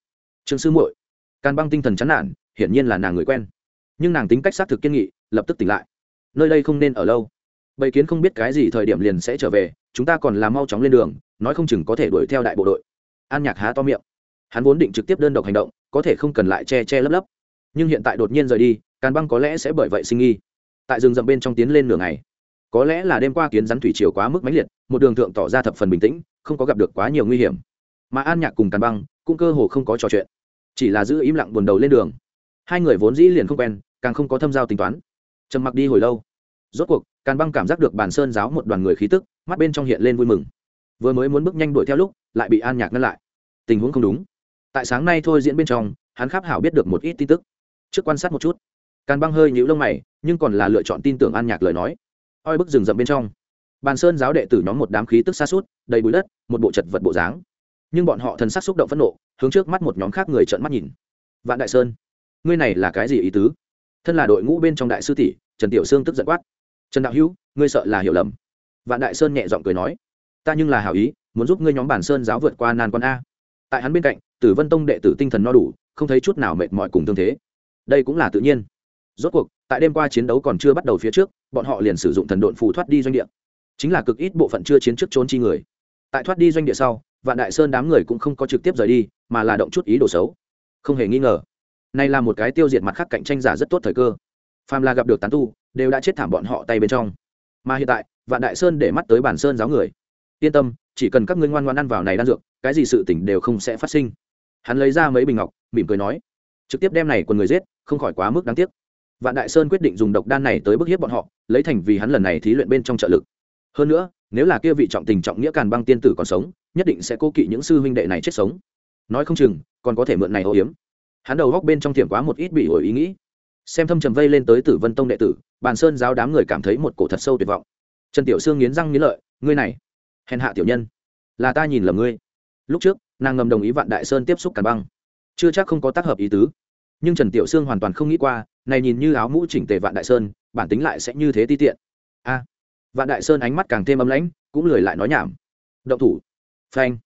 Trương sư muội. Càn băng tinh thần chán nản, hiển nhiên là nàng người quen. Nhưng nàng tính cách xác thực kiên nghị, lập tức tỉnh lại. Nơi đây không nên ở lâu. Bầy kiến không biết cái gì thời điểm liền sẽ trở về, chúng ta còn làm mau chóng lên đường, nói không chừng có thể đuổi theo đại bộ đội. An nhạc há to miệng. Hắn vốn định trực tiếp đơn độc hành động, có thể không cần lại che che lấp lấp. Nhưng hiện tại đột nhiên rời đi, càn băng có lẽ sẽ bởi vậy sinh nghi. Tại rừng rậm bên trong tiến lên nửa ngày có lẽ là đêm qua kiến rắn thủy chiều quá mức mãnh liệt, một đường thượng tỏ ra thập phần bình tĩnh, không có gặp được quá nhiều nguy hiểm. Mà an nhạc cùng càn băng cũng cơ hồ không có trò chuyện, chỉ là giữ im lặng buồn đầu lên đường. Hai người vốn dĩ liền không quen, càng không có thâm giao tính toán. Trầm mặc đi hồi lâu, rốt cuộc, càn băng cảm giác được bàn sơn giáo một đoàn người khí tức, mắt bên trong hiện lên vui mừng. Vừa mới muốn bước nhanh đuổi theo lúc, lại bị an nhạc ngăn lại. Tình huống không đúng. Tại sáng nay thôi diễn bên trong, hắn khắp hảo biết được một ít tin tức. Trước quan sát một chút, càn băng hơi nhũ lông mày, nhưng còn là lựa chọn tin tưởng an nhạc lời nói oi bức rừng rậm bên trong. Bàn sơn giáo đệ tử nhóm một đám khí tức xa suốt, đầy bụi đất, một bộ chật vật bộ dáng. Nhưng bọn họ thần sắc xúc động phẫn nộ, hướng trước mắt một nhóm khác người trợn mắt nhìn. Vạn đại sơn, ngươi này là cái gì ý tứ? Thân là đội ngũ bên trong đại sư tỷ, trần tiểu sương tức giận quát. Trần đạo hữu, ngươi sợ là hiểu lầm. Vạn đại sơn nhẹ giọng cười nói. Ta nhưng là hảo ý, muốn giúp ngươi nhóm bản sơn giáo vượt qua nan quan a. Tại hắn bên cạnh, tử vân tông đệ tử tinh thần no đủ, không thấy chút nào mệt mỏi cùng tương thế. Đây cũng là tự nhiên rốt cuộc, tại đêm qua chiến đấu còn chưa bắt đầu phía trước, bọn họ liền sử dụng thần độn phù thoát đi doanh địa. Chính là cực ít bộ phận chưa chiến trước trốn chi người. Tại thoát đi doanh địa sau, vạn đại sơn đám người cũng không có trực tiếp rời đi, mà là động chút ý đồ xấu. Không hề nghi ngờ, này là một cái tiêu diệt mặt khác cạnh tranh giả rất tốt thời cơ. Phàm là gặp được tán tu, đều đã chết thảm bọn họ tay bên trong. Mà hiện tại, vạn đại sơn để mắt tới bản sơn giáo người. Yên tâm, chỉ cần các ngươi ngoan ngoan ăn vào này đan dược, cái gì sự tỉnh đều không sẽ phát sinh. Hắn lấy ra mấy bình ngọc, mỉm cười nói, trực tiếp đem này quần người giết, không khỏi quá mức đáng tiếc vạn đại sơn quyết định dùng độc đan này tới bức hiếp bọn họ, lấy thành vì hắn lần này thí luyện bên trong trợ lực. Hơn nữa, nếu là kia vị trọng tình trọng nghĩa càn băng tiên tử còn sống, nhất định sẽ cố kỵ những sư huynh đệ này chết sống. Nói không chừng, còn có thể mượn này ô hiếm hắn đầu góc bên trong thiểm quá một ít bị ổi ý nghĩ. Xem thâm trầm vây lên tới tử vân tông đệ tử, bàn sơn giáo đám người cảm thấy một cổ thật sâu tuyệt vọng. Trần tiểu sương nghiến răng nghiến lợi, ngươi này, hèn hạ tiểu nhân, là ta nhìn lầm ngươi. Lúc trước, nàng ngầm đồng ý vạn đại sơn tiếp xúc càn băng. Chưa chắc không có tác hợp ý tứ. Nhưng trần tiểu sương hoàn toàn không nghĩ qua này nhìn như áo mũ chỉnh tề vạn đại sơn, bản tính lại sẽ như thế ti tiện. A, vạn đại sơn ánh mắt càng thêm ấm lãnh, cũng lười lại nói nhảm. Động thủ. Phanh.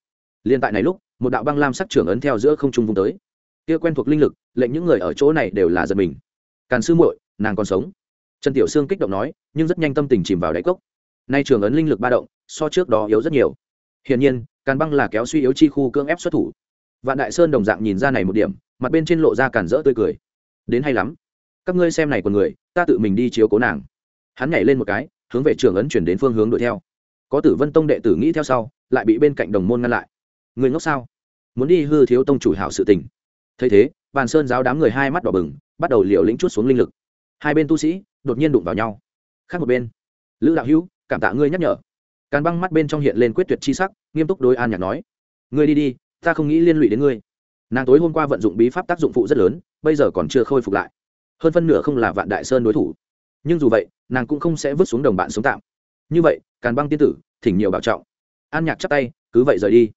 Liên tại này lúc, một đạo băng lam sắc trưởng ấn theo giữa không trung vùng tới. Kia quen thuộc linh lực, lệnh những người ở chỗ này đều là giật mình. Càn sư muội, nàng còn sống. Trần tiểu sương kích động nói, nhưng rất nhanh tâm tình chìm vào đáy cốc. Nay trường ấn linh lực ba động, so trước đó yếu rất nhiều. Hiển nhiên, càn băng là kéo suy yếu chi khu cưỡng ép xuất thủ. Vạn đại sơn đồng dạng nhìn ra này một điểm, mặt bên trên lộ ra càn rỡ tươi cười. Đến hay lắm các ngươi xem này của người, ta tự mình đi chiếu cố nàng. Hắn nhảy lên một cái, hướng về trường ấn chuyển đến phương hướng đuổi theo. Có tử vân tông đệ tử nghĩ theo sau, lại bị bên cạnh đồng môn ngăn lại. Người ngốc sao? Muốn đi hư thiếu tông chủ hảo sự tình. Thấy thế, bàn sơn giáo đám người hai mắt đỏ bừng, bắt đầu liều lĩnh chút xuống linh lực. Hai bên tu sĩ, đột nhiên đụng vào nhau. Khác một bên. Lữ đạo hữu, cảm tạ ngươi nhắc nhở. Càn băng mắt bên trong hiện lên quyết tuyệt chi sắc, nghiêm túc đối an nhạc nói. Ngươi đi đi, ta không nghĩ liên lụy đến ngươi. Nàng tối hôm qua vận dụng bí pháp tác dụng phụ rất lớn, bây giờ còn chưa khôi phục lại hơn phân nửa không là vạn đại sơn đối thủ. Nhưng dù vậy, nàng cũng không sẽ vứt xuống đồng bạn sống tạm. Như vậy, càn băng tiên tử, thỉnh nhiều bảo trọng. An nhạc chắp tay, cứ vậy rời đi.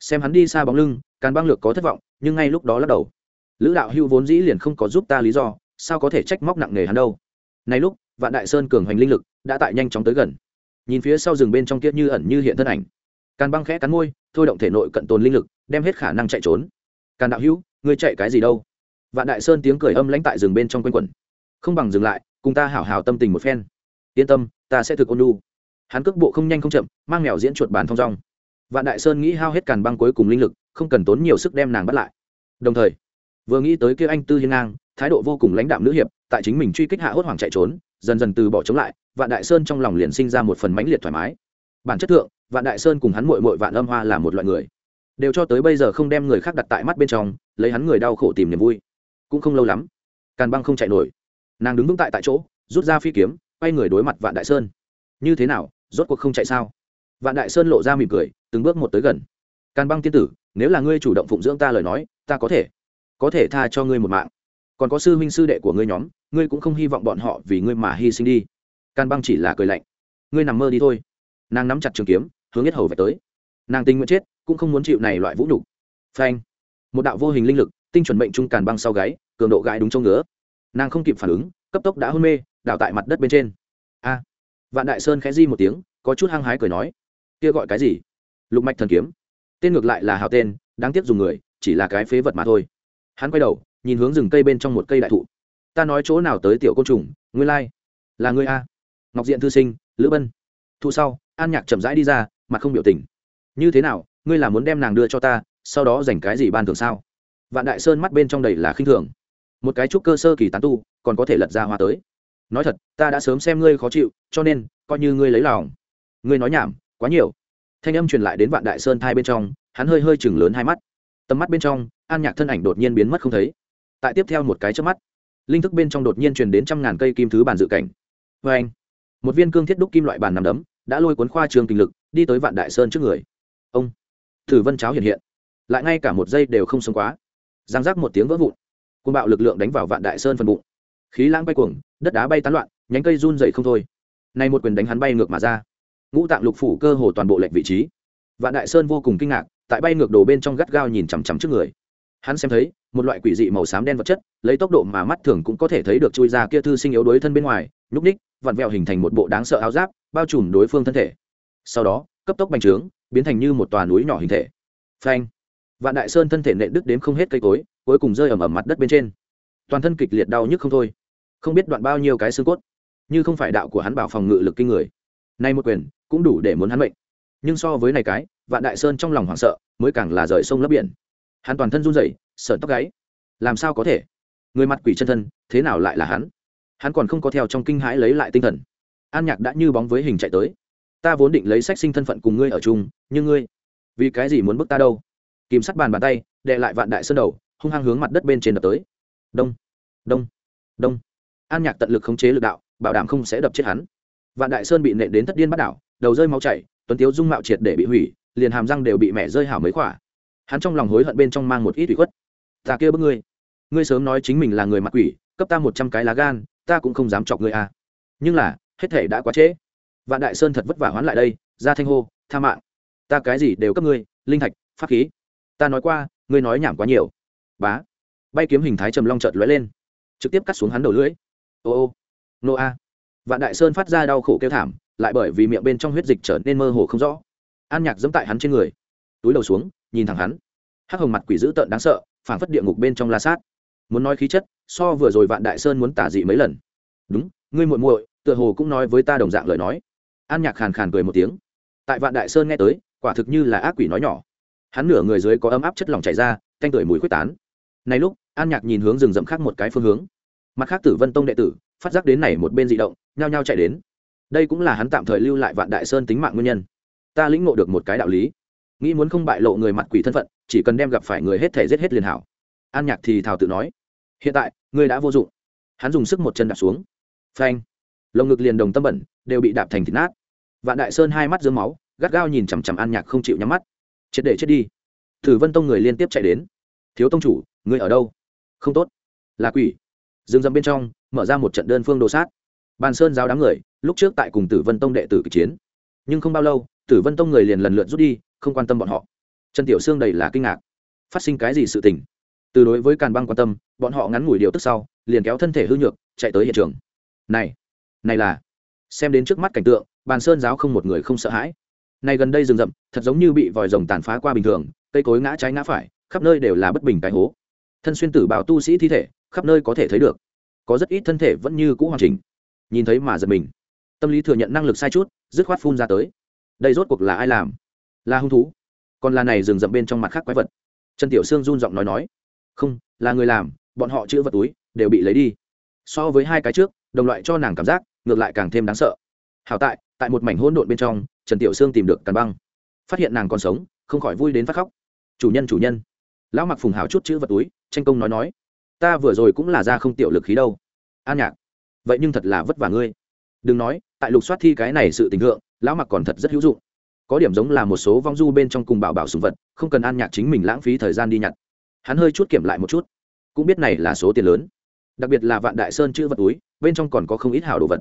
Xem hắn đi xa bóng lưng, càn băng lược có thất vọng, nhưng ngay lúc đó lắc đầu. Lữ đạo hưu vốn dĩ liền không có giúp ta lý do, sao có thể trách móc nặng nề hắn đâu? Nay lúc, vạn đại sơn cường hoành linh lực đã tại nhanh chóng tới gần. Nhìn phía sau rừng bên trong kia như ẩn như hiện thân ảnh. Càn băng khẽ cắn môi, thôi động thể nội cận tồn linh lực, đem hết khả năng chạy trốn. Càn đạo hữu, ngươi chạy cái gì đâu? Vạn đại sơn tiếng cười âm lãnh tại rừng bên trong quanh quẩn. Không bằng dừng lại, cùng ta hảo hảo tâm tình một phen. Yên tâm, ta sẽ thực ôn lu hắn cước bộ không nhanh không chậm, mang mèo diễn chuột bàn thong rong. vạn đại sơn nghĩ hao hết càn băng cuối cùng linh lực, không cần tốn nhiều sức đem nàng bắt lại. Đồng thời, vừa nghĩ tới kia anh tư hiên ngang, thái độ vô cùng lãnh đạm nữ hiệp, tại chính mình truy kích hạ hốt hoảng chạy trốn, dần dần từ bỏ chống lại, vạn đại sơn trong lòng liền sinh ra một phần mãnh liệt thoải mái. Bản chất thượng, vạn đại sơn cùng hắn mội mội vạn âm hoa là một loại người. Đều cho tới bây giờ không đem người khác đặt tại mắt bên trong, lấy hắn người đau khổ tìm niềm vui cũng không lâu lắm, càn băng không chạy nổi. Nàng đứng vững tại tại chỗ, rút ra phi kiếm, quay người đối mặt vạn đại sơn. Như thế nào, rốt cuộc không chạy sao? Vạn đại sơn lộ ra mỉm cười, từng bước một tới gần. Càn băng tiên tử, nếu là ngươi chủ động phụng dưỡng ta lời nói, ta có thể có thể tha cho ngươi một mạng. Còn có sư huynh sư đệ của ngươi nhóm, ngươi cũng không hy vọng bọn họ vì ngươi mà hy sinh đi. Càn băng chỉ là cười lạnh. Ngươi nằm mơ đi thôi. Nàng nắm chặt trường kiếm, hướng nhất hầu về tới. Nàng tình nguyện chết, cũng không muốn chịu này loại vũ nhục. Phanh. Một đạo vô hình linh lực tinh chuẩn mệnh trung càn băng sau gáy, cường độ gãi đúng chỗ ngứa. Nàng không kịp phản ứng, cấp tốc đã hôn mê, đảo tại mặt đất bên trên. A. Vạn đại sơn khẽ di một tiếng, có chút hăng hái cười nói, kia gọi cái gì? Lục mạch thần kiếm. Tên ngược lại là hào tên, đáng tiếc dùng người, chỉ là cái phế vật mà thôi. Hắn quay đầu, nhìn hướng rừng cây bên trong một cây đại thụ. Ta nói chỗ nào tới tiểu côn trùng, ngươi lai、like. là ngươi a. Ngọc diện thư sinh, lữ bân. Thu sau, an nhạc chậm rãi đi ra, mặt không biểu tình. Như thế nào, ngươi là muốn đem nàng đưa cho ta, sau đó dành cái gì ban thường sao? Vạn đại sơn mắt bên trong đầy là khinh thường. Một cái trúc cơ sơ kỳ tán tu, còn có thể lật ra hoa tới. Nói thật, ta đã sớm xem ngươi khó chịu, cho nên, coi như ngươi lấy lòng. Ngươi nói nhảm, quá nhiều. Thanh âm truyền lại đến vạn đại sơn thai bên trong, hắn hơi hơi chừng lớn hai mắt. Tầm mắt bên trong, an nhạc thân ảnh đột nhiên biến mất không thấy. Tại tiếp theo một cái trước mắt, linh thức bên trong đột nhiên truyền đến trăm ngàn cây kim thứ bàn dự cảnh. Vê anh, một viên cương thiết đúc kim loại bàn nằm đấm, đã lôi cuốn khoa trường kinh lực, đi tới vạn đại sơn trước người. Ông, thử vân cháo hiện hiện. Lại ngay cả một giây đều không sống quá giang giác một tiếng vỡ vụn. Côn bạo lực lượng đánh vào vạn đại sơn phần bụng. Khí lãng bay cuồng, đất đá bay tán loạn, nhánh cây run dậy không thôi. Nay một quyền đánh hắn bay ngược mà ra. Ngũ tạng lục phủ cơ hồ toàn bộ lệnh vị trí. Vạn đại sơn vô cùng kinh ngạc, tại bay ngược đổ bên trong gắt gao nhìn chằm chằm trước người. Hắn xem thấy, một loại quỷ dị màu xám đen vật chất, lấy tốc độ mà mắt thường cũng có thể thấy được chui ra kia thư sinh yếu đối thân bên ngoài, nhúc ních vặn vẹo hình thành một bộ đáng sợ áo giáp, bao trùm đối phương thân thể. Sau đó, cấp tốc bành trướng, biến thành như một tòa núi nhỏ hình thể. Phanh! Vạn đại sơn thân thể nện đứt đến không hết cây cối, cuối cùng rơi ẩm ẩm mặt đất bên trên. Toàn thân kịch liệt đau nhức không thôi. Không biết đoạn bao nhiêu cái xương cốt, như không phải đạo của hắn bảo phòng ngự lực kinh người. Nay một quyền cũng đủ để muốn hắn mệnh. Nhưng so với này cái, vạn đại sơn trong lòng hoảng sợ, mới càng là rời sông lấp biển. Hắn toàn thân run rẩy, sợ tóc gáy. Làm sao có thể? Người mặt quỷ chân thân, thế nào lại là hắn? Hắn còn không có theo trong kinh hãi lấy lại tinh thần. An nhạc đã như bóng với hình chạy tới. Ta vốn định lấy sách sinh thân phận cùng ngươi ở chung, nhưng ngươi vì cái gì muốn bức ta đâu? Kìm sắt bàn bàn tay đệ lại vạn đại sơn đầu, hung hăng hướng mặt đất bên trên đập tới. Đông đông đông. An nhạc tận lực khống chế lực đạo, bảo đảm không sẽ đập chết hắn. Vạn đại sơn bị nện đến thất điên bắt đảo, đầu rơi máu chảy, tuấn tiếu dung mạo triệt để bị hủy, liền hàm răng đều bị mẹ rơi hảo mấy khỏa. Hắn trong lòng hối hận bên trong mang một ít ủy khuất. Ta kia bức ngươi ngươi sớm nói chính mình là người mặc quỷ, cấp ta một trăm cái lá gan, ta cũng không dám chọc ngươi à. Nhưng là, hết thể đã quá trễ. Vạn đại sơn thật vất vả hoán lại đây, ra thanh hô, tha mạng, ta cái gì đều cấp ngươi, linh thạch, pháp khí ta nói qua, ngươi nói nhảm quá nhiều. Bá. Bay kiếm hình thái trầm long trợt lóe lên. Trực tiếp cắt xuống hắn đầu lưỡi. Ô ô. Nô a. Vạn đại sơn phát ra đau khổ kêu thảm, lại bởi vì miệng bên trong huyết dịch trở nên mơ hồ không rõ. An nhạc dẫm tại hắn trên người. Túi đầu xuống, nhìn thẳng hắn. Hắc hồng mặt quỷ dữ tợn đáng sợ phản phất địa ngục bên trong la sát. Muốn nói khí chất, so vừa rồi vạn đại sơn muốn tả dị mấy lần. Đúng, ngươi muội muội, tựa hồ cũng nói với ta đồng dạng lời nói. An nhạc khàn khàn cười một tiếng. Tại vạn đại sơn nghe tới, quả thực như là ác quỷ nói nhỏ hắn nửa người dưới có ấm áp chất lỏng chảy ra, canh tưởi mùi quyết tán. Này lúc, an nhạc nhìn hướng rừng rậm khác một cái phương hướng. Mặt khác tử vân tông đệ tử, phát giác đến này một bên dị động, nhao nhao chạy đến. Đây cũng là hắn tạm thời lưu lại vạn đại sơn tính mạng nguyên nhân. Ta lĩnh ngộ được một cái đạo lý. Nghĩ muốn không bại lộ người mặt quỷ thân phận, chỉ cần đem gặp phải người hết thể giết hết liền hảo. An nhạc thì thào tự nói, hiện tại, ngươi đã vô dụng. Hắn dùng sức một chân đạp xuống. Phanh. Lồng ngực liền đồng tâm bẩn, đều bị đạp thành thịt nát. Vạn đại sơn hai mắt dưới máu, gắt gao nhìn chằm chằm an nhạc không chịu nhắm mắt chết để chết đi. Thử vân tông người liên tiếp chạy đến. Thiếu tông chủ người ở đâu? Không tốt. Là quỷ. Dương dâm bên trong, mở ra một trận đơn phương đồ sát. Bàn sơn giáo đám người, lúc trước tại cùng tử vân tông đệ tử kịch chiến. Nhưng không bao lâu, tử vân tông người liền lần lượt rút đi, không quan tâm bọn họ. Trần tiểu sương đầy là kinh ngạc. Phát sinh cái gì sự tình? Từ đối với càn băng quan tâm, bọn họ ngắn ngủi điều tức sau, liền kéo thân thể hư nhược, chạy tới hiện trường. Này này là, xem đến trước mắt cảnh tượng, bàn sơn giáo không một người không sợ hãi này gần đây rừng rậm, thật giống như bị vòi rồng tàn phá qua bình thường, cây cối ngã trái ngã phải, khắp nơi đều là bất bình cái hố. Thân xuyên tử bào tu sĩ thi thể, khắp nơi có thể thấy được. Có rất ít thân thể vẫn như cũ hoàn chỉnh. Nhìn thấy mà giật mình. Tâm lý thừa nhận năng lực sai chút, dứt khoát phun ra tới. Đây rốt cuộc là ai làm? Là hung thú. Còn là này rừng rậm bên trong mặt khác quái vật. Trần tiểu sương run giọng nói nói. Không, là người làm, bọn họ chữ vật túi, đều bị lấy đi. So với hai cái trước, đồng loại cho nàng cảm giác, ngược lại càng thêm đáng sợ. Hảo tại tại một mảnh hỗn độn bên trong, trần tiểu sương tìm được càn băng. Phát hiện nàng còn sống, không khỏi vui đến phát khóc. Chủ nhân chủ nhân. Lão mặc phùng hào chút chữ vật túi, tranh công nói nói, ta vừa rồi cũng là ra không tiểu lực khí đâu. An nhạc, vậy nhưng thật là vất vả ngươi. Đừng nói, tại lục soát thi cái này sự tình hượng lão mặc còn thật rất hữu dụng. Có điểm giống là một số vong du bên trong cùng bảo bảo sùng vật, không cần an nhạc chính mình lãng phí thời gian đi nhặt. Hắn hơi chút kiểm lại một chút. Cũng biết này là số tiền lớn. Đặc biệt là vạn đại sơn chữ vật túi, bên trong còn có không ít hảo đồ vật.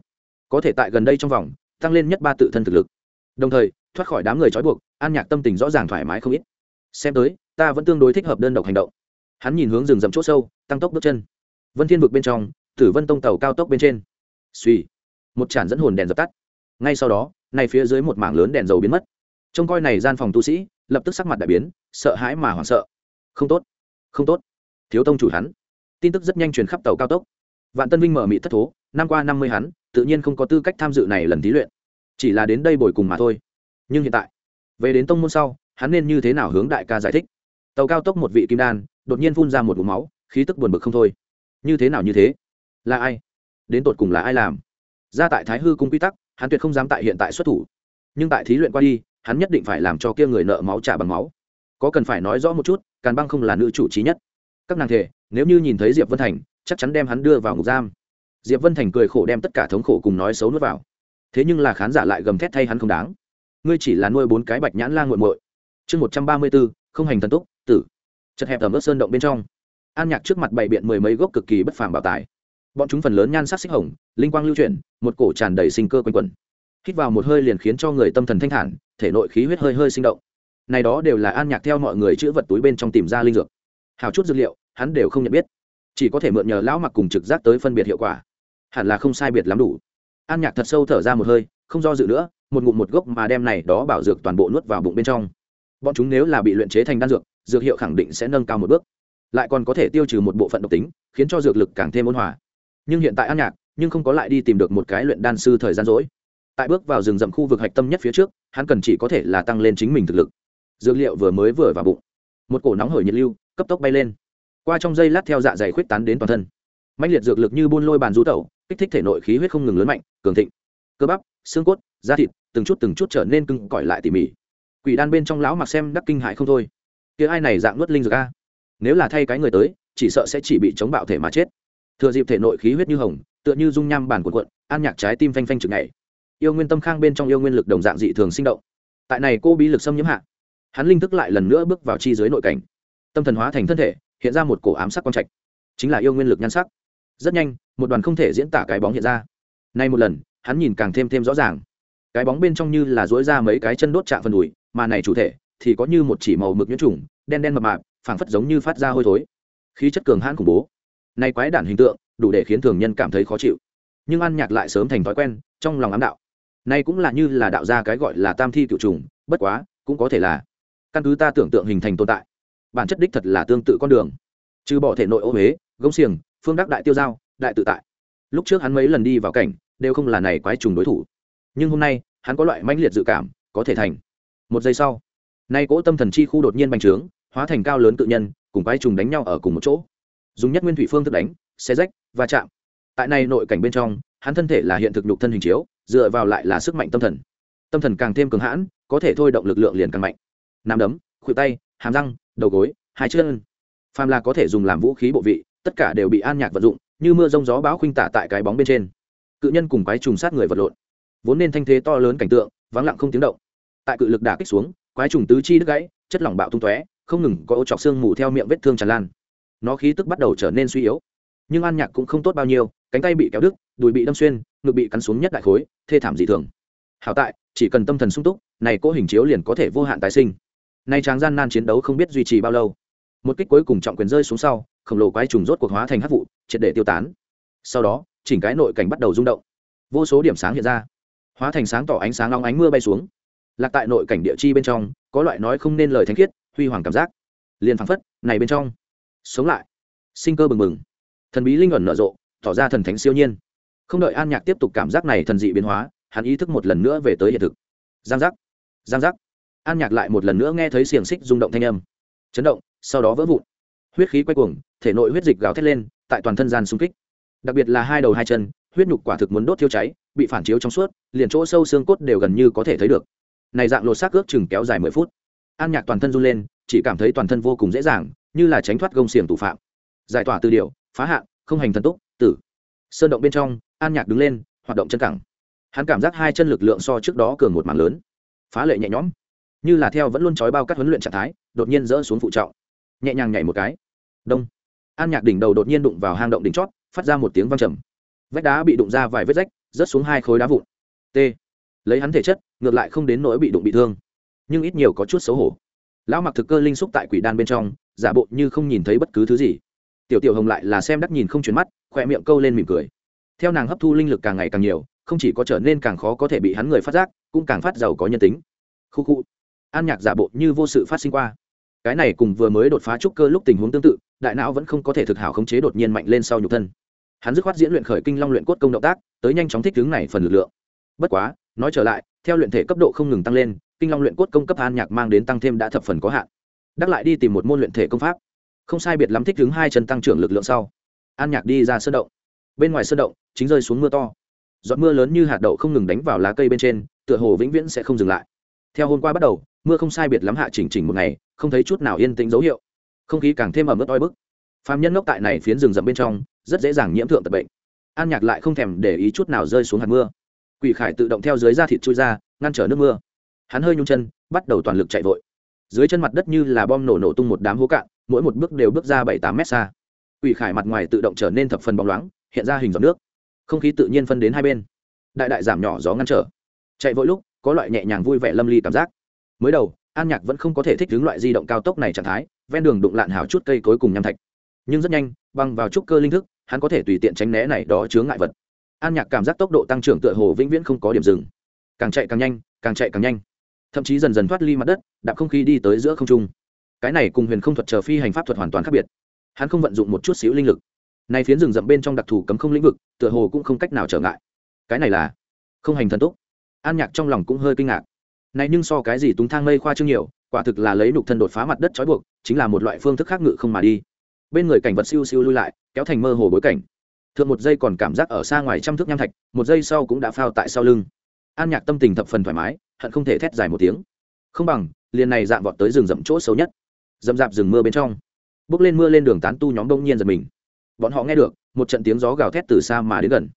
Có thể tại gần đây trong vòng tăng lên nhất ba tự thân thực lực. Đồng thời, thoát khỏi đám người trói buộc, an nhạc tâm tình rõ ràng thoải mái không ít. Xem tới, ta vẫn tương đối thích hợp đơn độc hành động. Hắn nhìn hướng rừng rậm c h ỗ sâu, tăng tốc bước chân. Vân thiên vực bên trong, tử vân tông tàu cao tốc bên trên. Suy một tràn dẫn hồn đèn dập tắt. Ngay sau đó, này phía dưới một mảng lớn đèn dầu biến mất. Trông coi này gian phòng tu sĩ, lập tức sắc mặt đại biến, sợ hãi mà hoảng sợ. Không tốt. Không tốt. Thiếu tông chủ hắn. Tin tức rất nhanh truyền khắp tàu cao tốc. Vạn tân vinh mở mị thất thố năm qua năm mươi hắn, tự nhiên không có tư cách tham dự này lần thí luyện. Chỉ là đến đây bồi cùng mà thôi. Nhưng hiện tại, về đến tông môn sau, hắn nên như thế nào hướng đại ca giải thích? Tàu cao tốc một vị kim đan, đột nhiên phun ra một vùng máu, khí tức buồn bực không thôi. Như thế nào như thế? Là ai? Đến tột cùng là ai làm? Ra tại thái hư cung quy tắc, hắn tuyệt không dám tại hiện tại xuất thủ. Nhưng tại thí luyện qua đi, hắn nhất định phải làm cho kia người nợ máu trả bằng máu. Có cần phải nói rõ một chút, càn băng không là nữ chủ trí nhất. Các nàng thể, nếu như nhìn thấy diệp vân thành, chắc chắn đem hắn đưa vào ngục giam diệp vân thành cười khổ đem tất cả thống khổ cùng nói xấu nuốt vào. Thế nhưng là khán giả lại gầm thét thay hắn không đáng. Ngươi chỉ là nuôi bốn cái bạch nhãn la nguội muội. Chương một trăm ba mươi bốn, không hành thần túc, tử. Chật hẹp tầm ớt sơn động bên trong. An nhạc trước mặt bày biện mười mấy gốc cực kỳ bất phàm bảo tài. Bọn chúng phần lớn nhan sắc xích hồng, linh quang lưu chuyển, một cổ tràn đầy sinh cơ quanh quẩn. Hít vào một hơi liền khiến cho người tâm thần thanh thản, thể nội khí huyết hơi hơi sinh động. Này đó đều là an nhạc theo mọi người chữ vật túi bên trong tìm ra linh dược. Hào chút dược liệu, hắn đều không nhận biết. Chỉ có thể mượn nhờ lão mặc cùng trực giác tới phân biệt hiệu quả hẳn là không sai biệt lắm đủ. An nhạc thật sâu thở ra một hơi, không do dự nữa, một ngụm một gốc mà đem này đó bảo dược toàn bộ nuốt vào bụng bên trong. Bọn chúng nếu là bị luyện chế thành đan dược dược hiệu khẳng định sẽ nâng cao một bước. Lại còn có thể tiêu trừ một bộ phận độc tính, khiến cho dược lực càng thêm ôn hòa. Nhưng hiện tại an nhạc, nhưng không có lại đi tìm được một cái luyện đan sư thời gian rỗi. Tại bước vào rừng rậm khu vực hạch tâm nhất phía trước, hắn cần chỉ có thể là tăng lên chính mình thực lực. Dược liệu vừa mới vừa vào bụng. Một cổ nóng hởi nhiệt lưu, cấp tốc bay lên. Qua trong dây lát theo dạ dày khuyết tán đến toàn thân. Mạnh liệt dược lực như buôn lôi bàn rú tẩu kích thích thể nội khí huyết không ngừng lớn mạnh, cường thịnh. Cơ bắp, xương cốt, da thịt, từng chút từng chút trở nên cưng cỏi lại tỉ mỉ. Quỷ đan bên trong lão mặc xem đắc kinh hại không thôi. Kia ai này dạng nuốt linh dược a? Nếu là thay cái người tới, chỉ sợ sẽ chỉ bị chống bạo thể mà chết. Thừa dịp thể nội khí huyết như hồng, tựa như dung nham bản cuộn cuộn, an nhạc trái tim phanh phanh chực ngày yêu nguyên tâm khang bên trong yêu nguyên lực đồng dạng dị thường sinh động. Tại này cô bí lực xâm nhiễm hạ, hắn linh thức lại lần nữa bước vào chi dưới nội cảnh. Tâm thần hóa thành thân thể, hiện ra một cổ ám sắc quang trạch. Chính là yêu nguyên lực nhan sắc. Rất nhanh một đoàn không thể diễn tả cái bóng hiện ra. Nay một lần, hắn nhìn càng thêm thêm rõ ràng. Cái bóng bên trong như là dối ra mấy cái chân đốt chạm phần đùi, mà này chủ thể thì có như một chỉ màu mực nhiễm trùng, đen đen mập mạp, phảng phất giống như phát ra hôi thối. Khí chất cường hãn khủng bố. Nay quái đản hình tượng, đủ để khiến thường nhân cảm thấy khó chịu. Nhưng ăn nhạc lại sớm thành thói quen, trong lòng ám đạo. Nay cũng là như là đạo ra cái gọi là tam thi cựu trùng, bất quá, cũng có thể là. Căn cứ ta tưởng tượng hình thành tồn tại, bản chất đích thật là tương tự con đường. Trừ bỏ thể nội ô huế, gông xiềng, phương đắc đại tiêu giao đại tự tại. Lúc trước hắn mấy lần đi vào cảnh, đều không là này quái trùng đối thủ. Nhưng hôm nay, hắn có loại mãnh liệt dự cảm, có thể thành. Một giây sau, nay cỗ tâm thần chi khu đột nhiên bành trướng, hóa thành cao lớn tự nhân, cùng quái trùng đánh nhau ở cùng một chỗ. Dùng nhất nguyên thủy phương thức đánh, xe rách và chạm. Tại này nội cảnh bên trong, hắn thân thể là hiện thực nhục thân hình chiếu, dựa vào lại là sức mạnh tâm thần. Tâm thần càng thêm cường hãn, có thể thôi động lực lượng liền càng mạnh. Nam đấm, khuỷu tay, hàm răng, đầu gối, hai chân. Phàm là có thể dùng làm vũ khí bộ vị, tất cả đều bị an nhạc vận dụng như mưa rông gió bão khuynh tả tại cái bóng bên trên. Cự nhân cùng quái trùng sát người vật lộn. Vốn nên thanh thế to lớn cảnh tượng, vắng lặng không tiếng động. Tại cự lực đả kích xuống, quái trùng tứ chi đứt gãy, chất lỏng bạo tung tóe, không ngừng có ô chọc xương mù theo miệng vết thương tràn lan. Nó khí tức bắt đầu trở nên suy yếu. Nhưng an nhạc cũng không tốt bao nhiêu, cánh tay bị kéo đứt, đùi bị đâm xuyên, ngực bị cắn xuống nhất đại khối, thê thảm dị thường. Hảo tại, chỉ cần tâm thần sung túc, này cố hình chiếu liền có thể vô hạn tái sinh. Nay tráng gian nan chiến đấu không biết duy trì bao lâu một kích cuối cùng trọng quyền rơi xuống sau, khổng lồ quái trùng rốt cuộc hóa thành hắc vụ, triệt để tiêu tán. Sau đó, chỉnh cái nội cảnh bắt đầu rung động. Vô số điểm sáng hiện ra. Hóa thành sáng tỏ ánh sáng long ánh mưa bay xuống. Lạc tại nội cảnh địa chi bên trong, có loại nói không nên lời thánh khiết, huy hoàng cảm giác. Liền phăng phất, này bên trong. Sống lại. Sinh cơ bừng bừng. Thần bí linh ẩn nở rộ, tỏ ra thần thánh siêu nhiên. Không đợi an nhạc tiếp tục cảm giác này thần dị biến hóa, hắn ý thức một lần nữa về tới hiện thực. Giang giác. Giang giác. An nhạc lại một lần nữa nghe thấy xiềng xích rung động thanh âm. Chấn động sau đó vỡ vụn. Huyết khí quay cuồng, thể nội huyết dịch gào thét lên, tại toàn thân gian xung kích. Đặc biệt là hai đầu hai chân, huyết nhục quả thực muốn đốt thiêu cháy, bị phản chiếu trong suốt, liền chỗ sâu xương cốt đều gần như có thể thấy được. Này dạng lột xác ước chừng kéo dài mười phút. An nhạc toàn thân run lên, chỉ cảm thấy toàn thân vô cùng dễ dàng, như là tránh thoát gông xiềng thủ phạm. Giải tỏa từ điều phá hạn, không hành thần túc, tử. Sơn động bên trong, an nhạc đứng lên, hoạt động chân cẳng. Hắn cảm giác hai chân lực lượng so trước đó cường một mảng lớn. Phá lệ nhẹ nhõm. Như là theo vẫn luôn trói bao các huấn luyện trạng thái, đột nhiên dỡ xuống phụ trọng nhẹ nhàng nhảy một cái. Đông. An nhạc đỉnh đầu đột nhiên đụng vào hang động đỉnh chót, phát ra một tiếng văng trầm. Vách đá bị đụng ra vài vết rách, rớt xuống hai khối đá vụn. T. Lấy hắn thể chất, ngược lại không đến nỗi bị đụng bị thương. Nhưng ít nhiều có chút xấu hổ. Lão mặc thực cơ linh xúc tại quỷ đan bên trong, giả bộ như không nhìn thấy bất cứ thứ gì. Tiểu tiểu hồng lại là xem đắc nhìn không chuyển mắt, khỏe miệng câu lên mỉm cười. Theo nàng hấp thu linh lực càng ngày càng nhiều, không chỉ có trở nên càng khó có thể bị hắn người phát giác, cũng càng phát giàu có nhân tính. Khu khu. An nhạc giả bộ như vô sự phát sinh qua cái này cùng vừa mới đột phá trúc cơ lúc tình huống tương tự, đại não vẫn không có thể thực hảo khống chế đột nhiên mạnh lên sau nhục thân. Hắn dứt khoát diễn luyện khởi kinh long luyện cốt công động tác, tới nhanh chóng thích hướng này phần lực lượng. Bất quá, nói trở lại, theo luyện thể cấp độ không ngừng tăng lên, kinh long luyện cốt công cấp an nhạc mang đến tăng thêm đã thập phần có hạn. Đắc lại đi tìm một môn luyện thể công pháp. Không sai biệt lắm thích hướng hai chân tăng trưởng lực lượng sau. An nhạc đi ra sơn động. Bên ngoài sơn động, chính rơi xuống mưa to. Giọt mưa lớn như hạt đậu không ngừng đánh vào lá cây bên trên, tựa hồ vĩnh viễn sẽ không dừng lại. Theo hôm qua bắt đầu, mưa không sai biệt lắm hạ chỉnh chỉnh một ngày không thấy chút nào yên tĩnh dấu hiệu. Không khí càng thêm ẩm ướt oi bức. Phạm nhân ngốc tại này phiến rừng rậm bên trong, rất dễ dàng nhiễm thượng tật bệnh. An nhạc lại không thèm để ý chút nào rơi xuống hạt mưa. Quỷ khải tự động theo dưới da thịt chui ra, ngăn trở nước mưa. Hắn hơi nhung chân, bắt đầu toàn lực chạy vội. Dưới chân mặt đất như là bom nổ nổ tung một đám hố cạn, mỗi một bước đều bước ra bảy tám mét xa. Quỷ khải mặt ngoài tự động trở nên thập phần bóng loáng, hiện ra hình giọt nước. Không khí tự nhiên phân đến hai bên. Đại đại giảm nhỏ gió ngăn trở. Chạy vội lúc, có loại nhẹ nhàng vui vẻ lâm ly cảm giác. Mới đầu an nhạc vẫn không có thể thích ứng loại di động cao tốc này trạng thái, ven đường đụng lạn hào chút cây cối cùng nham thạch. Nhưng rất nhanh băng vào trúc cơ linh thức, hắn có thể tùy tiện tránh né này đó chướng ngại vật. An nhạc cảm giác tốc độ tăng trưởng tựa hồ vĩnh viễn không có điểm dừng. Càng chạy càng nhanh, càng chạy càng nhanh. Thậm chí dần dần thoát ly mặt đất, đạp không khí đi tới giữa không trung. Cái này cùng huyền không thuật chờ phi hành pháp thuật hoàn toàn khác biệt. Hắn không vận dụng một chút xíu linh lực. Này phiến rừng rậm bên trong đặc thù cấm không lĩnh vực, tựa hồ cũng không cách nào trở ngại. Cái này là không hành thần túc an nhạc trong lòng cũng hơi kinh ngạc này nhưng so cái gì túng thang mây khoa trương nhiều, quả thực là lấy nục thân đột phá mặt đất trói buộc, chính là một loại phương thức khác ngự không mà đi. Bên người cảnh vật siêu siêu lui lại, kéo thành mơ hồ bối cảnh. Thượng một giây còn cảm giác ở xa ngoài trăm thước nham thạch, một giây sau cũng đã phao tại sau lưng. An nhạc tâm tình thập phần thoải mái, hận không thể thét dài một tiếng. Không bằng, liền này dạn vọt tới rừng rậm chỗ xấu nhất. Rậm dạp rừng mưa bên trong. Bước lên mưa lên đường tán tu nhóm đông nhiên giật mình. Bọn họ nghe được, một trận tiếng gió gào thét từ xa mà đến gần.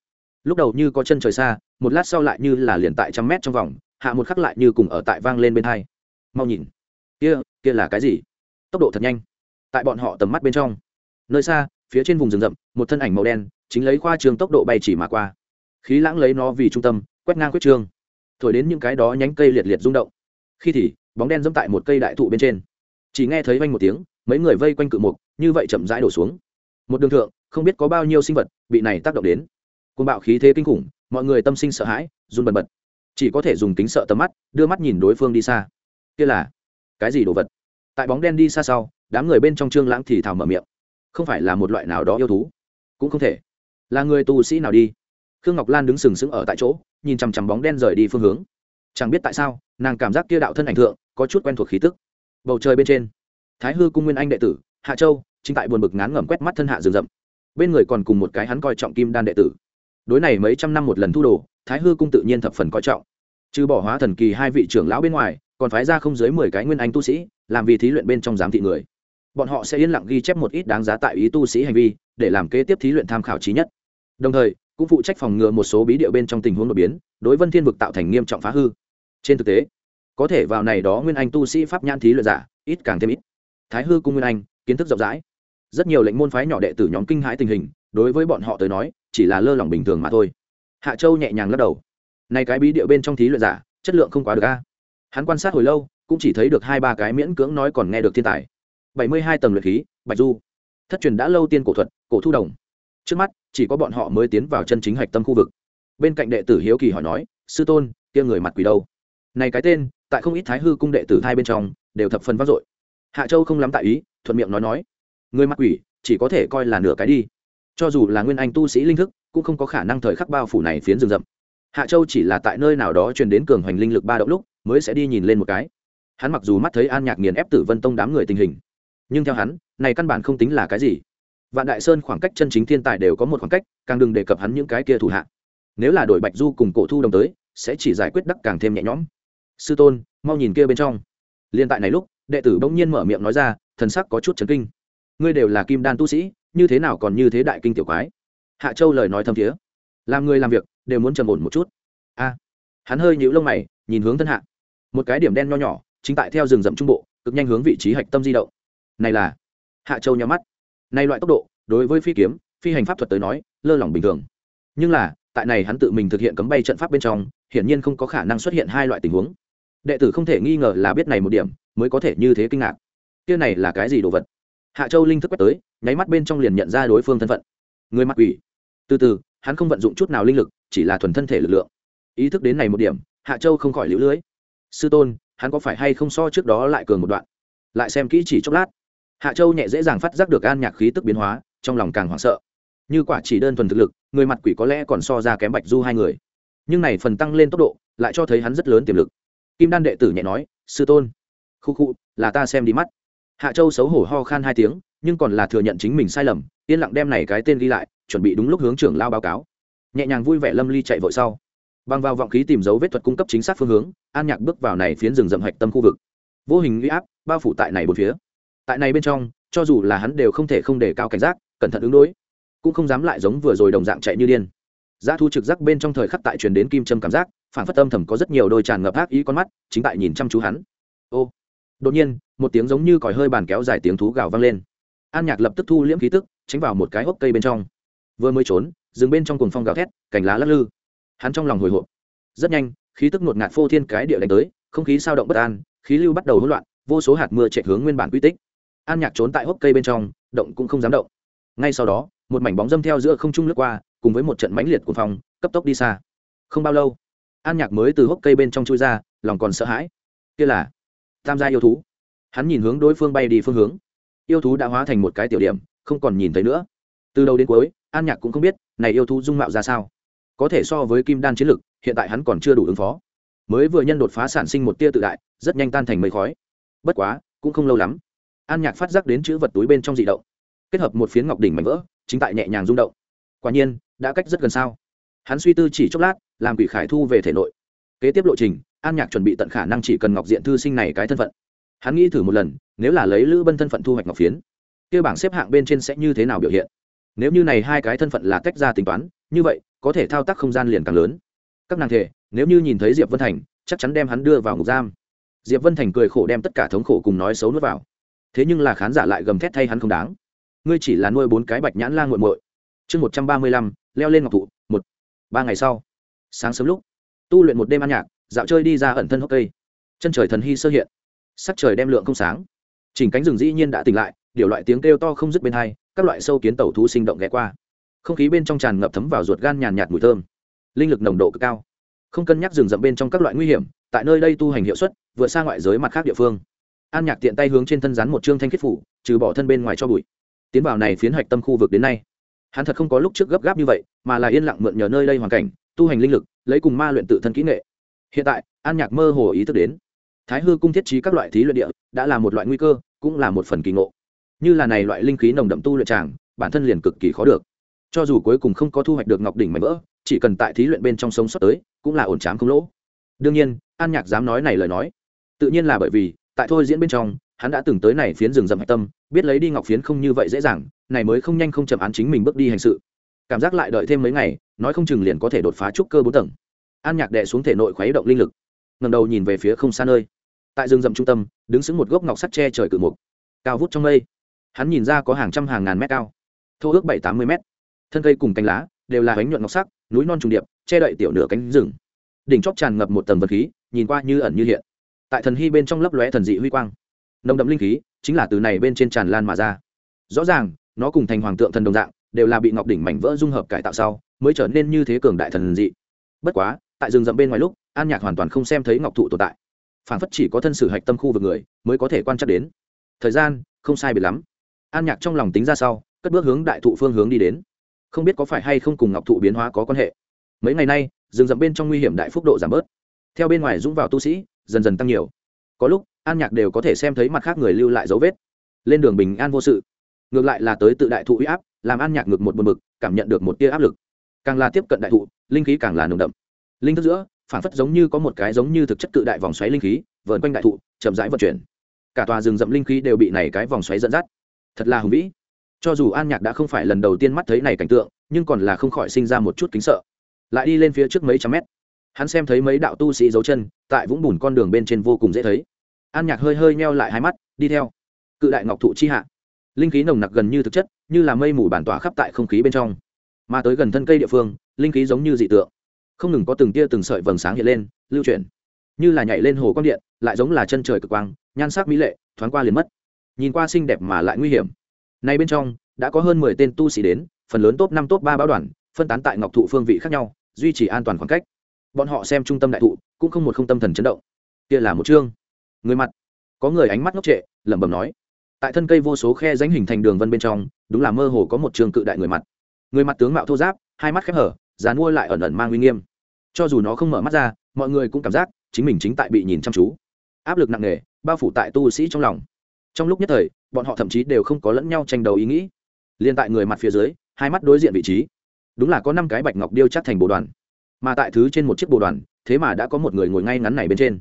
Lúc đầu như có chân trời xa, một lát sau lại như là liền tại trăm mét trong vòng hạ một khắc lại như cùng ở tại vang lên bên hai. Mau nhìn. Kia kia là cái gì? Tốc độ thật nhanh. Tại bọn họ tầm mắt bên trong. Nơi xa, phía trên vùng rừng rậm, một thân ảnh màu đen, chính lấy khoa trường tốc độ bay chỉ mà qua. Khí lãng lấy nó vì trung tâm, quét ngang quyết trương thổi đến những cái đó nhánh cây liệt liệt rung động. Khi thì, bóng đen dẫm tại một cây đại thụ bên trên. Chỉ nghe thấy vanh một tiếng, mấy người vây quanh cự mục, như vậy chậm rãi đổ xuống. Một đường thượng, không biết có bao nhiêu sinh vật bị này tác động đến. Côn bạo khí thế kinh khủng, mọi người tâm sinh sợ hãi, run bần bật chỉ có thể dùng kính sợ tầm mắt, đưa mắt nhìn đối phương đi xa. Kia là cái gì đồ vật? Tại bóng đen đi xa sau, đám người bên trong trương lãng thì thào mở miệng. Không phải là một loại nào đó yêu thú. Cũng không thể. Là người tu sĩ nào đi? Khương ngọc lan đứng sừng sững ở tại chỗ, nhìn chằm chằm bóng đen rời đi phương hướng. Chẳng biết tại sao, nàng cảm giác kia đạo thân ảnh thượng có chút quen thuộc khí tức. Bầu trời bên trên, thái hư cung nguyên anh đệ tử, hạ châu, chính tại buồn bực ngán ngẩm quét mắt thân hạ rừng rậm. Bên người còn cùng một cái hắn coi trọng kim đan đệ tử đối này mấy trăm năm một lần thu đồ, thái hư cung tự nhiên thập phần coi trọng. Trừ bỏ hóa thần kỳ hai vị trưởng lão bên ngoài, còn phái ra không dưới mười cái nguyên anh tu sĩ, làm vì thí luyện bên trong giám thị người. Bọn họ sẽ yên lặng ghi chép một ít đáng giá tại ý tu sĩ hành vi, để làm kế tiếp thí luyện tham khảo trí nhất. Đồng thời, cũng phụ trách phòng ngừa một số bí điệu bên trong tình huống đột biến, đối vân thiên vực tạo thành nghiêm trọng phá hư. Trên thực tế, có thể vào này đó nguyên anh tu sĩ pháp nhãn thí luyện giả, ít càng thêm ít. Thái hư cung nguyên anh, kiến thức rộng rãi rất nhiều lệnh môn phái nhỏ đệ tử nhóm kinh hãi tình hình, đối với bọn họ tới nói, chỉ là lơ lỏng bình thường mà thôi. Hạ châu nhẹ nhàng lắc đầu. Này cái bí điệu bên trong thí luyện giả, chất lượng không quá được a. Hắn quan sát hồi lâu, cũng chỉ thấy được hai ba cái miễn cưỡng nói còn nghe được thiên tài. Bảy mươi hai tầng luyện khí, bạch du. Thất truyền đã lâu tiên cổ thuật, cổ thu đồng. Trước mắt, chỉ có bọn họ mới tiến vào chân chính hạch tâm khu vực. Bên cạnh đệ tử hiếu kỳ hỏi nói, sư tôn, kia người mặt quỷ đâu? Này cái tên, tại không ít thái hư cung đệ tử hai bên trong, đều thập phần vang dội. Hạ châu không lắm tại ý, thuận miệng nói nói người mặc quỷ, chỉ có thể coi là nửa cái đi. Cho dù là nguyên anh tu sĩ linh thức, cũng không có khả năng thời khắc bao phủ này phiến rừng rậm. Hạ châu chỉ là tại nơi nào đó truyền đến cường hoành linh lực ba động lúc, mới sẽ đi nhìn lên một cái. Hắn mặc dù mắt thấy an nhạc nghiền ép tử vân tông đám người tình hình, nhưng theo hắn, này căn bản không tính là cái gì. Vạn đại sơn khoảng cách chân chính thiên tài đều có một khoảng cách, càng đừng đề cập hắn những cái kia thủ hạ. Nếu là đổi bạch du cùng cổ thu đồng tới, sẽ chỉ giải quyết đắc càng thêm nhẹ nhõm. Sư tôn, mau nhìn kia bên trong. Liên tại này lúc, đệ tử bỗng nhiên mở miệng nói ra, thần sắc có chút chấn kinh ngươi đều là kim đan tu sĩ, như thế nào còn như thế đại kinh tiểu quái? Hạ châu lời nói thâm thiế. Làm người làm việc, đều muốn trầm ổn một chút. A. Hắn hơi nhíu lông mày, nhìn hướng thân hạ. Một cái điểm đen nho nhỏ, chính tại theo rừng rậm trung bộ, cực nhanh hướng vị trí hạch tâm di động. Này là. Hạ châu nhắm mắt. Này loại tốc độ, đối với phi kiếm, phi hành pháp thuật tới nói, lơ lỏng bình thường. Nhưng là, tại này hắn tự mình thực hiện cấm bay trận pháp bên trong, hiển nhiên không có khả năng xuất hiện hai loại tình huống. Đệ tử không thể nghi ngờ là biết này một điểm, mới có thể như thế kinh ngạc. Kia này là cái gì đồ vật? Hạ châu linh thức quét tới, nháy mắt bên trong liền nhận ra đối phương thân phận. Người mặc quỷ. Từ từ, hắn không vận dụng chút nào linh lực, chỉ là thuần thân thể lực lượng. Ý thức đến này một điểm, hạ châu không khỏi lũ lưới. Sư tôn, hắn có phải hay không so trước đó lại cường một đoạn? Lại xem kỹ chỉ chốc lát. Hạ châu nhẹ dễ dàng phát giác được an nhạc khí tức biến hóa, trong lòng càng hoảng sợ. Như quả chỉ đơn thuần thực lực, người mặt quỷ có lẽ còn so ra kém bạch du hai người. Nhưng này phần tăng lên tốc độ, lại cho thấy hắn rất lớn tiềm lực. Kim đan đệ tử nhẹ nói, sư tôn, khu khu, là ta xem đi mắt hạ châu xấu hổ ho khan hai tiếng, nhưng còn là thừa nhận chính mình sai lầm, yên lặng đem này cái tên ghi lại, chuẩn bị đúng lúc hướng trưởng lao báo cáo. Nhẹ nhàng vui vẻ lâm ly chạy vội sau. Bằng vào vọng khí tìm dấu vết thuật cung cấp chính xác phương hướng, an nhạc bước vào này phiến rừng rậm hạch tâm khu vực. Vô hình uy áp, bao phủ tại này bốn phía. Tại này bên trong, cho dù là hắn đều không thể không đề cao cảnh giác, cẩn thận ứng đối. Cũng không dám lại giống vừa rồi đồng dạng chạy như điên. Giá thu trực giác bên trong thời khắc tại truyền đến kim châm cảm giác, phản phất âm thầm có rất nhiều đôi tràn ngập ác ý con mắt, chính tại nhìn chăm chú hắn. Ô, đột nhiên một tiếng giống như còi hơi bàn kéo dài tiếng thú gào vang lên. An nhạc lập tức thu liễm khí tức, tránh vào một cái hốc cây bên trong. Vừa mới trốn, dừng bên trong cùng phong gào thét, cành lá lắc lư. Hắn trong lòng hồi hộp. Rất nhanh, khí tức ngột ngạt phô thiên cái địa đánh tới, không khí sao động bất an, khí lưu bắt đầu hỗn loạn, vô số hạt mưa chạy hướng nguyên bản quy tích. An nhạc trốn tại hốc cây bên trong, động cũng không dám động. Ngay sau đó, một mảnh bóng dâm theo giữa không trung lướt qua, cùng với một trận mãnh liệt của phòng cấp tốc đi xa. Không bao lâu, an nhạc mới từ hốc cây bên trong chui ra, lòng còn sợ hãi. Kia là tam gia yêu thú hắn nhìn hướng đối phương bay đi phương hướng. Yêu thú đã hóa thành một cái tiểu điểm, không còn nhìn thấy nữa. Từ đầu đến cuối, an nhạc cũng không biết này yêu thú dung mạo ra sao. Có thể so với kim đan chiến lực, hiện tại hắn còn chưa đủ ứng phó. Mới vừa nhân đột phá sản sinh một tia tự đại, rất nhanh tan thành mây khói. Bất quá, cũng không lâu lắm, an nhạc phát giác đến chữ vật túi bên trong dị động. Kết hợp một phiến ngọc đỉnh mảnh vỡ, chính tại nhẹ nhàng rung động. Quả nhiên, đã cách rất gần sao. Hắn suy tư chỉ chốc lát, làm quỷ khải thu về thể nội. Kế tiếp lộ trình, an nhạc chuẩn bị tận khả năng chỉ cần ngọc diện thư sinh này cái thân phận hắn nghĩ thử một lần, nếu là lấy lữ bân thân phận thu hoạch ngọc phiến, kia bảng xếp hạng bên trên sẽ như thế nào biểu hiện? Nếu như này hai cái thân phận là tách ra tính toán, như vậy, có thể thao tác không gian liền càng lớn. Các nàng thể, nếu như nhìn thấy diệp vân thành, chắc chắn đem hắn đưa vào ngục giam. Diệp vân thành cười khổ đem tất cả thống khổ cùng nói xấu nuốt vào. Thế nhưng là khán giả lại gầm thét thay hắn không đáng. Ngươi chỉ là nuôi bốn cái bạch nhãn lan g u muội. Chương một trăm ba mươi lăm, leo lên ngọc thụ, một, ba ngày sau. Sáng sớm lúc, tu luyện một đêm ăn nhạc, dạo chơi đi ra ẩn thân hốc cây. Chân trời thần hy sơ hiện sắc trời đem lượng không sáng. Chỉnh cánh rừng dĩ nhiên đã tỉnh lại, điều loại tiếng kêu to không dứt bên hai, các loại sâu kiến tẩu thú sinh động ghé qua. Không khí bên trong tràn ngập thấm vào ruột gan nhàn nhạt mùi thơm. Linh lực nồng độ cực cao. Không cân nhắc rừng rậm bên trong các loại nguy hiểm, tại nơi đây tu hành hiệu suất, vượt xa ngoại giới mặt khác địa phương. An nhạc tiện tay hướng trên thân rắn một trương thanh khiết phủ, trừ bỏ thân bên ngoài cho bụi. Tiến vào này phiến hạch tâm khu vực đến nay, hắn thật không có lúc trước gấp gáp như vậy, mà là yên lặng mượn nhờ nơi đây hoàn cảnh, tu hành linh lực, lấy cùng ma luyện tự thân kỹ nghệ. Hiện tại, an nhạc mơ hồ ý thức đến thái hư cung thiết trí các loại thí luyện địa đã là một loại nguy cơ, cũng là một phần kỳ ngộ. Như là này loại linh khí nồng đậm tu luyện tràng, bản thân liền cực kỳ khó được. Cho dù cuối cùng không có thu hoạch được ngọc đỉnh mảnh vỡ, chỉ cần tại thí luyện bên trong sống sót tới, cũng là ổn tráng không lỗ. Đương nhiên, an nhạc dám nói này lời nói. Tự nhiên là bởi vì, tại thôi diễn bên trong, hắn đã từng tới này phiến rừng rậm hạch tâm, biết lấy đi ngọc phiến không như vậy dễ dàng, này mới không nhanh không chậm án chính mình bước đi hành sự. Cảm giác lại đợi thêm mấy ngày, nói không chừng liền có thể đột phá trúc cơ bốn tầng. An nhạc đệ xuống thể nội khuấy động linh lực ngầm đầu nhìn về phía không xa nơi. Tại rừng rậm trung tâm, đứng xứng một gốc ngọc sắt tre trời cự mục. Cao vút trong mây. Hắn nhìn ra có hàng trăm hàng ngàn mét cao. Thô ước bảy tám mươi mét. Thân cây cùng cánh lá đều là bánh nhuận ngọc sắc, núi non trùng điệp, che đậy tiểu nửa cánh rừng. Đỉnh chóp tràn ngập một tầng vật khí, nhìn qua như ẩn như hiện. Tại thần hy bên trong lấp lóe thần dị huy quang. Nồng đậm linh khí chính là từ này bên trên tràn lan mà ra. Rõ ràng, nó cùng thành hoàng tượng thần đồng dạng, đều là bị ngọc đỉnh mảnh vỡ dung hợp cải tạo sau, mới trở nên như thế cường đại thần dị. Bất quá, tại rừng rậm bên ngoài lúc an nhạc hoàn toàn không xem thấy ngọc thụ tồn tại. Phản phất chỉ có thân sử hạch tâm khu vực người mới có thể quan trắc đến. Thời gian không sai biệt lắm. An nhạc trong lòng tính ra sau cất bước hướng đại thụ phương hướng đi đến. Không biết có phải hay không cùng ngọc thụ biến hóa có quan hệ. Mấy ngày nay rừng rậm bên trong nguy hiểm đại phúc độ giảm bớt. Theo bên ngoài dũng vào tu sĩ dần dần tăng nhiều. Có lúc an nhạc đều có thể xem thấy mặt khác người lưu lại dấu vết. Lên đường bình an vô sự. Ngược lại là tới tự đại thụ uy áp làm an nhạc ngược một buồn mực, cảm nhận được một tia áp lực. Càng là tiếp cận đại thụ linh khí càng là nồng đậm. Linh thức giữa phản phất giống như có một cái giống như thực chất cự đại vòng xoáy linh khí, vờn quanh đại thụ, chậm rãi vận chuyển. Cả tòa rừng rậm linh khí đều bị này cái vòng xoáy dẫn dắt. Thật là hùng vĩ. Cho dù an nhạc đã không phải lần đầu tiên mắt thấy này cảnh tượng, nhưng còn là không khỏi sinh ra một chút kính sợ. Lại đi lên phía trước mấy trăm mét. Hắn xem thấy mấy đạo tu sĩ dấu chân, tại vũng bùn con đường bên trên vô cùng dễ thấy. An nhạc hơi hơi meo lại hai mắt, đi theo. Cự đại ngọc thụ chi hạ. Linh khí nồng nặc gần như thực chất, như là mây mù bản tỏa khắp tại không khí bên trong. Mà tới gần thân cây địa phương, linh khí giống như dị tượng không ngừng có từng tia từng sợi vầng sáng hiện lên, lưu chuyển. Như là nhảy lên hồ quang điện, lại giống là chân trời cực quang, nhan sắc mỹ lệ, thoáng qua liền mất. Nhìn qua xinh đẹp mà lại nguy hiểm. Nay bên trong, đã có hơn mười tên tu sĩ đến, phần lớn top năm, top ba báo đoàn, phân tán tại ngọc thụ phương vị khác nhau, duy trì an toàn khoảng cách. Bọn họ xem trung tâm đại thụ, cũng không một không tâm thần chấn động. Kia là một chương. Người mặt. Có người ánh mắt ngốc trệ, lẩm bẩm nói. Tại thân cây vô số khe ránh hình thành đường vân bên trong, đúng là mơ hồ có một trường cự đại người mặt. Người mặt tướng mạo thô giáp, hai mắt khép hở dán mua lại ẩn ẩn mang uy nghiêm cho dù nó không mở mắt ra, mọi người cũng cảm giác chính mình chính tại bị nhìn chăm chú. Áp lực nặng nề, bao phủ tại tu sĩ trong lòng. Trong lúc nhất thời, bọn họ thậm chí đều không có lẫn nhau tranh đấu ý nghĩ. Liên tại người mặt phía dưới, hai mắt đối diện vị trí. Đúng là có năm cái bạch ngọc điêu chắc thành bộ đoàn. Mà tại thứ trên một chiếc bộ đoàn, thế mà đã có một người ngồi ngay ngắn này bên trên.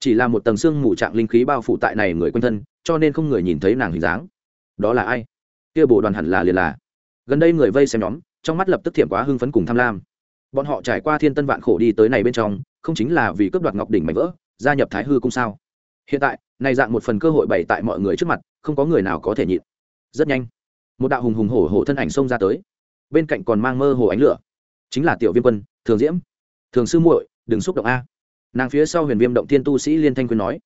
Chỉ là một tầng xương mù trạng linh khí bao phủ tại này người quanh thân, cho nên không người nhìn thấy nàng hình dáng. Đó là ai? Kia bộ đoàn hẳn là liền là. Gần đây người vây xem nhóm, trong mắt lập tức thiệm quá hưng phấn cùng tham lam bọn họ trải qua thiên tân vạn khổ đi tới này bên trong, không chính là vì cướp đoạt ngọc đỉnh mạnh vỡ, gia nhập thái hư cung sao? Hiện tại, này dạng một phần cơ hội bày tại mọi người trước mặt, không có người nào có thể nhịn. Rất nhanh, một đạo hùng hùng hổ hổ thân ảnh xông ra tới. Bên cạnh còn mang mơ hồ ánh lửa. Chính là tiểu viêm quân, thường diễm. Thường sư muội, đừng xúc động a. Nàng phía sau huyền viêm động thiên tu sĩ liên thanh quyên nói,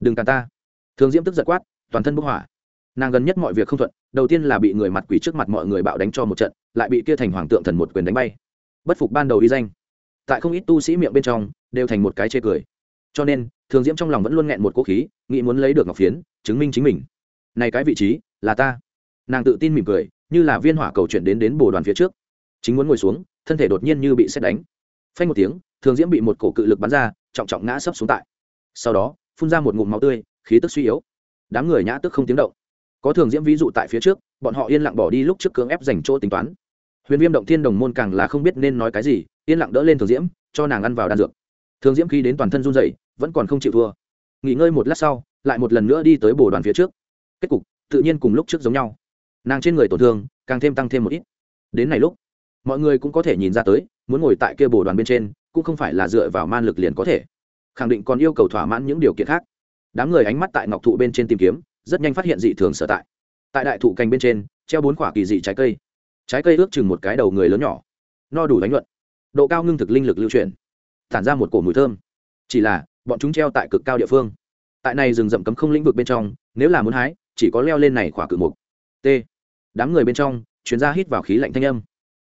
đừng càn ta. Thường diễm tức giật quát, toàn thân bốc hỏa. Nàng gần nhất mọi việc không thuận, đầu tiên là bị người mặt quỷ trước mặt mọi người bạo đánh cho một trận, lại bị kia thành hoàng tượng thần một quyền đánh bay bất phục ban đầu uy danh. Tại không ít tu sĩ miệng bên trong, đều thành một cái chê cười. Cho nên, thường diễm trong lòng vẫn luôn nghẹn một cố khí, nghĩ muốn lấy được ngọc phiến, chứng minh chính mình. Này cái vị trí, là ta. Nàng tự tin mỉm cười, như là viên hỏa cầu chuyển đến đến bồ đoàn phía trước. Chính muốn ngồi xuống, thân thể đột nhiên như bị xét đánh. Phanh một tiếng, thường diễm bị một cổ cự lực bắn ra, trọng trọng ngã sấp xuống tại. Sau đó, phun ra một ngụm máu tươi, khí tức suy yếu. Đám người nhã tức không tiếng động. Có thường diễm ví dụ tại phía trước, bọn họ yên lặng bỏ đi lúc trước cưỡng ép dành chỗ tính toán huyền viêm động thiên đồng môn càng là không biết nên nói cái gì, yên lặng đỡ lên thường diễm, cho nàng ăn vào đan dược. Thường diễm khi đến toàn thân run dậy vẫn còn không chịu thua. Nghỉ ngơi một lát sau, lại một lần nữa đi tới bồ đoàn phía trước. Kết cục, tự nhiên cùng lúc trước giống nhau. Nàng trên người tổn thương, càng thêm tăng thêm một ít. Đến này lúc, mọi người cũng có thể nhìn ra tới, muốn ngồi tại kia bồ đoàn bên trên, cũng không phải là dựa vào man lực liền có thể. Khẳng định còn yêu cầu thỏa mãn những điều kiện khác. Đám người ánh mắt tại ngọc thụ bên trên tìm kiếm, rất nhanh phát hiện dị thường sở tại. Tại đại thụ cành bên trên, treo bốn quả kỳ dị trái cây trái cây ước chừng một cái đầu người lớn nhỏ. No đủ đánh luận độ cao ngưng thực linh lực lưu truyền tản ra một cổ mùi thơm. Chỉ là, bọn chúng treo tại cực cao địa phương. Tại này rừng rậm cấm không lĩnh vực bên trong, nếu là muốn hái, chỉ có leo lên này khỏa cự mục. T. Đám người bên trong chuyến ra hít vào khí lạnh thanh âm.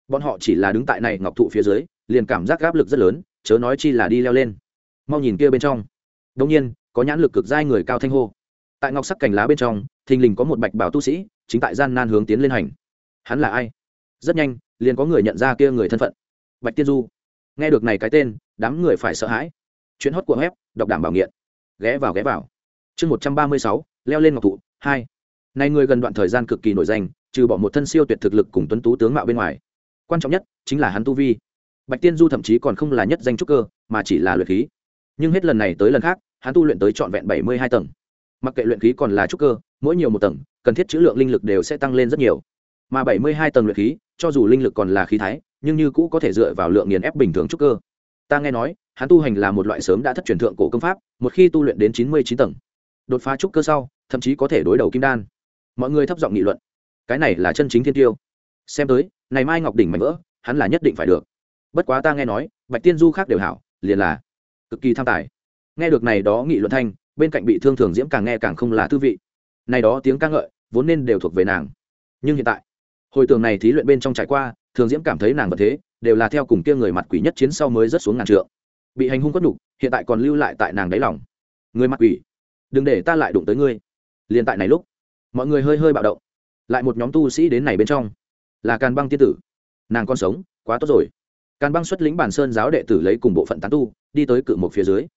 Bọn họ chỉ là đứng tại này ngọc thụ phía dưới, liền cảm giác áp lực rất lớn, chớ nói chi là đi leo lên. Mau nhìn kia bên trong. Đông nhiên, có nhãn lực cực dai người cao thanh hô. Tại ngọc sắc cành lá bên trong, thình lình có một bạch bảo tu sĩ, chính tại gian nan hướng tiến lên hành. Hắn là ai? Rất nhanh liền có người nhận ra kia người thân phận bạch tiên du nghe được này cái tên đám người phải sợ hãi chuyến hót của web đọc đảm bảo nghiện ghé vào ghé vào chương một trăm ba mươi sáu leo lên ngọc thụ hai này người gần đoạn thời gian cực kỳ nổi danh trừ bỏ một thân siêu tuyệt thực lực cùng tuấn tú tướng mạo bên ngoài quan trọng nhất chính là hắn tu vi bạch tiên du thậm chí còn không là nhất danh trúc cơ mà chỉ là luyện khí nhưng hết lần này tới lần khác hắn tu luyện tới trọn vẹn bảy mươi hai tầng mặc kệ luyện khí còn là trúc cơ mỗi nhiều một tầng cần thiết chữ lượng linh lực đều sẽ tăng lên rất nhiều mà bảy mươi hai tầng luyện khí cho dù linh lực còn là khí thái, nhưng như cũ có thể dựa vào lượng nghiền ép bình thường trúc cơ. Ta nghe nói, hắn tu hành là một loại sớm đã thất truyền thượng cổ công pháp, một khi tu luyện đến chín mươi chín tầng, đột phá trúc cơ sau, thậm chí có thể đối đầu kim đan. Mọi người thấp giọng nghị luận. Cái này là chân chính thiên tiêu. Xem tới, này mai ngọc đỉnh mạnh vỡ, hắn là nhất định phải được. Bất quá ta nghe nói, bạch tiên du khác đều hảo, liền là cực kỳ tham tài. Nghe được này đó nghị luận thanh, bên cạnh bị thương thường diễm càng nghe càng không là thư vị. Này đó tiếng ca ngợi, vốn nên đều thuộc về nàng. Nhưng hiện tại hồi tường này thí luyện bên trong trải qua, thường diễm cảm thấy nàng vật thế đều là theo cùng kia người mặt quỷ nhất chiến sau mới rất xuống ngàn trượng. Bị hành hung quất đục hiện tại còn lưu lại tại nàng đáy lòng. Người mặt quỷ, đừng để ta lại đụng tới ngươi. Liền tại này lúc, mọi người hơi hơi bạo động. Lại một nhóm tu sĩ đến này bên trong. Là càn băng tiên tử. Nàng con sống, quá tốt rồi. Càn băng xuất lĩnh bản sơn giáo đệ tử lấy cùng bộ phận tán tu, đi tới cự một phía dưới.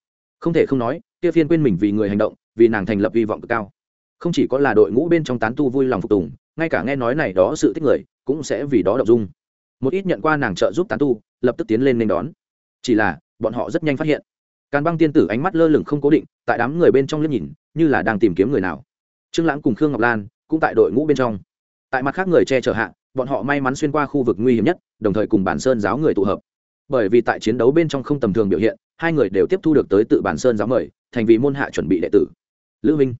Không thể không nói, kia phiên quên mình vì người hành động, vì nàng thành lập hy vọng cực cao. Không chỉ có là đội ngũ bên trong tán tu vui lòng phục tùng ngay cả nghe nói này đó sự tích người cũng sẽ vì đó động dung. Một ít nhận qua nàng trợ giúp tán tu, lập tức tiến lên nên đón. Chỉ là, bọn họ rất nhanh phát hiện. Càn băng tiên tử ánh mắt lơ lửng không cố định, tại đám người bên trong liếc nhìn, như là đang tìm kiếm người nào. Trương lãng cùng khương ngọc lan cũng tại đội ngũ bên trong. Tại mặt khác người che chở hạ, bọn họ may mắn xuyên qua khu vực nguy hiểm nhất, đồng thời cùng bản sơn giáo người tụ hợp. Bởi vì tại chiến đấu bên trong không tầm thường biểu hiện, hai người đều tiếp thu được tới tự bản sơn giáo mời, thành vì môn hạ chuẩn bị đệ tử. Lữ minh.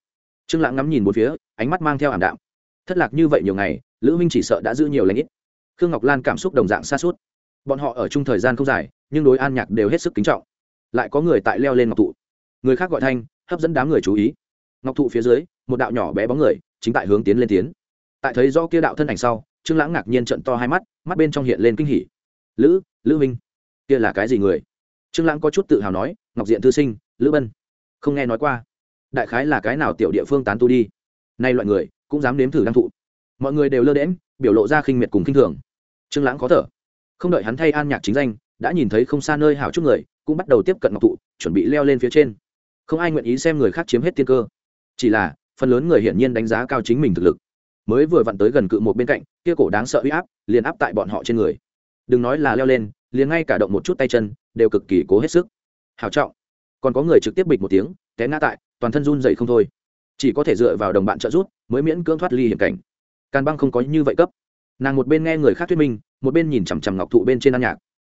Trương lãng ngắm nhìn một phía, ánh mắt mang theo ảm đạm thất lạc như vậy nhiều ngày, lữ minh chỉ sợ đã giữ nhiều lãnh ít. Khương ngọc lan cảm xúc đồng dạng xa suốt bọn họ ở chung thời gian không dài, nhưng đối an nhạc đều hết sức kính trọng. Lại có người tại leo lên ngọc thụ. Người khác gọi thanh, hấp dẫn đám người chú ý. Ngọc thụ phía dưới, một đạo nhỏ bé bóng người, chính tại hướng tiến lên tiến. Tại thấy do kia đạo thân ảnh sau, trương lãng ngạc nhiên trận to hai mắt mắt bên trong hiện lên kinh hỉ. Lữ lữ minh, kia là cái gì người? Trương lãng có chút tự hào nói, ngọc diện thư sinh, lữ bân. Không nghe nói qua. Đại khái là cái nào tiểu địa phương tán tu đi? Nay loại người cũng dám nếm thử đăng thụ. Mọi người đều lơ đễm biểu lộ ra khinh miệt cùng khinh thường. Trương lãng khó thở. Không đợi hắn thay an nhạc chính danh, đã nhìn thấy không xa nơi hảo chút người, cũng bắt đầu tiếp cận ngọc thụ, chuẩn bị leo lên phía trên. Không ai nguyện ý xem người khác chiếm hết tiên cơ. Chỉ là, phần lớn người hiển nhiên đánh giá cao chính mình thực lực. Mới vừa vặn tới gần cự một bên cạnh, kia cổ đáng sợ uy áp, liền áp tại bọn họ trên người. Đừng nói là leo lên, liền ngay cả động một chút tay chân, đều cực kỳ cố hết sức. Hào trọng. Còn có người trực tiếp bịch một tiếng, té ngã tại, toàn thân run dậy không thôi chỉ có thể dựa vào đồng bạn trợ giúp mới miễn cưỡng thoát ly hiểm cảnh. Càn băng không có như vậy cấp. Nàng một bên nghe người khác thuyết minh, một bên nhìn chằm chằm ngọc thụ bên trên ăn nhạc.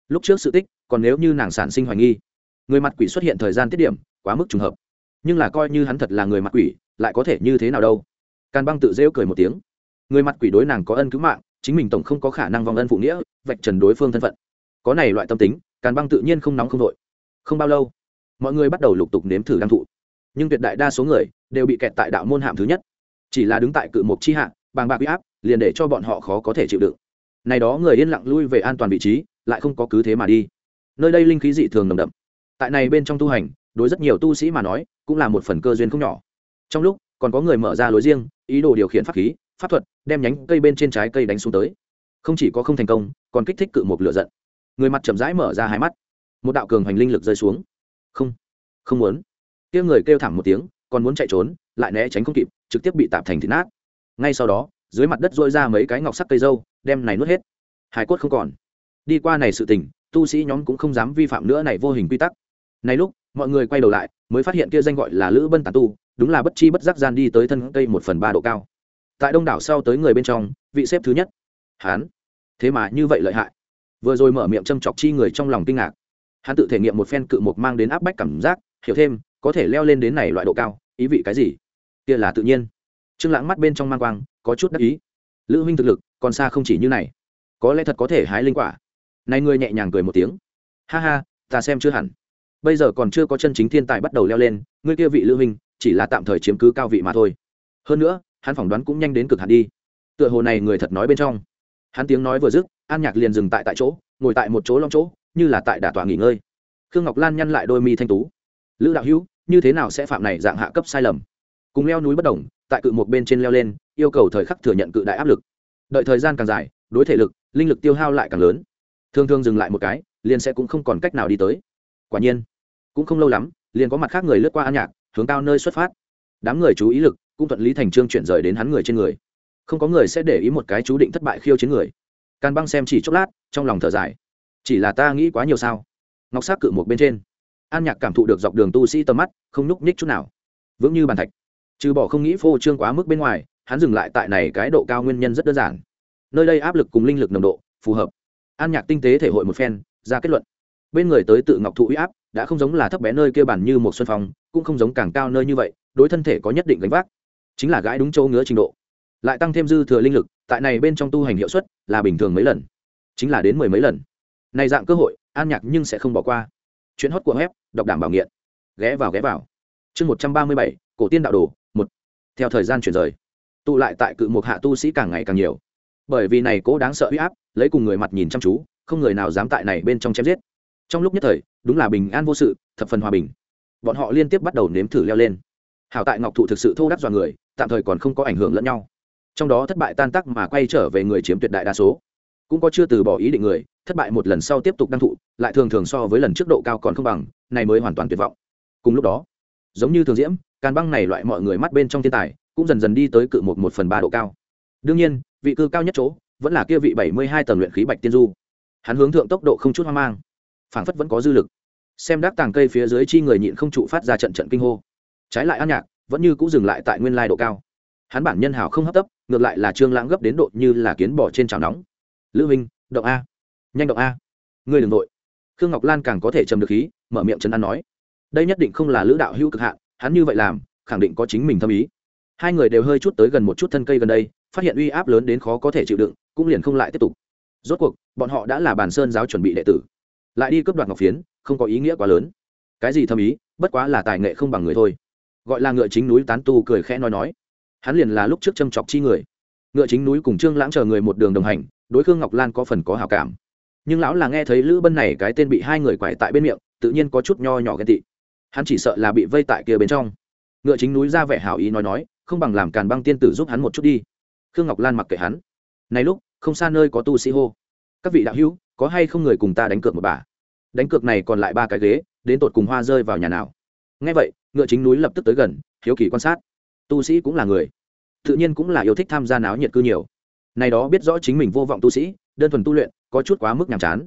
Lúc trước sự tích, còn nếu như nàng sản sinh hoài nghi, người mặt quỷ xuất hiện thời gian tiết điểm, quá mức trùng hợp. Nhưng là coi như hắn thật là người mặt quỷ, lại có thể như thế nào đâu? Càn băng tự rêu cười một tiếng. Người mặt quỷ đối nàng có ân cứu mạng, chính mình tổng không có khả năng vong ân phụ nghĩa, vạch trần đối phương thân phận. Có này loại tâm tính, càn băng tự nhiên không nóng không đội không bao lâu, mọi người bắt đầu lục tục nếm thử đăng thụ nhưng tuyệt đại đa số người đều bị kẹt tại đạo môn hạm thứ nhất. Chỉ là đứng tại cự mục chi hạ, bàng bạc huy áp, liền để cho bọn họ khó có thể chịu đựng. Này đó người yên lặng lui về an toàn vị trí, lại không có cứ thế mà đi. Nơi đây linh khí dị thường nồng đậm. Tại này bên trong tu hành, đối rất nhiều tu sĩ mà nói, cũng là một phần cơ duyên không nhỏ. Trong lúc, còn có người mở ra lối riêng, ý đồ điều khiển pháp khí, pháp thuật, đem nhánh cây bên trên trái cây đánh xuống tới. Không chỉ có không thành công, còn kích thích cự một lửa giận. Người mặt chậm rãi mở ra hai mắt. Một đạo cường hành linh lực rơi xuống. Không không muốn kia người kêu thảm một tiếng, còn muốn chạy trốn, lại né tránh không kịp, trực tiếp bị tạp thành thịt nát. Ngay sau đó, dưới mặt đất dôi ra mấy cái ngọc sắc cây dâu, đem này nuốt hết. Hải cốt không còn. Đi qua này sự tình, tu sĩ nhóm cũng không dám vi phạm nữa này vô hình quy tắc. Này lúc, mọi người quay đầu lại, mới phát hiện kia danh gọi là lữ bân tàn tu, đúng là bất chi bất giác gian đi tới thân cây một phần ba độ cao. Tại đông đảo sau tới người bên trong, vị xếp thứ nhất. Hán. Thế mà như vậy lợi hại. Vừa rồi mở miệng châm chọc chi người trong lòng kinh ngạc. Hắn tự thể nghiệm một phen cự mục mang đến áp bách cảm giác, hiểu thêm có thể leo lên đến này loại độ cao, ý vị cái gì? Kia là tự nhiên. Trương lãng mắt bên trong mang quang, có chút đắc ý. Lữ huynh thực lực, còn xa không chỉ như này. Có lẽ thật có thể hái linh quả. Này ngươi nhẹ nhàng cười một tiếng. Ha ha, ta xem chưa hẳn. Bây giờ còn chưa có chân chính thiên tài bắt đầu leo lên ngươi kia vị lữ huynh, chỉ là tạm thời chiếm cứ cao vị mà thôi. Hơn nữa, hắn phỏng đoán cũng nhanh đến cực hạn đi. Tựa hồ này người thật nói bên trong. Hắn tiếng nói vừa dứt, an nhạc liền dừng tại tại chỗ, ngồi tại một chỗ long chỗ, như là tại đà tòa nghỉ ngơi. Khương ngọc lan nhăn lại đôi mi thanh tú. Lữ đạo hữu như thế nào sẽ phạm này dạng hạ cấp sai lầm? Cùng leo núi bất đồng, tại cự một bên trên leo lên, yêu cầu thời khắc thừa nhận cự đại áp lực. Đợi thời gian càng dài, đối thể lực, linh lực tiêu hao lại càng lớn. Thường thường dừng lại một cái, liền sẽ cũng không còn cách nào đi tới. Quả nhiên, cũng không lâu lắm, liền có mặt khác người lướt qua an nhạc, hướng cao nơi xuất phát. Đám người chú ý lực, cũng thuận lý thành trương chuyển rời đến hắn người trên người. Không có người sẽ để ý một cái chú định thất bại khiêu chiến người. Can băng xem chỉ chốc lát, trong lòng thở dài. Chỉ là ta nghĩ quá nhiều sao? Ngọc sắc cự một bên trên an nhạc cảm thụ được dọc đường tu sĩ tầm mắt, không nhúc nhích chút nào. Vững như bàn thạch. Trừ bỏ không nghĩ phô trương quá mức bên ngoài, hắn dừng lại tại này cái độ cao nguyên nhân rất đơn giản. Nơi đây áp lực cùng linh lực nồng độ, phù hợp. An nhạc tinh tế thể hội một phen, ra kết luận. Bên người tới tự ngọc thụ uy áp, đã không giống là thấp bé nơi kia bản như một xuân phong, cũng không giống càng cao nơi như vậy, đối thân thể có nhất định gánh vác. Chính là gãi đúng chỗ ngứa trình độ. Lại tăng thêm dư thừa linh lực, tại này bên trong tu hành hiệu suất là bình thường mấy lần. Chính là đến mười mấy lần. Này dạng cơ hội, an nhạc nhưng sẽ không bỏ qua. Chuyện hót của web đọc đảm bảo nghiện. Ghé vào ghé vào. Chương một trăm ba mươi bảy, cổ tiên đạo đồ, một. Theo thời gian chuyển rời, tụ lại tại cự một hạ tu sĩ càng ngày càng nhiều. Bởi vì này cố đáng sợ huy áp, lấy cùng người mặt nhìn chăm chú, không người nào dám tại này bên trong chém giết. Trong lúc nhất thời, đúng là bình an vô sự, thập phần hòa bình. Bọn họ liên tiếp bắt đầu nếm thử leo lên. Hảo tại ngọc thụ thực sự thô đắc dọa người, tạm thời còn không có ảnh hưởng lẫn nhau. Trong đó thất bại tan tác mà quay trở về người chiếm tuyệt đại đa số cũng có chưa từ bỏ ý định người, thất bại một lần sau tiếp tục đăng thụ, lại thường thường so với lần trước độ cao còn không bằng, này mới hoàn toàn tuyệt vọng. Cùng lúc đó, giống như thường diễm càn băng này loại mọi người mắt bên trong thiên tài, cũng dần dần đi tới cự một một phần ba độ cao. Đương nhiên, vị cư cao nhất chỗ vẫn là kia vị bảy mươi hai tầng luyện khí bạch tiên du. Hắn hướng thượng tốc độ không chút hoang mang, phảng phất vẫn có dư lực. Xem đắc tàng cây phía dưới chi người nhịn không trụ phát ra trận trận kinh hô. Trái lại an nhạc vẫn như cũng dừng lại tại nguyên lai độ cao. Hắn bản nhân hào không hấp tấp, ngược lại là trương lãng gấp đến độ như là kiến bỏ trên chảo nóng lữ minh động a. Nhanh động a. Ngươi đừng nội khương ngọc lan càng có thể trầm được khí, mở miệng trấn an nói. Đây nhất định không là lữ đạo hữu cực hạn, hắn như vậy làm, khẳng định có chính mình thâm ý. Hai người đều hơi chút tới gần một chút thân cây gần đây, phát hiện uy áp lớn đến khó có thể chịu đựng, cũng liền không lại tiếp tục. Rốt cuộc, bọn họ đã là bàn sơn giáo chuẩn bị đệ tử. Lại đi cướp đoạt ngọc phiến, không có ý nghĩa quá lớn. Cái gì thâm ý, bất quá là tài nghệ không bằng người thôi. Gọi là ngựa chính núi tán tu cười khẽ nói nói. Hắn liền là lúc trước châm chọc chi người. Ngựa chính núi cùng trương lãng chờ người một đường đồng hành đối khương ngọc lan có phần có hào cảm. Nhưng lão là nghe thấy lữ bân này cái tên bị hai người quải tại bên miệng, tự nhiên có chút nho nhỏ ghen tị. Hắn chỉ sợ là bị vây tại kia bên trong. Ngựa chính núi ra vẻ hảo ý nói nói, không bằng làm càn băng tiên tử giúp hắn một chút đi. Khương ngọc lan mặc kệ hắn. Này lúc, không xa nơi có tu sĩ hô. Các vị đạo hữu, có hay không người cùng ta đánh cược một bà? Đánh cược này còn lại ba cái ghế, đến tột cùng hoa rơi vào nhà nào? Ngay vậy, ngựa chính núi lập tức tới gần, hiếu kỳ quan sát. Tu sĩ cũng là người. Tự nhiên cũng là yêu thích tham gia náo nhiệt cư nhiều này đó biết rõ chính mình vô vọng tu sĩ, đơn thuần tu luyện, có chút quá mức nhàm chán.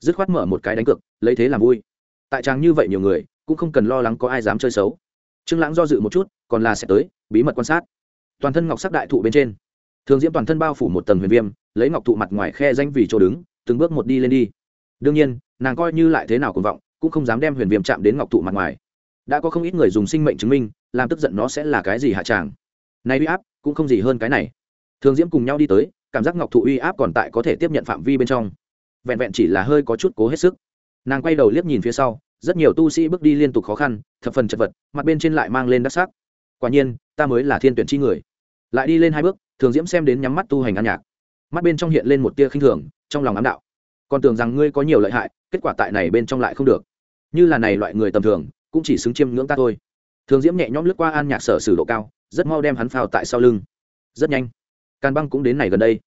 Dứt khoát mở một cái đánh cược, lấy thế làm vui. Tại trang như vậy nhiều người, cũng không cần lo lắng có ai dám chơi xấu. Trương lãng do dự một chút, còn là sẽ tới, bí mật quan sát. Toàn thân ngọc sắc đại thụ bên trên. Thường diễm toàn thân bao phủ một tầng huyền viêm, lấy ngọc thụ mặt ngoài khe danh vì chỗ đứng, từng bước một đi lên đi. Đương nhiên, nàng coi như lại thế nào cũng vọng, cũng không dám đem huyền viêm chạm đến ngọc thụ mặt ngoài. Đã có không ít người dùng sinh mệnh chứng minh, làm tức giận nó sẽ là cái gì hạ tràng. Này uy áp, cũng không gì hơn cái này thường diễm cùng nhau đi tới, cảm giác ngọc thụ uy áp còn tại có thể tiếp nhận phạm vi bên trong. Vẹn vẹn chỉ là hơi có chút cố hết sức. Nàng quay đầu liếc nhìn phía sau, rất nhiều tu sĩ bước đi liên tục khó khăn, thập phần chật vật, mặt bên trên lại mang lên đắc sắc. Quả nhiên, ta mới là thiên tuyển chi người. Lại đi lên hai bước, thường diễm xem đến nhắm mắt tu hành ăn nhạc. Mắt bên trong hiện lên một tia khinh thường, trong lòng ám đạo. Còn tưởng rằng ngươi có nhiều lợi hại, kết quả tại này bên trong lại không được. Như là này loại người tầm thường, cũng chỉ xứng chiêm ngưỡng ta thôi. Thường diễm nhẹ nhõm lướt qua an nhạc sở sử độ cao, rất mau đem hắn phao tại sau lưng. Rất nhanh can băng cũng đến này gần đây.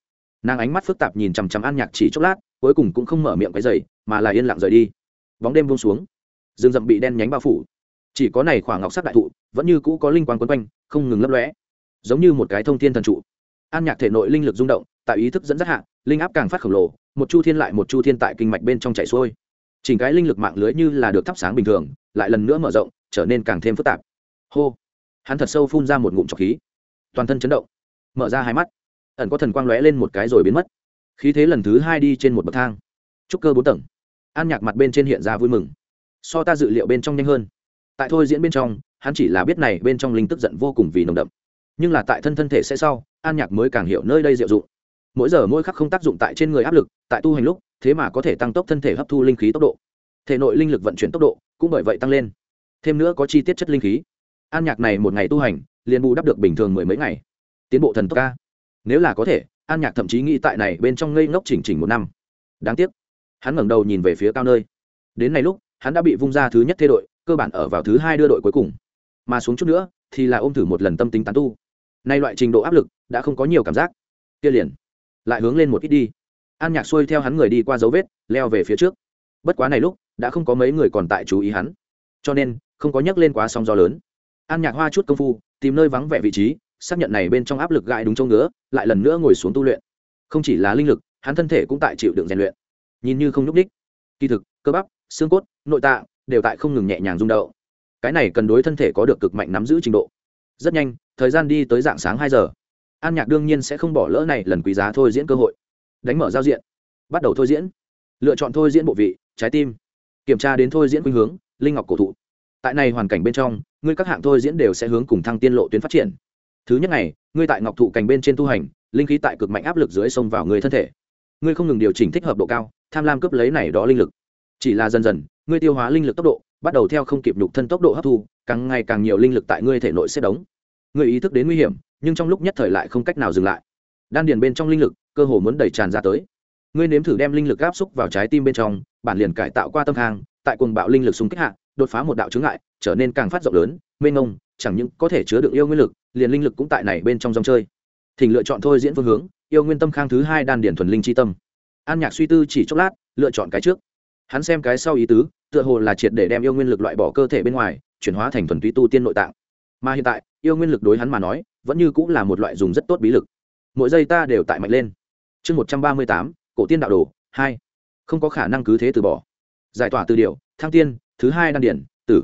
Nàng ánh mắt phức tạp nhìn chằm chằm an nhạc chỉ chốc lát, cuối cùng cũng không mở miệng cái dày mà là yên lặng rời đi. Bóng đêm buông xuống. Rừng rậm bị đen nhánh bao phủ. Chỉ có này khoảng ngọc sắc đại thụ, vẫn như cũ có linh quang quấn quanh, không ngừng lấp lóe. Giống như một cái thông thiên thần trụ. An nhạc thể nội linh lực rung động, tại ý thức dẫn dắt hạ, linh áp càng phát khổng lồ, một chu thiên lại một chu thiên tại kinh mạch bên trong chảy xuôi. Chỉnh cái linh lực mạng lưới như là được thắp sáng bình thường, lại lần nữa mở rộng, trở nên càng thêm phức tạp. Hô. Hắn thật sâu phun ra một ngụm trọc khí. Toàn thân chấn động. Mở ra hai mắt ẩn có thần quang lóe lên một cái rồi biến mất. Khí thế lần thứ hai đi trên một bậc thang. Trúc cơ bốn tầng. An nhạc mặt bên trên hiện ra vui mừng. So ta dự liệu bên trong nhanh hơn. Tại thôi diễn bên trong, hắn chỉ là biết này bên trong linh tức giận vô cùng vì nồng đậm. Nhưng là tại thân thân thể sẽ sau, an nhạc mới càng hiểu nơi đây diệu dụng. Mỗi giờ mỗi khắc không tác dụng tại trên người áp lực, tại tu hành lúc, thế mà có thể tăng tốc thân thể hấp thu linh khí tốc độ. Thể nội linh lực vận chuyển tốc độ cũng bởi vậy tăng lên. Thêm nữa có chi tiết chất linh khí. An nhạc này một ngày tu hành, liền bù đắp được bình thường mười mấy ngày. Tiến bộ thần tốc ca nếu là có thể, an nhạc thậm chí nghĩ tại này bên trong ngây ngốc chỉnh chỉnh một năm. Đáng tiếc, hắn ngẩng đầu nhìn về phía cao nơi. Đến này lúc, hắn đã bị vung ra thứ nhất thê đội, cơ bản ở vào thứ hai đưa đội cuối cùng. Mà xuống chút nữa, thì là ôm thử một lần tâm tính tán tu. Nay loại trình độ áp lực, đã không có nhiều cảm giác. Kia liền, lại hướng lên một ít đi. An nhạc xuôi theo hắn người đi qua dấu vết, leo về phía trước. Bất quá này lúc, đã không có mấy người còn tại chú ý hắn. Cho nên, không có nhắc lên quá sóng gió lớn. An nhạc hoa chút công phu, tìm nơi vắng vẻ vị trí xác nhận này bên trong áp lực gãi đúng chỗ ngứa, lại lần nữa ngồi xuống tu luyện. Không chỉ là linh lực, hắn thân thể cũng tại chịu đựng rèn luyện. Nhìn như không nhúc đích kỳ thực, cơ bắp, xương cốt, nội tạng đều tại không ngừng nhẹ nhàng rung đậu cái này cần đối thân thể có được cực mạnh nắm giữ trình độ. Rất nhanh, thời gian đi tới dạng sáng hai giờ. An nhạc đương nhiên sẽ không bỏ lỡ này lần quý giá thôi diễn cơ hội. Đánh mở giao diện. Bắt đầu thôi diễn. Lựa chọn thôi diễn bộ vị, trái tim. Kiểm tra đến thôi diễn khuynh hướng, linh ngọc cổ thụ. Tại này hoàn cảnh bên trong, ngươi các hạng thôi diễn đều sẽ hướng cùng thăng tiên lộ tuyến phát triển thứ nhất này, ngươi tại ngọc thụ cành bên trên tu hành linh khí tại cực mạnh áp lực dưới sông vào người thân thể. Ngươi không ngừng điều chỉnh thích hợp độ cao tham lam cướp lấy này đó linh lực. Chỉ là dần dần ngươi tiêu hóa linh lực tốc độ bắt đầu theo không kịp nhục thân tốc độ hấp thu càng ngày càng nhiều linh lực tại ngươi thể nội xếp đống ngươi ý thức đến nguy hiểm nhưng trong lúc nhất thời lại không cách nào dừng lại. Đan điền bên trong linh lực cơ hồ muốn đẩy tràn ra tới. Ngươi nếm thử đem linh lực áp xúc vào trái tim bên trong bản liền cải tạo qua tâm thang tại cuồng bạo linh lực xung kích hạ đột phá một đạo chướng ngại trở nên càng phát rộng lớn mênh ngông chẳng những có thể chứa được yêu nguyên lực, liền linh lực cũng tại này bên trong dòng chơi. Thỉnh lựa chọn thôi diễn phương hướng, yêu nguyên tâm khang thứ hai đan điển thuần linh chi tâm. An nhạc suy tư chỉ chốc lát, lựa chọn cái trước. Hắn xem cái sau ý tứ, tựa hồ là triệt để đem yêu nguyên lực loại bỏ cơ thể bên ngoài, chuyển hóa thành thuần túy tu tiên nội tạng. Mà hiện tại, yêu nguyên lực đối hắn mà nói, vẫn như cũng là một loại dùng rất tốt bí lực. Mỗi giây ta đều tại mạnh lên. Chương một trăm ba mươi tám, cổ tiên đạo đồ, hai. Không có khả năng cứ thế từ bỏ. Giải tỏa từ điều thăng tiên, thứ hai đan điển, tử.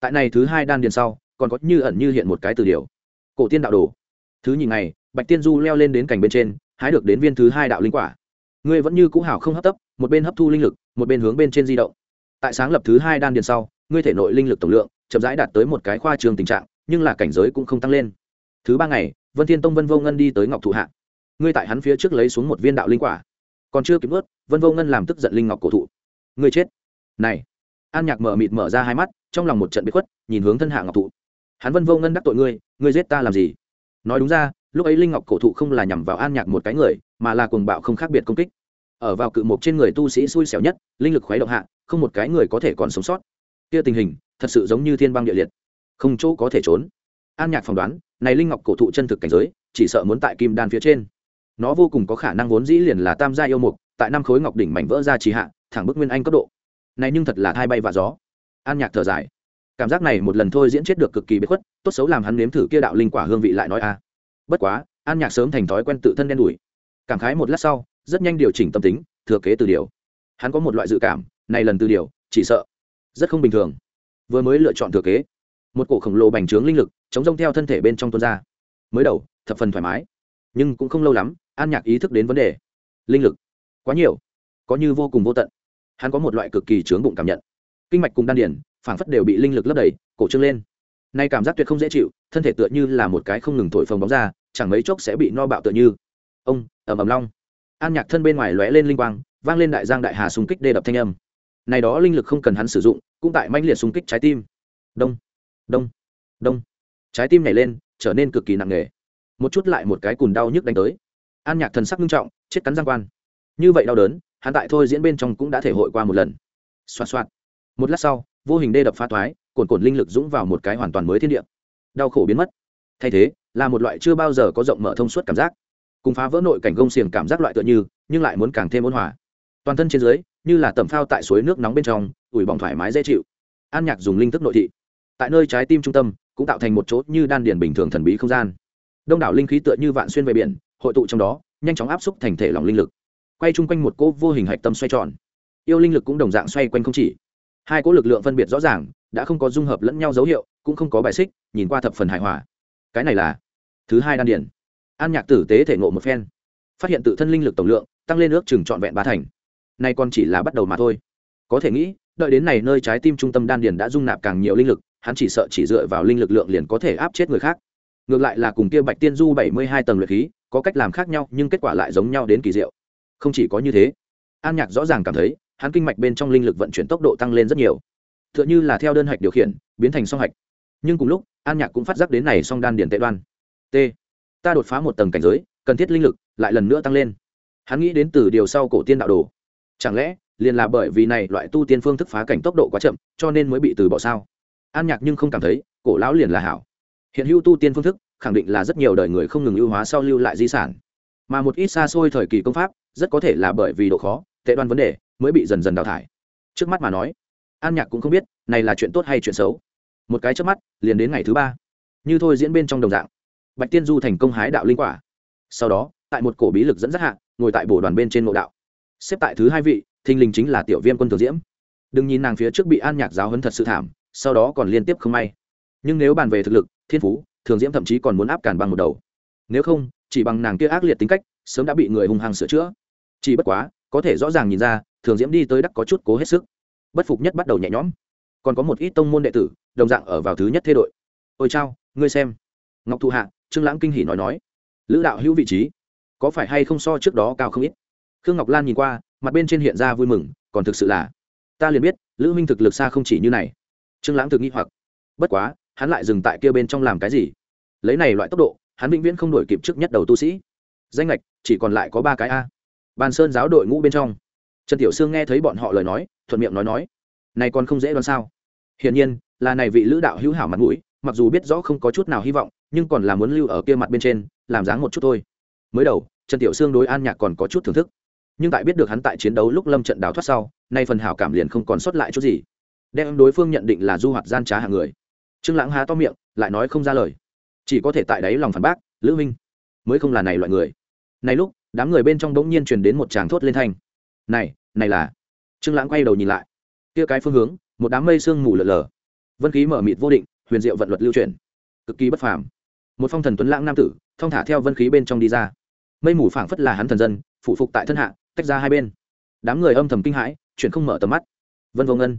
Tại này thứ hai đan điển sau còn có như ẩn như hiện một cái từ điều. Cổ tiên đạo đồ. Thứ nhìn này bạch tiên du leo lên đến cành bên trên, hái được đến viên thứ hai đạo linh quả. Ngươi vẫn như cũ hảo không hấp tấp, một bên hấp thu linh lực, một bên hướng bên trên di động. Tại sáng lập thứ hai đan điền sau, ngươi thể nội linh lực tổng lượng chậm rãi đạt tới một cái khoa trường tình trạng, nhưng là cảnh giới cũng không tăng lên. Thứ ba ngày, vân thiên tông vân vô ngân đi tới ngọc thụ hạ. Ngươi tại hắn phía trước lấy xuống một viên đạo linh quả. Còn chưa kịp vớt vân vô ngân làm tức giận linh ngọc cổ thụ. Ngươi chết. Này. An nhạc mở mịt mở ra hai mắt, trong lòng một trận bị khuất, nhìn hướng thân hạ ngọc thụ hắn vân vô ngân đắc tội ngươi ngươi giết ta làm gì? Nói đúng ra, lúc ấy linh ngọc cổ thụ không là nhằm vào an nhạc một cái người, mà là cuồng bạo không khác biệt công kích. Ở vào cự mục trên người tu sĩ xui xẻo nhất, linh lực khuấy động hạ, không một cái người có thể còn sống sót. Kia tình hình, thật sự giống như thiên băng địa liệt. Không chỗ có thể trốn. An nhạc phỏng đoán, này linh ngọc cổ thụ chân thực cảnh giới, chỉ sợ muốn tại kim đan phía trên. Nó vô cùng có khả năng vốn dĩ liền là tam gia yêu mục, tại năm khối ngọc đỉnh mảnh vỡ ra trì hạ, thẳng bức nguyên anh cấp độ. Này nhưng thật là thai bay và gió. An nhạc thở dài cảm giác này một lần thôi diễn chết được cực kỳ bất khuất, tốt xấu làm hắn nếm thử kia đạo linh quả hương vị lại nói a. Bất quá, an nhạc sớm thành thói quen tự thân đen đủi. Cảm khái một lát sau, rất nhanh điều chỉnh tâm tính, thừa kế từ điều. Hắn có một loại dự cảm, này lần từ điều, chỉ sợ rất không bình thường. Vừa mới lựa chọn thừa kế, một cổ khổng lồ bành trướng linh lực, chống rông theo thân thể bên trong tuôn ra. Mới đầu, thập phần thoải mái, nhưng cũng không lâu lắm, an nhạc ý thức đến vấn đề linh lực quá nhiều, có như vô cùng vô tận. Hắn có một loại cực kỳ trướng bụng cảm nhận. Kinh mạch cùng đan điển phảng phất đều bị linh lực lấp đầy, cổ trương lên. Nay cảm giác tuyệt không dễ chịu, thân thể tựa như là một cái không ngừng thổi phồng bóng ra, chẳng mấy chốc sẽ bị no bạo tựa như. Ông, ầm ầm long. An nhạc thân bên ngoài lóe lên linh quang, vang lên đại giang đại hà xung kích đê đập thanh âm. Này đó linh lực không cần hắn sử dụng, cũng tại manh liệt xung kích trái tim. Đông đông đông. Trái tim nhảy lên, trở nên cực kỳ nặng nề. Một chút lại một cái cùn đau nhức đánh tới. An nhạc thần sắc nghiêm trọng, chết cắn giang quan. Như vậy đau đớn, hắn tại thôi diễn bên trong cũng đã thể hội qua một lần. Xoa xoa một lát sau vô hình đê đập phá thoái cồn cồn linh lực dũng vào một cái hoàn toàn mới thiên địa. Đau khổ biến mất. Thay thế, là một loại chưa bao giờ có rộng mở thông suốt cảm giác. Cùng phá vỡ nội cảnh gông xiềng cảm giác loại tựa như, nhưng lại muốn càng thêm ôn hòa. Toàn thân trên dưới, như là tẩm phao tại suối nước nóng bên trong, ủi bỏng thoải mái dễ chịu. An nhạc dùng linh thức nội thị. Tại nơi trái tim trung tâm, cũng tạo thành một chỗ như đan điền bình thường thần bí không gian. Đông đảo linh khí tựa như vạn xuyên về biển, hội tụ trong đó, nhanh chóng áp xúc thành thể lòng linh lực. Quay chung quanh một cỗ vô hình hạch tâm xoay tròn. Yêu linh lực cũng đồng dạng xoay quanh không chỉ hai cỗ lực lượng phân biệt rõ ràng, đã không có dung hợp lẫn nhau dấu hiệu, cũng không có bài xích, nhìn qua thập phần hài hòa. Cái này là thứ hai đan điển an nhạc tử tế thể ngộ một phen, phát hiện tự thân linh lực tổng lượng tăng lên ước chừng trọn vẹn ba thành. Nay còn chỉ là bắt đầu mà thôi. Có thể nghĩ, đợi đến này nơi trái tim trung tâm đan điền đã dung nạp càng nhiều linh lực, hắn chỉ sợ chỉ dựa vào linh lực lượng liền có thể áp chết người khác. Ngược lại là cùng kia bạch tiên du bảy mươi hai tầng luyện khí, có cách làm khác nhau, nhưng kết quả lại giống nhau đến kỳ diệu. Không chỉ có như thế, an nhạc rõ ràng cảm thấy hắn kinh mạch bên trong linh lực vận chuyển tốc độ tăng lên rất nhiều. T h ư ợ n h ư là theo đơn hạch điều khiển, biến thành song hạch. Nhưng cùng lúc, an nhạc cũng phát giác đến này song đan điển tệ đoan. T. Ta đột phá một tầng cảnh giới, cần thiết linh lực lại lần nữa tăng lên. Hắn nghĩ đến từ điều sau cổ tiên đạo đồ. Chẳng lẽ, liền là bởi vì này loại tu tiên phương thức phá cảnh tốc độ quá chậm, cho nên mới bị từ bỏ sao? An nhạc nhưng không cảm thấy, cổ lão liền là hảo. Hiện hữu tu tiên phương thức, khẳng định là rất nhiều đời người không ngừng ưu hóa sau lưu lại di sản. Mà một ít xa xôi thời kỳ công pháp, rất có thể là bởi vì độ khó, tệ đoan vấn đề mới bị dần dần đào thải. Trước mắt mà nói, an nhạc cũng không biết này là chuyện tốt hay chuyện xấu. Một cái trước mắt, liền đến ngày thứ ba. Như thôi diễn bên trong đồng dạng, bạch tiên du thành công hái đạo linh quả. Sau đó, tại một cổ bí lực dẫn dắt hạ, ngồi tại bổ đoàn bên trên mộ đạo. Xếp tại thứ hai vị, thình linh chính là tiểu viêm quân thường diễm. Đừng nhìn nàng phía trước bị an nhạc giáo hấn thật sự thảm, sau đó còn liên tiếp không may. Nhưng nếu bàn về thực lực, thiên phú, thường diễm thậm chí còn muốn áp cản bằng một đầu. Nếu không, chỉ bằng nàng kia ác liệt tính cách, sớm đã bị người hung hăng sửa chữa. Chỉ bất quá, có thể rõ ràng nhìn ra thường diễm đi tới đắc có chút cố hết sức. Bất phục nhất bắt đầu nhẹ nhõm. Còn có một ít tông môn đệ tử, đồng dạng ở vào thứ nhất thế đội. Ôi chao, ngươi xem. Ngọc thụ hạ, trương lãng kinh hỉ nói nói. Lữ đạo hữu vị trí, có phải hay không so trước đó cao không ít? Khương ngọc lan nhìn qua, mặt bên trên hiện ra vui mừng, còn thực sự là, ta liền biết, lữ minh thực lực xa không chỉ như này. Trương lãng thực nghi hoặc. Bất quá, hắn lại dừng tại kia bên trong làm cái gì? Lấy này loại tốc độ, hắn vĩnh viễn không đổi kịp trước nhất đầu tu sĩ. Danh lệch chỉ còn lại có ba cái a. Bàn sơn giáo đội ngũ bên trong trần tiểu sương nghe thấy bọn họ lời nói, thuận miệng nói nói, này còn không dễ đoán sao? Hiển nhiên, là này vị lữ đạo hữu hảo mặt mũi, mặc dù biết rõ không có chút nào hy vọng, nhưng còn là muốn lưu ở kia mặt bên trên, làm dáng một chút thôi. Mới đầu, trần tiểu sương đối an nhạc còn có chút thưởng thức. Nhưng tại biết được hắn tại chiến đấu lúc lâm trận đào thoát sau, nay phần hảo cảm liền không còn sót lại chút gì. Đem đối phương nhận định là du hoạt gian trá hạng người. Trương lãng há to miệng, lại nói không ra lời. Chỉ có thể tại đáy lòng phản bác, lữ minh, mới không là này loại người. Này lúc, đám người bên trong bỗng nhiên truyền đến một tràng thốt lên thanh này này là trương lãng quay đầu nhìn lại. Kia cái phương hướng, một đám mây sương mù lờ lờ vân khí mở mịt vô định, huyền diệu vận luật lưu chuyển. Cực kỳ bất phàm. Một phong thần tuấn lãng nam tử, thong thả theo vân khí bên trong đi ra. Mây mù phảng phất là hắn thần dân phụ phục tại thân hạ, tách ra hai bên. Đám người âm thầm kinh hãi, chuyển không mở tầm mắt. Vân vô ngân,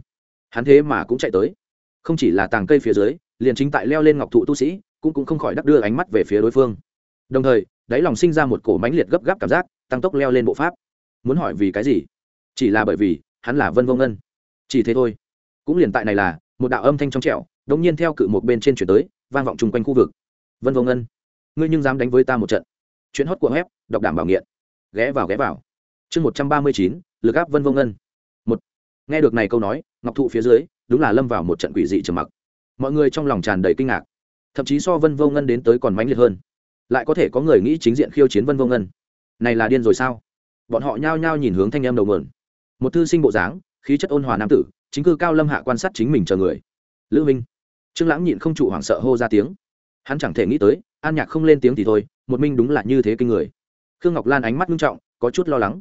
hắn thế mà cũng chạy tới. Không chỉ là tàng cây phía dưới, liền chính tại leo lên ngọc thụ tu sĩ, cũng cũng không khỏi đắc đưa ánh mắt về phía đối phương. Đồng thời, đáy lòng sinh ra một cổ mãnh liệt gấp gáp cảm giác, tăng tốc leo lên bộ pháp muốn hỏi vì cái gì? Chỉ là bởi vì, hắn là vân vô ngân. Chỉ thế thôi. Cũng liền tại này là, một đạo âm thanh trong trẻo đống nhiên theo cự một bên trên chuyển tới, vang vọng chung quanh khu vực. Vân vô ngân, ngươi nhưng dám đánh với ta một trận. Chuyện hót của web, đọc đảm bảo nghiện. Ghé vào ghé vào. Chương một trăm ba mươi chín, lực áp vân vô ngân. Một. Nghe được này câu nói, ngọc thụ phía dưới, đúng là lâm vào một trận quỷ dị trầm mặc. Mọi người trong lòng tràn đầy kinh ngạc. Thậm chí so vân vô ngân đến tới còn mãnh liệt hơn. Lại có thể có người nghĩ chính diện khiêu chiến vân vô ngân. Này là điên rồi sao? Bọn họ nhao nhao nhìn hướng thanh em đầu mượn một thư sinh bộ dáng, khí chất ôn hòa nam tử, chính cư cao lâm hạ quan sát chính mình chờ người. Lữ minh trương lãng nhịn không trụ hoảng sợ hô ra tiếng. Hắn chẳng thể nghĩ tới, an nhạc không lên tiếng thì thôi, một minh đúng là như thế kinh người. Khương ngọc lan ánh mắt nghiêm trọng, có chút lo lắng.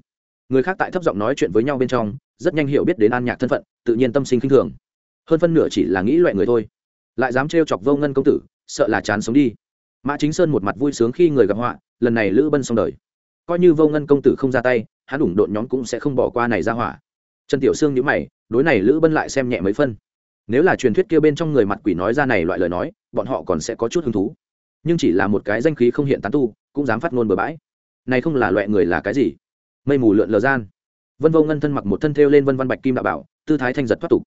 Người khác tại thấp giọng nói chuyện với nhau bên trong, rất nhanh hiểu biết đến an nhạc thân phận, tự nhiên tâm sinh khinh thường. Hơn phân nửa chỉ là nghĩ loại người thôi. Lại dám trêu chọc vô ngân công tử, sợ là chán sống đi. Mã chính sơn một mặt vui sướng khi người gặp họa, lần này lữ bân xong đời coi như vô ngân công tử không ra tay, hắn ủng độn nhóm cũng sẽ không bỏ qua này ra hỏa. Trần tiểu sương nhữ mày, đối này lữ bân lại xem nhẹ mấy phân. Nếu là truyền thuyết kia bên trong người mặt quỷ nói ra này loại lời nói, bọn họ còn sẽ có chút hứng thú. Nhưng chỉ là một cái danh khí không hiện tán tu, cũng dám phát ngôn bừa bãi. Này không là loại người là cái gì? Mây mù lượn lờ gian. Vân vô ngân thân mặc một thân thêu lên vân văn bạch kim đạo bảo, tư thái thanh giật thoát tục.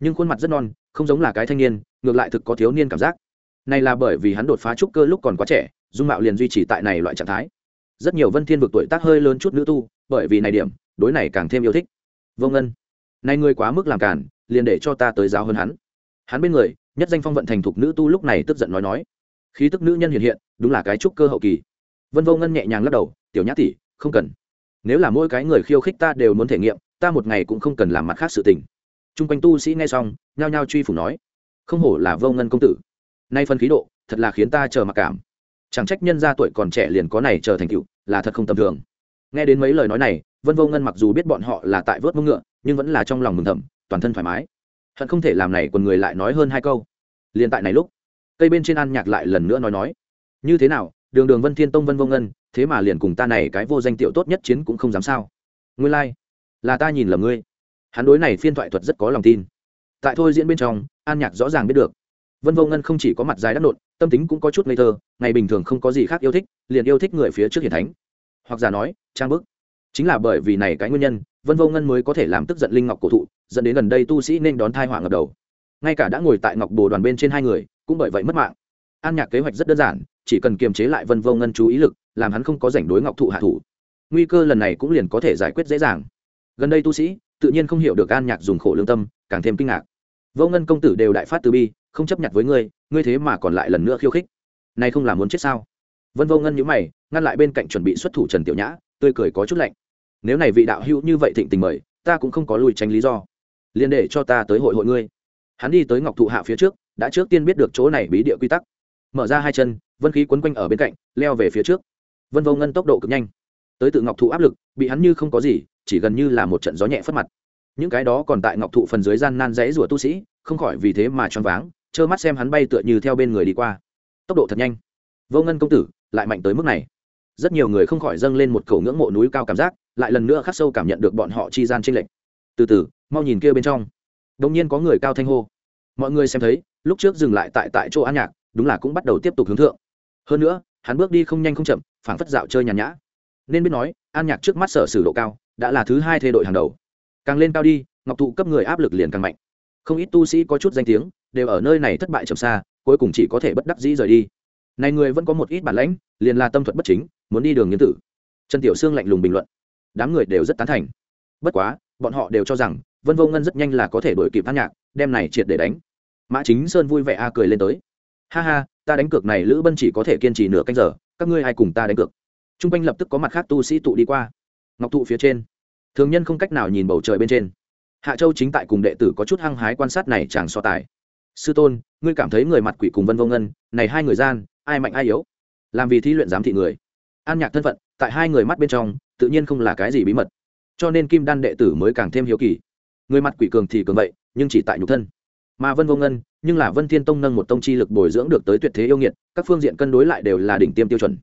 Nhưng khuôn mặt rất non, không giống là cái thanh niên, ngược lại thực có thiếu niên cảm giác. Này là bởi vì hắn đột phá trúc cơ lúc còn quá trẻ, dung mạo liền duy trì tại này loại trạng thái rất nhiều vân thiên vực tuổi tác hơi lớn chút nữ tu, bởi vì này điểm, đối này càng thêm yêu thích. Vô ngân, này ngươi quá mức làm cản liền để cho ta tới giáo hơn hắn. Hắn bên người, nhất danh phong vận thành thục nữ tu lúc này tức giận nói nói. Khí tức nữ nhân hiện hiện, đúng là cái trúc cơ hậu kỳ. Vân vô ngân nhẹ nhàng lắc đầu, tiểu nhã tỷ, không cần. Nếu là mỗi cái người khiêu khích ta đều muốn thể nghiệm, ta một ngày cũng không cần làm mặt khác sự tình. Chung quanh tu sĩ nghe xong, nhao nhao truy phủ nói, không hổ là vô ngân công tử. Nay phân khí độ, thật là khiến ta chờ mặc cảm chẳng trách nhân ra tuổi còn trẻ liền có này chờ thành tựu, là thật không tầm thường. Nghe đến mấy lời nói này, vân vô ngân mặc dù biết bọn họ là tại vớt mông ngựa, nhưng vẫn là trong lòng mừng thầm, toàn thân thoải mái. Hận không thể làm này quần người lại nói hơn hai câu. Liền tại này lúc, cây bên trên an nhạc lại lần nữa nói nói, như thế nào, đường đường vân thiên tông vân vô ngân, thế mà liền cùng ta này cái vô danh tiểu tốt nhất chiến cũng không dám sao? Ngươi lai、like. là ta nhìn lầm ngươi. Hắn đối này phiên thoại thuật rất có lòng tin. Tại thôi diễn bên trong, an nhạc rõ ràng biết được, vân vô ngân không chỉ có mặt dài đắc nộn tâm tính cũng có chút ngây thơ, ngày bình thường không có gì khác yêu thích, liền yêu thích người phía trước hiền thánh. Hoặc giả nói, trang bức. Chính là bởi vì này cái nguyên nhân, vân vô ngân mới có thể làm tức giận linh ngọc cổ thụ, dẫn đến gần đây tu sĩ nên đón thai họa ngập đầu. Ngay cả đã ngồi tại ngọc bồ đoàn bên trên hai người, cũng bởi vậy mất mạng. An nhạc kế hoạch rất đơn giản, chỉ cần kiềm chế lại vân vô ngân chú ý lực, làm hắn không có rảnh đối ngọc thụ hạ thủ. Nguy cơ lần này cũng liền có thể giải quyết dễ dàng. Gần đây tu sĩ, tự nhiên không hiểu được an nhạc dùng khổ lương tâm, càng thêm kinh ngạc. Vô ngân công tử đều đại phát từ bi không chấp nhận với ngươi ngươi thế mà còn lại lần nữa khiêu khích. Nay không là muốn chết sao? Vân vô ngân nhíu mày, ngăn lại bên cạnh chuẩn bị xuất thủ trần tiểu nhã, tươi cười có chút lạnh. Nếu này vị đạo hữu như vậy thịnh tình mời, ta cũng không có lùi tránh lý do. Liền để cho ta tới hội hội ngươi. Hắn đi tới ngọc thụ hạ phía trước, đã trước tiên biết được chỗ này bí địa quy tắc. Mở ra hai chân, vân khí quấn quanh ở bên cạnh, leo về phía trước. Vân vô ngân tốc độ cực nhanh. Tới tự ngọc thụ áp lực, bị hắn như không có gì, chỉ gần như là một trận gió nhẹ phất mặt. Những cái đó còn tại ngọc thụ phần dưới gian nan rẽ rủa tu sĩ, không khỏi vì thế mà choáng váng trơ mắt xem hắn bay tựa như theo bên người đi qua. Tốc độ thật nhanh. Vô ngân công tử, lại mạnh tới mức này. Rất nhiều người không khỏi dâng lên một cầu ngưỡng mộ núi cao cảm giác, lại lần nữa khắc sâu cảm nhận được bọn họ chi gian tranh lệch. Từ từ, mau nhìn kia bên trong. Đông nhiên có người cao thanh hô. Mọi người xem thấy, lúc trước dừng lại tại tại chỗ an nhạc, đúng là cũng bắt đầu tiếp tục hướng thượng. Hơn nữa, hắn bước đi không nhanh không chậm, phảng phất dạo chơi nhàn nhã. Nên biết nói, an nhạc trước mắt sở sử độ cao, đã là thứ hai thê đội hàng đầu. Càng lên cao đi, ngọc thụ cấp người áp lực liền càng mạnh. Không ít tu sĩ có chút danh tiếng đều ở nơi này thất bại trầm xa, cuối cùng chỉ có thể bất đắc dĩ rời đi. Này người vẫn có một ít bản lãnh, liền là tâm thuật bất chính, muốn đi đường nhân tử. Trần tiểu sương lạnh lùng bình luận. Đám người đều rất tán thành. Bất quá, bọn họ đều cho rằng, vân vô ngân rất nhanh là có thể đổi kịp an nhạc, đem này triệt để đánh. Mã chính sơn vui vẻ a cười lên tới. Ha ha, ta đánh cược này lữ bân chỉ có thể kiên trì nửa canh giờ, các ngươi ai cùng ta đánh cược? T r u n g quanh lập tức có mặt khác tu sĩ tụ đi qua. Ngọc thụ phía trên. Thường nhân không cách nào nhìn bầu trời bên trên. Hạ châu chính tại cùng đệ tử có chút hăng hái quan sát này chàng so tài sư tôn, ngươi cảm thấy người mặt quỷ cùng vân vô ngân, này hai người gian, ai mạnh ai yếu? Làm vì thi luyện giám thị người. An nhạc thân phận, tại hai người mắt bên trong, tự nhiên không là cái gì bí mật. Cho nên kim đan đệ tử mới càng thêm hiếu kỳ. Người mặt quỷ cường thì cường vậy, nhưng chỉ tại nhục thân. Mà vân vô ngân, nhưng là vân thiên tông nâng một tông chi lực bồi dưỡng được tới tuyệt thế yêu nghiệt, các phương diện cân đối lại đều là đỉnh tiêm tiêu chuẩn.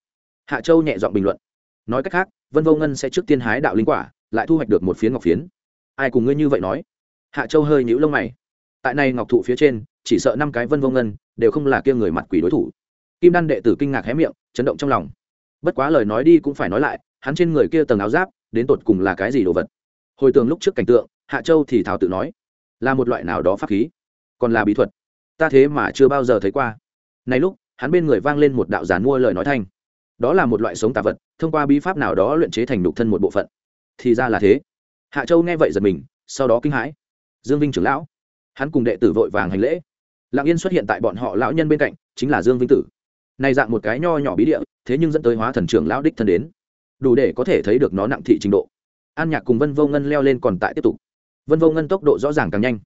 Hạ châu nhẹ giọng bình luận. Nói cách khác, vân vô ngân sẽ trước tiên hái đạo linh quả, lại thu hoạch được một phiến ngọc phiến. Ai cùng ngươi như vậy nói? Hạ châu hơi nhũ lông mày tại này ngọc thụ phía trên, chỉ sợ năm cái vân vô ngân, đều không là kia người mặt quỷ đối thủ. Kim đan đệ tử kinh ngạc hé miệng, chấn động trong lòng. Bất quá lời nói đi cũng phải nói lại, hắn trên người kia tầng áo giáp, đến tột cùng là cái gì đồ vật? Hồi tường lúc trước cảnh tượng, hạ châu thì thảo tự nói, là một loại nào đó pháp khí, còn là bí thuật. Ta thế mà chưa bao giờ thấy qua. Này lúc, hắn bên người vang lên một đạo giàn mua lời nói thanh. Đó là một loại sống tà vật, thông qua bí pháp nào đó luyện chế thành đục thân một bộ phận. Thì ra là thế. Hạ châu nghe vậy giật mình, sau đó kinh hãi. Dương vinh trưởng lão hắn cùng đệ tử vội vàng hành lễ. Lạng yên xuất hiện tại bọn họ lão nhân bên cạnh, chính là dương vinh tử. Này dạng một cái nho nhỏ bí địa, thế nhưng dẫn tới hóa thần trưởng lão đích thân đến. Đủ để có thể thấy được nó nặng thị trình độ. An nhạc cùng vân vô ngân leo lên còn tại tiếp tục. Vân vô ngân tốc độ rõ ràng càng nhanh.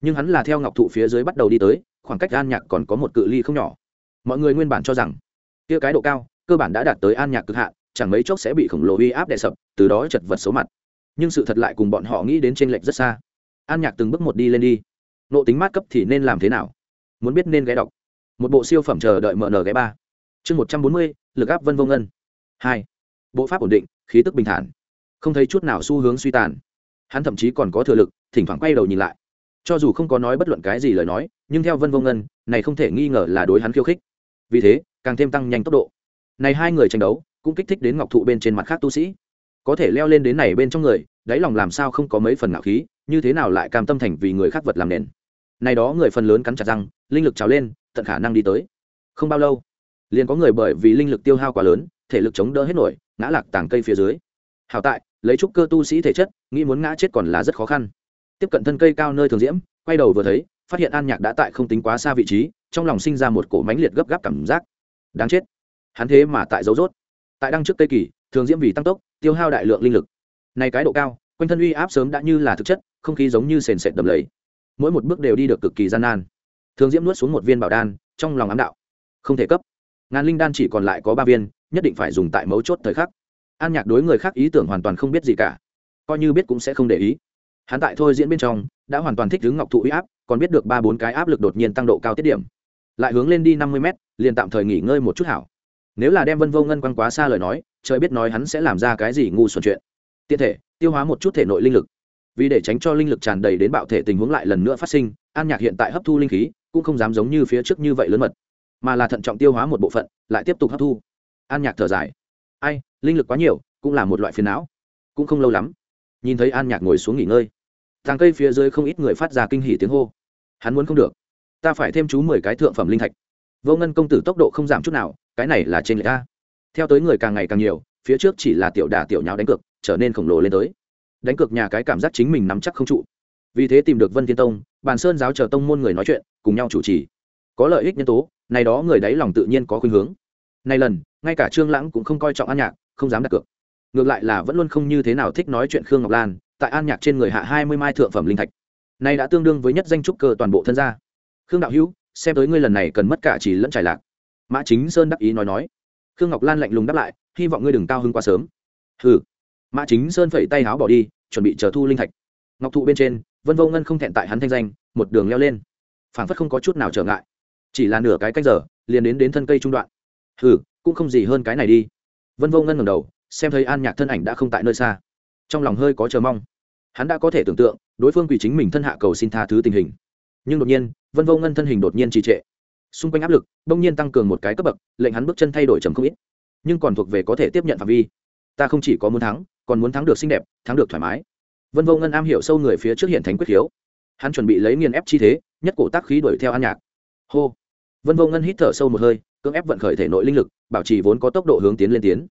Nhưng hắn là theo ngọc thụ phía dưới bắt đầu đi tới, khoảng cách an nhạc còn có một cự ly không nhỏ. Mọi người nguyên bản cho rằng, kia cái độ cao, cơ bản đã đạt tới an nhạc cực hạn, chẳng mấy chốc sẽ bị khổng lồ uy áp đè sập, từ đó chật vật số mặt. Nhưng sự thật lại cùng bọn họ nghĩ đến t r ê n lệch rất xa. An nhạc từng bước một đi lên đi nộ tính mát cấp thì nên làm thế nào? Muốn biết nên ghé đọc. Một bộ siêu phẩm chờ đợi mở nở ghé ba. Chương một trăm bốn mươi, lực áp vân vô ngân. Hai. Bộ pháp ổn định, khí tức bình thản. Không thấy chút nào xu hướng suy tàn. Hắn thậm chí còn có thừa lực, thỉnh thoảng quay đầu nhìn lại. Cho dù không có nói bất luận cái gì lời nói, nhưng theo vân vô ngân, này không thể nghi ngờ là đối hắn khiêu khích. Vì thế, càng thêm tăng nhanh tốc độ. Này hai người tranh đấu, cũng kích thích đến ngọc thụ bên trên mặt khác tu sĩ. Có thể leo lên đến này bên trong người đáy lòng làm sao không có mấy phần ngạo khí, như thế nào lại cam tâm thành vì người khác vật làm nền? Này đó người phần lớn cắn chặt răng, linh lực trào lên, tận khả năng đi tới. Không bao lâu, liền có người bởi vì linh lực tiêu hao quá lớn, thể lực chống đỡ hết nổi, ngã lạc tàng cây phía dưới. Hảo tại, lấy trúc cơ tu sĩ thể chất, nghĩ muốn ngã chết còn là rất khó khăn. Tiếp cận thân cây cao nơi thường diễm, quay đầu vừa thấy, phát hiện an nhạc đã tại không tính quá xa vị trí, trong lòng sinh ra một cổ mánh liệt gấp gáp cảm giác. Đáng chết. Hắn thế mà tại dấu rốt tại đăng trước cây kỳ, thường diễm vì tăng tốc, tiêu hao đại lượng linh lực này cái độ cao, quanh thân uy áp sớm đã như là thực chất, không khí giống như sền sệt đầm lầy. Mỗi một bước đều đi được cực kỳ gian nan. Thường diễm nuốt xuống một viên bảo đan, trong lòng ám đạo. Không thể cấp. Ngàn linh đan chỉ còn lại có ba viên, nhất định phải dùng tại mấu chốt thời khắc. An nhạc đối người khác ý tưởng hoàn toàn không biết gì cả. Coi như biết cũng sẽ không để ý. Hắn tại thôi diễn bên trong, đã hoàn toàn thích hướng ngọc thụ uy áp, còn biết được ba bốn cái áp lực đột nhiên tăng độ cao tiết điểm. Lại hướng lên đi năm mươi m liền tạm thời nghỉ ngơi một chút hảo. Nếu là đem vân vô ngân quăng quá xa lời nói, trời biết nói hắn sẽ làm ra cái gì ngu xuẩn chuyện tiện thể, tiêu hóa một chút thể nội linh lực. Vì để tránh cho linh lực tràn đầy đến bạo thể tình huống lại lần nữa phát sinh, an nhạc hiện tại hấp thu linh khí, cũng không dám giống như phía trước như vậy lớn mật, mà là thận trọng tiêu hóa một bộ phận, lại tiếp tục hấp thu. An nhạc thở dài. Ai, linh lực quá nhiều, cũng là một loại phiền não. Cũng không lâu lắm, nhìn thấy an nhạc ngồi xuống nghỉ ngơi thang cây phía dưới không ít người phát ra kinh hỉ tiếng hô. Hắn muốn không được. Ta phải thêm chú mười cái thượng phẩm linh thạch. Vô ngân công tử tốc độ không giảm chút nào, cái này là trên lệch ta theo tới người càng ngày càng nhiều phía trước chỉ là tiểu đà tiểu nháo đánh cược, trở nên khổng lồ lên tới. Đánh cược nhà cái cảm giác chính mình nắm chắc không trụ. Vì thế tìm được vân thiên tông, bàn sơn giáo chờ tông môn người nói chuyện, cùng nhau chủ trì. Có lợi ích nhân tố, này đó người đáy lòng tự nhiên có khuynh hướng. Nay lần, ngay cả trương lãng cũng không coi trọng an nhạc, không dám đặt cược. Ngược lại là vẫn luôn không như thế nào thích nói chuyện khương ngọc lan, tại an nhạc trên người hạ hai mươi mai thượng phẩm linh thạch. Này đã tương đương với nhất danh trúc cơ toàn bộ thân gia. Khương đạo hữu, xem tới ngươi lần này cần mất cả chỉ lẫn trải lạc. Mã chính sơn đắc ý nói nói. Khương ngọc lan lạnh lùng đáp lại hy vọng ngươi đừng cao hứng quá sớm. Hừ. Mã chính sơn phẩy tay háo bỏ đi, chuẩn bị chờ thu linh thạch. Ngọc thụ bên trên, vân vô ngân không thẹn tại hắn thanh danh, một đường leo lên. Phảng phất không có chút nào trở ngại. Chỉ là nửa cái cách giờ, liền đến đến thân cây trung đoạn. Hừ, cũng không gì hơn cái này đi. Vân vô ngân ngẩng đầu, xem thấy an nhạc thân ảnh đã không tại nơi xa. Trong lòng hơi có chờ mong. Hắn đã có thể tưởng tượng, đối phương quỷ chính mình thân hạ cầu xin tha thứ tình hình. Nhưng đột nhiên, vân vô ngân thân hình đột nhiên trì trệ. Xung quanh áp lực đông nhiên tăng cường một cái cấp bậc, lệnh hắn bước chân thay đổi trầm không ít nhưng còn thuộc về có thể tiếp nhận phạm vi. Ta không chỉ có muốn thắng, còn muốn thắng được xinh đẹp, thắng được thoải mái. Vân vô ngân am hiểu sâu người phía trước hiện thánh quyết khiếu. Hắn chuẩn bị lấy nghiền ép chi thế, nhất cổ tác khí đuổi theo an nhạc. Hô. Vân vô ngân hít thở sâu một hơi, cưỡng ép vận khởi thể nội linh lực, bảo trì vốn có tốc độ hướng tiến lên tiến.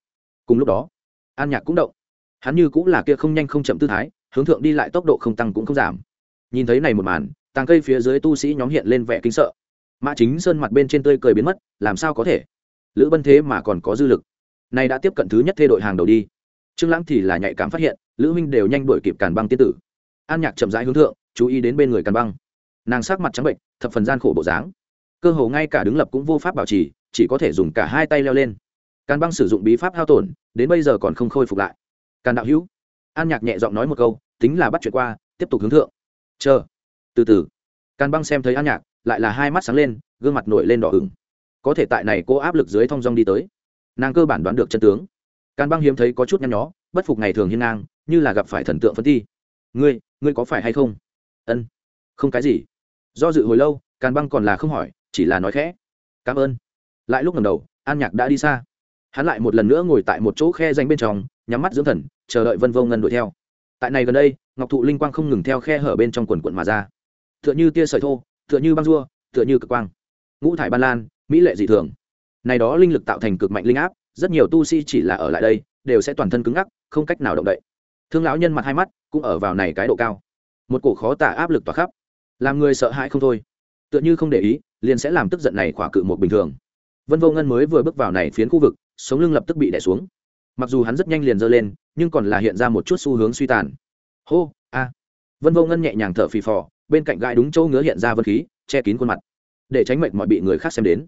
Cùng lúc đó, an nhạc cũng động. Hắn như cũng là kia không nhanh không chậm tư thái, hướng thượng đi lại tốc độ không tăng cũng không giảm. Nhìn thấy này một màn, tàng cây phía dưới tu sĩ nhóm hiện lên vẻ kinh sợ. Mã chính sơn mặt bên trên tươi cười biến mất, làm sao có thể? Lữ bân thế mà còn có dư lực. Này đã tiếp cận thứ nhất thê đội hàng đầu đi. Trương lãng thì là nhạy cảm phát hiện, lữ minh đều nhanh đuổi kịp càn băng tiên tử. An nhạc chậm rãi hướng thượng, chú ý đến bên người càn băng. Nàng sắc mặt trắng bệnh, thập phần gian khổ bộ dáng. Cơ hồ ngay cả đứng lập cũng vô pháp bảo trì, chỉ có thể dùng cả hai tay leo lên. Càn băng sử dụng bí pháp hao tổn, đến bây giờ còn không khôi phục lại. Càn đạo hữu. An nhạc nhẹ giọng nói một câu, tính là bắt chuyện qua, tiếp tục hướng thượng. Chờ. Từ từ. Càn băng xem thấy an nhạc, lại là hai mắt sáng lên, gương mặt nổi lên đỏ ửng có thể tại này cô áp lực dưới thong dong đi tới. Nàng cơ bản đoán được chân tướng. Càn băng hiếm thấy có chút nhăn nhó, bất phục ngày thường hiên ngang, như là gặp phải thần tượng phân thi. Ngươi ngươi có phải hay không? Ân, không cái gì. Do dự hồi lâu, càn băng còn là không hỏi, chỉ là nói khẽ. Cảm ơn. Lại lúc lần đầu, an nhạc đã đi xa. Hắn lại một lần nữa ngồi tại một chỗ khe danh bên trong, nhắm mắt dưỡng thần, chờ đợi vân vô ngân đuổi theo. Tại này gần đây, ngọc thụ linh quang không ngừng theo khe hở bên trong quần quận mà ra. Tựa như tia sợi thô, tựa như băng rua, tựa như cực quang. Ngũ thải ban lan mỹ lệ dị thường. Này đó linh lực tạo thành cực mạnh linh áp, rất nhiều tu sĩ chỉ là ở lại đây, đều sẽ toàn thân cứng ngắc, không cách nào động đậy. Thương lão nhân mặt hai mắt cũng ở vào này cái độ cao. Một cổ khó tả áp lực tỏa khắp. Làm người sợ hãi không thôi. Tựa như không để ý, liền sẽ làm tức giận này khỏa cự một bình thường. Vân vô ngân mới vừa bước vào này phiến khu vực, sống lưng lập tức bị đẻ xuống. Mặc dù hắn rất nhanh liền dơ lên, nhưng còn là hiện ra một chút xu hướng suy tàn. Hô, a. Vân vô ngân nhẹ nhàng thở phì phò, bên cạnh gai đúng chỗ ngứa hiện ra vân khí, che kín khuôn mặt, để tránh mệnh mọi bị người khác xem đến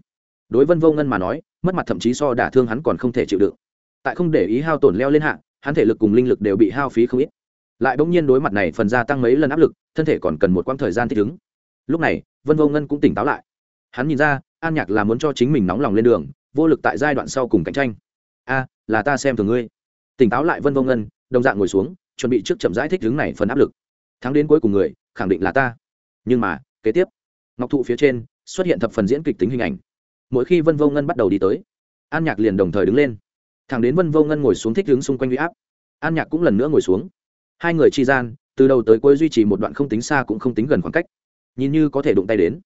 đối vân vô ngân mà nói, mất mặt thậm chí so đả thương hắn còn không thể chịu đựng. Tại không để ý hao tổn leo lên hạ, hắn thể lực cùng linh lực đều bị hao phí không ít. Lại bỗng nhiên đối mặt này phần gia tăng mấy lần áp lực, thân thể còn cần một quãng thời gian thích ứng. Lúc này, vân vô ngân cũng tỉnh táo lại. Hắn nhìn ra, an nhạc là muốn cho chính mình nóng lòng lên đường, vô lực tại giai đoạn sau cùng cạnh tranh. A, là ta xem thường ngươi. Tỉnh táo lại vân vô ngân, đồng dạng ngồi xuống, chuẩn bị trước chậm giải thích ứng này phần áp lực. Thắng đến cuối cùng người, khẳng định là ta. Nhưng mà, kế tiếp, ngọc thụ phía trên xuất hiện thập phần diễn kịch tính hình ảnh mỗi khi vân vô ngân bắt đầu đi tới, an nhạc liền đồng thời đứng lên. Thẳng đến vân vô ngân ngồi xuống thích đứng xung quanh huy áp, an nhạc cũng lần nữa ngồi xuống. Hai người chi gian, từ đầu tới cuối duy trì một đoạn không tính xa cũng không tính gần khoảng cách. Nhìn như có thể đụng tay đến,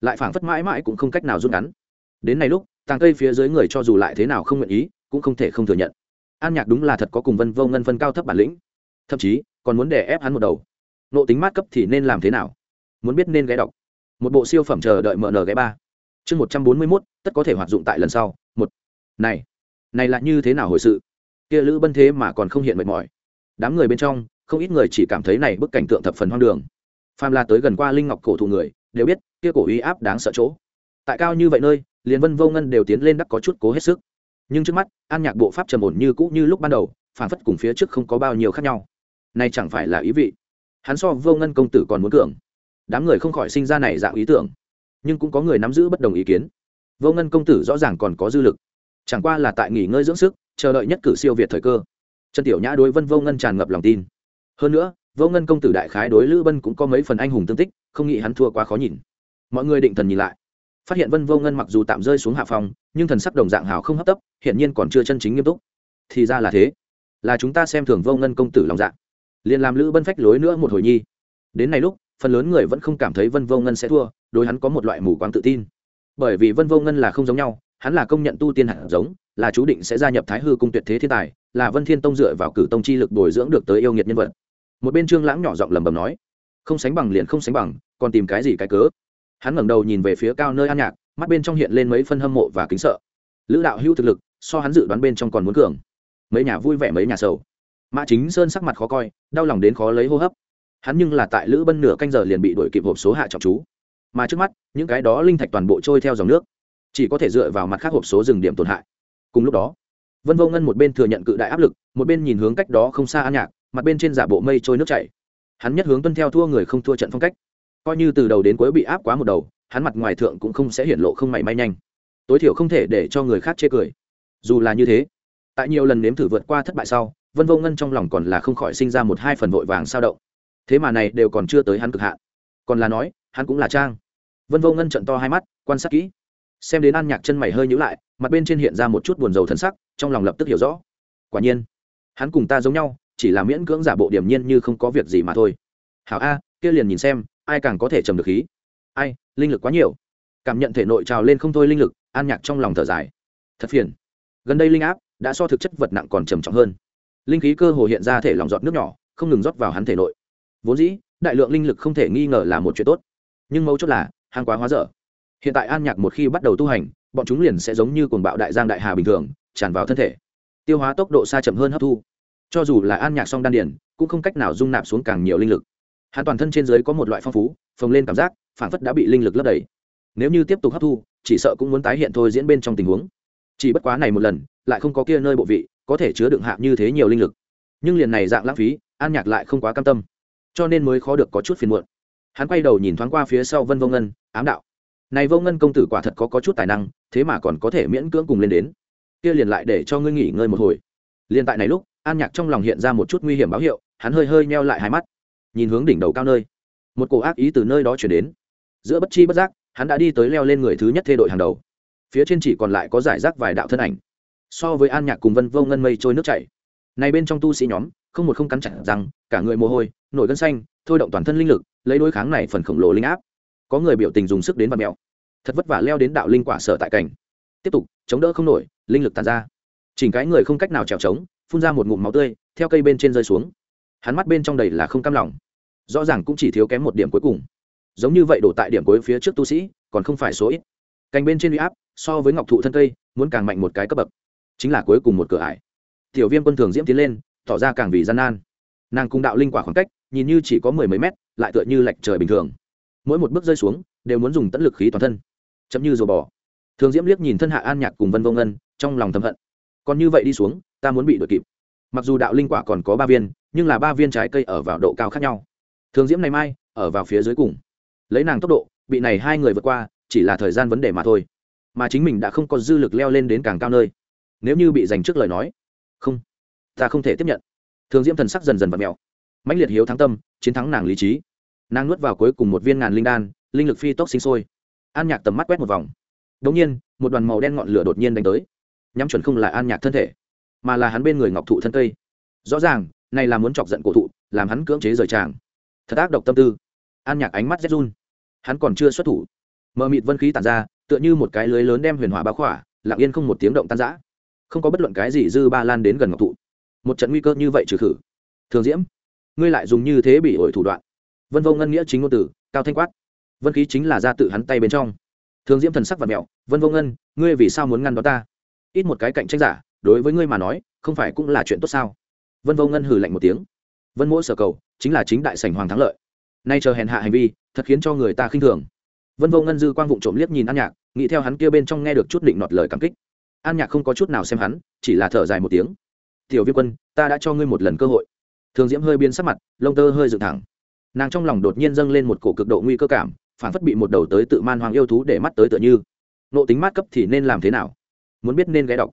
lại phảng phất mãi mãi cũng không cách nào rút ngắn. Đến này lúc, tàng cây phía dưới người cho dù lại thế nào không nguyện ý, cũng không thể không thừa nhận. An nhạc đúng là thật có cùng vân vô ngân phân cao thấp bản lĩnh. Thậm chí, còn muốn đè ép hắn một đầu. Nộ tính mát cấp thì nên làm thế nào? Muốn biết nên ghé đọc. Một bộ siêu phẩm chờ đợi mở nở ghé ba chương một trăm bốn mươi mốt, tất có thể hoạt dụng tại lần sau, một. Này này là như thế nào hồi sự? Kia lữ bân thế mà còn không hiện mệt mỏi. Đám người bên trong, không ít người chỉ cảm thấy này bức cảnh tượng thập phần hoang đường. Phàm la tới gần qua linh ngọc cổ thụ người, đều biết, kia cổ uy áp đáng sợ chỗ. Tại cao như vậy nơi, liền vân vô ngân đều tiến lên đắc có chút cố hết sức. Nhưng trước mắt, an nhạc bộ pháp trầm ổn như cũ như lúc ban đầu, phản phất cùng phía trước không có bao nhiêu khác nhau. Nay chẳng phải là ý vị. Hắn so vô ngân công tử còn muốn cường. Đám người không khỏi sinh ra này dạng ý tưởng nhưng cũng có người nắm giữ bất đồng ý kiến. Vô ngân công tử rõ ràng còn có dư lực. Chẳng qua là tại nghỉ ngơi dưỡng sức, chờ đợi nhất cử siêu việt thời cơ. Trần tiểu nhã đối vân vô ngân tràn ngập lòng tin. Hơn nữa, vô ngân công tử đại khái đối lữ bân cũng có mấy phần anh hùng tương tích, không nghĩ hắn thua quá khó nhìn. Mọi người định thần nhìn lại. Phát hiện vân vô ngân mặc dù tạm rơi xuống hạ phòng, nhưng thần sắc đồng dạng hào không hấp tấp hiện nhiên còn chưa chân chính nghiêm túc. Thì ra là thế. Là chúng ta xem thường vô ngân công tử lòng dạ. Liền làm lữ bân phách lối nữa một hồi nhi. Đến này lúc phần lớn người vẫn không cảm thấy vân vô ngân sẽ thua, đối hắn có một loại mù quáng tự tin. Bởi vì vân vô ngân là không giống nhau, hắn là công nhận tu tiên hạt giống, là chú định sẽ gia nhập thái hư cung tuyệt thế thiên tài, là vân thiên tông dựa vào cử tông chi lực bồi dưỡng được tới yêu nghiệt nhân vật. Một bên trương lãng nhỏ giọng lầm bầm nói, không sánh bằng liền không sánh bằng, còn tìm cái gì cái cớ? Hắn ngẩng đầu nhìn về phía cao nơi an nhạc, mắt bên trong hiện lên mấy phân hâm mộ và kính sợ. Lữ đạo hữu thực lực, so hắn dự đoán bên trong còn muốn cường. Mấy nhà vui vẻ, mấy nhà sầu. Mã chính sơn sắc mặt khó coi, đau lòng đến khó lấy hô hấp hắn nhưng là tại lữ bân nửa canh giờ liền bị đuổi kịp hộp số hạ trọng chú. Mà trước mắt, những cái đó linh thạch toàn bộ trôi theo dòng nước. Chỉ có thể dựa vào mặt khác hộp số rừng điểm tổn hại. Cùng lúc đó, vân vô ngân một bên thừa nhận cự đại áp lực, một bên nhìn hướng cách đó không xa an nhạc, mặt bên trên giả bộ mây trôi nước chảy. Hắn nhất hướng tuân theo thua người không thua trận phong cách. Coi như từ đầu đến cuối bị áp quá một đầu, hắn mặt ngoài thượng cũng không sẽ hiện lộ không mảy may nhanh. Tối thiểu không thể để cho người khác chê cười. Dù là như thế, tại nhiều lần nếm thử vượt qua thất bại sau, vân vô ngân trong lòng còn là không khỏi sinh ra một hai phần vội vàng sao động thế mà này đều còn chưa tới hắn cực hạn. Còn là nói, hắn cũng là trang. Vân vô ngân trận to hai mắt, quan sát kỹ. Xem đến an nhạc chân mày hơi nhữ lại, mặt bên trên hiện ra một chút buồn rầu thân sắc, trong lòng lập tức hiểu rõ. Quả nhiên, hắn cùng ta giống nhau, chỉ là miễn cưỡng giả bộ điểm nhiên như không có việc gì mà thôi. Hảo a, kia liền nhìn xem, ai càng có thể trầm được khí. Ai, linh lực quá nhiều. Cảm nhận thể nội trào lên không thôi linh lực, an nhạc trong lòng thở dài. Thật phiền. Gần đây linh áp đã so thực chất vật nặng còn trầm trọng hơn. Linh khí cơ hồ hiện ra thể lòng giọt nước nhỏ, không ngừng rót vào hắn thể nội vốn dĩ, đại lượng linh lực không thể nghi ngờ là một chuyện tốt. Nhưng mấu chốt là, hàng quá hóa dở. Hiện tại an nhạc một khi bắt đầu tu hành, bọn chúng liền sẽ giống như cuồng bạo đại giang đại hà bình thường, tràn vào thân thể. Tiêu hóa tốc độ xa chậm hơn hấp thu. Cho dù là an nhạc song đan điển cũng không cách nào dung nạp xuống càng nhiều linh lực. Hắn toàn thân trên dưới có một loại phong phú, phồng lên cảm giác phản phất đã bị linh lực lấp đầy. Nếu như tiếp tục hấp thu, chỉ sợ cũng muốn tái hiện thôi diễn bên trong tình huống. Chỉ bất quá này một lần, lại không có kia nơi bộ vị, có thể chứa đựng hạ như thế nhiều linh lực. Nhưng liền này dạng lãng phí, an nhạc lại không quá cam tâm cho nên mới khó được có chút phiền muộn. Hắn quay đầu nhìn thoáng qua phía sau vân vô ngân ám đạo. Này vô ngân công tử quả thật có, có chút tài năng thế mà còn có thể miễn cưỡng cùng lên đến. Kia liền lại để cho ngươi nghỉ ngơi một hồi. Liền tại này lúc an nhạc trong lòng hiện ra một chút nguy hiểm báo hiệu hắn hơi hơi meo lại hai mắt. Nhìn hướng đỉnh đầu cao nơi một cổ ác ý từ nơi đó chuyển đến. Giữa bất chi bất giác hắn đã đi tới leo lên người thứ nhất thê đội hàng đầu. Phía trên chỉ còn lại có giải rác vài đạo thân ảnh. So với an nhạc cùng vân vô ngân mây trôi nước chảy. Này bên trong tu sĩ nhóm không một không cắn chặt rằng cả người mồ hôi nổi gân xanh, thôi động toàn thân linh lực, lấy đối kháng này phần khổng lồ linh áp. Có người biểu tình dùng sức đến và mèo. Thật vất vả leo đến đạo linh quả sở tại cảnh. Tiếp tục, chống đỡ không nổi, linh lực tàn ra. Chỉnh cái người không cách nào trèo trống, phun ra một ngụm máu tươi, theo cây bên trên rơi xuống. Hắn mắt bên trong đầy là không cam lòng. Rõ ràng cũng chỉ thiếu kém một điểm cuối cùng. Giống như vậy đổ tại điểm cuối phía trước tu sĩ, còn không phải số ít. Cành bên trên uy áp, so với ngọc thụ thân cây, muốn càng mạnh một cái cấp bậc. Chính là cuối cùng một cửa ải. Tiểu viêm quân thường diễm tiến lên, tỏ ra càng vì gian nan nàng cùng đạo linh quả khoảng cách, nhìn như chỉ có mười mấy mét, lại tựa như lệch trời bình thường. Mỗi một bước rơi xuống, đều muốn dùng tẫn lực khí toàn thân. Chậm như rùa bò. Thường diễm liếc nhìn thân hạ an nhạc cùng vân vô ngân, trong lòng thầm hận. Còn như vậy đi xuống, ta muốn bị đuổi kịp. Mặc dù đạo linh quả còn có ba viên, nhưng là ba viên trái cây ở vào độ cao khác nhau. Thường diễm này mai, ở vào phía dưới cùng. Lấy nàng tốc độ, bị này hai người vượt qua, chỉ là thời gian vấn đề mà thôi. Mà chính mình đã không có dư lực leo lên đến càng cao nơi. Nếu như bị giành trước lời nói. Không. Ta không thể tiếp nhận thường diễm thần sắc dần dần và mẹo. Mãnh liệt hiếu thắng tâm, chiến thắng nàng lý trí. Nàng nuốt vào cuối cùng một viên ngàn linh đan, linh lực phi tốc sinh sôi. An nhạc tầm mắt quét một vòng. Đ ỗ n g nhiên, một đoàn màu đen ngọn lửa đột nhiên đánh tới. Nhắm chuẩn không là an nhạc thân thể, mà là hắn bên người ngọc thụ thân cây. Rõ ràng, này là muốn chọc giận cổ thụ, làm hắn cưỡng chế rời tràng. Thật ác độc tâm tư. An nhạc ánh mắt rét run. Hắn còn chưa xuất thủ. Mờ mịt vân khí tàn ra, tựa như một cái lưới lớn đem huyền hỏa báo khỏa, lặng yên không một tiếng động tan giã không có bất luận cái gì dư ba lan đến gần ngọc thụ một trận nguy cơ như vậy trừ khử. Thường diễm, ngươi lại dùng như thế bị ổi thủ đoạn. Vân vô ngân nghĩa chính ngôn tử, cao thanh quát. Vân khí chính là ra tự hắn tay bên trong. Thường diễm thần sắc và mẹo, vân vô ngân, ngươi vì sao muốn ngăn đó ta? Ít một cái cạnh tranh giả, đối với ngươi mà nói, không phải cũng là chuyện tốt sao? Vân vô ngân hừ lạnh một tiếng. Vân mỗi sở cầu, chính là chính đại sảnh hoàng thắng lợi. Nay chờ hèn hạ hành vi, thật khiến cho người ta khinh thường. Vân vô ngân dư quang vụng trộm liếc nhìn an nhạc, nghĩ theo hắn kia bên trong nghe được chút định nọt lời cảm kích. An nhạc không có chút nào xem hắn, chỉ là thở dài một tiếng tiểu viêm quân, ta đã cho ngươi một lần cơ hội. Thường diễm hơi biến sắc mặt, lông tơ hơi dựng thẳng. Nàng trong lòng đột nhiên dâng lên một cổ cực độ nguy cơ cảm, phản phất bị một đầu tới tự man hoàng yêu thú để mắt tới tựa như. Nộ tính mát cấp thì nên làm thế nào? Muốn biết nên ghé đọc.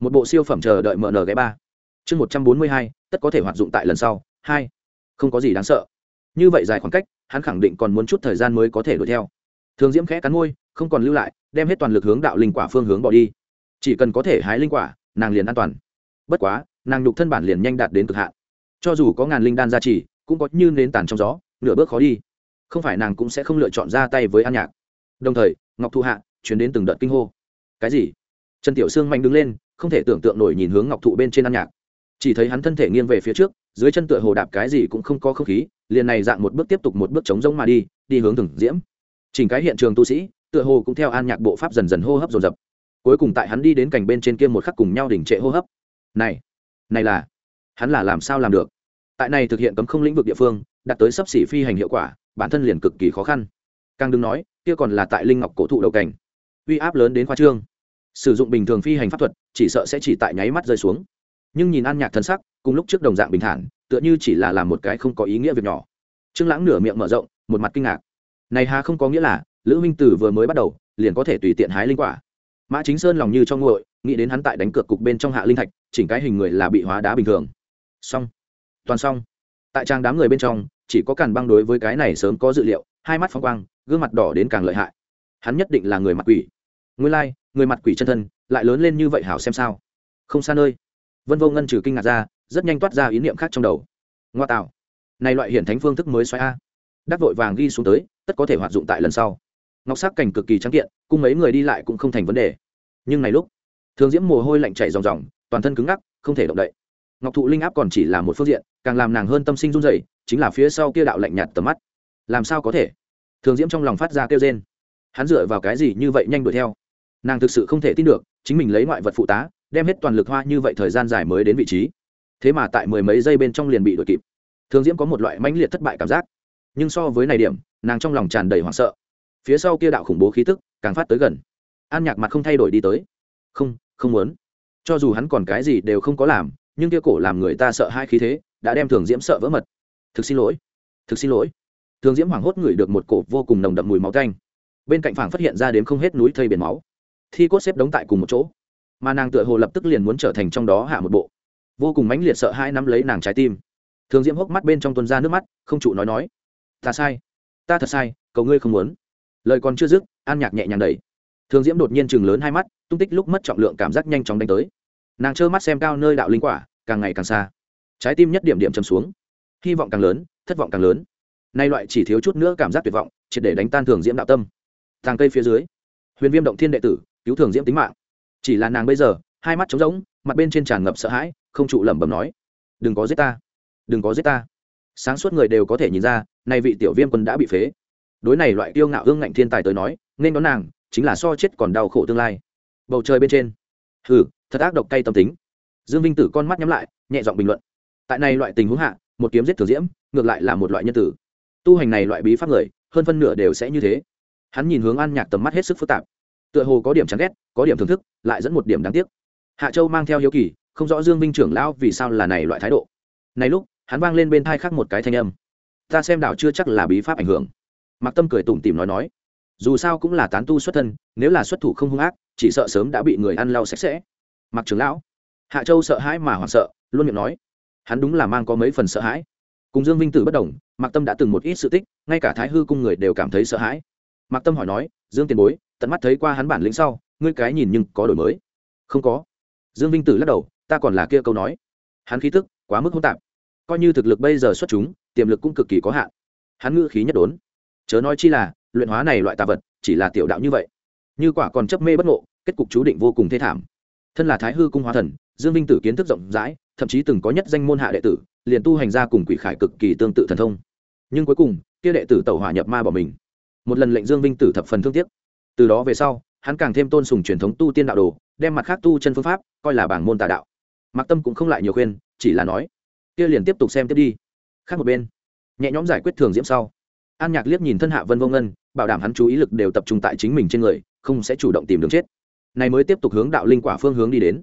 Một bộ siêu phẩm chờ đợi mở nở ghé ba. Chương một trăm bốn mươi hai, tất có thể hoạt dụng tại lần sau. Hai, không có gì đáng sợ. Như vậy dài khoảng cách, hắn khẳng định còn muốn chút thời gian mới có thể đuổi theo. Thường diễm khẽ cắn môi, không còn lưu lại, đem hết toàn lực hướng đạo linh quả phương hướng bỏ đi. Chỉ cần có thể hái linh quả, nàng liền an toàn. Bất quá nàng nhục thân bản liền nhanh đạt đến cực hạn. Cho dù có ngàn linh đan gia trì, cũng có như nến tàn trong gió, nửa bước khó đi. Không phải nàng cũng sẽ không lựa chọn ra tay với an nhạc. Đồng thời, ngọc thụ hạ chuyển đến từng đợt kinh hô. Cái gì? Trần tiểu sương mạnh đứng lên, không thể tưởng tượng nổi nhìn hướng ngọc thụ bên trên an nhạc. Chỉ thấy hắn thân thể nghiêng về phía trước, dưới chân tựa hồ đạp cái gì cũng không có không khí, liền này dạng một bước tiếp tục một bước chống rông mà đi đi hướng từng diễm. Chỉnh cái hiện trường tu sĩ, tựa hồ cũng theo an nhạc bộ pháp dần dần hô hấp dồn dập. Cuối cùng tại hắn đi đến cành bên trên kia một khắc cùng nhau đỉnh trệ hô hấp. Này này là, hắn là làm sao làm được? Tại này thực hiện cấm không lĩnh vực địa phương, đạt tới sấp xỉ phi hành hiệu quả, bản thân liền cực kỳ khó khăn. Càng đừng nói, kia còn là tại linh ngọc cổ thụ đầu cảnh. Uy áp lớn đến khoa trương. Sử dụng bình thường phi hành pháp thuật, chỉ sợ sẽ chỉ tại nháy mắt rơi xuống. Nhưng nhìn an nhạc thân sắc, cùng lúc trước đồng dạng bình thản, tựa như chỉ là làm một cái không có ý nghĩa việc nhỏ. Trương lãng nửa miệng mở rộng, một mặt kinh ngạc. Này hà không có nghĩa là, lữ minh tử vừa mới bắt đầu, liền có thể tùy tiện hái linh quả mã chính sơn lòng như cho nguội nghĩ đến hắn tại đánh cược cục bên trong hạ linh thạch chỉnh cái hình người là bị hóa đá bình thường. Xong. Toàn xong. Tại trang đám người bên trong chỉ có càn băng đối với cái này sớm có dự liệu hai mắt phong quang gương mặt đỏ đến càng lợi hại. Hắn nhất định là người mặt quỷ. Nguyên lai、like, người mặt quỷ chân thân lại lớn lên như vậy hảo xem sao. Không xa nơi. Vân vô ngân trừ kinh ngạc ra rất nhanh toát ra ý niệm khác trong đầu. Ngoa tạo. Này loại hiển thánh phương thức mới xoáy a. Đắc vội vàng ghi xuống tới tất có thể hoạt dụng tại lần sau ngọc sắc cảnh cực kỳ trắng kiện cùng mấy người đi lại cũng không thành vấn đề. Nhưng này lúc thường diễm mồ hôi lạnh chảy ròng ròng toàn thân cứng ngắc không thể động đậy. Ngọc thụ linh áp còn chỉ là một phương diện càng làm nàng hơn tâm sinh run rẩy, chính là phía sau kia đạo lạnh nhạt tầm mắt. Làm sao có thể? Thường diễm trong lòng phát ra kêu rên. Hắn dựa vào cái gì như vậy nhanh đuổi theo? Nàng thực sự không thể tin được chính mình lấy ngoại vật phụ tá đem hết toàn lực hoa như vậy thời gian dài mới đến vị trí. Thế mà tại mười mấy giây bên trong liền bị đuổi kịp. Thường diễm có một loại mãnh liệt thất bại cảm giác. Nhưng so với này điểm nàng trong lòng tràn đầy hoảng sợ phía sau kia đạo khủng bố khí tức càng phát tới gần. An nhạc mặt không thay đổi đi tới. Không không muốn. Cho dù hắn còn cái gì đều không có làm, nhưng kia cổ làm người ta sợ hai khí thế đã đem thường diễm sợ vỡ mật. Thực xin lỗi, thực xin lỗi. Thường diễm hoảng hốt ngửi được một cổ vô cùng nồng đậm mùi máu canh bên cạnh phảng phát hiện ra đến không hết núi thây biển máu. Thi cốt xếp đóng tại cùng một chỗ. Mà nàng tựa hồ lập tức liền muốn trở thành trong đó hạ một bộ. Vô cùng mãnh liệt sợ hai nắm lấy nàng trái tim. Thường diễm hốc mắt bên trong tuần ra nước mắt, không trụ nói nói. Ta sai, ta thật sai, cầu ngươi không muốn lời còn chưa dứt, an nhạc nhẹ nhàng đẩy. Thường diễm đột nhiên chừng lớn hai mắt, tung tích lúc mất trọng lượng cảm giác nhanh chóng đánh tới. Nàng trơ mắt xem cao nơi đạo linh quả, càng ngày càng xa. Trái tim nhất điểm điểm chầm xuống. Hy vọng càng lớn, thất vọng càng lớn. Nay loại chỉ thiếu chút nữa cảm giác tuyệt vọng, triệt để đánh tan thường diễm đạo tâm. Tàng cây phía dưới, huyền viêm động thiên đệ tử, cứu thường diễm tính mạng. Chỉ là nàng bây giờ, hai mắt trống rỗng, mặt bên trên tràn ngập sợ hãi, không trụ lẩm bẩm nói, đừng có giết ta, đừng có giết ta. Sáng suốt người đều có thể nhìn ra, nay vị tiểu viêm quân đã bị phế đối này loại kiêu ngạo hương ngạnh thiên tài tới nói, nên đón nàng chính là so chết còn đau khổ tương lai. Bầu trời bên trên. Hừ, thật ác độc cay tâm tính. Dương vinh tử con mắt nhắm lại, nhẹ giọng bình luận. Tại này loại tình huống hạ, một kiếm giết thường diễm, ngược lại là một loại nhân tử. Tu hành này loại bí pháp người, hơn phân nửa đều sẽ như thế. Hắn nhìn hướng an nhạc tầm mắt hết sức phức tạp. Tựa hồ có điểm chán ghét, có điểm thưởng thức, lại dẫn một điểm đáng tiếc. Hạ châu mang theo hiếu kỳ, không rõ dương vinh trưởng lão vì sao là này loại thái độ. Này lúc, hắn vang lên bên thai khác một cái thanh âm. Ta xem đảo chưa chắc là bí pháp ảnh hưởng. Mạc tâm cười tủm tìm nói nói, dù sao cũng là tán tu xuất thân, nếu là xuất thủ không hung ác, chỉ sợ sớm đã bị người ăn lau sạch sẽ. Mạc trưởng lão, hạ châu sợ hãi mà hoảng sợ, luôn miệng nói, hắn đúng là mang có mấy phần sợ hãi. Cùng dương vinh tử bất đồng, mạc tâm đã từng một ít sự tích, ngay cả thái hư cung người đều cảm thấy sợ hãi. Mạc tâm hỏi nói, dương tiền bối, tận mắt thấy qua hắn bản lĩnh sau, ngươi cái nhìn nhưng có đổi mới? Không có. Dương vinh tử lắc đầu, ta còn là kia câu nói. Hắn khí tức quá mức hỗn tạp. Coi như thực lực bây giờ xuất chúng, tiềm lực cũng cực kỳ có hạn. Hắn ngữ khí nhất đốn chớ nói chi là, luyện hóa này loại tà vật, chỉ là tiểu đạo như vậy. Như quả còn chấp mê bất ngộ, kết cục chú định vô cùng thê thảm. Thân là thái hư cung hóa thần, dương vinh tử kiến thức rộng rãi, thậm chí từng có nhất danh môn hạ đệ tử, liền tu hành ra cùng quỷ khải cực kỳ tương tự thần thông. Nhưng cuối cùng, kia đệ tử tẩu hỏa nhập ma bỏ mình. Một lần lệnh dương vinh tử thập phần thương tiếc. Từ đó về sau, hắn càng thêm tôn sùng truyền thống tu tiên đạo đồ, đem mặt khác tu chân phương pháp coi là bảng môn tà đạo. Mặc tâm cũng không lại nhiều khuyên, chỉ là nói, kia liền tiếp tục xem tiếp đi. Khác một bên, nhẹ nhõm giải quyết thường diễm sau an nhạc liếc nhìn thân hạ vân vô ngân, bảo đảm hắn chú ý lực đều tập trung tại chính mình trên người, không sẽ chủ động tìm đường chết. Này mới tiếp tục hướng đạo linh quả phương hướng đi đến.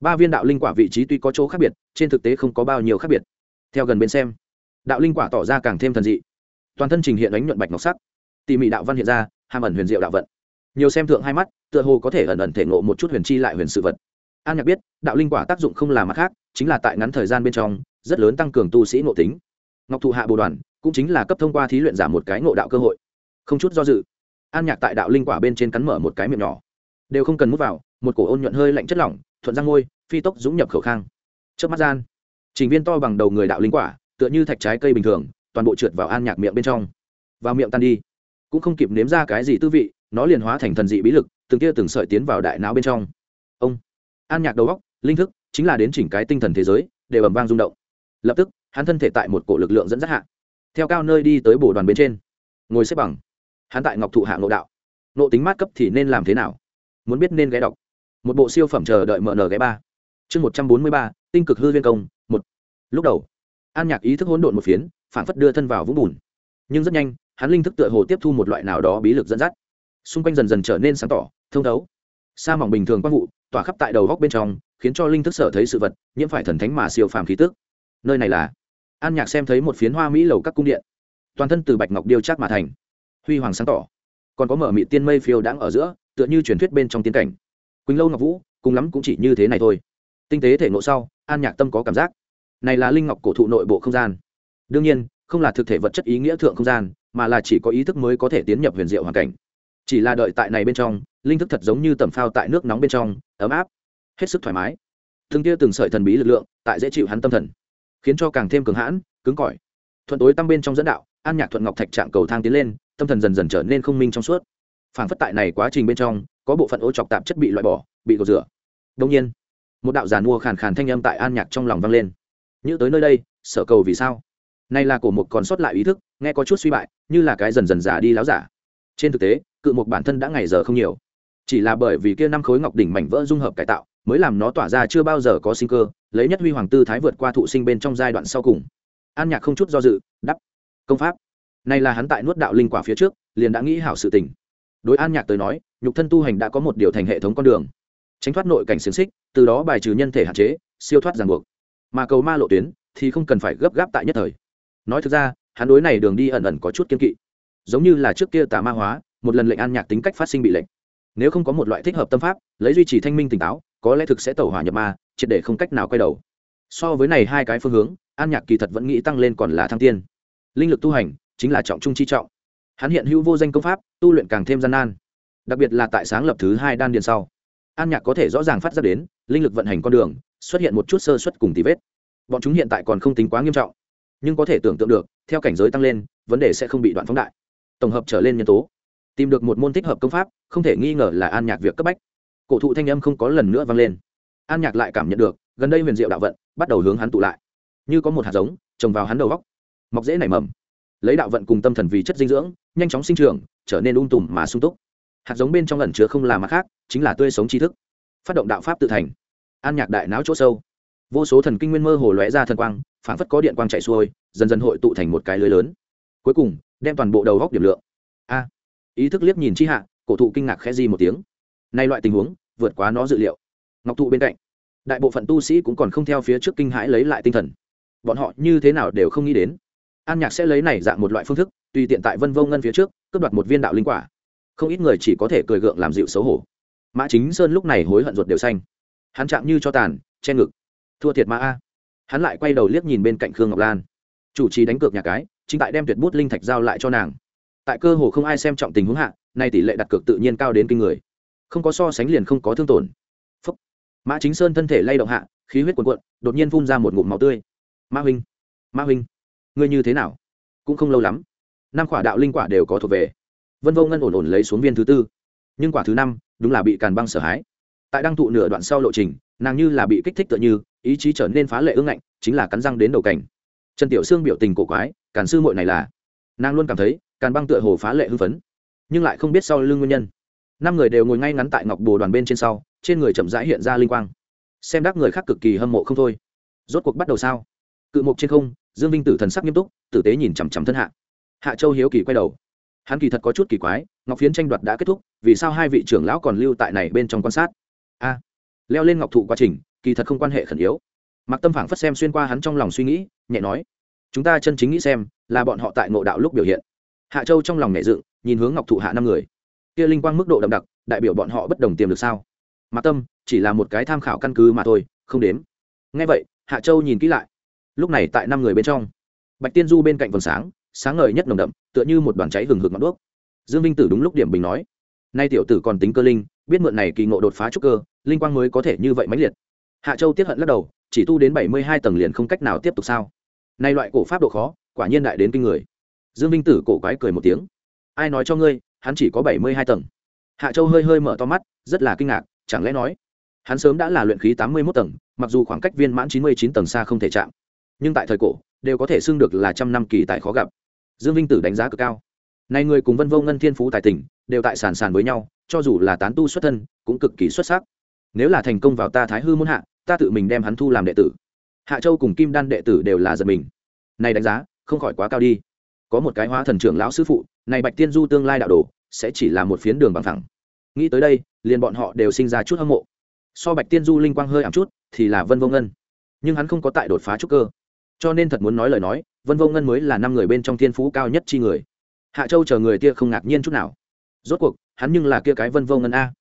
Ba viên đạo linh quả vị trí tuy có chỗ khác biệt, trên thực tế không có bao nhiêu khác biệt. Theo gần bên xem, đạo linh quả tỏ ra càng thêm thần dị. Toàn thân trình hiện ánh nhuận bạch ngọc sắc. Tỉ mỉ đạo văn hiện ra, hàm ẩn huyền diệu đạo vận. Nhiều xem thượng hai mắt, tựa hồ có thể ẩn ẩn thể ngộ một chút huyền chi lại huyền sự vật. An nhạc biết, đạo linh quả tác dụng không là mặt khác, chính là tại ngắn thời gian bên trong, rất lớn tăng cường tu sĩ ngộ tính. Ngọc thụ hạ bồ đoàn cũng chính là cấp thông qua thí luyện giảm một cái ngộ đạo cơ hội. Không chút do dự, an nhạc tại đạo linh quả bên trên cắn mở một cái miệng nhỏ. Đều không cần mút vào, một cổ ôn nhuận hơi lạnh chất lỏng, thuận răng ngôi phi tốc dũng nhập khẩu khang. Trước mắt gian, trình viên to bằng đầu người đạo linh quả, tựa như thạch trái cây bình thường, toàn bộ trượt vào an nhạc miệng bên trong. Vào miệng tan đi, cũng không kịp nếm ra cái gì tư vị, nó liền hóa thành thần dị bí lực, từng kia từng sợi tiến vào đại não bên trong. Ông, an nhạc đầu góc, linh thức, chính là đến chỉnh cái tinh thần thế giới để ẩm vang rung động. Lập tức, hắn thân thể tại một cổ lực lượng dẫn dắt hạ theo cao nơi đi tới bồ đoàn bên trên. Ngồi xếp bằng. Hắn tại ngọc thụ hạ ngộ đạo. Nộ tính mát cấp thì nên làm thế nào? Muốn biết nên ghé đọc. Một bộ siêu phẩm chờ đợi mở nở ghé ba. Chương một trăm bốn mươi ba, tinh cực hư viên công, một. Lúc đầu, an nhạc ý thức hỗn độn một phiến phản phất đưa thân vào vũng bùn. Nhưng rất nhanh, hắn linh thức tựa hồ tiếp thu một loại nào đó bí lực dẫn dắt. Xung quanh dần dần trở nên sáng tỏ, thông thấu. Sa mỏng bình thường quang vụ, tỏa khắp tại đầu góc bên trong, khiến cho linh thức sở thấy sự vật, nhiễm phải thần thánh mà siêu phàm khí tức. Nơi này là an nhạc xem thấy một phiến hoa mỹ lầu các cung điện. Toàn thân từ bạch ngọc điêu chắc mà thành. Huy hoàng sáng tỏ. Còn có mở mị tiên mây phiêu đãng ở giữa, tựa như truyền thuyết bên trong tiên cảnh. Quỳnh lâu ngọc vũ, cùng lắm cũng chỉ như thế này thôi. Tinh tế thể ngộ sau, an nhạc tâm có cảm giác. Này là linh ngọc cổ thụ nội bộ không gian. Đương nhiên, không là thực thể vật chất ý nghĩa thượng không gian, mà là chỉ có ý thức mới có thể tiến nhập huyền diệu hoàn cảnh. Chỉ là đợi tại này bên trong, linh thức thật giống như tầm phao tại nước nóng bên trong, ấm áp, hết sức thoải mái. Từng tia từng sợi thần bí lực lượng, tại dễ chịu hắn tâm thần khiến cho càng thêm cường hãn, cứng cỏi. Thuận tối tăm bên trong dẫn đạo, an nhạc thuận ngọc thạch trạng cầu thang tiến lên, tâm thần dần dần trở nên không minh trong suốt. Phản phất tại này quá trình bên trong, có bộ phận ô chọc tạp chất bị loại bỏ, bị gột rửa. Đông nhiên, một đạo giàn mua khàn khàn thanh âm tại an nhạc trong lòng vang lên. Như tới nơi đây sợ cầu vì sao? Nay là cổ một còn sót lại ý thức, nghe có chút suy bại, như là cái dần dần giả đi láo giả. Trên thực tế, cự một bản thân đã ngày giờ không nhiều. Chỉ là bởi vì kia năm khối ngọc đỉnh mảnh vỡ dung hợp cải tạo mới làm nó tỏa ra chưa bao giờ có sinh cơ, lấy nhất huy hoàng tư thái vượt qua thụ sinh bên trong giai đoạn sau cùng. An nhạc không chút do dự đắp công pháp. Này là hắn tại nuốt đạo linh quả phía trước, liền đã nghĩ hảo sự tình. Đối an nhạc tới nói, nhục thân tu hành đã có một điều thành hệ thống con đường. Tránh thoát nội cảnh xiềng xích, từ đó bài trừ nhân thể hạn chế, siêu thoát ràng buộc. Mà cầu ma lộ tuyến thì không cần phải gấp gáp tại nhất thời. Nói thực ra, hắn đối này đường đi ẩn ẩn có chút kiên kỵ. Giống như là trước kia tà ma hóa, một lần lệnh an nhạc tính cách phát sinh bị lệnh. Nếu không có một loại thích hợp tâm pháp, lấy duy trì thanh minh tỉnh táo có lẽ thực sẽ tẩu hỏa nhập ma, triệt để không cách nào quay đầu. So với này hai cái phương hướng, an nhạc kỳ thật vẫn nghĩ tăng lên còn là thăng tiên. Linh lực tu hành chính là trọng trung chi trọng. Hắn hiện hữu vô danh công pháp, tu luyện càng thêm gian nan. Đặc biệt là tại sáng lập thứ hai đan điền sau, an nhạc có thể rõ ràng phát ra đến, linh lực vận hành con đường, xuất hiện một chút sơ xuất cùng tí vết. Bọn chúng hiện tại còn không tính quá nghiêm trọng, nhưng có thể tưởng tượng được, theo cảnh giới tăng lên, vấn đề sẽ không bị đoạn phóng đại. Tổng hợp trở lên nhân tố, tìm được một môn thích hợp công pháp, không thể nghi ngờ là an nhạc việc cấp bách cổ thụ thanh âm không có lần nữa vang lên. An nhạc lại cảm nhận được, gần đây huyền diệu đạo vận bắt đầu hướng hắn tụ lại. Như có một hạt giống, trồng vào hắn đầu góc. Mọc dễ nảy mầm. Lấy đạo vận cùng tâm thần vì chất dinh dưỡng, nhanh chóng sinh trưởng, trở nên ung tùm mà sung túc. Hạt giống bên trong ẩn chứa không là mặt khác, chính là tươi sống tri thức. Phát động đạo pháp tự thành. An nhạc đại não chỗ sâu. Vô số thần kinh nguyên mơ hồ lóe ra thần quang phản phất có điện quang chạy xuôi, dần dần hội tụ thành một cái lưới lớn. Cuối cùng, đem toàn bộ đầu góc điểm lượng. A. Ý thức liếc nhìn chi hạ, cổ thụ kinh ngạc khẽ di một tiếng nay loại tình huống, vượt quá nó dự liệu. Ngọc thụ bên cạnh, đại bộ phận tu sĩ cũng còn không theo phía trước kinh hãi lấy lại tinh thần. Bọn họ như thế nào đều không nghĩ đến. An nhạc sẽ lấy này dạng một loại phương thức, tùy tiện tại vân vô ngân phía trước, cướp đoạt một viên đạo linh quả. Không ít người chỉ có thể cười gượng làm dịu xấu hổ. Mã chính sơn lúc này hối hận ruột đều xanh. Hắn chạm như cho tàn, che ngực. Thua thiệt mã a. Hắn lại quay đầu liếc nhìn bên cạnh khương ngọc lan. Chủ trì đánh cược nhà cái, chính tại đem tuyệt bút linh thạch giao lại cho nàng. Tại cơ hồ không ai xem trọng tình huống hạ, nay tỷ lệ đặt cược tự nhiên cao đến kinh người không có so sánh liền không có thương tổn. Phúc. mã chính sơn thân thể lay động hạ, khí huyết cuồn cuộn, đột nhiên phun ra một ngụm máu tươi. Ma huynh ma huynh, ngươi như thế nào? Cũng không lâu lắm, năm quả đạo linh quả đều có thuộc về. Vân vô ngân ổn ổn lấy xuống viên thứ tư. Nhưng quả thứ năm, đúng là bị càn băng sợ hãi. Tại đăng thụ nửa đoạn sau lộ trình, nàng như là bị kích thích tựa như, ý chí trở nên phá lệ ương ngạnh, chính là cắn răng đến đầu cảnh. Trần tiểu sương biểu tình cổ quái, càn sư mội này là. Nàng luôn cảm thấy, càn băng tựa hồ phá lệ hưng phấn, nhưng lại không biết sau lưng nguyên nhân năm người đều ngồi ngay ngắn tại ngọc bồ đoàn bên trên sau, trên người chậm rãi hiện ra linh quang. Xem đắc người khác cực kỳ hâm mộ không thôi. Rốt cuộc bắt đầu sao? Cự mục trên không, dương vinh tử thần sắc nghiêm túc, tử tế nhìn chằm chằm thân hạ. Hạ châu hiếu kỳ quay đầu. Hắn kỳ thật có chút kỳ quái, ngọc phiến tranh đoạt đã kết thúc, vì sao hai vị trưởng lão còn lưu tại này bên trong quan sát? A, leo lên ngọc thụ quá trình, kỳ thật không quan hệ khẩn yếu. Mặc tâm phảng phất xem xuyên qua hắn trong lòng suy nghĩ, nhẹ nói, chúng ta chân chính nghĩ xem, là bọn họ tại ngộ đạo lúc biểu hiện. Hạ châu trong lòng nhẹ dựng, nhìn hướng ngọc thụ hạ năm người kia linh quang mức độ đậm đặc, đại biểu bọn họ bất đồng tiềm được sao? Mặc tâm, chỉ là một cái tham khảo căn cứ mà thôi, không đếm. Ngay vậy, hạ châu nhìn kỹ lại. Lúc này tại năm người bên trong, bạch tiên du bên cạnh vầng sáng sáng ngời nhất nồng đậm, tựa như một đoàn cháy hừng hực ngọn đuốc. Dương vinh tử đúng lúc điểm bình nói, nay tiểu tử còn tính cơ linh, biết mượn này kỳ ngộ đột phá trúc cơ, linh quang mới có thể như vậy mãnh liệt. Hạ châu tiếp hận lắc đầu, chỉ tu đến bảy mươi hai tầng liền không cách nào tiếp tục sao? Nay loại cổ pháp độ khó, quả nhiên đại đến kinh người. Dương vinh tử cổ quái cười một tiếng, ai nói cho ngươi hắn chỉ có bảy mươi hai tầng. Hạ châu hơi hơi mở to mắt, rất là kinh ngạc, chẳng lẽ nói, hắn sớm đã là luyện khí tám mươi mốt tầng, mặc dù khoảng cách viên mãn chín mươi chín tầng xa không thể chạm, nhưng tại thời cổ, đều có thể xưng được là trăm năm kỳ tài khó gặp. Dương vinh tử đánh giá cực cao. Này người cùng vân vô ngân thiên phú tài tình, đều tại sàn sàn với nhau, cho dù là tán tu xuất thân, cũng cực kỳ xuất sắc. Nếu là thành công vào ta thái hư môn hạ, ta tự mình đem hắn thu làm đệ tử. Hạ châu cùng kim đan đệ tử đều là giật mình. Này đánh giá, không khỏi quá cao đi có một cái hóa thần trưởng lão sư phụ, này bạch tiên du tương lai đạo đồ, sẽ chỉ là một phiến đường bằng thẳng nghĩ tới đây, liền bọn họ đều sinh ra chút hâm mộ. So bạch tiên du linh quang hơi ảm chút, thì là vân vô ngân. Nhưng hắn không có tại đột phá trúc cơ. Cho nên thật muốn nói lời nói, vân vô ngân mới là năm người bên trong thiên phú cao nhất chi người. Hạ châu chờ người kia không ngạc nhiên chút nào. Rốt cuộc, hắn nhưng là kia cái vân vô ngân a.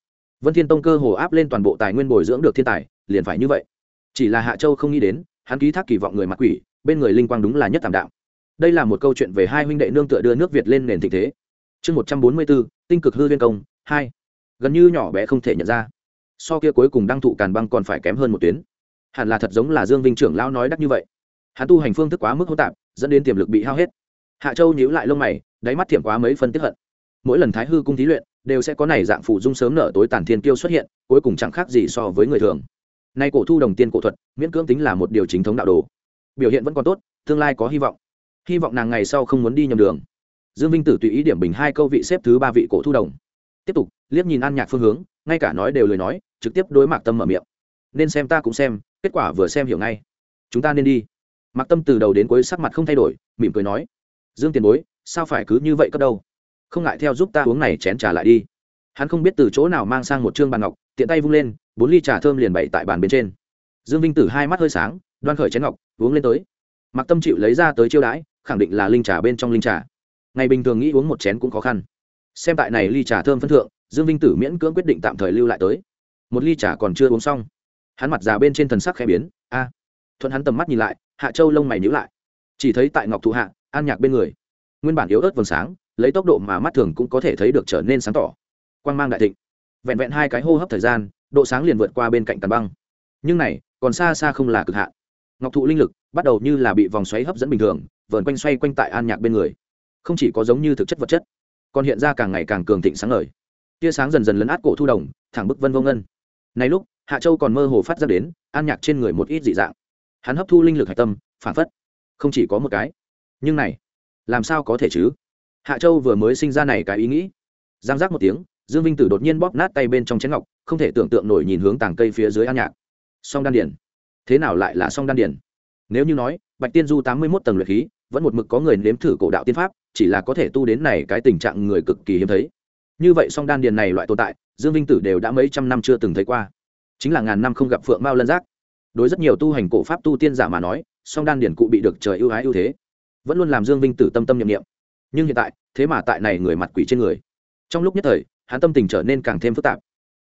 Vân thiên tông cơ hồ áp lên toàn bộ tài nguyên bồi dưỡng được thiên tài, liền phải như vậy. Chỉ là hạ châu không nghĩ đến, hắn ký thác kỳ vọng người mặc quỷ, bên người linh quang đúng là nhất tạm đạo đây là một câu chuyện về hai huynh đệ nương tựa đưa nước việt lên nền thịnh thế. Chương một trăm bốn mươi bốn, tinh cực hư liên công, hai. Gần như nhỏ bé không thể nhận ra. So kia cuối cùng đăng thụ càn băng còn phải kém hơn một tuyến. Hẳn là thật giống là dương vinh trưởng lão nói đắc như vậy. Hắn tu hành phương thức quá mức hỗn tạp, dẫn đến tiềm lực bị hao hết. Hạ châu nhíu lại lông mày, đáy mắt thiểm quá mấy phân tiếp hận. Mỗi lần thái hư cung thí luyện, đều sẽ có này dạng phụ dung sớm nở tối tàn thiên kiêu xuất hiện, cuối cùng chẳng khác gì so với người thường. Nay cổ thu đồng tiên cổ thuật, miễn cưỡng tính là một điều chính thống đạo đồ. Biểu hiện vẫn còn tốt, tương lai có hy vọng hy vọng nàng ngày sau không muốn đi nhầm đường. Dương vinh tử tùy ý điểm bình hai câu vị xếp thứ ba vị cổ thu đồng. Tiếp tục, liếc nhìn an nhạc phương hướng, ngay cả nói đều lời nói, trực tiếp đối mạc tâm mở miệng. Nên xem ta cũng xem, kết quả vừa xem hiểu ngay. Chúng ta nên đi. Mặc tâm từ đầu đến cuối sắc mặt không thay đổi, mỉm cười nói. Dương tiền bối, sao phải cứ như vậy cất đâu? Không ngại theo giúp ta uống này chén trà lại đi. Hắn không biết từ chỗ nào mang sang một chương bàn ngọc, tiện tay vung lên, bốn ly trà thơm liền bày tại bàn bên trên. Dương vinh tử hai mắt hơi sáng, đoan khởi chén ngọc, uống lên tới. Mặc tâm chịu lấy ra tới chiêu đãi khẳng định là linh trà bên trong linh trà. Ngày bình thường nghĩ uống một chén cũng khó khăn. Xem tại này ly trà thơm phân thượng, dương vinh tử miễn cưỡng quyết định tạm thời lưu lại tới. Một ly trà còn chưa uống xong, hắn mặt già bên trên thần sắc khẽ biến. A! Thuận hắn tầm mắt nhìn lại, hạ châu lông mày nhíu lại. Chỉ thấy tại ngọc thụ hạ, an nhạc bên người. Nguyên bản yếu ớt vầng sáng, lấy tốc độ mà mắt thường cũng có thể thấy được trở nên sáng tỏ. Quang mang đại thịnh. Vẹn vẹn hai cái hô hấp thời gian, độ sáng liền vượt qua bên cạnh tàn băng. Nhưng này, còn xa xa không là cực hạn. Ngọc thụ linh lực bắt đầu như là bị vòng xoáy hấp dẫn bình thường vờn quanh xoay quanh tại an nhạc bên người. Không chỉ có giống như thực chất vật chất, còn hiện ra càng ngày càng cường thịnh sáng ngời. Tia sáng dần dần lấn át cổ thu đồng, thẳng bức vân vô ngân. Này lúc, hạ châu còn mơ hồ phát ra đến, an nhạc trên người một ít dị dạng. Hắn hấp thu linh lực hạch tâm, phản phất không chỉ có một cái. Nhưng này, làm sao có thể chứ? Hạ châu vừa mới sinh ra này cái ý nghĩ. Giang giác một tiếng, dương vinh tử đột nhiên bóp nát tay bên trong chén ngọc, không thể tưởng tượng nổi nhìn hướng tàng cây phía dưới an nhạc. Song đan điển thế nào lại là song đan điển nếu như nói, bạch tiên du tám mươi một tầng luyện khí vẫn một mực có người nếm thử cổ đạo tiên pháp, chỉ là có thể tu đến này cái tình trạng người cực kỳ hiếm thấy. Như vậy song đan điền này loại tồn tại, dương vinh tử đều đã mấy trăm năm chưa từng thấy qua. Chính là ngàn năm không gặp phượng mao lân giác. Đối rất nhiều tu hành cổ pháp tu tiên giả mà nói, song đan điển cụ bị được trời ưu ái ưu thế, vẫn luôn làm dương vinh tử tâm tâm nhiệm nghiệm nhưng hiện tại, thế mà tại này người mặt quỷ trên người. Trong lúc nhất thời, hắn tâm tình trở nên càng thêm phức tạp.